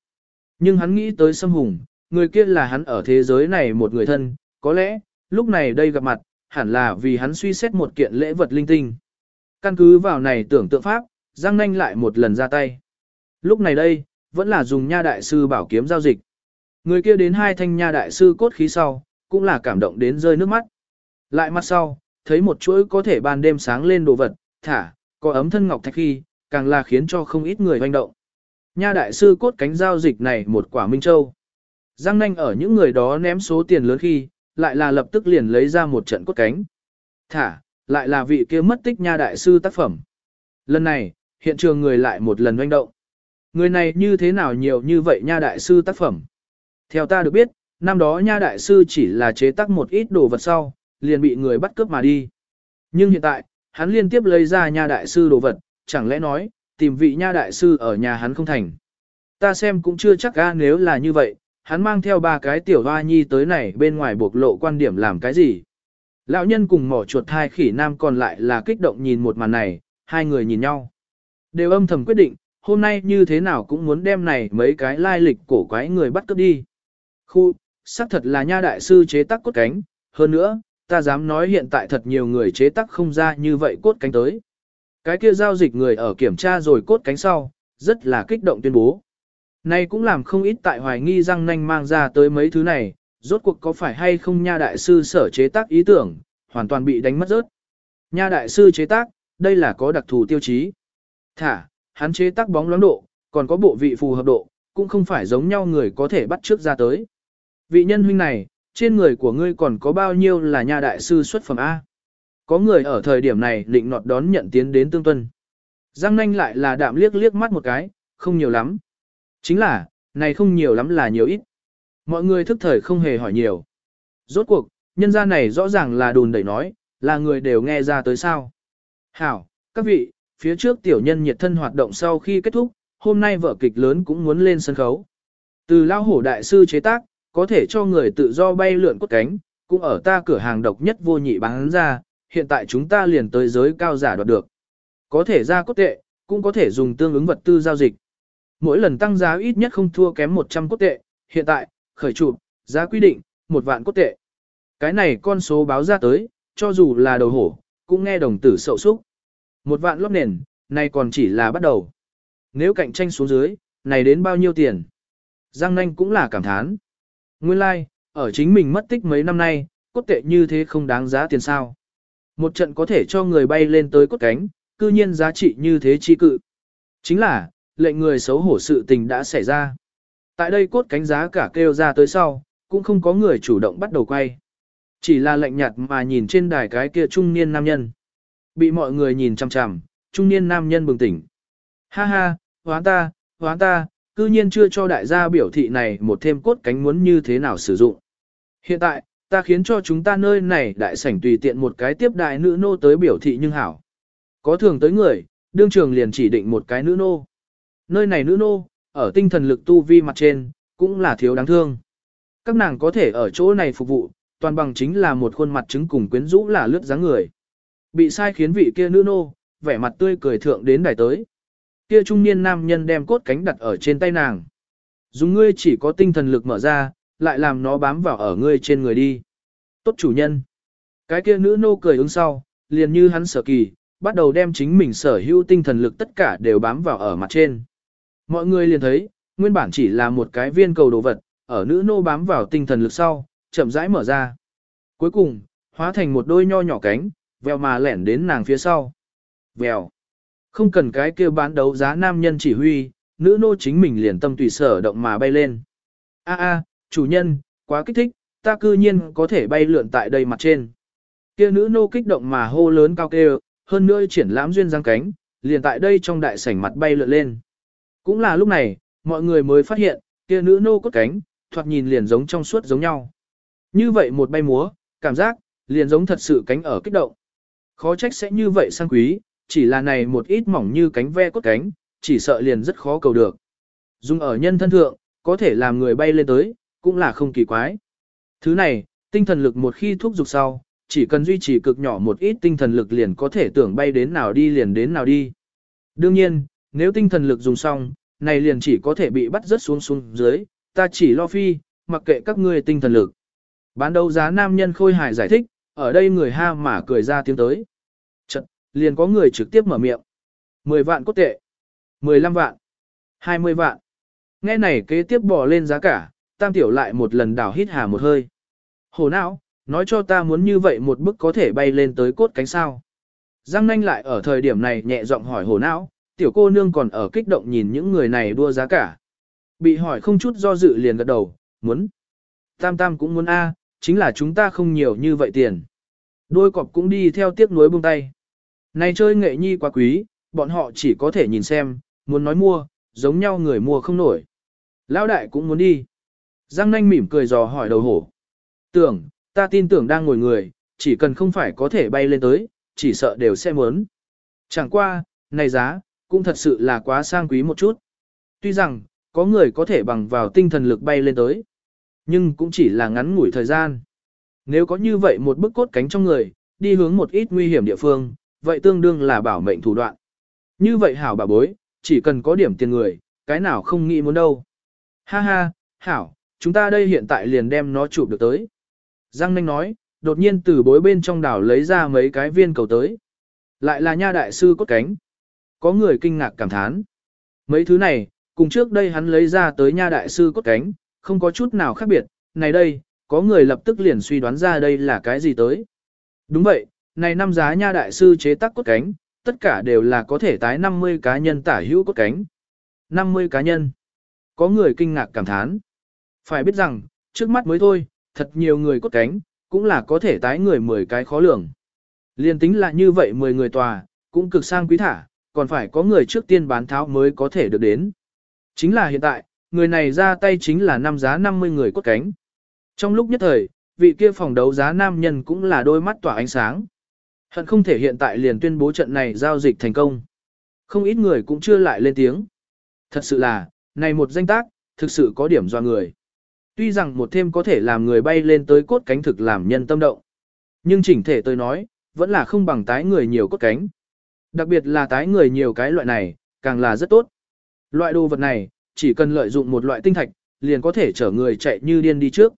Nhưng hắn nghĩ tới Sâm Hùng, người kia là hắn ở thế giới này một người thân, có lẽ, lúc này đây gặp mặt, hẳn là vì hắn suy xét một kiện lễ vật linh tinh. Căn cứ vào này tưởng tượng pháp, Giang Nanh lại một lần ra tay. Lúc này đây, vẫn là dùng nha đại sư bảo kiếm giao dịch. Người kia đến hai thanh nha đại sư cốt khí sau, cũng là cảm động đến rơi nước mắt. Lại mắt sau, thấy một chuỗi có thể ban đêm sáng lên đồ vật, thả, có ấm thân ngọc thạch khi, càng là khiến cho không ít người hoành động. Nha đại sư cốt cánh giao dịch này một quả minh châu. Giang nanh ở những người đó ném số tiền lớn khi, lại là lập tức liền lấy ra một trận cốt cánh. Thả, lại là vị kia mất tích nha đại sư tác phẩm. Lần này, hiện trường người lại một lần doanh động. Người này như thế nào nhiều như vậy nha đại sư tác phẩm. Theo ta được biết, năm đó nha đại sư chỉ là chế tác một ít đồ vật sau, liền bị người bắt cướp mà đi. Nhưng hiện tại, hắn liên tiếp lấy ra nha đại sư đồ vật, chẳng lẽ nói, tìm vị nha đại sư ở nhà hắn không thành. Ta xem cũng chưa chắc ga nếu là như vậy, hắn mang theo ba cái tiểu hoa nhi tới này bên ngoài bộc lộ quan điểm làm cái gì. Lão nhân cùng mỏ chuột hai khỉ nam còn lại là kích động nhìn một màn này, hai người nhìn nhau. Đều âm thầm quyết định, hôm nay như thế nào cũng muốn đem này mấy cái lai lịch cổ quái người bắt cướp đi. Khu, xác thật là nha đại sư chế tác cốt cánh, hơn nữa, ta dám nói hiện tại thật nhiều người chế tác không ra như vậy cốt cánh tới. Cái kia giao dịch người ở kiểm tra rồi cốt cánh sau, rất là kích động tuyên bố. Này cũng làm không ít tại hoài nghi răng nanh mang ra tới mấy thứ này, rốt cuộc có phải hay không nha đại sư sở chế tác ý tưởng, hoàn toàn bị đánh mất rớt. Nha đại sư chế tác, đây là có đặc thù tiêu chí. Thả, hắn chế tác bóng loáng độ, còn có bộ vị phù hợp độ, cũng không phải giống nhau người có thể bắt trước ra tới. Vị nhân huynh này, trên người của ngươi còn có bao nhiêu là nhà đại sư xuất phẩm A? Có người ở thời điểm này định nọt đón nhận tiến đến tương tuân. Giang nanh lại là đạm liếc liếc mắt một cái, không nhiều lắm. Chính là, này không nhiều lắm là nhiều ít. Mọi người thức thời không hề hỏi nhiều. Rốt cuộc, nhân gia này rõ ràng là đùn đẩy nói, là người đều nghe ra tới sao. Hảo, các vị, phía trước tiểu nhân nhiệt thân hoạt động sau khi kết thúc, hôm nay vở kịch lớn cũng muốn lên sân khấu. Từ lao hổ đại sư chế tác, có thể cho người tự do bay lượn cốt cánh, cũng ở ta cửa hàng độc nhất vô nhị bán ra, hiện tại chúng ta liền tới giới cao giả đoạt được. Có thể ra cốt tệ, cũng có thể dùng tương ứng vật tư giao dịch. Mỗi lần tăng giá ít nhất không thua kém 100 cốt tệ, hiện tại, khởi chụp, giá quy định, một vạn cốt tệ. Cái này con số báo ra tới, cho dù là đầu hổ, cũng nghe đồng tử sậu súc. Một vạn lót nền, này còn chỉ là bắt đầu. Nếu cạnh tranh xuống dưới, này đến bao nhiêu tiền? Giang nanh cũng là cảm thán. Nguyên lai, like, ở chính mình mất tích mấy năm nay, cốt tệ như thế không đáng giá tiền sao. Một trận có thể cho người bay lên tới cốt cánh, cư nhiên giá trị như thế chi cự. Chính là, lệnh người xấu hổ sự tình đã xảy ra. Tại đây cốt cánh giá cả kêu ra tới sau, cũng không có người chủ động bắt đầu quay. Chỉ là lệnh nhạt mà nhìn trên đài cái kia trung niên nam nhân. Bị mọi người nhìn chằm chằm, trung niên nam nhân bừng tỉnh. Ha ha, hoán ta, hoán ta, cư nhiên chưa cho đại gia biểu thị này một thêm cốt cánh muốn như thế nào sử dụng. Hiện tại, ta khiến cho chúng ta nơi này đại sảnh tùy tiện một cái tiếp đại nữ nô tới biểu thị nhưng hảo. Có thường tới người, đương trường liền chỉ định một cái nữ nô. Nơi này nữ nô, ở tinh thần lực tu vi mặt trên, cũng là thiếu đáng thương. Các nàng có thể ở chỗ này phục vụ, toàn bằng chính là một khuôn mặt chứng cùng quyến rũ là lướt dáng người. Bị sai khiến vị kia nữ nô, vẻ mặt tươi cười thượng đến đài tới. Kia trung niên nam nhân đem cốt cánh đặt ở trên tay nàng. Dùng ngươi chỉ có tinh thần lực mở ra, lại làm nó bám vào ở ngươi trên người đi. Tốt chủ nhân. Cái kia nữ nô cười ứng sau, liền như hắn sở kỳ, bắt đầu đem chính mình sở hữu tinh thần lực tất cả đều bám vào ở mặt trên. Mọi người liền thấy, nguyên bản chỉ là một cái viên cầu đồ vật, ở nữ nô bám vào tinh thần lực sau, chậm rãi mở ra. Cuối cùng, hóa thành một đôi nho nhỏ cánh, vèo mà lẻn đến nàng phía sau. Vèo. Không cần cái kia bán đấu giá nam nhân chỉ huy, nữ nô chính mình liền tâm tùy sở động mà bay lên. A a, chủ nhân, quá kích thích, ta cư nhiên có thể bay lượn tại đây mặt trên. Kia nữ nô kích động mà hô lớn cao kêu, hơn nữa triển lãm duyên giang cánh, liền tại đây trong đại sảnh mặt bay lượn lên. Cũng là lúc này, mọi người mới phát hiện, kia nữ nô cốt cánh, thoạt nhìn liền giống trong suốt giống nhau. Như vậy một bay múa, cảm giác, liền giống thật sự cánh ở kích động. Khó trách sẽ như vậy sang quý, chỉ là này một ít mỏng như cánh ve cốt cánh, chỉ sợ liền rất khó cầu được. Dùng ở nhân thân thượng, có thể làm người bay lên tới, cũng là không kỳ quái. Thứ này, tinh thần lực một khi thúc dục sau, chỉ cần duy trì cực nhỏ một ít tinh thần lực liền có thể tưởng bay đến nào đi liền đến nào đi. Đương nhiên, nếu tinh thần lực dùng xong, này liền chỉ có thể bị bắt rớt xuống xuống dưới, ta chỉ lo phi, mặc kệ các ngươi tinh thần lực. Bán đấu giá nam nhân khôi hài giải thích, ở đây người ha mà cười ra tiếng tới. Chật, liền có người trực tiếp mở miệng. 10 vạn cốt tệ, 15 vạn, 20 vạn. Nghe này kế tiếp bỏ lên giá cả, tam tiểu lại một lần đảo hít hà một hơi. Hồ não, nói cho ta muốn như vậy một bức có thể bay lên tới cốt cánh sao. Giang nanh lại ở thời điểm này nhẹ giọng hỏi hồ não, tiểu cô nương còn ở kích động nhìn những người này đua giá cả. Bị hỏi không chút do dự liền gật đầu, muốn. Tam tam cũng muốn A, chính là chúng ta không nhiều như vậy tiền. Đôi cọp cũng đi theo tiếc nuối buông tay. Này chơi nghệ nhi quá quý, bọn họ chỉ có thể nhìn xem, muốn nói mua, giống nhau người mua không nổi. Lão đại cũng muốn đi. Giang nanh mỉm cười dò hỏi đầu hổ. Tưởng, ta tin tưởng đang ngồi người, chỉ cần không phải có thể bay lên tới, chỉ sợ đều sẽ muốn. Chẳng qua, này giá, cũng thật sự là quá sang quý một chút. Tuy rằng, có người có thể bằng vào tinh thần lực bay lên tới, nhưng cũng chỉ là ngắn ngủi thời gian. Nếu có như vậy một bức cốt cánh trong người, đi hướng một ít nguy hiểm địa phương, vậy tương đương là bảo mệnh thủ đoạn. Như vậy hảo bà bối, chỉ cần có điểm tiền người, cái nào không nghĩ muốn đâu. Ha ha, hảo, chúng ta đây hiện tại liền đem nó chụp được tới. Giang Nanh nói, đột nhiên từ bối bên trong đảo lấy ra mấy cái viên cầu tới. Lại là nha đại sư cốt cánh. Có người kinh ngạc cảm thán. Mấy thứ này, cùng trước đây hắn lấy ra tới nha đại sư cốt cánh, không có chút nào khác biệt. Này đây, có người lập tức liền suy đoán ra đây là cái gì tới. Đúng vậy, này năm giá nha đại sư chế tác cốt cánh, tất cả đều là có thể tái 50 cá nhân tả hữu cốt cánh. 50 cá nhân. Có người kinh ngạc cảm thán. Phải biết rằng, trước mắt mới thôi, thật nhiều người cốt cánh, cũng là có thể tái người 10 cái khó lường. Liên tính là như vậy 10 người tòa, cũng cực sang quý thả, còn phải có người trước tiên bán tháo mới có thể được đến. Chính là hiện tại, người này ra tay chính là năm giá 50 người cốt cánh. Trong lúc nhất thời, vị kia phòng đấu giá nam nhân cũng là đôi mắt tỏa ánh sáng. Hận không thể hiện tại liền tuyên bố trận này giao dịch thành công. Không ít người cũng chưa lại lên tiếng. Thật sự là, này một danh tác, thực sự có điểm do người. Tuy rằng một thêm có thể làm người bay lên tới cốt cánh thực làm nhân tâm động. Nhưng chỉnh thể tôi nói, vẫn là không bằng tái người nhiều cốt cánh. Đặc biệt là tái người nhiều cái loại này, càng là rất tốt. Loại đồ vật này, chỉ cần lợi dụng một loại tinh thạch, liền có thể chở người chạy như điên đi trước.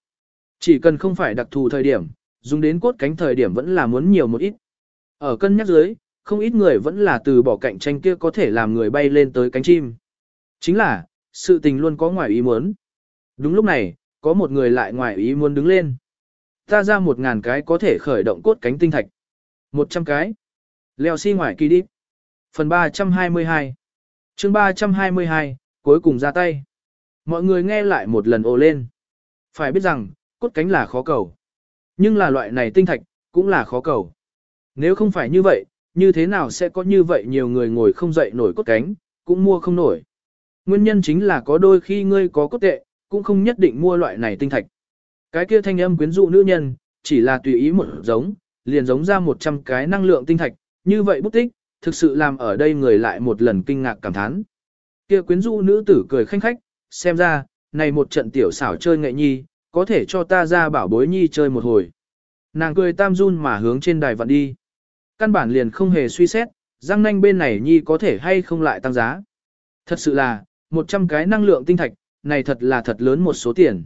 Chỉ cần không phải đặc thù thời điểm, dùng đến cốt cánh thời điểm vẫn là muốn nhiều một ít. Ở cân nhắc dưới, không ít người vẫn là từ bỏ cạnh tranh kia có thể làm người bay lên tới cánh chim. Chính là, sự tình luôn có ngoài ý muốn. Đúng lúc này, có một người lại ngoài ý muốn đứng lên. Ta ra một ngàn cái có thể khởi động cốt cánh tinh thạch. Một trăm cái. Leo xi si ngoài kỳ đi. Phần 322. chương 322, cuối cùng ra tay. Mọi người nghe lại một lần ồ lên. Phải biết rằng, cốt cánh là khó cầu. Nhưng là loại này tinh thạch, cũng là khó cầu. Nếu không phải như vậy, như thế nào sẽ có như vậy nhiều người ngồi không dậy nổi cốt cánh, cũng mua không nổi. Nguyên nhân chính là có đôi khi ngươi có cốt tệ, cũng không nhất định mua loại này tinh thạch. Cái kia thanh âm quyến dụ nữ nhân, chỉ là tùy ý một giống, liền giống ra 100 cái năng lượng tinh thạch, như vậy bút tích, thực sự làm ở đây người lại một lần kinh ngạc cảm thán. Kia quyến rũ nữ tử cười khanh khách, xem ra, này một trận tiểu xảo chơi nghệ nhi, có thể cho ta ra bảo bối nhi chơi một hồi. Nàng cười tam run mà hướng trên đài vặn đi. Căn bản liền không hề suy xét, răng nanh bên này nhi có thể hay không lại tăng giá. Thật sự là, 100 cái năng lượng tinh thạch, này thật là thật lớn một số tiền.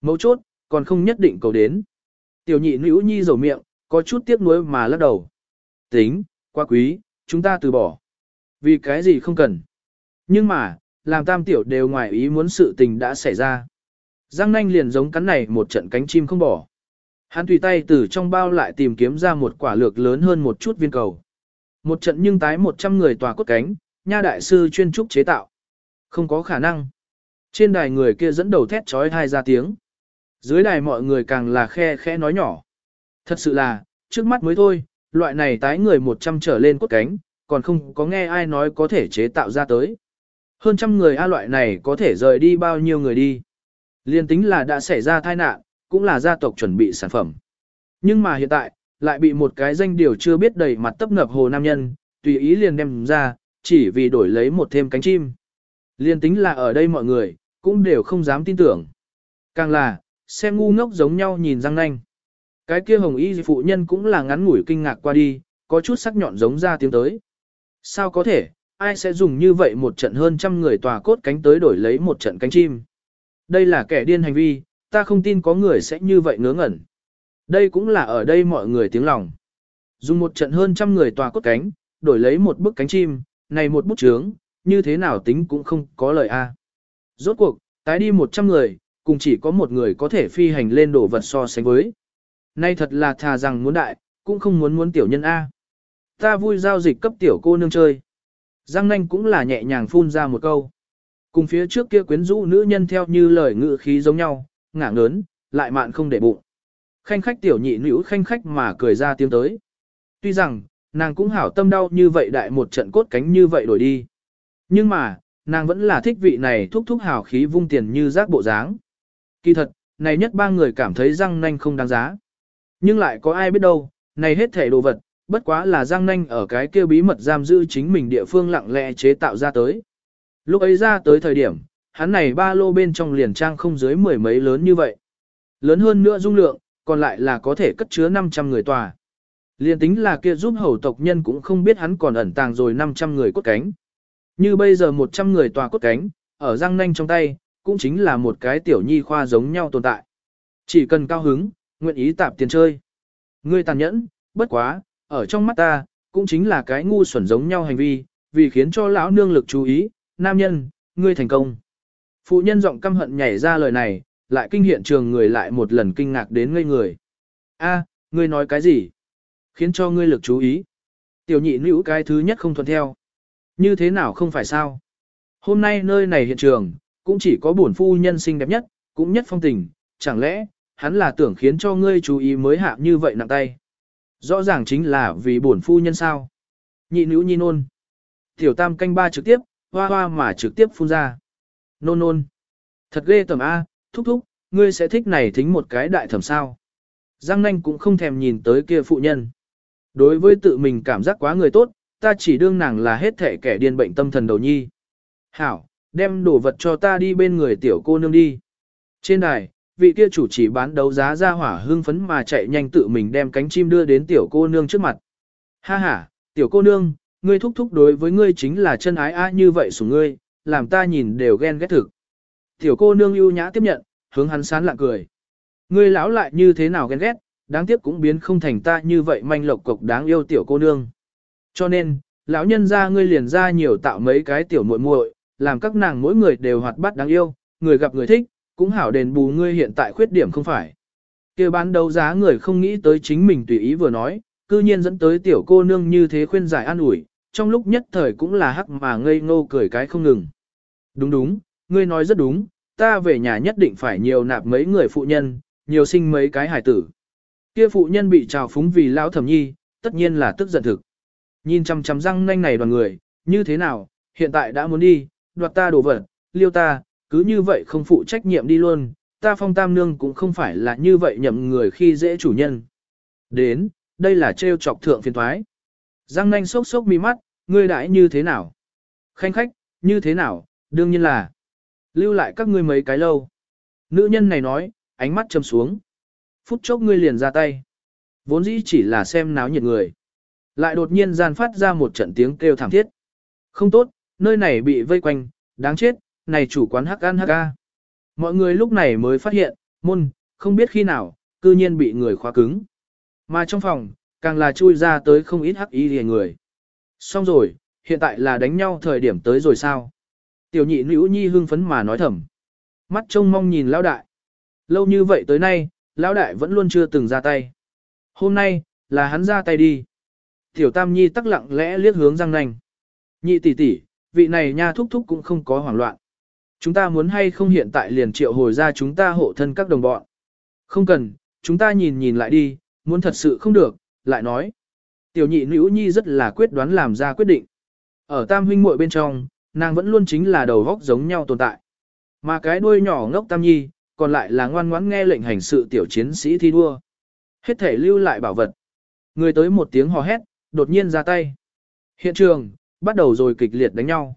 Mấu chốt, còn không nhất định cầu đến. Tiểu nhị nữ nhi dầu miệng, có chút tiếc nuối mà lắc đầu. Tính, quá quý, chúng ta từ bỏ. Vì cái gì không cần. Nhưng mà, làm tam tiểu đều ngoài ý muốn sự tình đã xảy ra. Giang nanh liền giống cắn này một trận cánh chim không bỏ. Hắn tùy tay từ trong bao lại tìm kiếm ra một quả lược lớn hơn một chút viên cầu. Một trận nhưng tái 100 người tòa cốt cánh, nha đại sư chuyên trúc chế tạo. Không có khả năng. Trên đài người kia dẫn đầu thét trói thai ra tiếng. Dưới đài mọi người càng là khe khẽ nói nhỏ. Thật sự là, trước mắt mới thôi, loại này tái người 100 trở lên cốt cánh, còn không có nghe ai nói có thể chế tạo ra tới. Hơn trăm người A loại này có thể rời đi bao nhiêu người đi. Liên tính là đã xảy ra tai nạn, cũng là gia tộc chuẩn bị sản phẩm. Nhưng mà hiện tại, lại bị một cái danh điều chưa biết đầy mặt tấp ngập hồ nam nhân, tùy ý liền đem ra, chỉ vì đổi lấy một thêm cánh chim. Liên tính là ở đây mọi người, cũng đều không dám tin tưởng. Càng là, xem ngu ngốc giống nhau nhìn răng nanh. Cái kia hồng y phụ nhân cũng là ngắn ngủi kinh ngạc qua đi, có chút sắc nhọn giống ra tiếng tới. Sao có thể, ai sẽ dùng như vậy một trận hơn trăm người tòa cốt cánh tới đổi lấy một trận cánh chim? Đây là kẻ điên hành vi, ta không tin có người sẽ như vậy ngớ ngẩn. Đây cũng là ở đây mọi người tiếng lòng. Dùng một trận hơn trăm người tòa cốt cánh, đổi lấy một bức cánh chim, này một bút chướng, như thế nào tính cũng không có lời a. Rốt cuộc, tái đi một trăm người, cùng chỉ có một người có thể phi hành lên đổ vật so sánh với. Nay thật là thà rằng muốn đại, cũng không muốn muốn tiểu nhân A. Ta vui giao dịch cấp tiểu cô nương chơi. Giang nanh cũng là nhẹ nhàng phun ra một câu. Cùng phía trước kia quyến rũ nữ nhân theo như lời ngự khí giống nhau, ngả ngớn, lại mạn không để bụng. Khanh khách tiểu nhị nữ khanh khách mà cười ra tiếng tới. Tuy rằng, nàng cũng hảo tâm đau như vậy đại một trận cốt cánh như vậy đổi đi. Nhưng mà, nàng vẫn là thích vị này thúc thúc hào khí vung tiền như rác bộ dáng. Kỳ thật, này nhất ba người cảm thấy răng nanh không đáng giá. Nhưng lại có ai biết đâu, này hết thể đồ vật, bất quá là giang nanh ở cái kia bí mật giam giữ chính mình địa phương lặng lẽ chế tạo ra tới. Lúc ấy ra tới thời điểm, hắn này ba lô bên trong liền trang không dưới mười mấy lớn như vậy. Lớn hơn nữa dung lượng, còn lại là có thể cất chứa 500 người tòa. Liên tính là kia giúp hầu tộc nhân cũng không biết hắn còn ẩn tàng rồi 500 người cốt cánh. Như bây giờ 100 người tòa cốt cánh, ở giang nanh trong tay, cũng chính là một cái tiểu nhi khoa giống nhau tồn tại. Chỉ cần cao hứng, nguyện ý tạp tiền chơi. Ngươi tàn nhẫn, bất quá, ở trong mắt ta, cũng chính là cái ngu xuẩn giống nhau hành vi, vì khiến cho lão nương lực chú ý, nam nhân, ngươi thành công. Phụ nhân giọng căm hận nhảy ra lời này, lại kinh hiện trường người lại một lần kinh ngạc đến ngây người. A, ngươi nói cái gì? Khiến cho ngươi lực chú ý. Tiểu nhị nữ cái thứ nhất không thuận theo. Như thế nào không phải sao? Hôm nay nơi này hiện trường, cũng chỉ có bổn phu nhân xinh đẹp nhất, cũng nhất phong tình, chẳng lẽ, hắn là tưởng khiến cho ngươi chú ý mới hạ như vậy nặng tay. Rõ ràng chính là vì bổn phu nhân sao. Nhị nữ nhi nôn. Tiểu tam canh ba trực tiếp, hoa hoa mà trực tiếp phun ra. Nôn nôn. Thật ghê tầm A, thúc thúc, ngươi sẽ thích này thính một cái đại thẩm sao. Giang nanh cũng không thèm nhìn tới kia phụ nhân. Đối với tự mình cảm giác quá người tốt, ta chỉ đương nàng là hết thể kẻ điên bệnh tâm thần đầu nhi. Hảo, đem đồ vật cho ta đi bên người tiểu cô nương đi. Trên đài, vị kia chủ chỉ bán đấu giá ra hỏa hưng phấn mà chạy nhanh tự mình đem cánh chim đưa đến tiểu cô nương trước mặt. Ha ha, tiểu cô nương, ngươi thúc thúc đối với ngươi chính là chân ái a như vậy của ngươi, làm ta nhìn đều ghen ghét thực. Tiểu cô nương ưu nhã tiếp nhận, hướng hắn sán lạ cười. Ngươi lão lại như thế nào ghen ghét, đáng tiếc cũng biến không thành ta như vậy manh lộc cục đáng yêu tiểu cô nương. Cho nên, lão nhân ra ngươi liền ra nhiều tạo mấy cái tiểu muội muội, làm các nàng mỗi người đều hoạt bát đáng yêu, người gặp người thích, cũng hảo đền bù ngươi hiện tại khuyết điểm không phải. kia bán đấu giá người không nghĩ tới chính mình tùy ý vừa nói, cư nhiên dẫn tới tiểu cô nương như thế khuyên giải an ủi, trong lúc nhất thời cũng là hắc mà ngây ngô cười cái không ngừng. Đúng đúng, ngươi nói rất đúng, ta về nhà nhất định phải nhiều nạp mấy người phụ nhân, nhiều sinh mấy cái hải tử. Kia phụ nhân bị trào phúng vì lão thẩm nhi, tất nhiên là tức giận thực. Nhìn chăm chăm răng nanh này đoàn người, như thế nào, hiện tại đã muốn đi, đoạt ta đồ vật, liêu ta, cứ như vậy không phụ trách nhiệm đi luôn, ta phong tam nương cũng không phải là như vậy nhậm người khi dễ chủ nhân. Đến, đây là trêu chọc thượng phiền thoái. Giang nanh sốc sốc mi mắt, ngươi đãi như thế nào? Khanh khách, như thế nào, đương nhiên là lưu lại các ngươi mấy cái lâu. Nữ nhân này nói, ánh mắt châm xuống. Phút chốc ngươi liền ra tay. Vốn dĩ chỉ là xem náo nhiệt người. Lại đột nhiên gian phát ra một trận tiếng kêu thảm thiết. Không tốt, nơi này bị vây quanh, đáng chết, này chủ quán hắc ăn hắc a. Mọi người lúc này mới phát hiện, môn, không biết khi nào, cư nhiên bị người khóa cứng. Mà trong phòng, càng là chui ra tới không ít hắc y lìa người. Xong rồi, hiện tại là đánh nhau thời điểm tới rồi sao? Tiểu nhị nữ nhi hưng phấn mà nói thầm. Mắt trông mong nhìn lão đại. Lâu như vậy tới nay, lão đại vẫn luôn chưa từng ra tay. Hôm nay, là hắn ra tay đi. Tiểu tam nhi tắc lặng lẽ liếc hướng răng nành Nhị tỷ tỷ, vị này nha thúc thúc cũng không có hoảng loạn. Chúng ta muốn hay không hiện tại liền triệu hồi ra chúng ta hộ thân các đồng bọn. Không cần, chúng ta nhìn nhìn lại đi, muốn thật sự không được, lại nói. Tiểu nhị nữ nhi rất là quyết đoán làm ra quyết định. Ở tam huynh muội bên trong, nàng vẫn luôn chính là đầu góc giống nhau tồn tại. Mà cái đuôi nhỏ ngốc tam nhi, còn lại là ngoan ngoãn nghe lệnh hành sự tiểu chiến sĩ thi đua. Hết thể lưu lại bảo vật. Người tới một tiếng hò hét, đột nhiên ra tay. Hiện trường, bắt đầu rồi kịch liệt đánh nhau.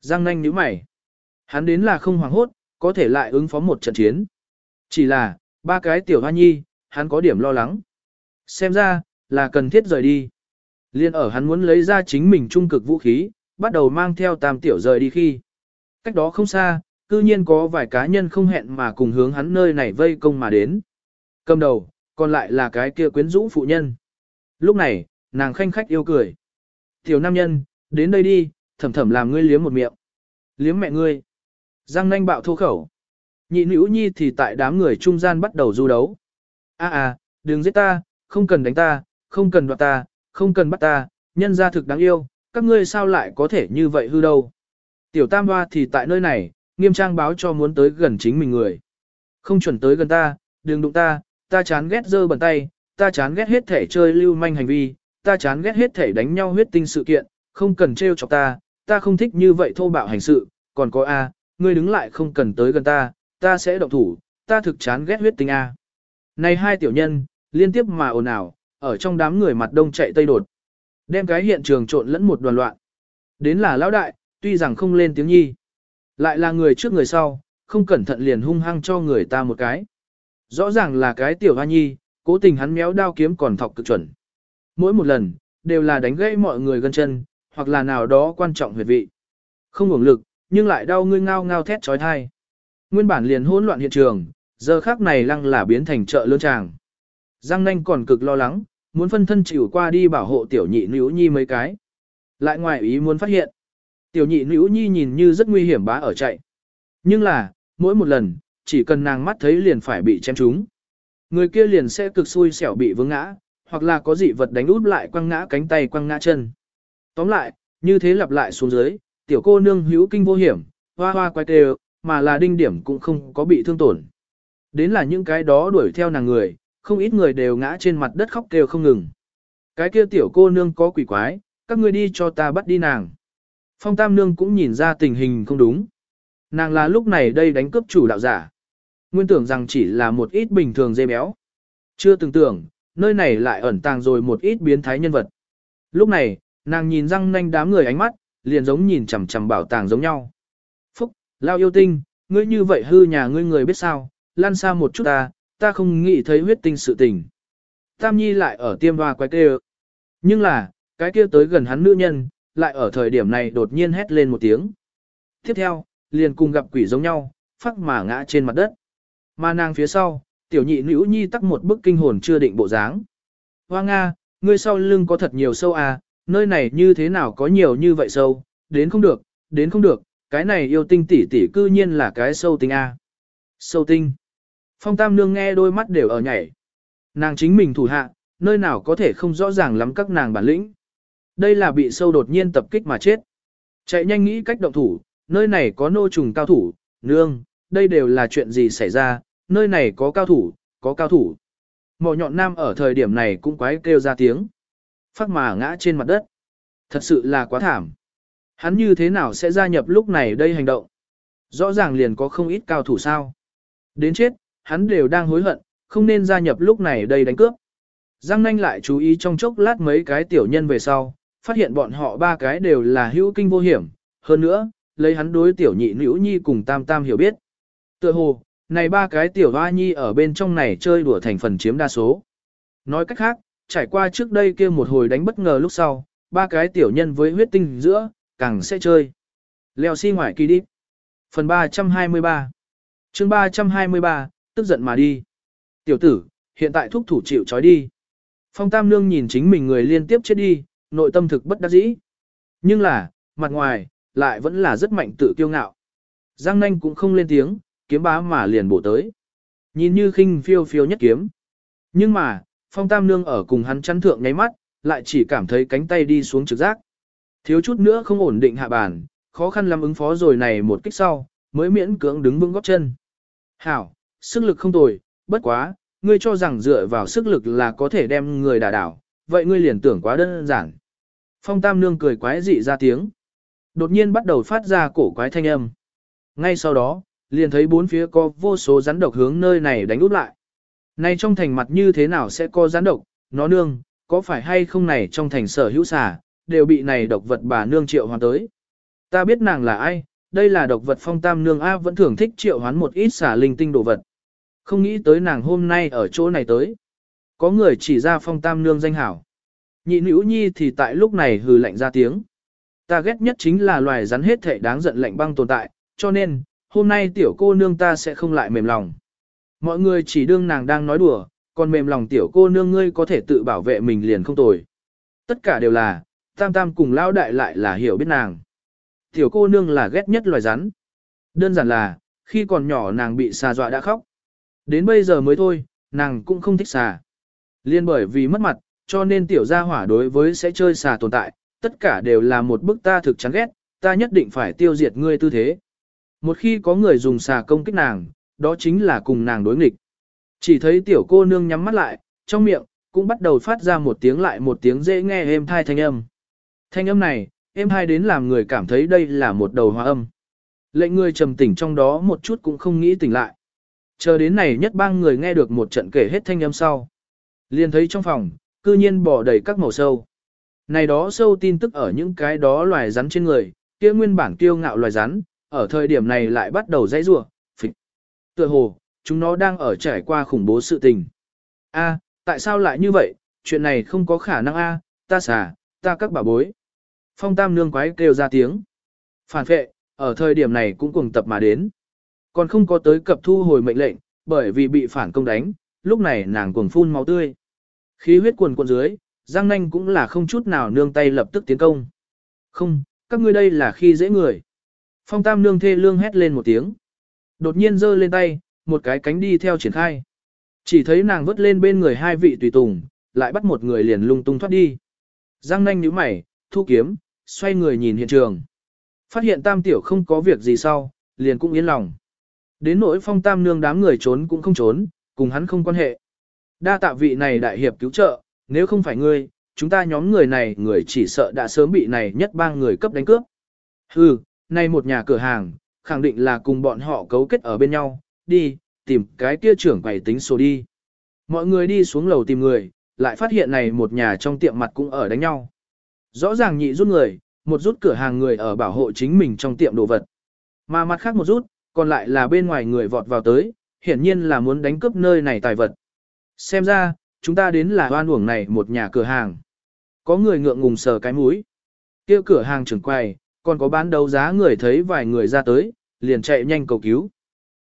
Giang nanh nhíu mày. Hắn đến là không hoảng hốt, có thể lại ứng phó một trận chiến. Chỉ là, ba cái tiểu hoa nhi, hắn có điểm lo lắng. Xem ra, là cần thiết rời đi. Liên ở hắn muốn lấy ra chính mình trung cực vũ khí, bắt đầu mang theo tam tiểu rời đi khi. Cách đó không xa, cư nhiên có vài cá nhân không hẹn mà cùng hướng hắn nơi này vây công mà đến. Cầm đầu, còn lại là cái kia quyến rũ phụ nhân. Lúc này, nàng khanh khách yêu cười. Tiểu nam nhân, đến đây đi, thầm thầm làm ngươi liếm một miệng. Liếm mẹ ngươi. Giang nanh bạo thô khẩu. Nhị nữ nhi thì tại đám người trung gian bắt đầu du đấu. a à, đừng giết ta, không cần đánh ta, không cần đoạt ta, không cần bắt ta, nhân gia thực đáng yêu, các ngươi sao lại có thể như vậy hư đâu. Tiểu tam hoa thì tại nơi này, nghiêm trang báo cho muốn tới gần chính mình người. Không chuẩn tới gần ta, đừng đụng ta, ta chán ghét dơ bẩn tay, ta chán ghét hết thể chơi lưu manh hành vi, ta chán ghét hết thể đánh nhau huyết tinh sự kiện, không cần trêu chọc ta, ta không thích như vậy thô bạo hành sự, còn có A, ngươi đứng lại không cần tới gần ta, ta sẽ động thủ, ta thực chán ghét huyết tinh A. Này hai tiểu nhân, liên tiếp mà ồn ào, ở trong đám người mặt đông chạy tây đột. Đem cái hiện trường trộn lẫn một đoàn loạn. Đến là lão đại, tuy rằng không lên tiếng nhi. Lại là người trước người sau, không cẩn thận liền hung hăng cho người ta một cái. Rõ ràng là cái tiểu hoa nhi, cố tình hắn méo đao kiếm còn thọc cực chuẩn. Mỗi một lần, đều là đánh gãy mọi người gân chân, hoặc là nào đó quan trọng huyệt vị. Không ngủng lực, nhưng lại đau ngươi ngao ngao thét trói thai. Nguyên bản liền hỗn loạn hiện trường, giờ khác này lăng là biến thành chợ lương tràng. Giang nanh còn cực lo lắng, muốn phân thân chịu qua đi bảo hộ tiểu nhị nữ nhi mấy cái. Lại ngoài ý muốn phát hiện. Tiểu nhị nữ nhi nhìn như rất nguy hiểm bá ở chạy. Nhưng là, mỗi một lần, chỉ cần nàng mắt thấy liền phải bị chém trúng. Người kia liền sẽ cực xui xẻo bị vướng ngã, hoặc là có dị vật đánh út lại quăng ngã cánh tay quăng ngã chân. Tóm lại, như thế lặp lại xuống dưới, tiểu cô nương hữu kinh vô hiểm, hoa hoa quay tê mà là đinh điểm cũng không có bị thương tổn. Đến là những cái đó đuổi theo nàng người, không ít người đều ngã trên mặt đất khóc kêu không ngừng. Cái kia tiểu cô nương có quỷ quái, các ngươi đi cho ta bắt đi nàng. Phong Tam Nương cũng nhìn ra tình hình không đúng. Nàng là lúc này đây đánh cướp chủ đạo giả. Nguyên tưởng rằng chỉ là một ít bình thường dây béo. Chưa từng tưởng, nơi này lại ẩn tàng rồi một ít biến thái nhân vật. Lúc này, nàng nhìn răng nanh đám người ánh mắt, liền giống nhìn chằm chằm bảo tàng giống nhau. Phúc, lao yêu tinh, ngươi như vậy hư nhà ngươi người biết sao, lan xa một chút ta, ta không nghĩ thấy huyết tinh sự tình. Tam Nhi lại ở tiêm hoa quái kêu. Nhưng là, cái kia tới gần hắn nữ nhân, lại ở thời điểm này đột nhiên hét lên một tiếng. Tiếp theo, liền cùng gặp quỷ giống nhau, phát mà ngã trên mặt đất. Mà nàng phía sau, tiểu nhị nữ nhi tắc một bức kinh hồn chưa định bộ dáng. Hoa Nga, ngươi sau lưng có thật nhiều sâu à, nơi này như thế nào có nhiều như vậy sâu, đến không được, đến không được, cái này yêu tinh tỷ tỷ cư nhiên là cái sâu tinh A. Sâu tinh. Phong Tam Nương nghe đôi mắt đều ở nhảy. Nàng chính mình thủ hạ, nơi nào có thể không rõ ràng lắm các nàng bản lĩnh. Đây là bị sâu đột nhiên tập kích mà chết. Chạy nhanh nghĩ cách động thủ, nơi này có nô trùng cao thủ, nương, đây đều là chuyện gì xảy ra, nơi này có cao thủ, có cao thủ. Mỏ nhọn nam ở thời điểm này cũng quái kêu ra tiếng. Phát mà ngã trên mặt đất. Thật sự là quá thảm. Hắn như thế nào sẽ gia nhập lúc này đây hành động? Rõ ràng liền có không ít cao thủ sao. Đến chết, hắn đều đang hối hận, không nên gia nhập lúc này đây đánh cướp. Giang nanh lại chú ý trong chốc lát mấy cái tiểu nhân về sau, phát hiện bọn họ ba cái đều là hữu kinh vô hiểm. Hơn nữa, lấy hắn đối tiểu nhị nữ nhi cùng tam tam hiểu biết. Tựa hồ, này ba cái tiểu hoa nhi ở bên trong này chơi đùa thành phần chiếm đa số. Nói cách khác, trải qua trước đây kia một hồi đánh bất ngờ lúc sau, ba cái tiểu nhân với huyết tinh giữa, càng sẽ chơi. Leo xi si ngoài kỳ đi. Phần 323 chương 323, tức giận mà đi. Tiểu tử, hiện tại thúc thủ chịu trói đi. Phong Tam Nương nhìn chính mình người liên tiếp chết đi, nội tâm thực bất đắc dĩ. Nhưng là, mặt ngoài, lại vẫn là rất mạnh tự kiêu ngạo. Giang nanh cũng không lên tiếng, kiếm bá mà liền bổ tới. Nhìn như khinh phiêu phiêu nhất kiếm. Nhưng mà, phong tam nương ở cùng hắn chắn thượng nháy mắt, lại chỉ cảm thấy cánh tay đi xuống trực giác. Thiếu chút nữa không ổn định hạ bàn, khó khăn lắm ứng phó rồi này một kích sau, mới miễn cưỡng đứng vững góp chân. Hảo, sức lực không tồi, bất quá, ngươi cho rằng dựa vào sức lực là có thể đem người đả đảo, vậy ngươi liền tưởng quá đơn giản. Phong tam nương cười quái dị ra tiếng. Đột nhiên bắt đầu phát ra cổ quái thanh âm. Ngay sau đó, liền thấy bốn phía có vô số rắn độc hướng nơi này đánh úp lại. Này trong thành mặt như thế nào sẽ có gián độc, nó nương, có phải hay không này trong thành sở hữu xà, đều bị này độc vật bà nương triệu hoán tới. Ta biết nàng là ai, đây là độc vật phong tam nương A vẫn thường thích triệu hoán một ít xà linh tinh đồ vật. Không nghĩ tới nàng hôm nay ở chỗ này tới. Có người chỉ ra phong tam nương danh hảo. Nhị nữ nhi thì tại lúc này hừ lạnh ra tiếng. Ta ghét nhất chính là loài rắn hết thể đáng giận lạnh băng tồn tại, cho nên, hôm nay tiểu cô nương ta sẽ không lại mềm lòng. Mọi người chỉ đương nàng đang nói đùa, còn mềm lòng tiểu cô nương ngươi có thể tự bảo vệ mình liền không tồi. Tất cả đều là, tam tam cùng lao đại lại là hiểu biết nàng. Tiểu cô nương là ghét nhất loài rắn. Đơn giản là, khi còn nhỏ nàng bị xà dọa đã khóc. Đến bây giờ mới thôi, nàng cũng không thích xà. Liên bởi vì mất mặt, cho nên tiểu gia hỏa đối với sẽ chơi xà tồn tại, tất cả đều là một bức ta thực chán ghét, ta nhất định phải tiêu diệt ngươi tư thế. Một khi có người dùng xà công kích nàng, đó chính là cùng nàng đối nghịch. Chỉ thấy tiểu cô nương nhắm mắt lại, trong miệng, cũng bắt đầu phát ra một tiếng lại một tiếng dễ nghe êm thai thanh âm. Thanh âm này, êm thai đến làm người cảm thấy đây là một đầu hòa âm. Lệnh người trầm tỉnh trong đó một chút cũng không nghĩ tỉnh lại. Chờ đến này nhất bang người nghe được một trận kể hết thanh âm sau. liền thấy trong phòng, cư nhiên bỏ đầy các màu sâu. Này đó sâu tin tức ở những cái đó loài rắn trên người, kia nguyên bản kiêu ngạo loài rắn, ở thời điểm này lại bắt đầu dãy rủa. Tựa hồ, chúng nó đang ở trải qua khủng bố sự tình. A, tại sao lại như vậy, chuyện này không có khả năng a, ta xả, ta các bà bối. Phong tam nương quái kêu ra tiếng. Phản phệ, ở thời điểm này cũng cùng tập mà đến. Còn không có tới cập thu hồi mệnh lệnh, bởi vì bị phản công đánh, lúc này nàng cuồng phun máu tươi. Khí huyết cuồn cuộn dưới, Giang Nanh cũng là không chút nào nương tay lập tức tiến công. Không, các ngươi đây là khi dễ người. Phong Tam nương thê lương hét lên một tiếng. Đột nhiên giơ lên tay, một cái cánh đi theo triển khai. Chỉ thấy nàng vứt lên bên người hai vị tùy tùng, lại bắt một người liền lung tung thoát đi. Giang nanh nhíu mày, thu kiếm, xoay người nhìn hiện trường. Phát hiện Tam tiểu không có việc gì sau, liền cũng yên lòng. Đến nỗi phong tam nương đám người trốn cũng không trốn, cùng hắn không quan hệ. Đa tạ vị này đại hiệp cứu trợ, nếu không phải ngươi, chúng ta nhóm người này người chỉ sợ đã sớm bị này nhất ba người cấp đánh cướp. Hừ, nay một nhà cửa hàng, khẳng định là cùng bọn họ cấu kết ở bên nhau, đi, tìm cái kia trưởng quầy tính số đi. Mọi người đi xuống lầu tìm người, lại phát hiện này một nhà trong tiệm mặt cũng ở đánh nhau. Rõ ràng nhị rút người, một rút cửa hàng người ở bảo hộ chính mình trong tiệm đồ vật. Mà mặt khác một rút, còn lại là bên ngoài người vọt vào tới, hiển nhiên là muốn đánh cướp nơi này tài vật. Xem ra, chúng ta đến là hoan uổng này một nhà cửa hàng. Có người ngượng ngùng sờ cái mũi. kia cửa hàng trưởng quầy, còn có bán đấu giá người thấy vài người ra tới, liền chạy nhanh cầu cứu.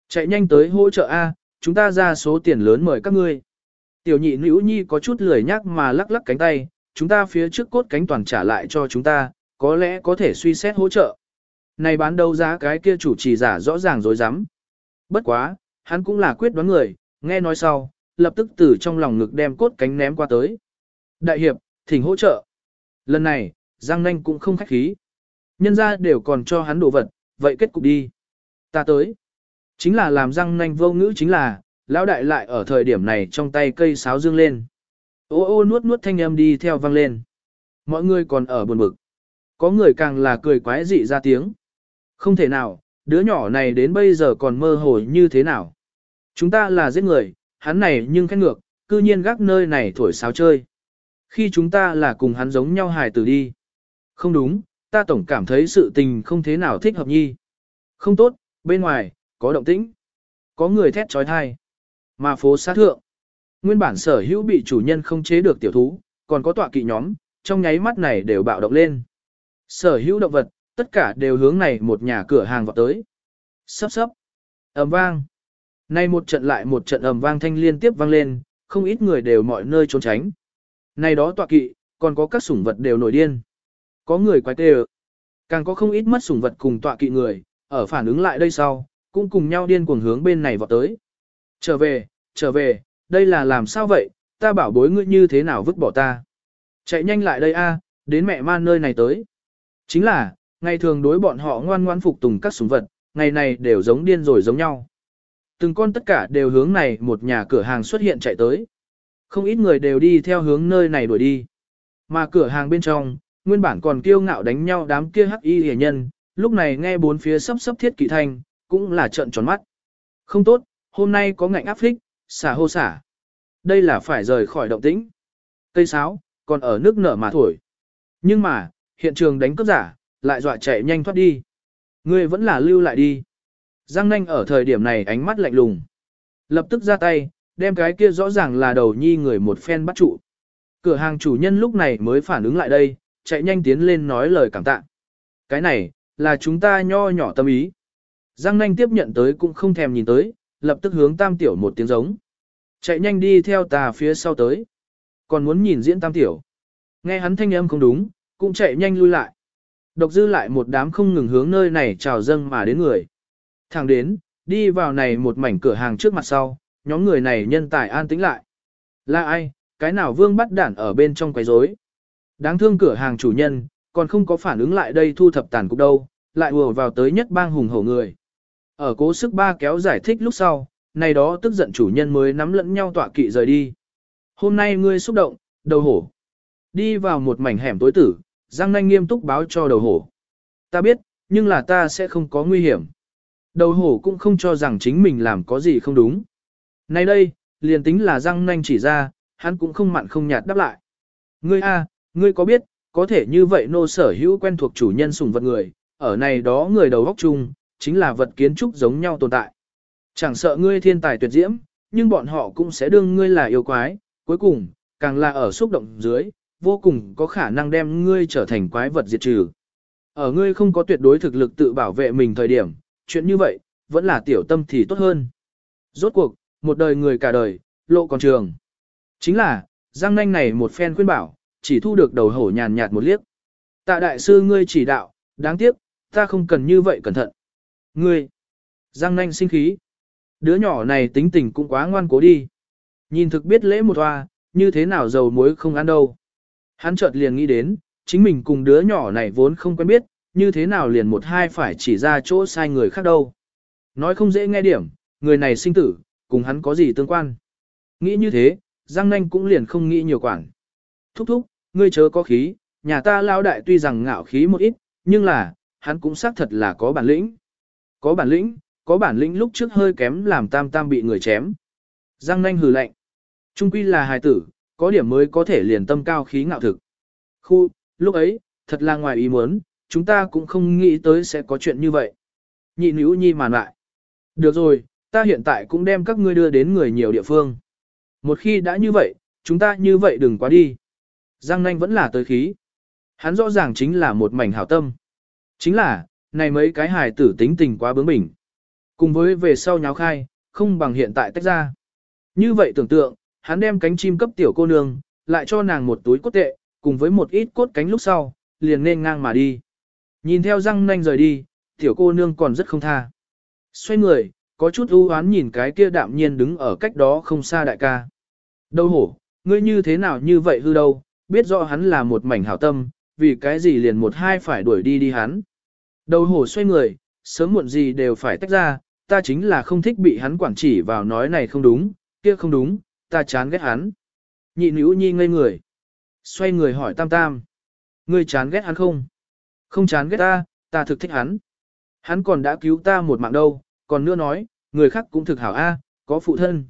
Chạy nhanh tới hỗ trợ A, chúng ta ra số tiền lớn mời các ngươi. Tiểu nhị nữ nhi có chút lười nhắc mà lắc lắc cánh tay, chúng ta phía trước cốt cánh toàn trả lại cho chúng ta, có lẽ có thể suy xét hỗ trợ. Này bán đấu giá cái kia chủ trì giả rõ ràng dối rắm Bất quá, hắn cũng là quyết đoán người, nghe nói sau, lập tức từ trong lòng ngực đem cốt cánh ném qua tới. Đại hiệp, thỉnh hỗ trợ. Lần này, Giang Nanh cũng không khách khí. Nhân ra đều còn cho hắn đồ vật, vậy kết cục đi. Ta tới. Chính là làm răng Nanh vô ngữ chính là, lão đại lại ở thời điểm này trong tay cây sáo dương lên. Ô ô nuốt nuốt thanh âm đi theo vang lên. Mọi người còn ở buồn bực. Có người càng là cười quái dị ra tiếng. Không thể nào, đứa nhỏ này đến bây giờ còn mơ hồ như thế nào. Chúng ta là giết người, hắn này nhưng khét ngược, cư nhiên gác nơi này thổi sáo chơi. Khi chúng ta là cùng hắn giống nhau hài tử đi. Không đúng, ta tổng cảm thấy sự tình không thế nào thích hợp nhi. Không tốt, bên ngoài, có động tĩnh. Có người thét trói thai. Mà phố sát thượng. Nguyên bản sở hữu bị chủ nhân không chế được tiểu thú, còn có tọa kỵ nhóm, trong nháy mắt này đều bạo động lên. Sở hữu động vật, tất cả đều hướng này một nhà cửa hàng vào tới. Sắp sắp. ầm vang. Nay một trận lại một trận ầm vang thanh liên tiếp vang lên, không ít người đều mọi nơi trốn tránh. Này đó tọa kỵ, còn có các sủng vật đều nổi điên. Có người quái tê Càng có không ít mất sủng vật cùng tọa kỵ người, ở phản ứng lại đây sau, cũng cùng nhau điên cuồng hướng bên này vọt tới. Trở về, trở về, đây là làm sao vậy, ta bảo bối ngươi như thế nào vứt bỏ ta. Chạy nhanh lại đây a, đến mẹ man nơi này tới. Chính là, ngày thường đối bọn họ ngoan ngoan phục tùng các sủng vật, ngày này đều giống điên rồi giống nhau. Từng con tất cả đều hướng này một nhà cửa hàng xuất hiện chạy tới. Không ít người đều đi theo hướng nơi này đuổi đi. Mà cửa hàng bên trong, nguyên bản còn kiêu ngạo đánh nhau đám kia hắc y hề nhân, lúc này nghe bốn phía sắp sắp thiết kỵ thanh, cũng là trợn tròn mắt. Không tốt, hôm nay có ngạnh áp phích, xả hô xả. Đây là phải rời khỏi động tĩnh. Cây sáo, còn ở nước nở mà thổi. Nhưng mà, hiện trường đánh cướp giả, lại dọa chạy nhanh thoát đi. Ngươi vẫn là lưu lại đi. Giang nanh ở thời điểm này ánh mắt lạnh lùng. Lập tức ra tay, đem cái kia rõ ràng là đầu nhi người một phen bắt trụ. Cửa hàng chủ nhân lúc này mới phản ứng lại đây, chạy nhanh tiến lên nói lời cảm tạ. Cái này, là chúng ta nho nhỏ tâm ý. Giang nanh tiếp nhận tới cũng không thèm nhìn tới, lập tức hướng tam tiểu một tiếng giống. Chạy nhanh đi theo tà phía sau tới. Còn muốn nhìn diễn tam tiểu. Nghe hắn thanh âm không đúng, cũng chạy nhanh lui lại. Độc dư lại một đám không ngừng hướng nơi này chào dâng mà đến người. Thẳng đến, đi vào này một mảnh cửa hàng trước mặt sau, nhóm người này nhân tài an tĩnh lại. Là ai, cái nào vương bắt đản ở bên trong quấy rối? Đáng thương cửa hàng chủ nhân, còn không có phản ứng lại đây thu thập tàn cục đâu, lại ùa vào tới nhất bang hùng hổ người. Ở cố sức ba kéo giải thích lúc sau, này đó tức giận chủ nhân mới nắm lẫn nhau tọa kỵ rời đi. Hôm nay ngươi xúc động, đầu hổ. Đi vào một mảnh hẻm tối tử, Giang Nanh nghiêm túc báo cho đầu hổ. Ta biết, nhưng là ta sẽ không có nguy hiểm. Đầu hổ cũng không cho rằng chính mình làm có gì không đúng. Nay đây, liền tính là Giang Nanh chỉ ra, hắn cũng không mặn không nhạt đáp lại. Ngươi a, ngươi có biết, có thể như vậy nô sở hữu quen thuộc chủ nhân sùng vật người, ở này đó người đầu góc chung, chính là vật kiến trúc giống nhau tồn tại. Chẳng sợ ngươi thiên tài tuyệt diễm, nhưng bọn họ cũng sẽ đương ngươi là yêu quái, cuối cùng, càng là ở xúc động dưới, vô cùng có khả năng đem ngươi trở thành quái vật diệt trừ. Ở ngươi không có tuyệt đối thực lực tự bảo vệ mình thời điểm, chuyện như vậy, vẫn là tiểu tâm thì tốt hơn. Rốt cuộc, một đời người cả đời, lộ còn trường. Chính là, Giang Nanh này một phen khuyên bảo, chỉ thu được đầu hổ nhàn nhạt một liếc. Tạ đại sư ngươi chỉ đạo, đáng tiếc, ta không cần như vậy cẩn thận. Ngươi, Giang Nanh sinh khí. Đứa nhỏ này tính tình cũng quá ngoan cố đi. Nhìn thực biết lễ một hoa, như thế nào dầu muối không ăn đâu. Hắn chợt liền nghĩ đến, chính mình cùng đứa nhỏ này vốn không quen biết, như thế nào liền một hai phải chỉ ra chỗ sai người khác đâu. Nói không dễ nghe điểm, người này sinh tử, cùng hắn có gì tương quan. Nghĩ như thế, Giang Nanh cũng liền không nghĩ nhiều quản. Thúc thúc, ngươi chớ có khí, nhà ta lao đại tuy rằng ngạo khí một ít, nhưng là, hắn cũng xác thật là có bản lĩnh. Có bản lĩnh, có bản lĩnh lúc trước hơi kém làm tam tam bị người chém. Giang Nanh hừ lạnh. Trung quy là hài tử, có điểm mới có thể liền tâm cao khí ngạo thực. Khu, lúc ấy, thật là ngoài ý muốn, chúng ta cũng không nghĩ tới sẽ có chuyện như vậy. Nhị nữ nhi màn lại. Được rồi, ta hiện tại cũng đem các ngươi đưa đến người nhiều địa phương. Một khi đã như vậy, chúng ta như vậy đừng quá đi. Giang nanh vẫn là tới khí. Hắn rõ ràng chính là một mảnh hảo tâm. Chính là, này mấy cái hài tử tính tình quá bướng bỉnh. Cùng với về sau nháo khai, không bằng hiện tại tách ra. Như vậy tưởng tượng, hắn đem cánh chim cấp tiểu cô nương, lại cho nàng một túi cốt tệ, cùng với một ít cốt cánh lúc sau, liền nên ngang mà đi. Nhìn theo răng nanh rời đi, tiểu cô nương còn rất không tha. Xoay người, có chút ưu oán nhìn cái kia đạm nhiên đứng ở cách đó không xa đại ca. Đâu hổ, ngươi như thế nào như vậy hư đâu, biết rõ hắn là một mảnh hảo tâm, vì cái gì liền một hai phải đuổi đi đi hắn. Đầu hổ xoay người, sớm muộn gì đều phải tách ra, ta chính là không thích bị hắn quản chỉ vào nói này không đúng, kia không đúng, ta chán ghét hắn. Nhị nữ nhi ngây người. Xoay người hỏi tam tam. Ngươi chán ghét hắn không? Không chán ghét ta, ta thực thích hắn. Hắn còn đã cứu ta một mạng đâu, còn nữa nói, người khác cũng thực hảo a, có phụ thân.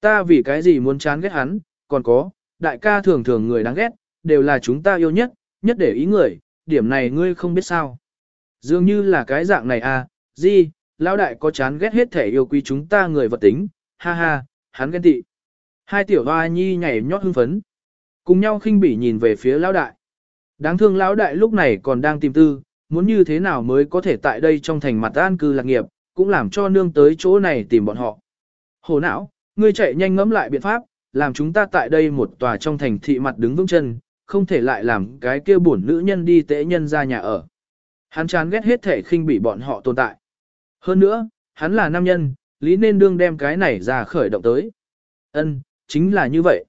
Ta vì cái gì muốn chán ghét hắn, còn có, đại ca thường thường người đáng ghét, đều là chúng ta yêu nhất, nhất để ý người, điểm này ngươi không biết sao. Dường như là cái dạng này à? gì, lão đại có chán ghét hết thể yêu quý chúng ta người vật tính, ha ha, hắn ghen tị. Hai tiểu hoa nhi nhảy nhót hưng phấn. Cùng nhau khinh bỉ nhìn về phía lão đại. Đáng thương lão đại lúc này còn đang tìm tư, muốn như thế nào mới có thể tại đây trong thành mặt an cư lạc nghiệp, cũng làm cho nương tới chỗ này tìm bọn họ. Hồ não, ngươi chạy nhanh ngẫm lại biện pháp, làm chúng ta tại đây một tòa trong thành thị mặt đứng vững chân, không thể lại làm cái kia bổn nữ nhân đi tễ nhân ra nhà ở. Hắn chán ghét hết thể khinh bị bọn họ tồn tại. Hơn nữa, hắn là nam nhân, lý nên đương đem cái này ra khởi động tới. Ân, chính là như vậy.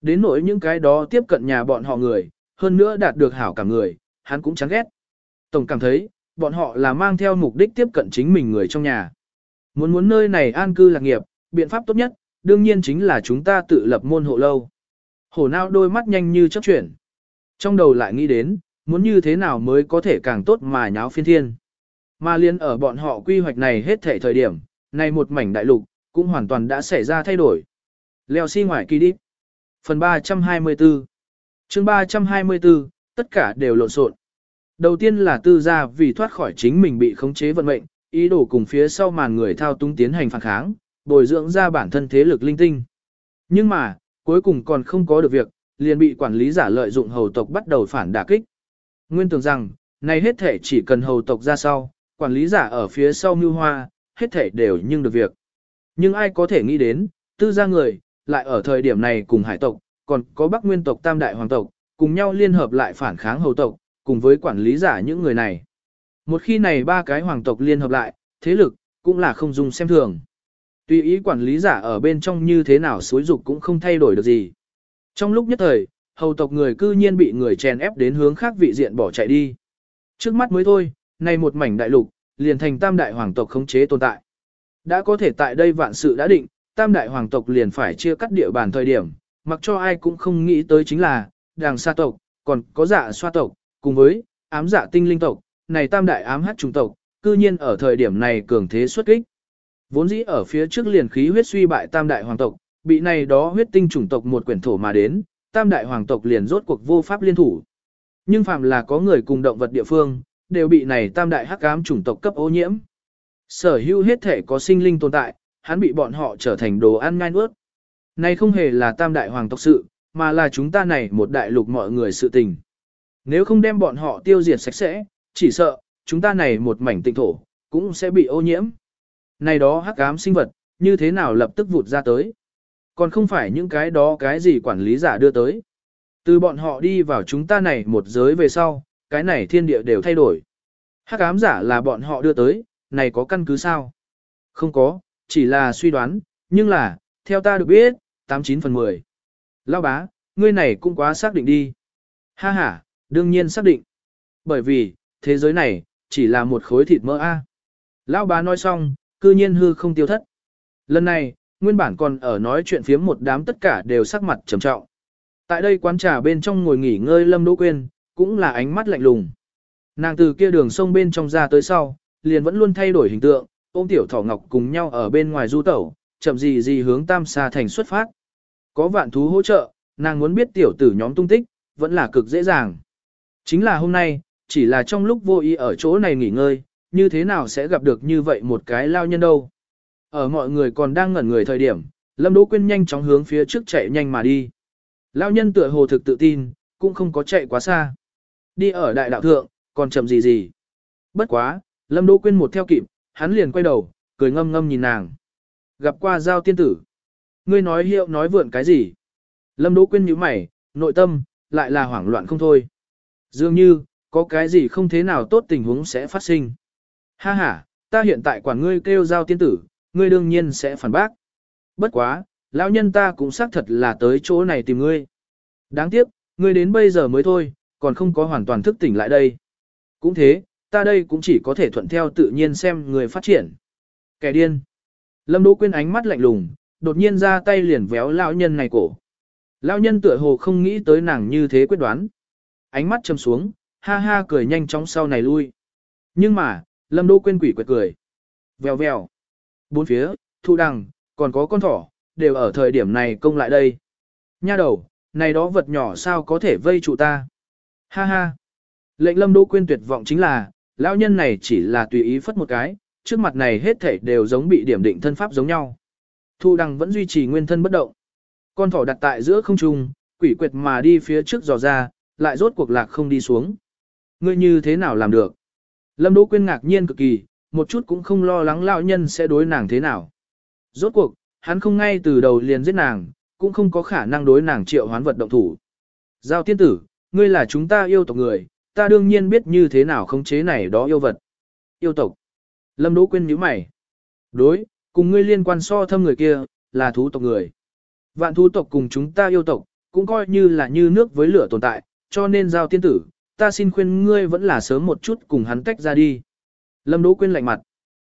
Đến nỗi những cái đó tiếp cận nhà bọn họ người, hơn nữa đạt được hảo cả người, hắn cũng chán ghét. Tổng cảm thấy, bọn họ là mang theo mục đích tiếp cận chính mình người trong nhà. Muốn muốn nơi này an cư lạc nghiệp, biện pháp tốt nhất, đương nhiên chính là chúng ta tự lập môn hộ lâu. Hổ nao đôi mắt nhanh như chấp chuyển. Trong đầu lại nghĩ đến, muốn như thế nào mới có thể càng tốt mà nháo phiên thiên. Mà liên ở bọn họ quy hoạch này hết thể thời điểm, này một mảnh đại lục, cũng hoàn toàn đã xảy ra thay đổi. Leo xi si ngoài kỳ đi. Phần 324 chương 324, tất cả đều lộn xộn. Đầu tiên là tư gia vì thoát khỏi chính mình bị khống chế vận mệnh, ý đồ cùng phía sau màn người thao túng tiến hành phản kháng, bồi dưỡng ra bản thân thế lực linh tinh. Nhưng mà, cuối cùng còn không có được việc, liền bị quản lý giả lợi dụng hầu tộc bắt đầu phản đả kích. Nguyên tưởng rằng, này hết thể chỉ cần hầu tộc ra sau, quản lý giả ở phía sau mưu hoa, hết thể đều nhưng được việc. Nhưng ai có thể nghĩ đến, tư gia người, lại ở thời điểm này cùng hải tộc, còn có Bắc Nguyên tộc Tam Đại Hoàng tộc, cùng nhau liên hợp lại phản kháng hầu tộc, cùng với quản lý giả những người này. Một khi này ba cái hoàng tộc liên hợp lại, thế lực, cũng là không dùng xem thường. Tùy ý quản lý giả ở bên trong như thế nào suối dục cũng không thay đổi được gì. Trong lúc nhất thời, hầu tộc người cư nhiên bị người chèn ép đến hướng khác vị diện bỏ chạy đi. Trước mắt mới thôi, này một mảnh đại lục, liền thành tam đại hoàng tộc khống chế tồn tại. Đã có thể tại đây vạn sự đã định, tam đại hoàng tộc liền phải chia cắt địa bàn thời điểm, mặc cho ai cũng không nghĩ tới chính là, đàng sa tộc, còn có dạ xoa tộc, cùng với ám dạ tinh linh tộc, này tam đại ám hát trùng tộc, cư nhiên ở thời điểm này cường thế xuất kích. Vốn dĩ ở phía trước liền khí huyết suy bại tam đại hoàng tộc, bị này đó huyết tinh chủng tộc một quyển thổ mà đến, tam đại hoàng tộc liền rốt cuộc vô pháp liên thủ. Nhưng phàm là có người cùng động vật địa phương, đều bị này tam đại hắc ám chủng tộc cấp ô nhiễm. Sở hữu hết thể có sinh linh tồn tại, hắn bị bọn họ trở thành đồ ăn ngai nuốt. Này không hề là tam đại hoàng tộc sự, mà là chúng ta này một đại lục mọi người sự tình. Nếu không đem bọn họ tiêu diệt sạch sẽ, chỉ sợ, chúng ta này một mảnh tịnh thổ, cũng sẽ bị ô nhiễm. Này đó hắc ám sinh vật, như thế nào lập tức vụt ra tới. Còn không phải những cái đó cái gì quản lý giả đưa tới. Từ bọn họ đi vào chúng ta này một giới về sau, cái này thiên địa đều thay đổi. Hắc ám giả là bọn họ đưa tới, này có căn cứ sao? Không có, chỉ là suy đoán, nhưng là, theo ta được biết, 89 phần 10. Lão bá, ngươi này cũng quá xác định đi. Ha ha, đương nhiên xác định. Bởi vì, thế giới này, chỉ là một khối thịt mỡ A. Lão bá nói xong, cư nhiên hư không tiêu thất. Lần này, nguyên bản còn ở nói chuyện phiếm một đám tất cả đều sắc mặt trầm trọng. Tại đây quán trà bên trong ngồi nghỉ ngơi Lâm Đỗ Quyên, cũng là ánh mắt lạnh lùng. Nàng từ kia đường sông bên trong ra tới sau, liền vẫn luôn thay đổi hình tượng, ôm tiểu thỏ ngọc cùng nhau ở bên ngoài du tẩu, chậm gì gì hướng tam xa thành xuất phát. Có vạn thú hỗ trợ, nàng muốn biết tiểu tử nhóm tung tích, vẫn là cực dễ dàng. Chính là hôm nay, chỉ là trong lúc vô ý ở chỗ này nghỉ ngơi, như thế nào sẽ gặp được như vậy một cái lao nhân đâu. Ở mọi người còn đang ngẩn người thời điểm, Lâm Đỗ Quyên nhanh chóng hướng phía trước chạy nhanh mà đi. Lao nhân tựa hồ thực tự tin, cũng không có chạy quá xa. Đi ở đại đạo thượng, còn chậm gì gì. Bất quá, Lâm Đỗ Quyên một theo kịp, hắn liền quay đầu, cười ngâm ngâm nhìn nàng. Gặp qua giao tiên tử. Ngươi nói hiệu nói vượn cái gì? Lâm Đỗ Quyên nhíu mày, nội tâm, lại là hoảng loạn không thôi. Dường như, có cái gì không thế nào tốt tình huống sẽ phát sinh. Ha ha, ta hiện tại quản ngươi kêu giao tiên tử, ngươi đương nhiên sẽ phản bác. Bất quá, lão nhân ta cũng xác thật là tới chỗ này tìm ngươi. Đáng tiếc, ngươi đến bây giờ mới thôi, còn không có hoàn toàn thức tỉnh lại đây. Cũng thế, ta đây cũng chỉ có thể thuận theo tự nhiên xem người phát triển. Kẻ điên. Lâm Đỗ Quyên ánh mắt lạnh lùng, đột nhiên ra tay liền véo lão nhân này cổ. Lão nhân tựa hồ không nghĩ tới nàng như thế quyết đoán. Ánh mắt châm xuống, ha ha cười nhanh chóng sau này lui. Nhưng mà, Lâm Đỗ Quyên quỷ quệt cười. Vèo vèo. Bốn phía, thu đằng, còn có con thỏ, đều ở thời điểm này công lại đây. Nha đầu, này đó vật nhỏ sao có thể vây trụ ta. Ha ha. Lệnh Lâm Đỗ Quyên tuyệt vọng chính là, lão nhân này chỉ là tùy ý phất một cái, trước mặt này hết thảy đều giống bị điểm định thân pháp giống nhau. Thu đằng vẫn duy trì nguyên thân bất động. Con thỏ đặt tại giữa không trung, quỷ quyệt mà đi phía trước dò ra, lại rốt cuộc lạc không đi xuống. Ngươi như thế nào làm được? Lâm Đỗ Quyên ngạc nhiên cực kỳ, một chút cũng không lo lắng lão nhân sẽ đối nàng thế nào. Rốt cuộc, hắn không ngay từ đầu liền giết nàng, cũng không có khả năng đối nàng triệu hoán vật động thủ. Giao tiên tử, ngươi là chúng ta yêu tộc người, ta đương nhiên biết như thế nào khống chế này đó yêu vật. Yêu tộc. Lâm Đỗ Quyên nhíu mày. Đối, cùng ngươi liên quan so thâm người kia, là thú tộc người. Vạn thú tộc cùng chúng ta yêu tộc, cũng coi như là như nước với lửa tồn tại, cho nên giao tiên tử, ta xin khuyên ngươi vẫn là sớm một chút cùng hắn tách ra đi. Lâm Đỗ Quyên lạnh mặt.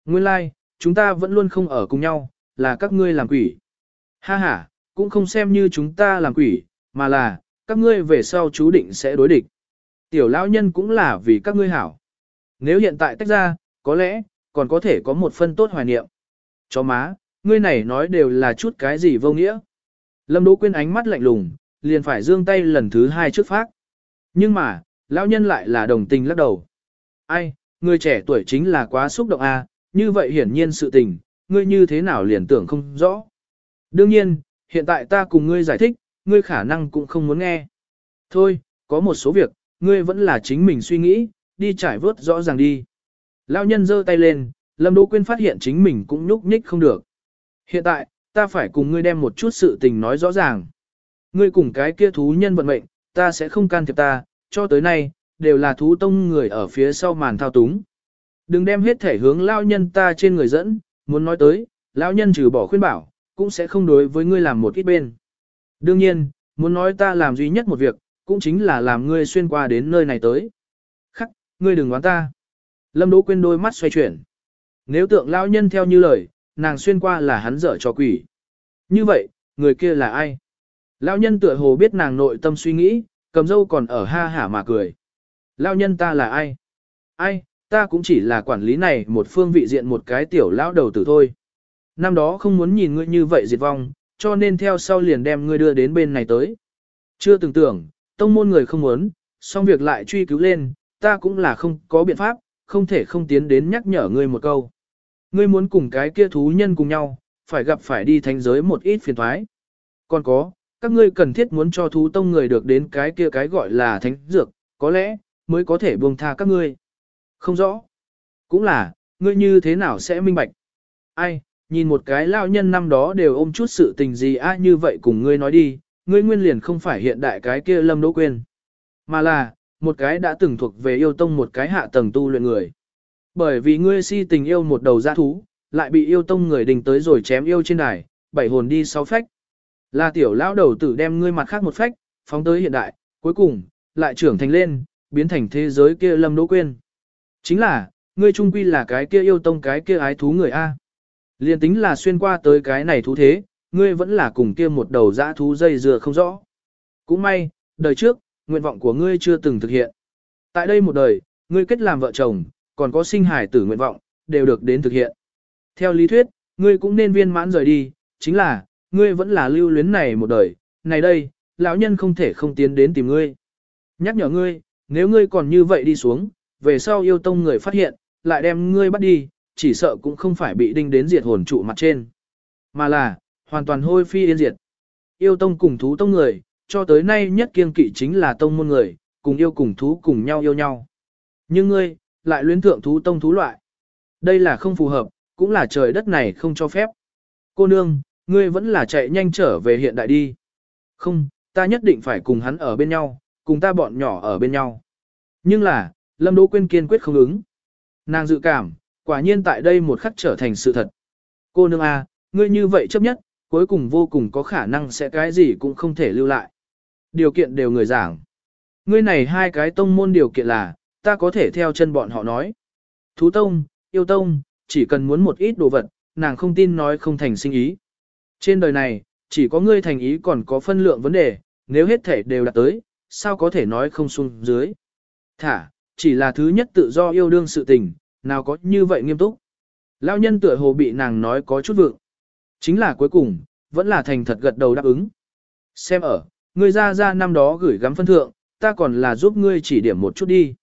Nguyên lai, like, chúng ta vẫn luôn không ở cùng nhau, là các ngươi làm quỷ. Ha ha, cũng không xem như chúng ta làm quỷ, mà là, các ngươi về sau chú định sẽ đối địch. Tiểu lão nhân cũng là vì các ngươi hảo. Nếu hiện tại tách ra, có lẽ, còn có thể có một phân tốt hoài niệm. Chó má, ngươi này nói đều là chút cái gì vô nghĩa. Lâm Đỗ Quyên ánh mắt lạnh lùng, liền phải giương tay lần thứ hai trước phát. Nhưng mà, lão nhân lại là đồng tình lắc đầu. Ai, người trẻ tuổi chính là quá xúc động a, à, như vậy hiển nhiên sự tình, ngươi như thế nào liền tưởng không rõ. Đương nhiên, hiện tại ta cùng ngươi giải thích, ngươi khả năng cũng không muốn nghe. Thôi, có một số việc, ngươi vẫn là chính mình suy nghĩ, đi trải vớt rõ ràng đi. Lão nhân giơ tay lên, Lâm Đỗ Quyên phát hiện chính mình cũng nhúc nhích không được. Hiện tại, ta phải cùng ngươi đem một chút sự tình nói rõ ràng. Ngươi cùng cái kia thú nhân vận mệnh, ta sẽ không can thiệp ta, cho tới nay, đều là thú tông người ở phía sau màn thao túng. Đừng đem hết thể hướng lao nhân ta trên người dẫn, muốn nói tới, lão nhân trừ bỏ khuyên bảo, cũng sẽ không đối với ngươi làm một ít bên. Đương nhiên, muốn nói ta làm duy nhất một việc, cũng chính là làm ngươi xuyên qua đến nơi này tới. Khắc, ngươi đừng đoán ta. Lâm Đỗ Quyên đôi mắt xoay chuyển. Nếu tượng lão nhân theo như lời, nàng xuyên qua là hắn dở cho quỷ. Như vậy, người kia là ai? Lão nhân tựa hồ biết nàng nội tâm suy nghĩ, cầm dâu còn ở ha hả mà cười. Lão nhân ta là ai? Ai, ta cũng chỉ là quản lý này một phương vị diện một cái tiểu lão đầu tử thôi. Năm đó không muốn nhìn ngươi như vậy diệt vong, cho nên theo sau liền đem ngươi đưa đến bên này tới. Chưa từng tưởng, tông môn người không muốn, xong việc lại truy cứu lên, ta cũng là không có biện pháp, không thể không tiến đến nhắc nhở ngươi một câu. Ngươi muốn cùng cái kia thú nhân cùng nhau, phải gặp phải đi thánh giới một ít phiền thoái. Còn có, các ngươi cần thiết muốn cho thú tông người được đến cái kia cái gọi là thánh dược, có lẽ, mới có thể buông tha các ngươi. Không rõ. Cũng là, ngươi như thế nào sẽ minh bạch. Ai, nhìn một cái lao nhân năm đó đều ôm chút sự tình gì á như vậy cùng ngươi nói đi, ngươi nguyên liền không phải hiện đại cái kia lâm đỗ quên. Mà là, một cái đã từng thuộc về yêu tông một cái hạ tầng tu luyện người. Bởi vì ngươi si tình yêu một đầu giã thú, lại bị yêu tông người đình tới rồi chém yêu trên đài, bảy hồn đi sáu phách. Là tiểu lão đầu tử đem ngươi mặt khác một phách, phóng tới hiện đại, cuối cùng, lại trưởng thành lên, biến thành thế giới kia lâm đỗ quên. Chính là, ngươi trung quy là cái kia yêu tông cái kia ái thú người A. Liên tính là xuyên qua tới cái này thú thế, ngươi vẫn là cùng kia một đầu dã thú dây dừa không rõ. Cũng may, đời trước, nguyện vọng của ngươi chưa từng thực hiện. Tại đây một đời, ngươi kết làm vợ chồng, còn có sinh hải tử nguyện vọng, đều được đến thực hiện. Theo lý thuyết, ngươi cũng nên viên mãn rời đi, chính là, ngươi vẫn là lưu luyến này một đời, này đây, lão nhân không thể không tiến đến tìm ngươi. Nhắc nhở ngươi, nếu ngươi còn như vậy đi xuống, về sau yêu tông người phát hiện, lại đem ngươi bắt đi, chỉ sợ cũng không phải bị đinh đến diệt hồn trụ mặt trên, mà là, hoàn toàn hôi phi yên diệt. Yêu tông cùng thú tông người, cho tới nay nhất kiêng kỵ chính là tông môn người, cùng yêu cùng thú cùng nhau yêu nhau. Nhưng ngươi, lại luyến thượng thú tông thú loại. Đây là không phù hợp, cũng là trời đất này không cho phép. Cô nương, ngươi vẫn là chạy nhanh trở về hiện đại đi. Không, ta nhất định phải cùng hắn ở bên nhau, cùng ta bọn nhỏ ở bên nhau. Nhưng là, Lâm Đỗ Quyên kiên quyết không ứng. Nàng dự cảm, quả nhiên tại đây một khắc trở thành sự thật. Cô nương A, ngươi như vậy chấp nhất, cuối cùng vô cùng có khả năng sẽ cái gì cũng không thể lưu lại. Điều kiện đều người giảng. Ngươi này hai cái tông môn điều kiện là, ta có thể theo chân bọn họ nói. Thú tông, yêu tông, chỉ cần muốn một ít đồ vật, nàng không tin nói không thành sinh ý. Trên đời này, chỉ có ngươi thành ý còn có phân lượng vấn đề, nếu hết thể đều đạt tới, sao có thể nói không xuống dưới. Thả, chỉ là thứ nhất tự do yêu đương sự tình, nào có như vậy nghiêm túc. Lão nhân tựa hồ bị nàng nói có chút vượng. Chính là cuối cùng, vẫn là thành thật gật đầu đáp ứng. Xem ở, ngươi ra ra năm đó gửi gắm phân thượng, ta còn là giúp ngươi chỉ điểm một chút đi.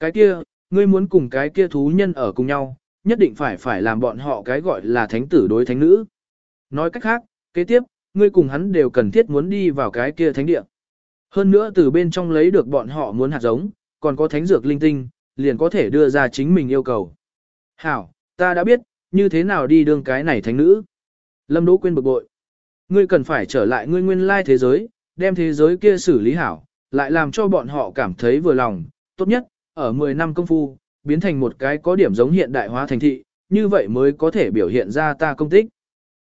Cái kia, ngươi muốn cùng cái kia thú nhân ở cùng nhau, nhất định phải phải làm bọn họ cái gọi là thánh tử đối thánh nữ. Nói cách khác, kế tiếp, ngươi cùng hắn đều cần thiết muốn đi vào cái kia thánh địa. Hơn nữa từ bên trong lấy được bọn họ muốn hạt giống, còn có thánh dược linh tinh, liền có thể đưa ra chính mình yêu cầu. Hảo, ta đã biết, như thế nào đi đương cái này thánh nữ. Lâm Đỗ Quyên bực bội. Ngươi cần phải trở lại ngươi nguyên lai thế giới, đem thế giới kia xử lý hảo, lại làm cho bọn họ cảm thấy vừa lòng, tốt nhất, ở 10 năm công phu, biến thành một cái có điểm giống hiện đại hóa thành thị, như vậy mới có thể biểu hiện ra ta công tích.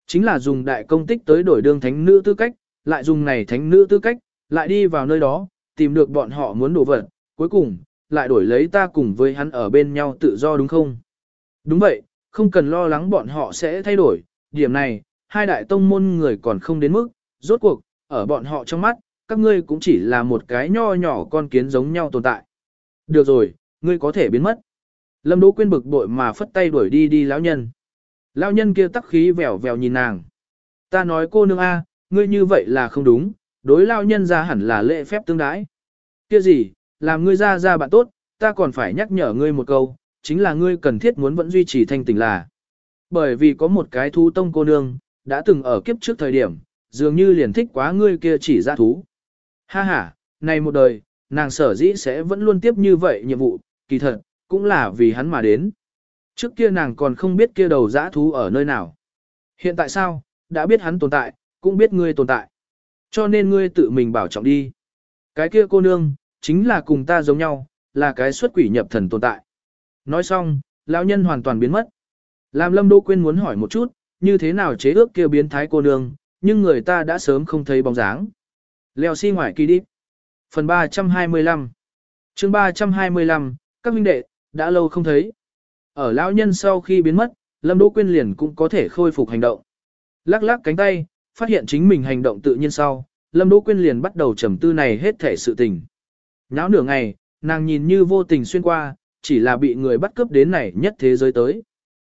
Chính là dùng đại công tích tới đổi đương thánh nữ tư cách, lại dùng này thánh nữ tư cách, lại đi vào nơi đó, tìm được bọn họ muốn đổ vật, cuối cùng, lại đổi lấy ta cùng với hắn ở bên nhau tự do đúng không? Đúng vậy, không cần lo lắng bọn họ sẽ thay đổi, điểm này, hai đại tông môn người còn không đến mức, rốt cuộc, ở bọn họ trong mắt, các ngươi cũng chỉ là một cái nho nhỏ con kiến giống nhau tồn tại. Được rồi, ngươi có thể biến mất. Lâm Đỗ Quyên bực bội mà phất tay đuổi đi đi lão nhân. Lão nhân kia tắc khí vèo vèo nhìn nàng. Ta nói cô nương A, ngươi như vậy là không đúng, đối lão nhân ra hẳn là lễ phép tương đái. Kia gì, làm ngươi ra ra bạn tốt, ta còn phải nhắc nhở ngươi một câu, chính là ngươi cần thiết muốn vẫn duy trì thanh tỉnh là. Bởi vì có một cái thú tông cô nương, đã từng ở kiếp trước thời điểm, dường như liền thích quá ngươi kia chỉ ra thú. Ha ha, này một đời, nàng sở dĩ sẽ vẫn luôn tiếp như vậy nhiệm vụ, kỳ thật, cũng là vì hắn mà đến. Trước kia nàng còn không biết kia đầu dã thú ở nơi nào. Hiện tại sao, đã biết hắn tồn tại, cũng biết ngươi tồn tại. Cho nên ngươi tự mình bảo trọng đi. Cái kia cô nương, chính là cùng ta giống nhau, là cái xuất quỷ nhập thần tồn tại. Nói xong, lão nhân hoàn toàn biến mất. Làm Lâm đô quên muốn hỏi một chút, như thế nào chế ước kia biến thái cô nương, nhưng người ta đã sớm không thấy bóng dáng. Leo xi si ngoài kỳ đi. Phần 325 chương 325, các huynh đệ, đã lâu không thấy. Ở lão nhân sau khi biến mất, Lâm Đỗ Quyên liền cũng có thể khôi phục hành động. Lắc lắc cánh tay, phát hiện chính mình hành động tự nhiên sau, Lâm Đỗ Quyên liền bắt đầu trầm tư này hết thể sự tình. Nháo nửa ngày, nàng nhìn như vô tình xuyên qua, chỉ là bị người bắt cướp đến này nhất thế giới tới.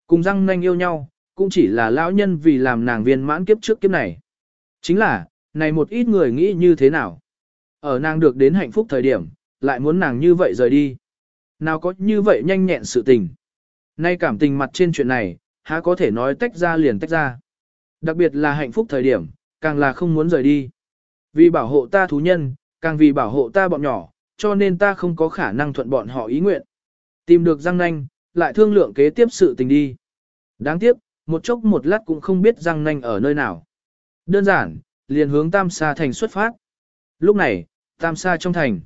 Cùng răng nanh yêu nhau, cũng chỉ là lão nhân vì làm nàng viên mãn kiếp trước kiếp này. Chính là, này một ít người nghĩ như thế nào? Ở nàng được đến hạnh phúc thời điểm, lại muốn nàng như vậy rời đi. Nào có như vậy nhanh nhẹn sự tình. Nay cảm tình mặt trên chuyện này, há có thể nói tách ra liền tách ra. Đặc biệt là hạnh phúc thời điểm, càng là không muốn rời đi. Vì bảo hộ ta thú nhân, càng vì bảo hộ ta bọn nhỏ, cho nên ta không có khả năng thuận bọn họ ý nguyện. Tìm được răng nanh, lại thương lượng kế tiếp sự tình đi. Đáng tiếc, một chốc một lát cũng không biết răng nanh ở nơi nào. Đơn giản, liền hướng Tam Sa Thành xuất phát. Lúc này, Tam Sa trong thành.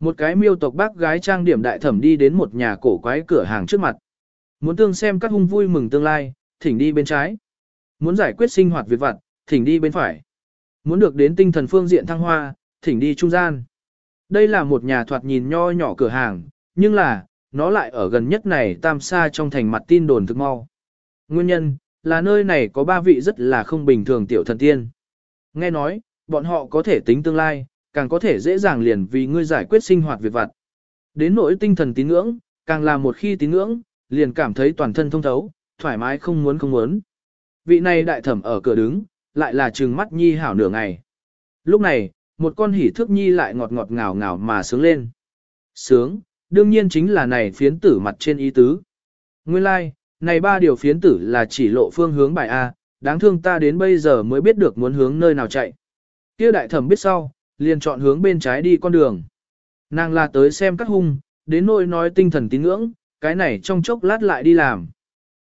Một cái miêu tộc bác gái trang điểm đại thẩm đi đến một nhà cổ quái cửa hàng trước mặt. Muốn tương xem các hung vui mừng tương lai, thỉnh đi bên trái. Muốn giải quyết sinh hoạt việc vặt, thỉnh đi bên phải. Muốn được đến tinh thần phương diện thăng hoa, thỉnh đi trung gian. Đây là một nhà thoạt nhìn nho nhỏ cửa hàng, nhưng là, nó lại ở gần nhất này tam xa trong thành mặt tin đồn thực mau. Nguyên nhân, là nơi này có ba vị rất là không bình thường tiểu thần tiên. Nghe nói, bọn họ có thể tính tương lai, càng có thể dễ dàng liền vì ngươi giải quyết sinh hoạt việc vặt. Đến nỗi tinh thần tín ngưỡng, càng là một khi tín ngưỡng, liền cảm thấy toàn thân thông thấu, thoải mái không muốn không muốn. Vị này đại thẩm ở cửa đứng, lại là trừng mắt nhi hảo nửa ngày. Lúc này, một con hỉ thước nhi lại ngọt ngọt ngào ngào mà sướng lên. Sướng, đương nhiên chính là này phiến tử mặt trên ý tứ. Nguyên lai, like, này ba điều phiến tử là chỉ lộ phương hướng bài A, đáng thương ta đến bây giờ mới biết được muốn hướng nơi nào chạy. Kia đại thẩm biết sau, liền chọn hướng bên trái đi con đường. Nàng là tới xem các hung, đến nỗi nói tinh thần tín ngưỡng, cái này trong chốc lát lại đi làm.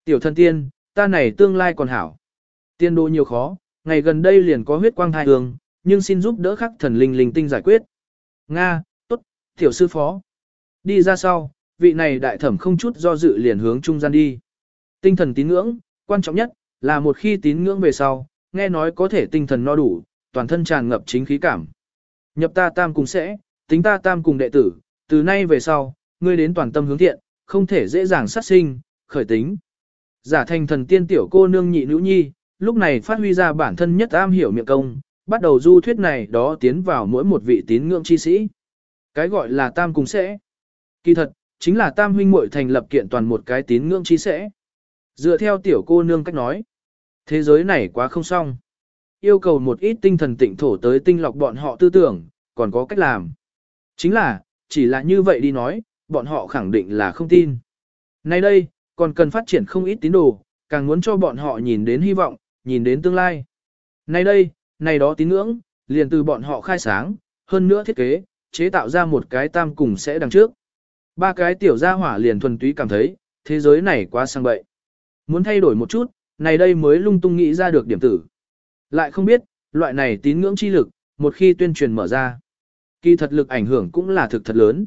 Tiểu thân tiên, ta này tương lai còn hảo. Tiên đồ nhiều khó, ngày gần đây liền có huyết quang thai hương, nhưng xin giúp đỡ khắc thần linh linh tinh giải quyết. Nga, tốt, tiểu sư phó. Đi ra sau, vị này đại thẩm không chút do dự liền hướng trung gian đi. Tinh thần tín ngưỡng, quan trọng nhất, là một khi tín ngưỡng về sau, nghe nói có thể tinh thần no đủ, toàn thân tràn ngập chính khí cảm. Nhập ta tam cùng sẽ, tính ta tam cùng đệ tử, từ nay về sau, ngươi đến toàn tâm hướng thiện, không thể dễ dàng sát sinh, khởi tính. Giả thành thần tiên tiểu cô nương nhị nữ nhi, lúc này phát huy ra bản thân nhất am hiểu miệng công, bắt đầu du thuyết này đó tiến vào mỗi một vị tín ngưỡng chi sĩ. Cái gọi là tam cùng sẽ. Kỳ thật, chính là tam huynh muội thành lập kiện toàn một cái tín ngưỡng chi sẽ. Dựa theo tiểu cô nương cách nói, thế giới này quá không xong. Yêu cầu một ít tinh thần tịnh thổ tới tinh lọc bọn họ tư tưởng, còn có cách làm. Chính là, chỉ là như vậy đi nói, bọn họ khẳng định là không tin. Nay đây, còn cần phát triển không ít tín đồ, càng muốn cho bọn họ nhìn đến hy vọng, nhìn đến tương lai. Nay đây, này đó tín ngưỡng, liền từ bọn họ khai sáng, hơn nữa thiết kế, chế tạo ra một cái tam cùng sẽ đằng trước. Ba cái tiểu gia hỏa liền thuần túy cảm thấy, thế giới này quá sang bậy. Muốn thay đổi một chút, này đây mới lung tung nghĩ ra được điểm tử. Lại không biết, loại này tín ngưỡng chi lực, một khi tuyên truyền mở ra, kỳ thật lực ảnh hưởng cũng là thực thật lớn.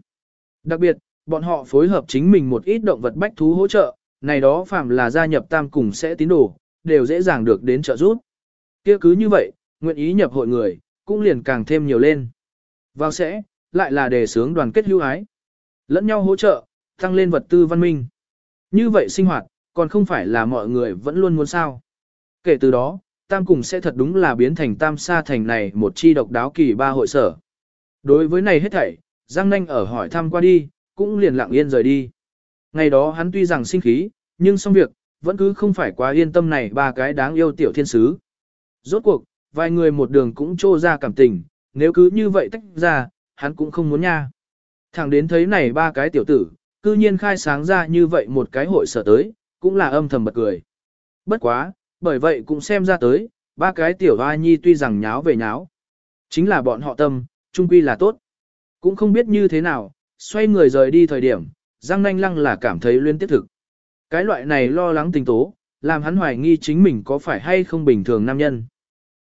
Đặc biệt, bọn họ phối hợp chính mình một ít động vật bách thú hỗ trợ, này đó phạm là gia nhập tam cùng sẽ tín đồ, đều dễ dàng được đến trợ giúp. Kia cứ như vậy, nguyện ý nhập hội người, cũng liền càng thêm nhiều lên. Vào sẽ, lại là đề sướng đoàn kết hữu ái. Lẫn nhau hỗ trợ, tăng lên vật tư văn minh. Như vậy sinh hoạt, còn không phải là mọi người vẫn luôn muốn sao. Kể từ đó, tam cùng sẽ thật đúng là biến thành tam sa thành này một chi độc đáo kỳ ba hội sở. Đối với này hết thảy, Giang Nanh ở hỏi thăm qua đi, cũng liền lặng yên rời đi. Ngày đó hắn tuy rằng sinh khí, nhưng xong việc, vẫn cứ không phải quá yên tâm này ba cái đáng yêu tiểu thiên sứ. Rốt cuộc, vài người một đường cũng trô ra cảm tình, nếu cứ như vậy tách ra, hắn cũng không muốn nha. Thẳng đến thấy này ba cái tiểu tử, cư nhiên khai sáng ra như vậy một cái hội sở tới, cũng là âm thầm bật cười. Bất quá, bởi vậy cũng xem ra tới, ba cái tiểu hoa nhi tuy rằng nháo về nháo. Chính là bọn họ tâm, trung quy là tốt. Cũng không biết như thế nào, xoay người rời đi thời điểm, Giang Nanh Lăng là cảm thấy liên tiếp thực. Cái loại này lo lắng tình tố, làm hắn hoài nghi chính mình có phải hay không bình thường nam nhân.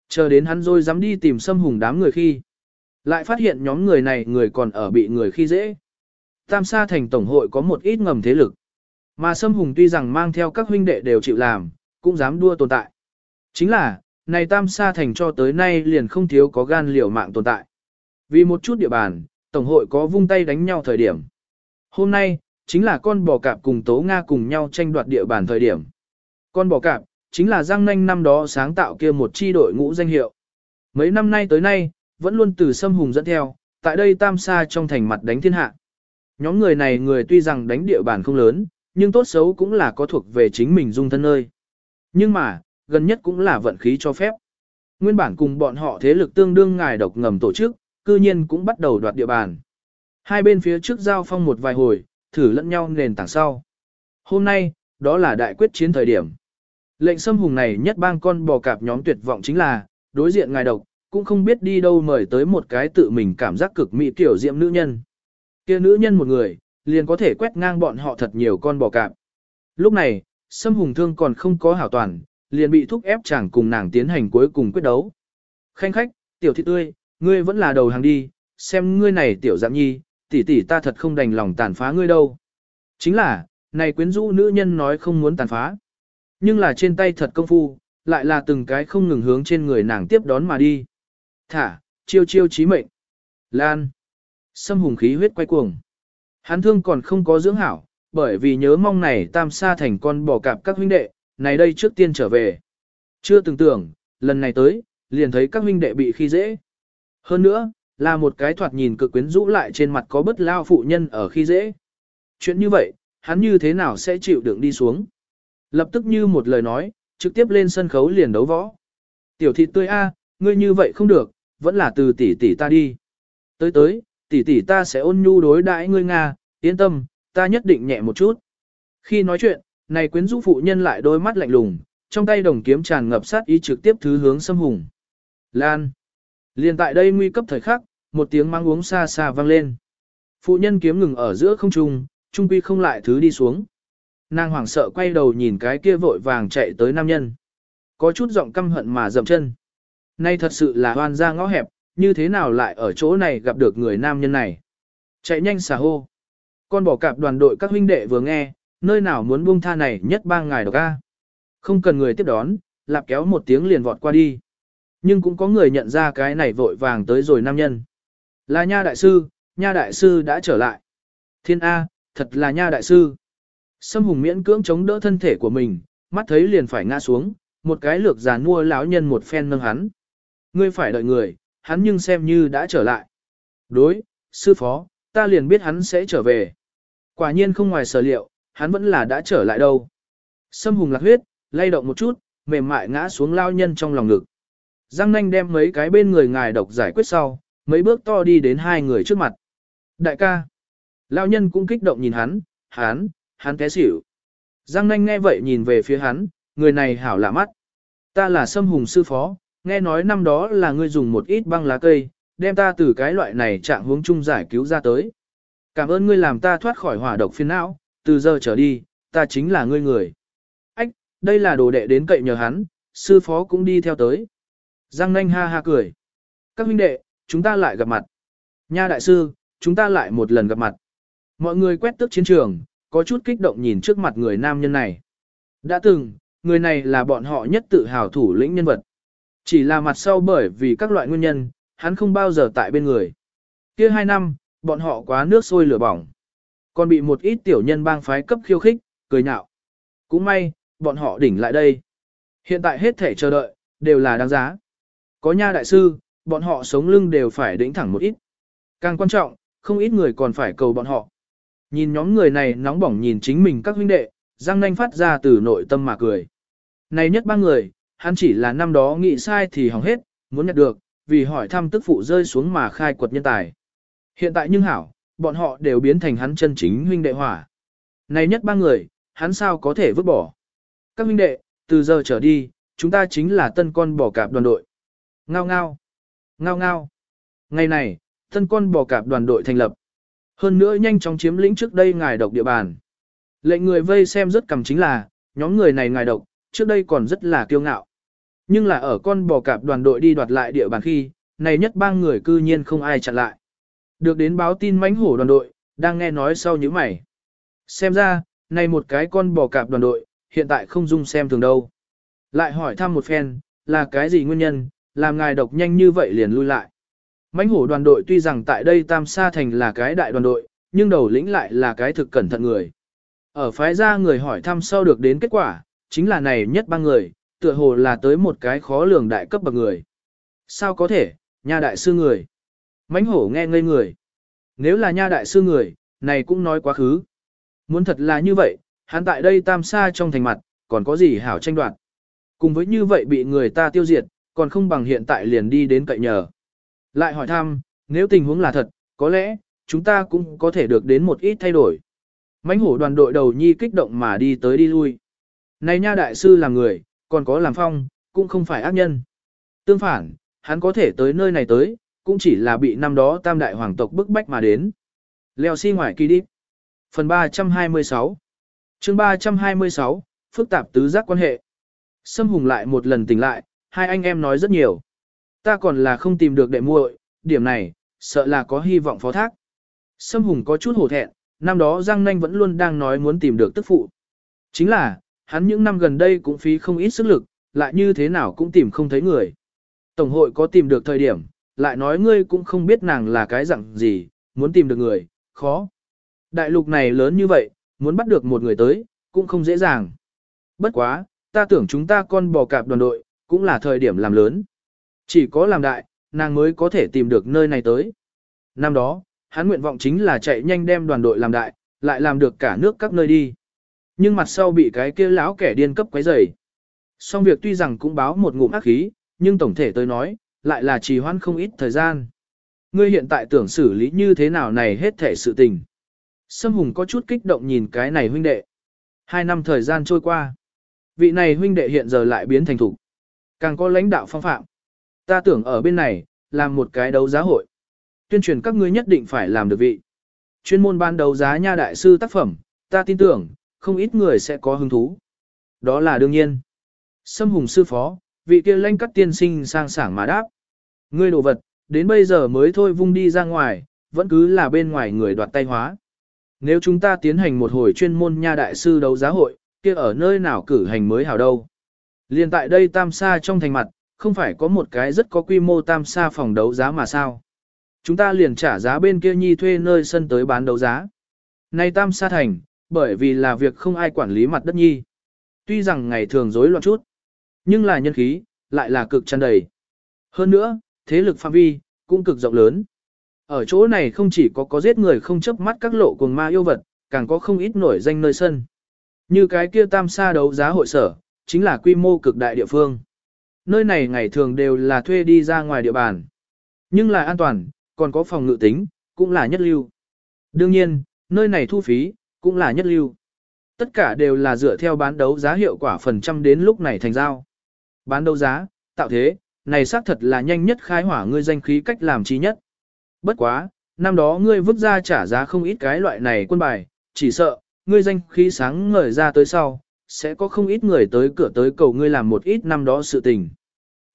Chờ đến hắn rồi dám đi tìm xâm hùng đám người khi. Lại phát hiện nhóm người này người còn ở bị người khi dễ. Tam Sa Thành Tổng hội có một ít ngầm thế lực. Mà xâm hùng tuy rằng mang theo các huynh đệ đều chịu làm, cũng dám đua tồn tại. Chính là, này Tam Sa Thành cho tới nay liền không thiếu có gan liều mạng tồn tại. Vì một chút địa bàn, Tổng hội có vung tay đánh nhau thời điểm. Hôm nay, chính là con bò cạp cùng Tố Nga cùng nhau tranh đoạt địa bàn thời điểm. Con bò cạp, chính là Giang Nanh năm đó sáng tạo kia một chi đội ngũ danh hiệu. Mấy năm nay tới nay, vẫn luôn từ Sâm Hùng dẫn theo, tại đây tam sa trong thành mặt đánh thiên hạ. Nhóm người này người tuy rằng đánh địa bàn không lớn, nhưng tốt xấu cũng là có thuộc về chính mình dung thân nơi. Nhưng mà, gần nhất cũng là vận khí cho phép. Nguyên bản cùng bọn họ thế lực tương đương ngài độc ngầm tổ chức, cư nhiên cũng bắt đầu đoạt địa bàn. Hai bên phía trước giao phong một vài hồi, thử lẫn nhau nền tảng sau. Hôm nay, đó là đại quyết chiến thời điểm. Lệnh xâm hùng này nhất bang con bò cạp nhóm tuyệt vọng chính là, đối diện ngài độc, cũng không biết đi đâu mời tới một cái tự mình cảm giác cực mỹ tiểu diệm nữ nhân. kia nữ nhân một người, liền có thể quét ngang bọn họ thật nhiều con bò cạp. Lúc này, xâm hùng thương còn không có hảo toàn, liền bị thúc ép chàng cùng nàng tiến hành cuối cùng quyết đấu. Khanh khách, tiểu thị tươi, ngươi vẫn là đầu hàng đi, xem ngươi này tiểu dạng nhi, tỷ tỷ ta thật không đành lòng tàn phá ngươi đâu. Chính là, này quyến rũ nữ nhân nói không muốn tàn phá. Nhưng là trên tay thật công phu, lại là từng cái không ngừng hướng trên người nàng tiếp đón mà đi. Thả, chiêu chiêu chí mệnh. Lan. Xâm hùng khí huyết quay cuồng. Hắn thương còn không có dưỡng hảo, bởi vì nhớ mong này tam sa thành con bỏ cạp các huynh đệ, này đây trước tiên trở về. Chưa từng tưởng, lần này tới, liền thấy các huynh đệ bị khi dễ. Hơn nữa, là một cái thoạt nhìn cực quyến rũ lại trên mặt có bất lao phụ nhân ở khi dễ. Chuyện như vậy, hắn như thế nào sẽ chịu đựng đi xuống. Lập tức như một lời nói, trực tiếp lên sân khấu liền đấu võ. Tiểu thị tươi a, ngươi như vậy không được, vẫn là từ tỷ tỷ ta đi. Tới tới, tỷ tỷ ta sẽ ôn nhu đối đãi ngươi Nga, yên tâm, ta nhất định nhẹ một chút. Khi nói chuyện, này quyến rũ phụ nhân lại đôi mắt lạnh lùng, trong tay đồng kiếm tràn ngập sát ý trực tiếp thứ hướng xâm hùng. Lan. Liên tại đây nguy cấp thời khắc, một tiếng mang uống xa xa vang lên. Phụ nhân kiếm ngừng ở giữa không trung, trung quy không lại thứ đi xuống. Nàng hoảng sợ quay đầu nhìn cái kia vội vàng chạy tới nam nhân. Có chút giọng căm hận mà dậm chân. Nay thật sự là hoan ra ngõ hẹp, như thế nào lại ở chỗ này gặp được người nam nhân này. Chạy nhanh xà hô. Con bỏ cạp đoàn đội các huynh đệ vừa nghe, nơi nào muốn buông tha này nhất ba ngày độc ca. Không cần người tiếp đón, lạp kéo một tiếng liền vọt qua đi. Nhưng cũng có người nhận ra cái này vội vàng tới rồi nam nhân. Là nha đại sư, nha đại sư đã trở lại. Thiên A, thật là nha đại sư. Sâm hùng miễn cưỡng chống đỡ thân thể của mình, mắt thấy liền phải ngã xuống, một cái lược già mua lão nhân một phen nâng hắn. Ngươi phải đợi người, hắn nhưng xem như đã trở lại. Đối, sư phó, ta liền biết hắn sẽ trở về. Quả nhiên không ngoài sở liệu, hắn vẫn là đã trở lại đâu. Sâm hùng lạc huyết, lay động một chút, mềm mại ngã xuống lao nhân trong lòng ngực. Giang nanh đem mấy cái bên người ngài độc giải quyết sau, mấy bước to đi đến hai người trước mặt. Đại ca. Lão nhân cũng kích động nhìn hắn, hắn, hắn té xỉu. Giang nanh nghe vậy nhìn về phía hắn, người này hảo lạ mắt. Ta là Sâm Hùng sư phó, nghe nói năm đó là ngươi dùng một ít băng lá cây, đem ta từ cái loại này trạng hướng chung giải cứu ra tới. Cảm ơn ngươi làm ta thoát khỏi hỏa độc phiền não, từ giờ trở đi, ta chính là ngươi người. Ách, đây là đồ đệ đến cậy nhờ hắn, sư phó cũng đi theo tới. Giang nanh ha ha cười. Các huynh đệ, chúng ta lại gặp mặt. Nha đại sư, chúng ta lại một lần gặp mặt. Mọi người quét tước chiến trường, có chút kích động nhìn trước mặt người nam nhân này. Đã từng, người này là bọn họ nhất tự hào thủ lĩnh nhân vật. Chỉ là mặt sau bởi vì các loại nguyên nhân, hắn không bao giờ tại bên người. kia hai năm, bọn họ quá nước sôi lửa bỏng. Còn bị một ít tiểu nhân bang phái cấp khiêu khích, cười nhạo. Cũng may, bọn họ đỉnh lại đây. Hiện tại hết thể chờ đợi, đều là đáng giá. Có nha đại sư, bọn họ sống lưng đều phải đỉnh thẳng một ít. Càng quan trọng, không ít người còn phải cầu bọn họ. Nhìn nhóm người này nóng bỏng nhìn chính mình các huynh đệ, Giang Nanh phát ra từ nội tâm mà cười. Này nhất ba người, hắn chỉ là năm đó nghĩ sai thì hỏng hết, muốn nhận được, vì hỏi thăm tức phụ rơi xuống mà khai quật nhân tài. Hiện tại nhưng hảo, bọn họ đều biến thành hắn chân chính huynh đệ hỏa. Này nhất ba người, hắn sao có thể vứt bỏ. Các huynh đệ, từ giờ trở đi, chúng ta chính là tân con bỏ cạp đoàn đội. Ngao ngao, ngao ngao. Ngày này, thân con bò cạp đoàn đội thành lập. Hơn nữa nhanh chóng chiếm lĩnh trước đây ngài độc địa bàn. Lệnh người vây xem rất cầm chính là, nhóm người này ngài độc, trước đây còn rất là kiêu ngạo. Nhưng là ở con bò cạp đoàn đội đi đoạt lại địa bàn khi, này nhất ba người cư nhiên không ai chặn lại. Được đến báo tin mánh hổ đoàn đội, đang nghe nói sau những mày. Xem ra, này một cái con bò cạp đoàn đội, hiện tại không dung xem thường đâu. Lại hỏi thăm một phen, là cái gì nguyên nhân, làm ngài độc nhanh như vậy liền lui lại. Mánh hổ đoàn đội tuy rằng tại đây Tam Sa Thành là cái đại đoàn đội, nhưng đầu lĩnh lại là cái thực cẩn thận người. Ở phái ra người hỏi thăm sau được đến kết quả, chính là này nhất ba người, tựa hồ là tới một cái khó lường đại cấp bậc người. Sao có thể, nha đại sư người. Mánh hổ nghe ngây người. Nếu là nha đại sư người, này cũng nói quá khứ. Muốn thật là như vậy, hắn tại đây tam sa trong thành mặt, còn có gì hảo tranh đoạt. Cùng với như vậy bị người ta tiêu diệt, còn không bằng hiện tại liền đi đến cậy nhờ. Lại hỏi thăm, nếu tình huống là thật, có lẽ, chúng ta cũng có thể được đến một ít thay đổi. Mánh hổ đoàn đội đầu nhi kích động mà đi tới đi lui. Này nha đại sư là người, còn có làm phong, cũng không phải ác nhân. Tương phản, hắn có thể tới nơi này tới, cũng chỉ là bị năm đó tam đại hoàng tộc bức bách mà đến. Leo xi si ngoài kỳ đi. Phần 326 chương 326, phức tạp tứ giác quan hệ. Sâm hùng lại một lần tỉnh lại, hai anh em nói rất nhiều. Ta còn là không tìm được đệ muội, điểm này, sợ là có hy vọng phó thác. Sâm hùng có chút hổ thẹn, năm đó Giang Nanh vẫn luôn đang nói muốn tìm được tức phụ. Chính là, hắn những năm gần đây cũng phí không ít sức lực, lại như thế nào cũng tìm không thấy người. Tổng hội có tìm được thời điểm, lại nói ngươi cũng không biết nàng là cái dạng gì, muốn tìm được người, khó. Đại lục này lớn như vậy, muốn bắt được một người tới, cũng không dễ dàng. Bất quá, ta tưởng chúng ta con bò cạp đoàn đội, cũng là thời điểm làm lớn. Chỉ có làm đại, nàng mới có thể tìm được nơi này tới. Năm đó, hắn nguyện vọng chính là chạy nhanh đem đoàn đội làm đại, lại làm được cả nước các nơi đi. Nhưng mặt sau bị cái kia lão kẻ điên cấp quấy rầy. Xong việc tuy rằng cũng báo một ngụm ác khí, nhưng tổng thể tôi nói, lại là trì hoãn không ít thời gian. Ngươi hiện tại tưởng xử lý như thế nào này hết thể sự tình. Sâm Hùng có chút kích động nhìn cái này huynh đệ. Hai năm thời gian trôi qua. Vị này huynh đệ hiện giờ lại biến thành thủ. Càng có lãnh đạo phong phạm. Ta tưởng ở bên này, làm một cái đấu giá hội. Tuyên truyền các ngươi nhất định phải làm được vị. Chuyên môn ban đấu giá nha đại sư tác phẩm, ta tin tưởng, không ít người sẽ có hứng thú. Đó là đương nhiên. Sâm hùng sư phó, vị kia lãnh cắt tiên sinh sang sảng mà đáp. Ngươi đồ vật, đến bây giờ mới thôi vung đi ra ngoài, vẫn cứ là bên ngoài người đoạt tay hóa. Nếu chúng ta tiến hành một hồi chuyên môn nha đại sư đấu giá hội, kia ở nơi nào cử hành mới hảo đâu. Liên tại đây tam sa trong thành mặt, không phải có một cái rất có quy mô tam sa phòng đấu giá mà sao. Chúng ta liền trả giá bên kia nhi thuê nơi sân tới bán đấu giá. Nay tam sa thành, bởi vì là việc không ai quản lý mặt đất nhi. Tuy rằng ngày thường rối loạn chút, nhưng là nhân khí, lại là cực tràn đầy. Hơn nữa, thế lực phạm vi, cũng cực rộng lớn. Ở chỗ này không chỉ có có giết người không chấp mắt các lộ cuồng ma yêu vật, càng có không ít nổi danh nơi sân. Như cái kia tam sa đấu giá hội sở, chính là quy mô cực đại địa phương. Nơi này ngày thường đều là thuê đi ra ngoài địa bàn. Nhưng là an toàn, còn có phòng ngự tính, cũng là nhất lưu. Đương nhiên, nơi này thu phí, cũng là nhất lưu. Tất cả đều là dựa theo bán đấu giá hiệu quả phần trăm đến lúc này thành giao. Bán đấu giá, tạo thế, này xác thật là nhanh nhất khai hỏa ngươi danh khí cách làm chi nhất. Bất quá, năm đó ngươi vứt ra trả giá không ít cái loại này quân bài, chỉ sợ, ngươi danh khí sáng ngời ra tới sau, sẽ có không ít người tới cửa tới cầu ngươi làm một ít năm đó sự tình.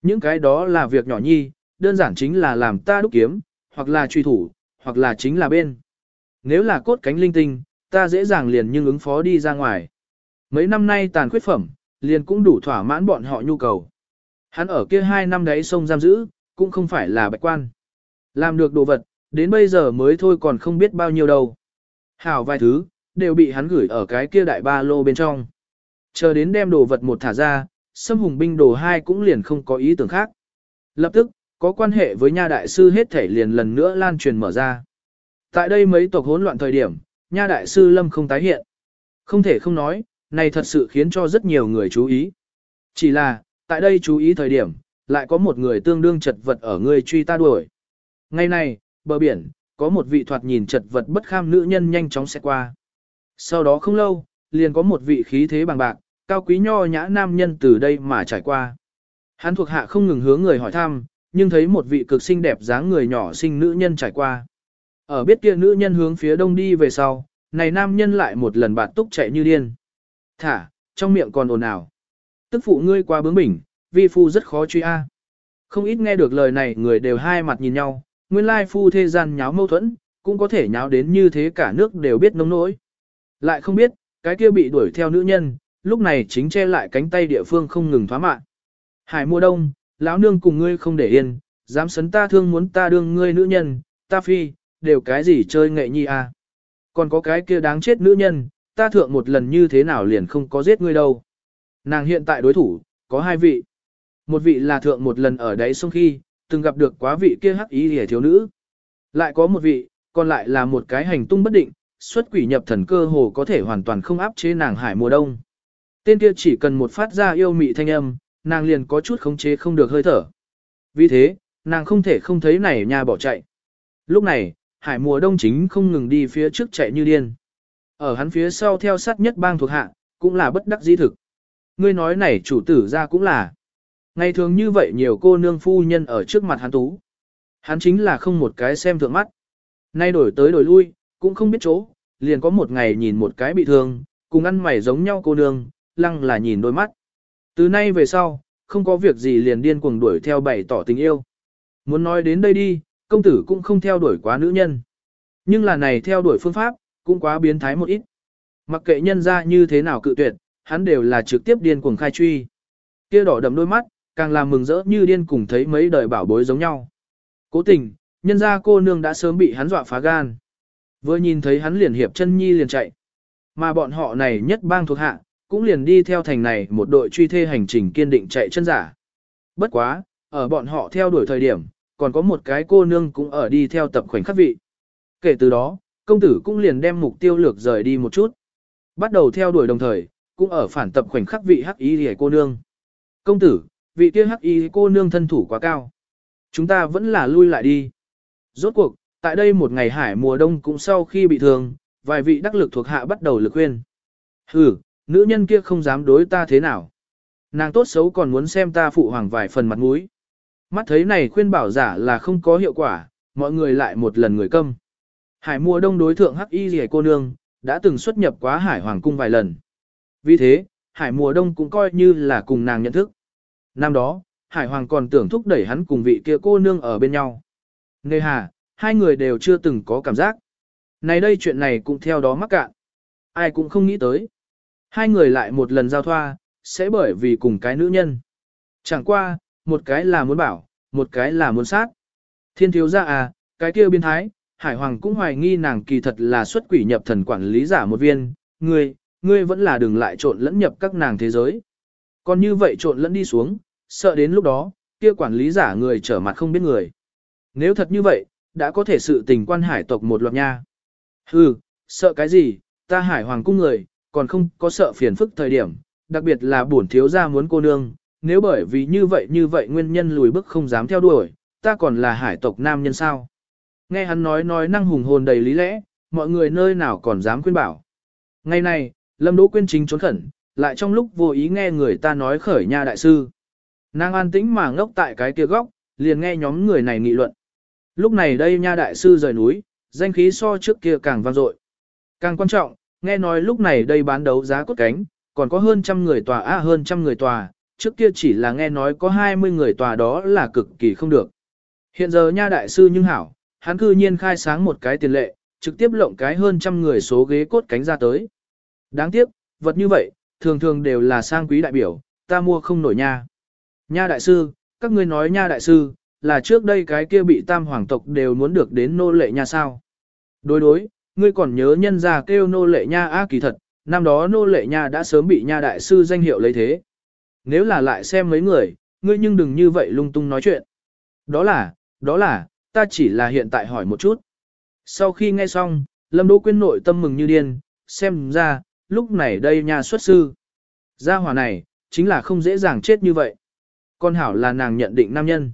Những cái đó là việc nhỏ nhi, đơn giản chính là làm ta đúc kiếm, hoặc là truy thủ, hoặc là chính là bên. Nếu là cốt cánh linh tinh, ta dễ dàng liền nhưng ứng phó đi ra ngoài. Mấy năm nay tàn khuyết phẩm, liền cũng đủ thỏa mãn bọn họ nhu cầu. Hắn ở kia hai năm đấy sông giam giữ, cũng không phải là bạch quan. Làm được đồ vật, đến bây giờ mới thôi còn không biết bao nhiêu đâu. Hảo vài thứ, đều bị hắn gửi ở cái kia đại ba lô bên trong. Chờ đến đem đồ vật một thả ra, xâm hùng binh đồ hai cũng liền không có ý tưởng khác. Lập tức, có quan hệ với nha đại sư hết thể liền lần nữa lan truyền mở ra. Tại đây mấy tộc hỗn loạn thời điểm, nha đại sư lâm không tái hiện. Không thể không nói, này thật sự khiến cho rất nhiều người chú ý. Chỉ là, tại đây chú ý thời điểm, lại có một người tương đương chật vật ở người truy ta đuổi. Ngày này, bờ biển, có một vị thoạt nhìn chật vật bất kham nữ nhân nhanh chóng sẽ qua. Sau đó không lâu, liền có một vị khí thế bằng bạc, cao quý nho nhã nam nhân từ đây mà trải qua. Hắn thuộc hạ không ngừng hướng người hỏi thăm, nhưng thấy một vị cực xinh đẹp dáng người nhỏ xinh nữ nhân trải qua. Ở biết kia nữ nhân hướng phía đông đi về sau, này nam nhân lại một lần bạt túc chạy như điên. Thả, trong miệng còn ồn ào. Tức phụ ngươi qua bướng bỉnh, vi phu rất khó truy a. Không ít nghe được lời này người đều hai mặt nhìn nhau, nguyên lai phu thế gian nháo mâu thuẫn, cũng có thể nháo đến như thế cả nước đều biết nông nỗi. Lại không biết, cái kia bị đuổi theo nữ nhân, lúc này chính che lại cánh tay địa phương không ngừng thoá mạng. Hải mùa đông, lão nương cùng ngươi không để yên, dám sấn ta thương muốn ta đương ngươi nữ nhân, ta phi, đều cái gì chơi nghệ nhi à. Còn có cái kia đáng chết nữ nhân, ta thượng một lần như thế nào liền không có giết ngươi đâu. Nàng hiện tại đối thủ, có hai vị. Một vị là thượng một lần ở đấy sông khi, từng gặp được quá vị kia hắc ý hề thiếu nữ. Lại có một vị, còn lại là một cái hành tung bất định, xuất quỷ nhập thần cơ hồ có thể hoàn toàn không áp chế nàng hải mùa đông. Tên kia chỉ cần một phát ra yêu mị thanh âm, nàng liền có chút khống chế không được hơi thở. Vì thế, nàng không thể không thấy này nhà bỏ chạy. Lúc này, hải mùa đông chính không ngừng đi phía trước chạy như điên. Ở hắn phía sau theo sát nhất bang thuộc hạ, cũng là bất đắc dĩ thực. Ngươi nói này chủ tử ra cũng là. Ngày thường như vậy nhiều cô nương phu nhân ở trước mặt hắn tú. Hắn chính là không một cái xem thượng mắt. Nay đổi tới đổi lui, cũng không biết chỗ, liền có một ngày nhìn một cái bị thương, cùng ăn mày giống nhau cô nương, lăng là nhìn đôi mắt. Từ nay về sau, không có việc gì liền điên cuồng đuổi theo bày tỏ tình yêu. Muốn nói đến đây đi, công tử cũng không theo đuổi quá nữ nhân. Nhưng là này theo đuổi phương pháp, cũng quá biến thái một ít. Mặc kệ nhân ra như thế nào cự tuyệt, hắn đều là trực tiếp điên cuồng khai truy. Kia đỏ đậm đôi mắt, càng làm mừng rỡ như điên cùng thấy mấy đời bảo bối giống nhau. Cố tình, nhân ra cô nương đã sớm bị hắn dọa phá gan. Vừa nhìn thấy hắn liền hiệp chân nhi liền chạy. Mà bọn họ này nhất bang thuộc hạ, cũng liền đi theo thành này một đội truy thê hành trình kiên định chạy chân giả. Bất quá, ở bọn họ theo đuổi thời điểm, còn có một cái cô nương cũng ở đi theo tập khoảnh khắc vị. Kể từ đó, công tử cũng liền đem mục tiêu lược rời đi một chút. Bắt đầu theo đuổi đồng thời, cũng ở phản tập khoảnh khắc vị hắc y hề cô nương. Công tử, vị kia hắc y cô nương thân thủ quá cao. Chúng ta vẫn là lui lại đi. Rốt cuộc, tại đây một ngày hải mùa đông cũng sau khi bị thương, vài vị đắc lực thuộc hạ bắt đầu lực khuyên. Hừ, nữ nhân kia không dám đối ta thế nào. Nàng tốt xấu còn muốn xem ta phụ hoàng vài phần mặt mũi. Mắt thấy này khuyên bảo giả là không có hiệu quả, mọi người lại một lần người câm. Hải mùa đông đối thượng hắc y rìa cô nương, đã từng xuất nhập quá hải hoàng cung vài lần. Vì thế, hải mùa đông cũng coi như là cùng nàng nhận thức. Năm đó, hải hoàng còn tưởng thúc đẩy hắn cùng vị kia cô nương ở bên nhau. ngây hà, hai người đều chưa từng có cảm giác. Này đây chuyện này cũng theo đó mắc cạn. Ai cũng không nghĩ tới. Hai người lại một lần giao thoa, sẽ bởi vì cùng cái nữ nhân. Chẳng qua, một cái là muốn bảo, một cái là muốn sát. Thiên thiếu gia à, cái kia biến thái, Hải Hoàng cũng hoài nghi nàng kỳ thật là xuất quỷ nhập thần quản lý giả một viên, ngươi, ngươi vẫn là đừng lại trộn lẫn nhập các nàng thế giới. Còn như vậy trộn lẫn đi xuống, sợ đến lúc đó, kia quản lý giả người trở mặt không biết người. Nếu thật như vậy, đã có thể sự tình quan hải tộc một loạt nha. Hừ, sợ cái gì, ta hải hoàng cung người, còn không có sợ phiền phức thời điểm, đặc biệt là bổn thiếu gia muốn cô nương, nếu bởi vì như vậy như vậy nguyên nhân lùi bước không dám theo đuổi, ta còn là hải tộc nam nhân sao. Nghe hắn nói nói năng hùng hồn đầy lý lẽ, mọi người nơi nào còn dám khuyên bảo. Ngày này, Lâm Đỗ Quyên chính trốn khẩn, lại trong lúc vô ý nghe người ta nói khởi nha đại sư. Nàng an tĩnh mà ngốc tại cái kia góc, liền nghe nhóm người này nghị luận. Lúc này đây nha đại sư rời núi, danh khí so trước kia càng vang dội. Càng quan trọng, nghe nói lúc này đây bán đấu giá cốt cánh, còn có hơn trăm người tòa á hơn trăm người tòa, trước kia chỉ là nghe nói có 20 người tòa đó là cực kỳ không được. Hiện giờ nha đại sư nhưng hảo, hắn cư nhiên khai sáng một cái tiền lệ, trực tiếp lộng cái hơn trăm người số ghế cốt cánh ra tới. Đáng tiếc, vật như vậy, thường thường đều là sang quý đại biểu, ta mua không nổi nha. Nha đại sư, các ngươi nói nha đại sư, là trước đây cái kia bị tam hoàng tộc đều muốn được đến nô lệ nha sao. Đối đối, ngươi còn nhớ nhân ra kêu nô lệ nha á kỳ thật, năm đó nô lệ nha đã sớm bị nha đại sư danh hiệu lấy thế. Nếu là lại xem mấy người, ngươi nhưng đừng như vậy lung tung nói chuyện. Đó là, đó là, ta chỉ là hiện tại hỏi một chút. Sau khi nghe xong, Lâm Đỗ Quyên nội tâm mừng như điên, xem ra, lúc này đây nha xuất sư. Gia hỏa này, chính là không dễ dàng chết như vậy. Con hảo là nàng nhận định nam nhân.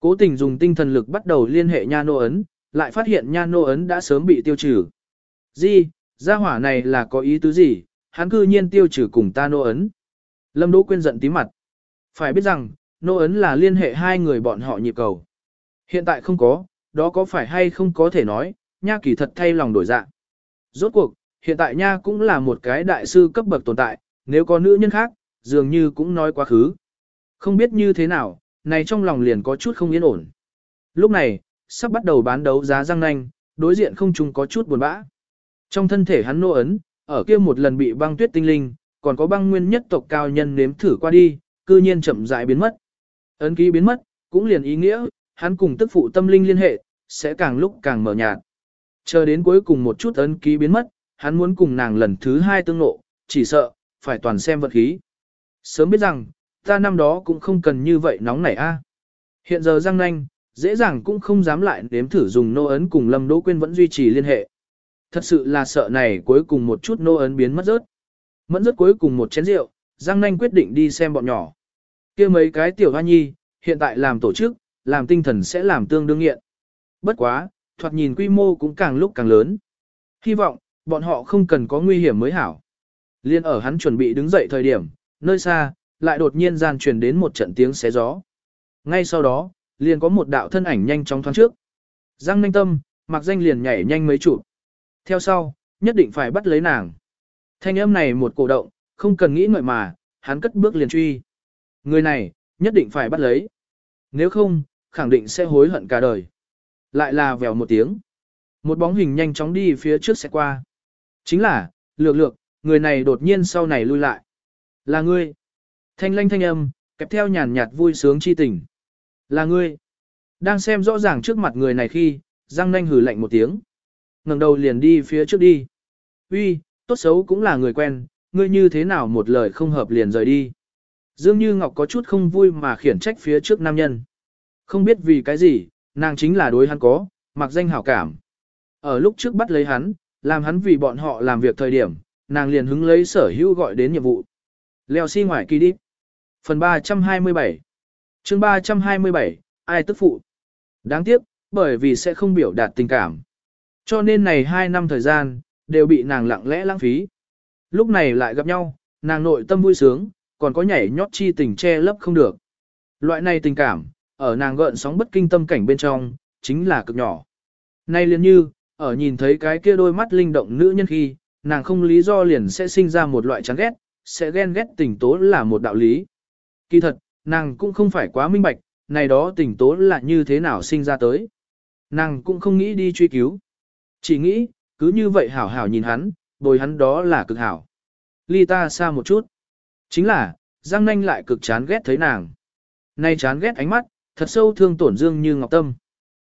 Cố tình dùng tinh thần lực bắt đầu liên hệ nha nô ấn, lại phát hiện nha nô ấn đã sớm bị tiêu trừ. Di, gia hỏa này là có ý tứ gì, hắn cư nhiên tiêu trừ cùng ta nô ấn. Lâm Đỗ Quyên giận tí mặt. Phải biết rằng, nô ấn là liên hệ hai người bọn họ nhịp cầu. Hiện tại không có, đó có phải hay không có thể nói, nha kỳ thật thay lòng đổi dạ. Rốt cuộc, hiện tại nha cũng là một cái đại sư cấp bậc tồn tại, nếu có nữ nhân khác, dường như cũng nói quá khứ. Không biết như thế nào, này trong lòng liền có chút không yên ổn. Lúc này, sắp bắt đầu bán đấu giá răng nanh, đối diện không chung có chút buồn bã. Trong thân thể hắn nô ấn, ở kia một lần bị băng tuyết tinh linh, còn có băng nguyên nhất tộc cao nhân nếm thử qua đi, cư nhiên chậm rãi biến mất. Ấn ký biến mất, cũng liền ý nghĩa, hắn cùng tức phụ tâm linh liên hệ, sẽ càng lúc càng mở nhạt. Chờ đến cuối cùng một chút ấn ký biến mất, hắn muốn cùng nàng lần thứ hai tương lộ, chỉ sợ, phải toàn xem vật khí. Sớm biết rằng, ta năm đó cũng không cần như vậy nóng nảy a. Hiện giờ răng nanh, dễ dàng cũng không dám lại nếm thử dùng nô ấn cùng Lâm Đỗ Quyên vẫn duy trì liên hệ. Thật sự là sợ này cuối cùng một chút nô ấn biến mất rớt. Mẫn rớt cuối cùng một chén rượu, Giang Nanh quyết định đi xem bọn nhỏ. kia mấy cái tiểu hoa nhi, hiện tại làm tổ chức, làm tinh thần sẽ làm tương đương nghiện. Bất quá, thoạt nhìn quy mô cũng càng lúc càng lớn. Hy vọng, bọn họ không cần có nguy hiểm mới hảo. Liên ở hắn chuẩn bị đứng dậy thời điểm, nơi xa, lại đột nhiên gian truyền đến một trận tiếng xé gió. Ngay sau đó, liền có một đạo thân ảnh nhanh chóng thoáng trước. Giang Ninh tâm, mặc danh liền nhảy nhanh mấy chụp. Theo sau, nhất định phải bắt lấy nàng. Thanh âm này một cổ động, không cần nghĩ ngợi mà, hắn cất bước liền truy. Người này, nhất định phải bắt lấy. Nếu không, khẳng định sẽ hối hận cả đời. Lại là vèo một tiếng. Một bóng hình nhanh chóng đi phía trước sẽ qua. Chính là, lược lược, người này đột nhiên sau này lui lại. Là ngươi. Thanh lanh thanh âm, kẹp theo nhàn nhạt vui sướng chi tình. Là ngươi. Đang xem rõ ràng trước mặt người này khi, răng nanh hử lạnh một tiếng. ngẩng đầu liền đi phía trước đi. Uy, tốt xấu cũng là người quen, ngươi như thế nào một lời không hợp liền rời đi. Dương Như Ngọc có chút không vui mà khiển trách phía trước nam nhân. Không biết vì cái gì, nàng chính là đối hắn có, mặc danh hảo cảm. Ở lúc trước bắt lấy hắn, làm hắn vì bọn họ làm việc thời điểm, nàng liền hứng lấy sở hữu gọi đến nhiệm vụ. Leo xi si ngoài kỳ đi. Phần 327 chương 327, ai tức phụ? Đáng tiếc, bởi vì sẽ không biểu đạt tình cảm. Cho nên này 2 năm thời gian, đều bị nàng lặng lẽ lãng phí. Lúc này lại gặp nhau, nàng nội tâm vui sướng, còn có nhảy nhót chi tình che lấp không được. Loại này tình cảm, ở nàng gợn sóng bất kinh tâm cảnh bên trong, chính là cực nhỏ. Nay liền như, ở nhìn thấy cái kia đôi mắt linh động nữ nhân khi, nàng không lý do liền sẽ sinh ra một loại chán ghét, sẽ ghen ghét tình tố là một đạo lý. Kỳ thật, nàng cũng không phải quá minh bạch, này đó tình tố là như thế nào sinh ra tới. Nàng cũng không nghĩ đi truy cứu. Chỉ nghĩ, cứ như vậy hảo hảo nhìn hắn, bồi hắn đó là cực hảo. Ly ta xa một chút. Chính là, Giang Nanh lại cực chán ghét thấy nàng. Nay chán ghét ánh mắt, thật sâu thương tổn Dương như Ngọc Tâm.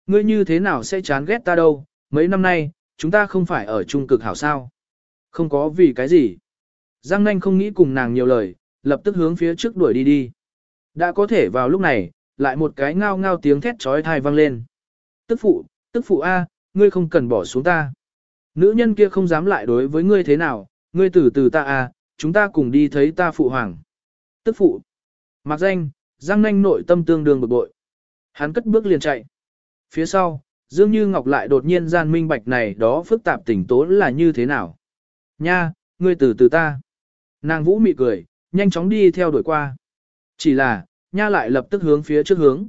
Ngươi như thế nào sẽ chán ghét ta đâu, mấy năm nay, chúng ta không phải ở chung cực hảo sao. Không có vì cái gì. Giang Nanh không nghĩ cùng nàng nhiều lời, lập tức hướng phía trước đuổi đi đi. Đã có thể vào lúc này, lại một cái ngao ngao tiếng thét trói thai vang lên. Tức phụ, tức phụ A, ngươi không cần bỏ xuống ta. Nữ nhân kia không dám lại đối với ngươi thế nào, ngươi từ từ ta A, chúng ta cùng đi thấy ta phụ hoàng. Tức phụ. Mặc danh, Giang Nanh nội tâm tương đương bực bội. Hắn cất bước liền chạy. Phía sau, Dương Như Ngọc lại đột nhiên gian minh bạch này đó phức tạp tỉnh tố là như thế nào. Nha, ngươi từ từ ta. Nàng vũ mị cười, nhanh chóng đi theo đuổi qua. Chỉ là, nha lại lập tức hướng phía trước hướng.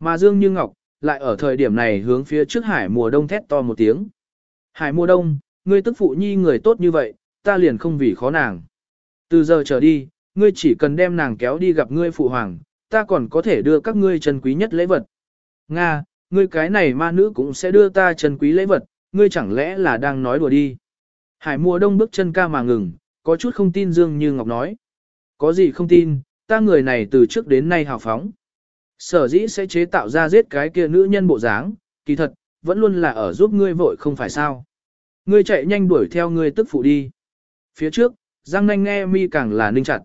Mà Dương Như Ngọc, lại ở thời điểm này hướng phía trước hải mùa đông thét to một tiếng. Hải mùa đông, ngươi tức phụ nhi người tốt như vậy, ta liền không vì khó nàng. Từ giờ trở đi, ngươi chỉ cần đem nàng kéo đi gặp ngươi phụ hoàng, ta còn có thể đưa các ngươi chân quý nhất lễ vật. Nga, ngươi cái này ma nữ cũng sẽ đưa ta chân quý lễ vật, ngươi chẳng lẽ là đang nói đùa đi. Hải mùa đông bước chân ca mà ngừng, có chút không tin Dương Như Ngọc nói. Có gì không tin, ta người này từ trước đến nay hào phóng. Sở dĩ sẽ chế tạo ra giết cái kia nữ nhân bộ dáng, kỳ thật, vẫn luôn là ở giúp ngươi vội không phải sao. Ngươi chạy nhanh đuổi theo ngươi tức phụ đi. Phía trước, Giang Nanh nghe mi càng là ninh chặt.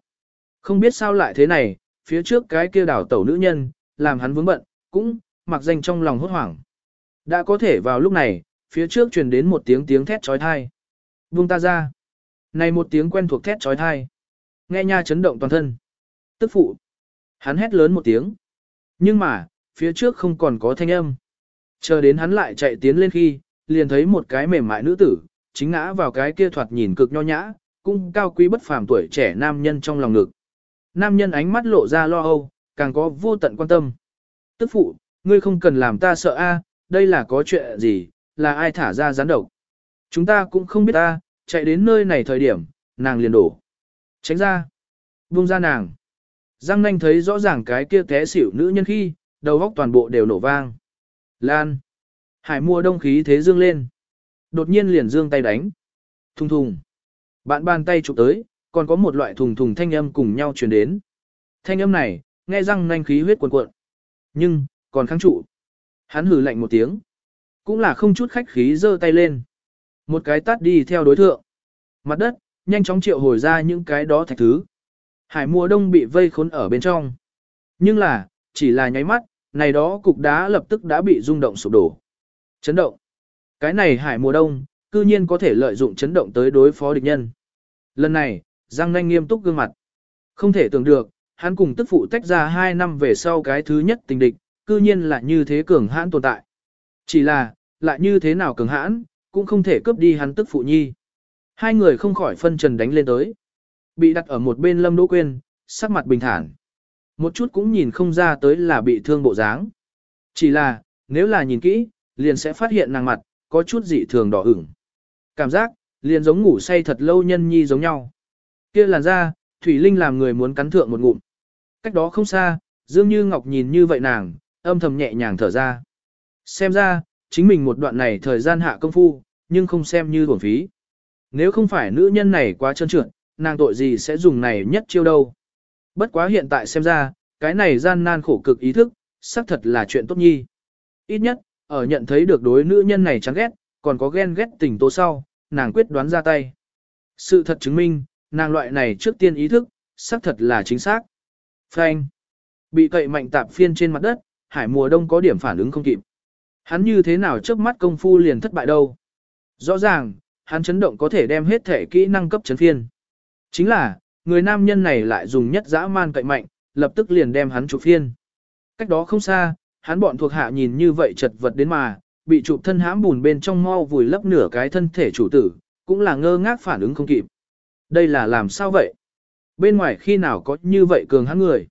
Không biết sao lại thế này, phía trước cái kia đảo tẩu nữ nhân, làm hắn vướng bận, cũng, mặc danh trong lòng hốt hoảng. Đã có thể vào lúc này, phía trước truyền đến một tiếng tiếng thét trói thai. Buông ta ra. Này một tiếng quen thuộc thét trói thai. Nghe nha chấn động toàn thân. Tức phụ. Hắn hét lớn một tiếng. Nhưng mà, phía trước không còn có thanh âm. Chờ đến hắn lại chạy tiến lên khi, liền thấy một cái mềm mại nữ tử, chính ngã vào cái kia thoạt nhìn cực nho nhã, cũng cao quý bất phàm tuổi trẻ nam nhân trong lòng ngực. Nam nhân ánh mắt lộ ra lo âu, càng có vô tận quan tâm. Tức phụ, ngươi không cần làm ta sợ a, đây là có chuyện gì, là ai thả ra gián độc. Chúng ta cũng không biết ta, chạy đến nơi này thời điểm, nàng liền đổ. Tránh ra. Buông ra nàng. Giang nanh thấy rõ ràng cái kia té xỉu nữ nhân khi, đầu góc toàn bộ đều nổ vang. Lan. Hải mua đông khí thế dương lên. Đột nhiên liền dương tay đánh. Thùng thùng. Bạn bàn tay chụp tới, còn có một loại thùng thùng thanh âm cùng nhau truyền đến. Thanh âm này, nghe răng nanh khí huyết cuồn cuộn. Nhưng, còn kháng trụ. Hắn hừ lạnh một tiếng. Cũng là không chút khách khí giơ tay lên. Một cái tát đi theo đối thượng. Mặt đất, nhanh chóng triệu hồi ra những cái đó thạch thứ. Hải mùa đông bị vây khốn ở bên trong. Nhưng là, chỉ là nháy mắt, này đó cục đá lập tức đã bị rung động sụp đổ. Chấn động. Cái này hải mùa đông, cư nhiên có thể lợi dụng chấn động tới đối phó địch nhân. Lần này, Giang Nanh nghiêm túc gương mặt. Không thể tưởng được, hắn cùng tức phụ tách ra 2 năm về sau cái thứ nhất tình địch, cư nhiên là như thế cường hãn tồn tại. Chỉ là, lại như thế nào cường hãn, cũng không thể cướp đi hắn tức phụ nhi. Hai người không khỏi phân trần đánh lên tới. Bị đặt ở một bên lâm đỗ quên, sắc mặt bình thản. Một chút cũng nhìn không ra tới là bị thương bộ dáng. Chỉ là, nếu là nhìn kỹ, liền sẽ phát hiện nàng mặt, có chút dị thường đỏ ửng. Cảm giác, liền giống ngủ say thật lâu nhân nhi giống nhau. kia làn da, Thủy Linh làm người muốn cắn thượng một ngụm. Cách đó không xa, Dương Như Ngọc nhìn như vậy nàng, âm thầm nhẹ nhàng thở ra. Xem ra, chính mình một đoạn này thời gian hạ công phu, nhưng không xem như uổng phí. Nếu không phải nữ nhân này quá trơn trượt, nàng tội gì sẽ dùng này nhất chiêu đâu. Bất quá hiện tại xem ra, cái này gian nan khổ cực ý thức, xác thật là chuyện tốt nhi. Ít nhất, ở nhận thấy được đối nữ nhân này chán ghét, còn có ghen ghét tình tố sau, nàng quyết đoán ra tay. Sự thật chứng minh, nàng loại này trước tiên ý thức, xác thật là chính xác. Phanh. Bị cậy mạnh tạp phiên trên mặt đất, hải mùa đông có điểm phản ứng không kịp. Hắn như thế nào trước mắt công phu liền thất bại đâu. Rõ ràng, hắn chấn động có thể đem hết thể kỹ năng cấp chấn phiên. Chính là, người nam nhân này lại dùng nhất dã man cậy mạnh, lập tức liền đem hắn chụp phiên. Cách đó không xa, hắn bọn thuộc hạ nhìn như vậy chật vật đến mà, bị chụp thân hãm bùn bên trong mau vùi lấp nửa cái thân thể chủ tử, cũng là ngơ ngác phản ứng không kịp. Đây là làm sao vậy? Bên ngoài khi nào có như vậy cường hắn người?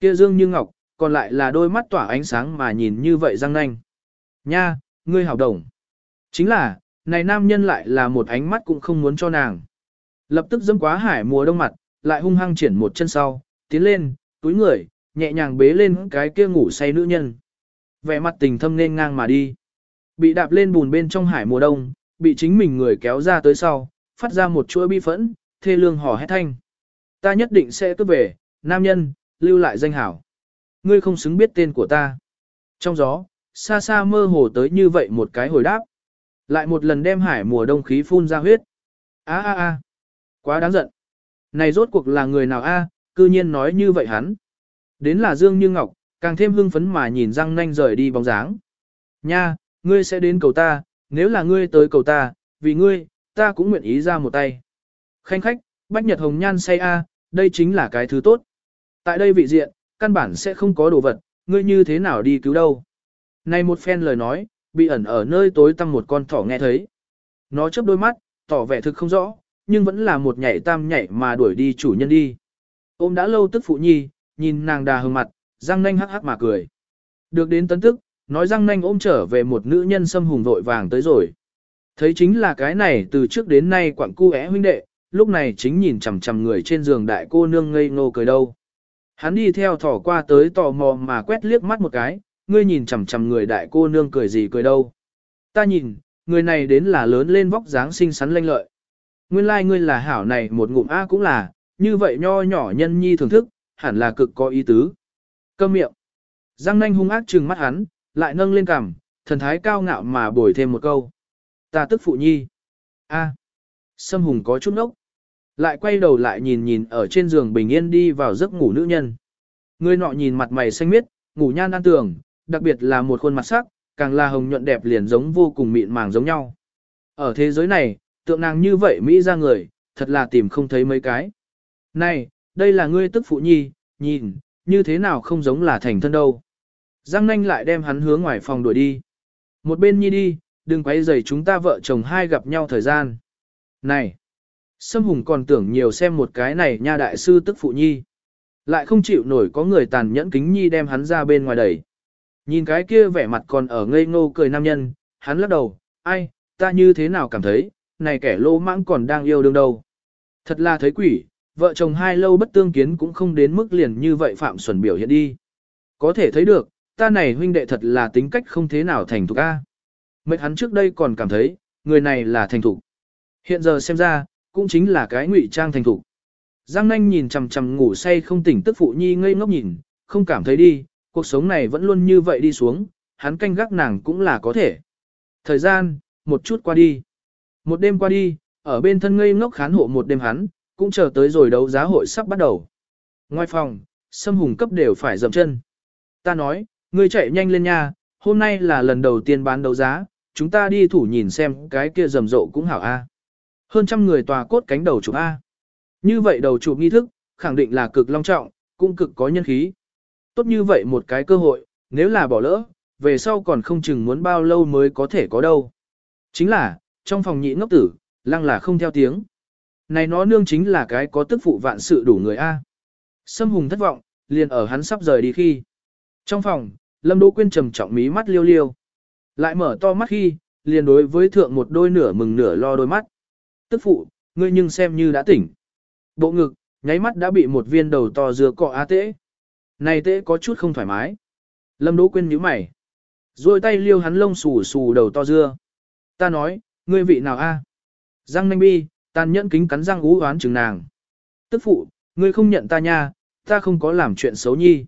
Kia dương như ngọc, còn lại là đôi mắt tỏa ánh sáng mà nhìn như vậy răng nanh. Nha, ngươi hảo đồng. Chính là, này nam nhân lại là một ánh mắt cũng không muốn cho nàng. Lập tức dâm quá hải mùa đông mặt, lại hung hăng triển một chân sau, tiến lên, túi người, nhẹ nhàng bế lên cái kia ngủ say nữ nhân. Vẻ mặt tình thâm nên ngang mà đi. Bị đạp lên bùn bên trong hải mùa đông, bị chính mình người kéo ra tới sau, phát ra một chuỗi bi phẫn, thê lương hò hét thanh. Ta nhất định sẽ cướp về, nam nhân, lưu lại danh hảo. Ngươi không xứng biết tên của ta. Trong gió, xa xa mơ hồ tới như vậy một cái hồi đáp. Lại một lần đem hải mùa đông khí phun ra huyết. a a a quá đáng giận. Này rốt cuộc là người nào a? cư nhiên nói như vậy hắn. Đến là Dương Như Ngọc, càng thêm hưng phấn mà nhìn răng nanh rời đi bóng dáng. Nha, ngươi sẽ đến cầu ta, nếu là ngươi tới cầu ta, vì ngươi, ta cũng nguyện ý ra một tay. Khanh khách, Bách Nhật Hồng Nhan say a, đây chính là cái thứ tốt. Tại đây vị diện, căn bản sẽ không có đồ vật, ngươi như thế nào đi cứu đâu. Này một phen lời nói, bị ẩn ở nơi tối tăm một con thỏ nghe thấy. Nó chớp đôi mắt, tỏ vẻ thực không rõ, nhưng vẫn là một nhảy tam nhảy mà đuổi đi chủ nhân đi. Ôm đã lâu tức phụ nhi, nhìn nàng đà hừng mặt, răng nanh hắc hắc mà cười. Được đến tấn tức, nói răng nanh ôm trở về một nữ nhân xâm hùng vội vàng tới rồi. Thấy chính là cái này từ trước đến nay quặng cu é huynh đệ, lúc này chính nhìn chằm chằm người trên giường đại cô nương ngây ngô cười đâu. Hắn đi theo thỏ qua tới tò mò mà quét liếc mắt một cái, ngươi nhìn chằm chằm người đại cô nương cười gì cười đâu. Ta nhìn, người này đến là lớn lên vóc dáng xinh xắn lanh lợi. Nguyên lai like ngươi là hảo này một ngụm A cũng là, như vậy nho nhỏ nhân nhi thưởng thức, hẳn là cực có ý tứ. Câm miệng. Giang nanh hung ác trừng mắt hắn, lại nâng lên cằm, thần thái cao ngạo mà bồi thêm một câu. Ta tức phụ nhi. A. Sâm hùng có chút nốc. Lại quay đầu lại nhìn nhìn ở trên giường bình yên đi vào giấc ngủ nữ nhân. Người nọ nhìn mặt mày xanh miết, ngủ nhan an tường, đặc biệt là một khuôn mặt sắc, càng là hồng nhuận đẹp liền giống vô cùng mịn màng giống nhau. Ở thế giới này, tượng nàng như vậy Mỹ ra người, thật là tìm không thấy mấy cái. Này, đây là ngươi tức phụ nhi, nhìn, như thế nào không giống là thành thân đâu. Giang nanh lại đem hắn hướng ngoài phòng đuổi đi. Một bên nhi đi, đừng quấy rầy chúng ta vợ chồng hai gặp nhau thời gian. Này, Sâm Hùng còn tưởng nhiều xem một cái này nha đại sư tức phụ nhi. Lại không chịu nổi có người tàn nhẫn kính nhi đem hắn ra bên ngoài đẩy. Nhìn cái kia vẻ mặt còn ở ngây ngô cười nam nhân, hắn lắc đầu, ai, ta như thế nào cảm thấy, này kẻ lô mãng còn đang yêu đương đâu. Thật là thấy quỷ, vợ chồng hai lâu bất tương kiến cũng không đến mức liền như vậy Phạm Xuân biểu hiện đi. Có thể thấy được, ta này huynh đệ thật là tính cách không thế nào thành thục a. Mệnh hắn trước đây còn cảm thấy, người này là thành thục. Hiện giờ xem ra, cũng chính là cái ngụy trang thành thục. Giang nanh nhìn chằm chằm ngủ say không tỉnh tức phụ nhi ngây ngốc nhìn, không cảm thấy đi, cuộc sống này vẫn luôn như vậy đi xuống, hắn canh gác nàng cũng là có thể. Thời gian, một chút qua đi. Một đêm qua đi, ở bên thân ngây ngốc khán hộ một đêm hắn, cũng chờ tới rồi đấu giá hội sắp bắt đầu. Ngoài phòng, sâm hùng cấp đều phải dậm chân. Ta nói, ngươi chạy nhanh lên nha, hôm nay là lần đầu tiên bán đấu giá, chúng ta đi thủ nhìn xem cái kia rầm rộ cũng hảo a. Hơn trăm người tòa cốt cánh đầu chụp A. Như vậy đầu chụp nghi thức, khẳng định là cực long trọng, cũng cực có nhân khí. Tốt như vậy một cái cơ hội, nếu là bỏ lỡ, về sau còn không chừng muốn bao lâu mới có thể có đâu. Chính là, trong phòng nhị ngốc tử, lăng là không theo tiếng. Này nó nương chính là cái có tức phụ vạn sự đủ người A. Sâm hùng thất vọng, liền ở hắn sắp rời đi khi. Trong phòng, Lâm Đỗ Quyên trầm trọng mí mắt liêu liêu. Lại mở to mắt khi, liền đối với thượng một đôi nửa mừng nửa lo đôi mắt. Tức phụ, ngươi nhưng xem như đã tỉnh. Bộ ngực, nháy mắt đã bị một viên đầu to dừa cọ á tễ. Này tễ có chút không thoải mái. Lâm Đỗ Quyên nhíu mày. Rồi tay liêu hắn lông xù xù đầu to dưa. Ta nói, ngươi vị nào a? Giang nanh bi, tàn nhẫn kính cắn răng ú oán chừng nàng. Tức phụ, ngươi không nhận ta nha, ta không có làm chuyện xấu nhi.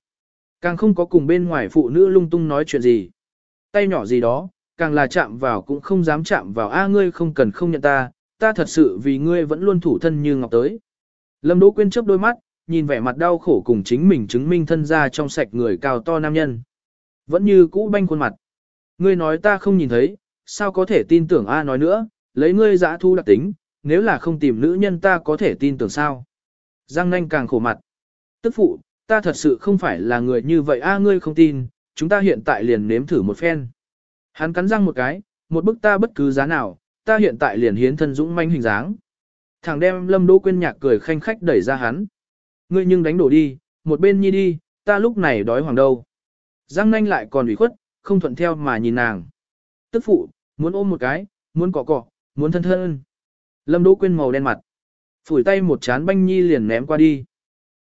Càng không có cùng bên ngoài phụ nữ lung tung nói chuyện gì. Tay nhỏ gì đó, càng là chạm vào cũng không dám chạm vào a ngươi không cần không nhận ta, ta thật sự vì ngươi vẫn luôn thủ thân như ngọc tới. Lâm Đỗ Quyên chớp đôi mắt, nhìn vẻ mặt đau khổ cùng chính mình chứng minh thân ra trong sạch người cao to nam nhân. Vẫn như cũ banh khuôn mặt. Ngươi nói ta không nhìn thấy, sao có thể tin tưởng A nói nữa, lấy ngươi giã thu đặc tính, nếu là không tìm nữ nhân ta có thể tin tưởng sao. Giang nanh càng khổ mặt. Tức phụ, ta thật sự không phải là người như vậy A ngươi không tin, chúng ta hiện tại liền nếm thử một phen. Hắn cắn răng một cái, một bức ta bất cứ giá nào, ta hiện tại liền hiến thân dũng manh hình dáng. Thằng đem lâm đỗ quên nhạc cười khanh khách đẩy ra hắn. Ngươi nhưng đánh đổ đi, một bên nhi đi, ta lúc này đói hoàng đâu. Giang nanh lại còn ủy khuất, không thuận theo mà nhìn nàng. Tức phụ, muốn ôm một cái, muốn cọ cọ, muốn thân thân. Lâm Đỗ Quyên màu đen mặt. Phủi tay một chán banh nhi liền ném qua đi.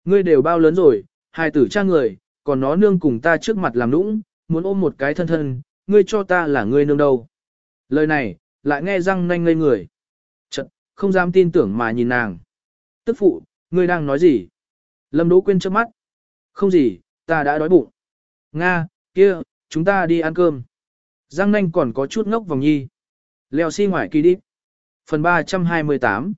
Ngươi đều bao lớn rồi, hai tử cha người, còn nó nương cùng ta trước mặt làm nũng, muốn ôm một cái thân thân, ngươi cho ta là ngươi nương đâu. Lời này, lại nghe răng nanh ngây người. Chật, không dám tin tưởng mà nhìn nàng. Tức phụ, ngươi đang nói gì? Lâm Đỗ Quyên chớp mắt. Không gì, ta đã đói bụng. Nga, kia, chúng ta đi ăn cơm. Giang nanh còn có chút ngốc vòng nhi. Leo xi si ngoài kỳ đi. Phần 328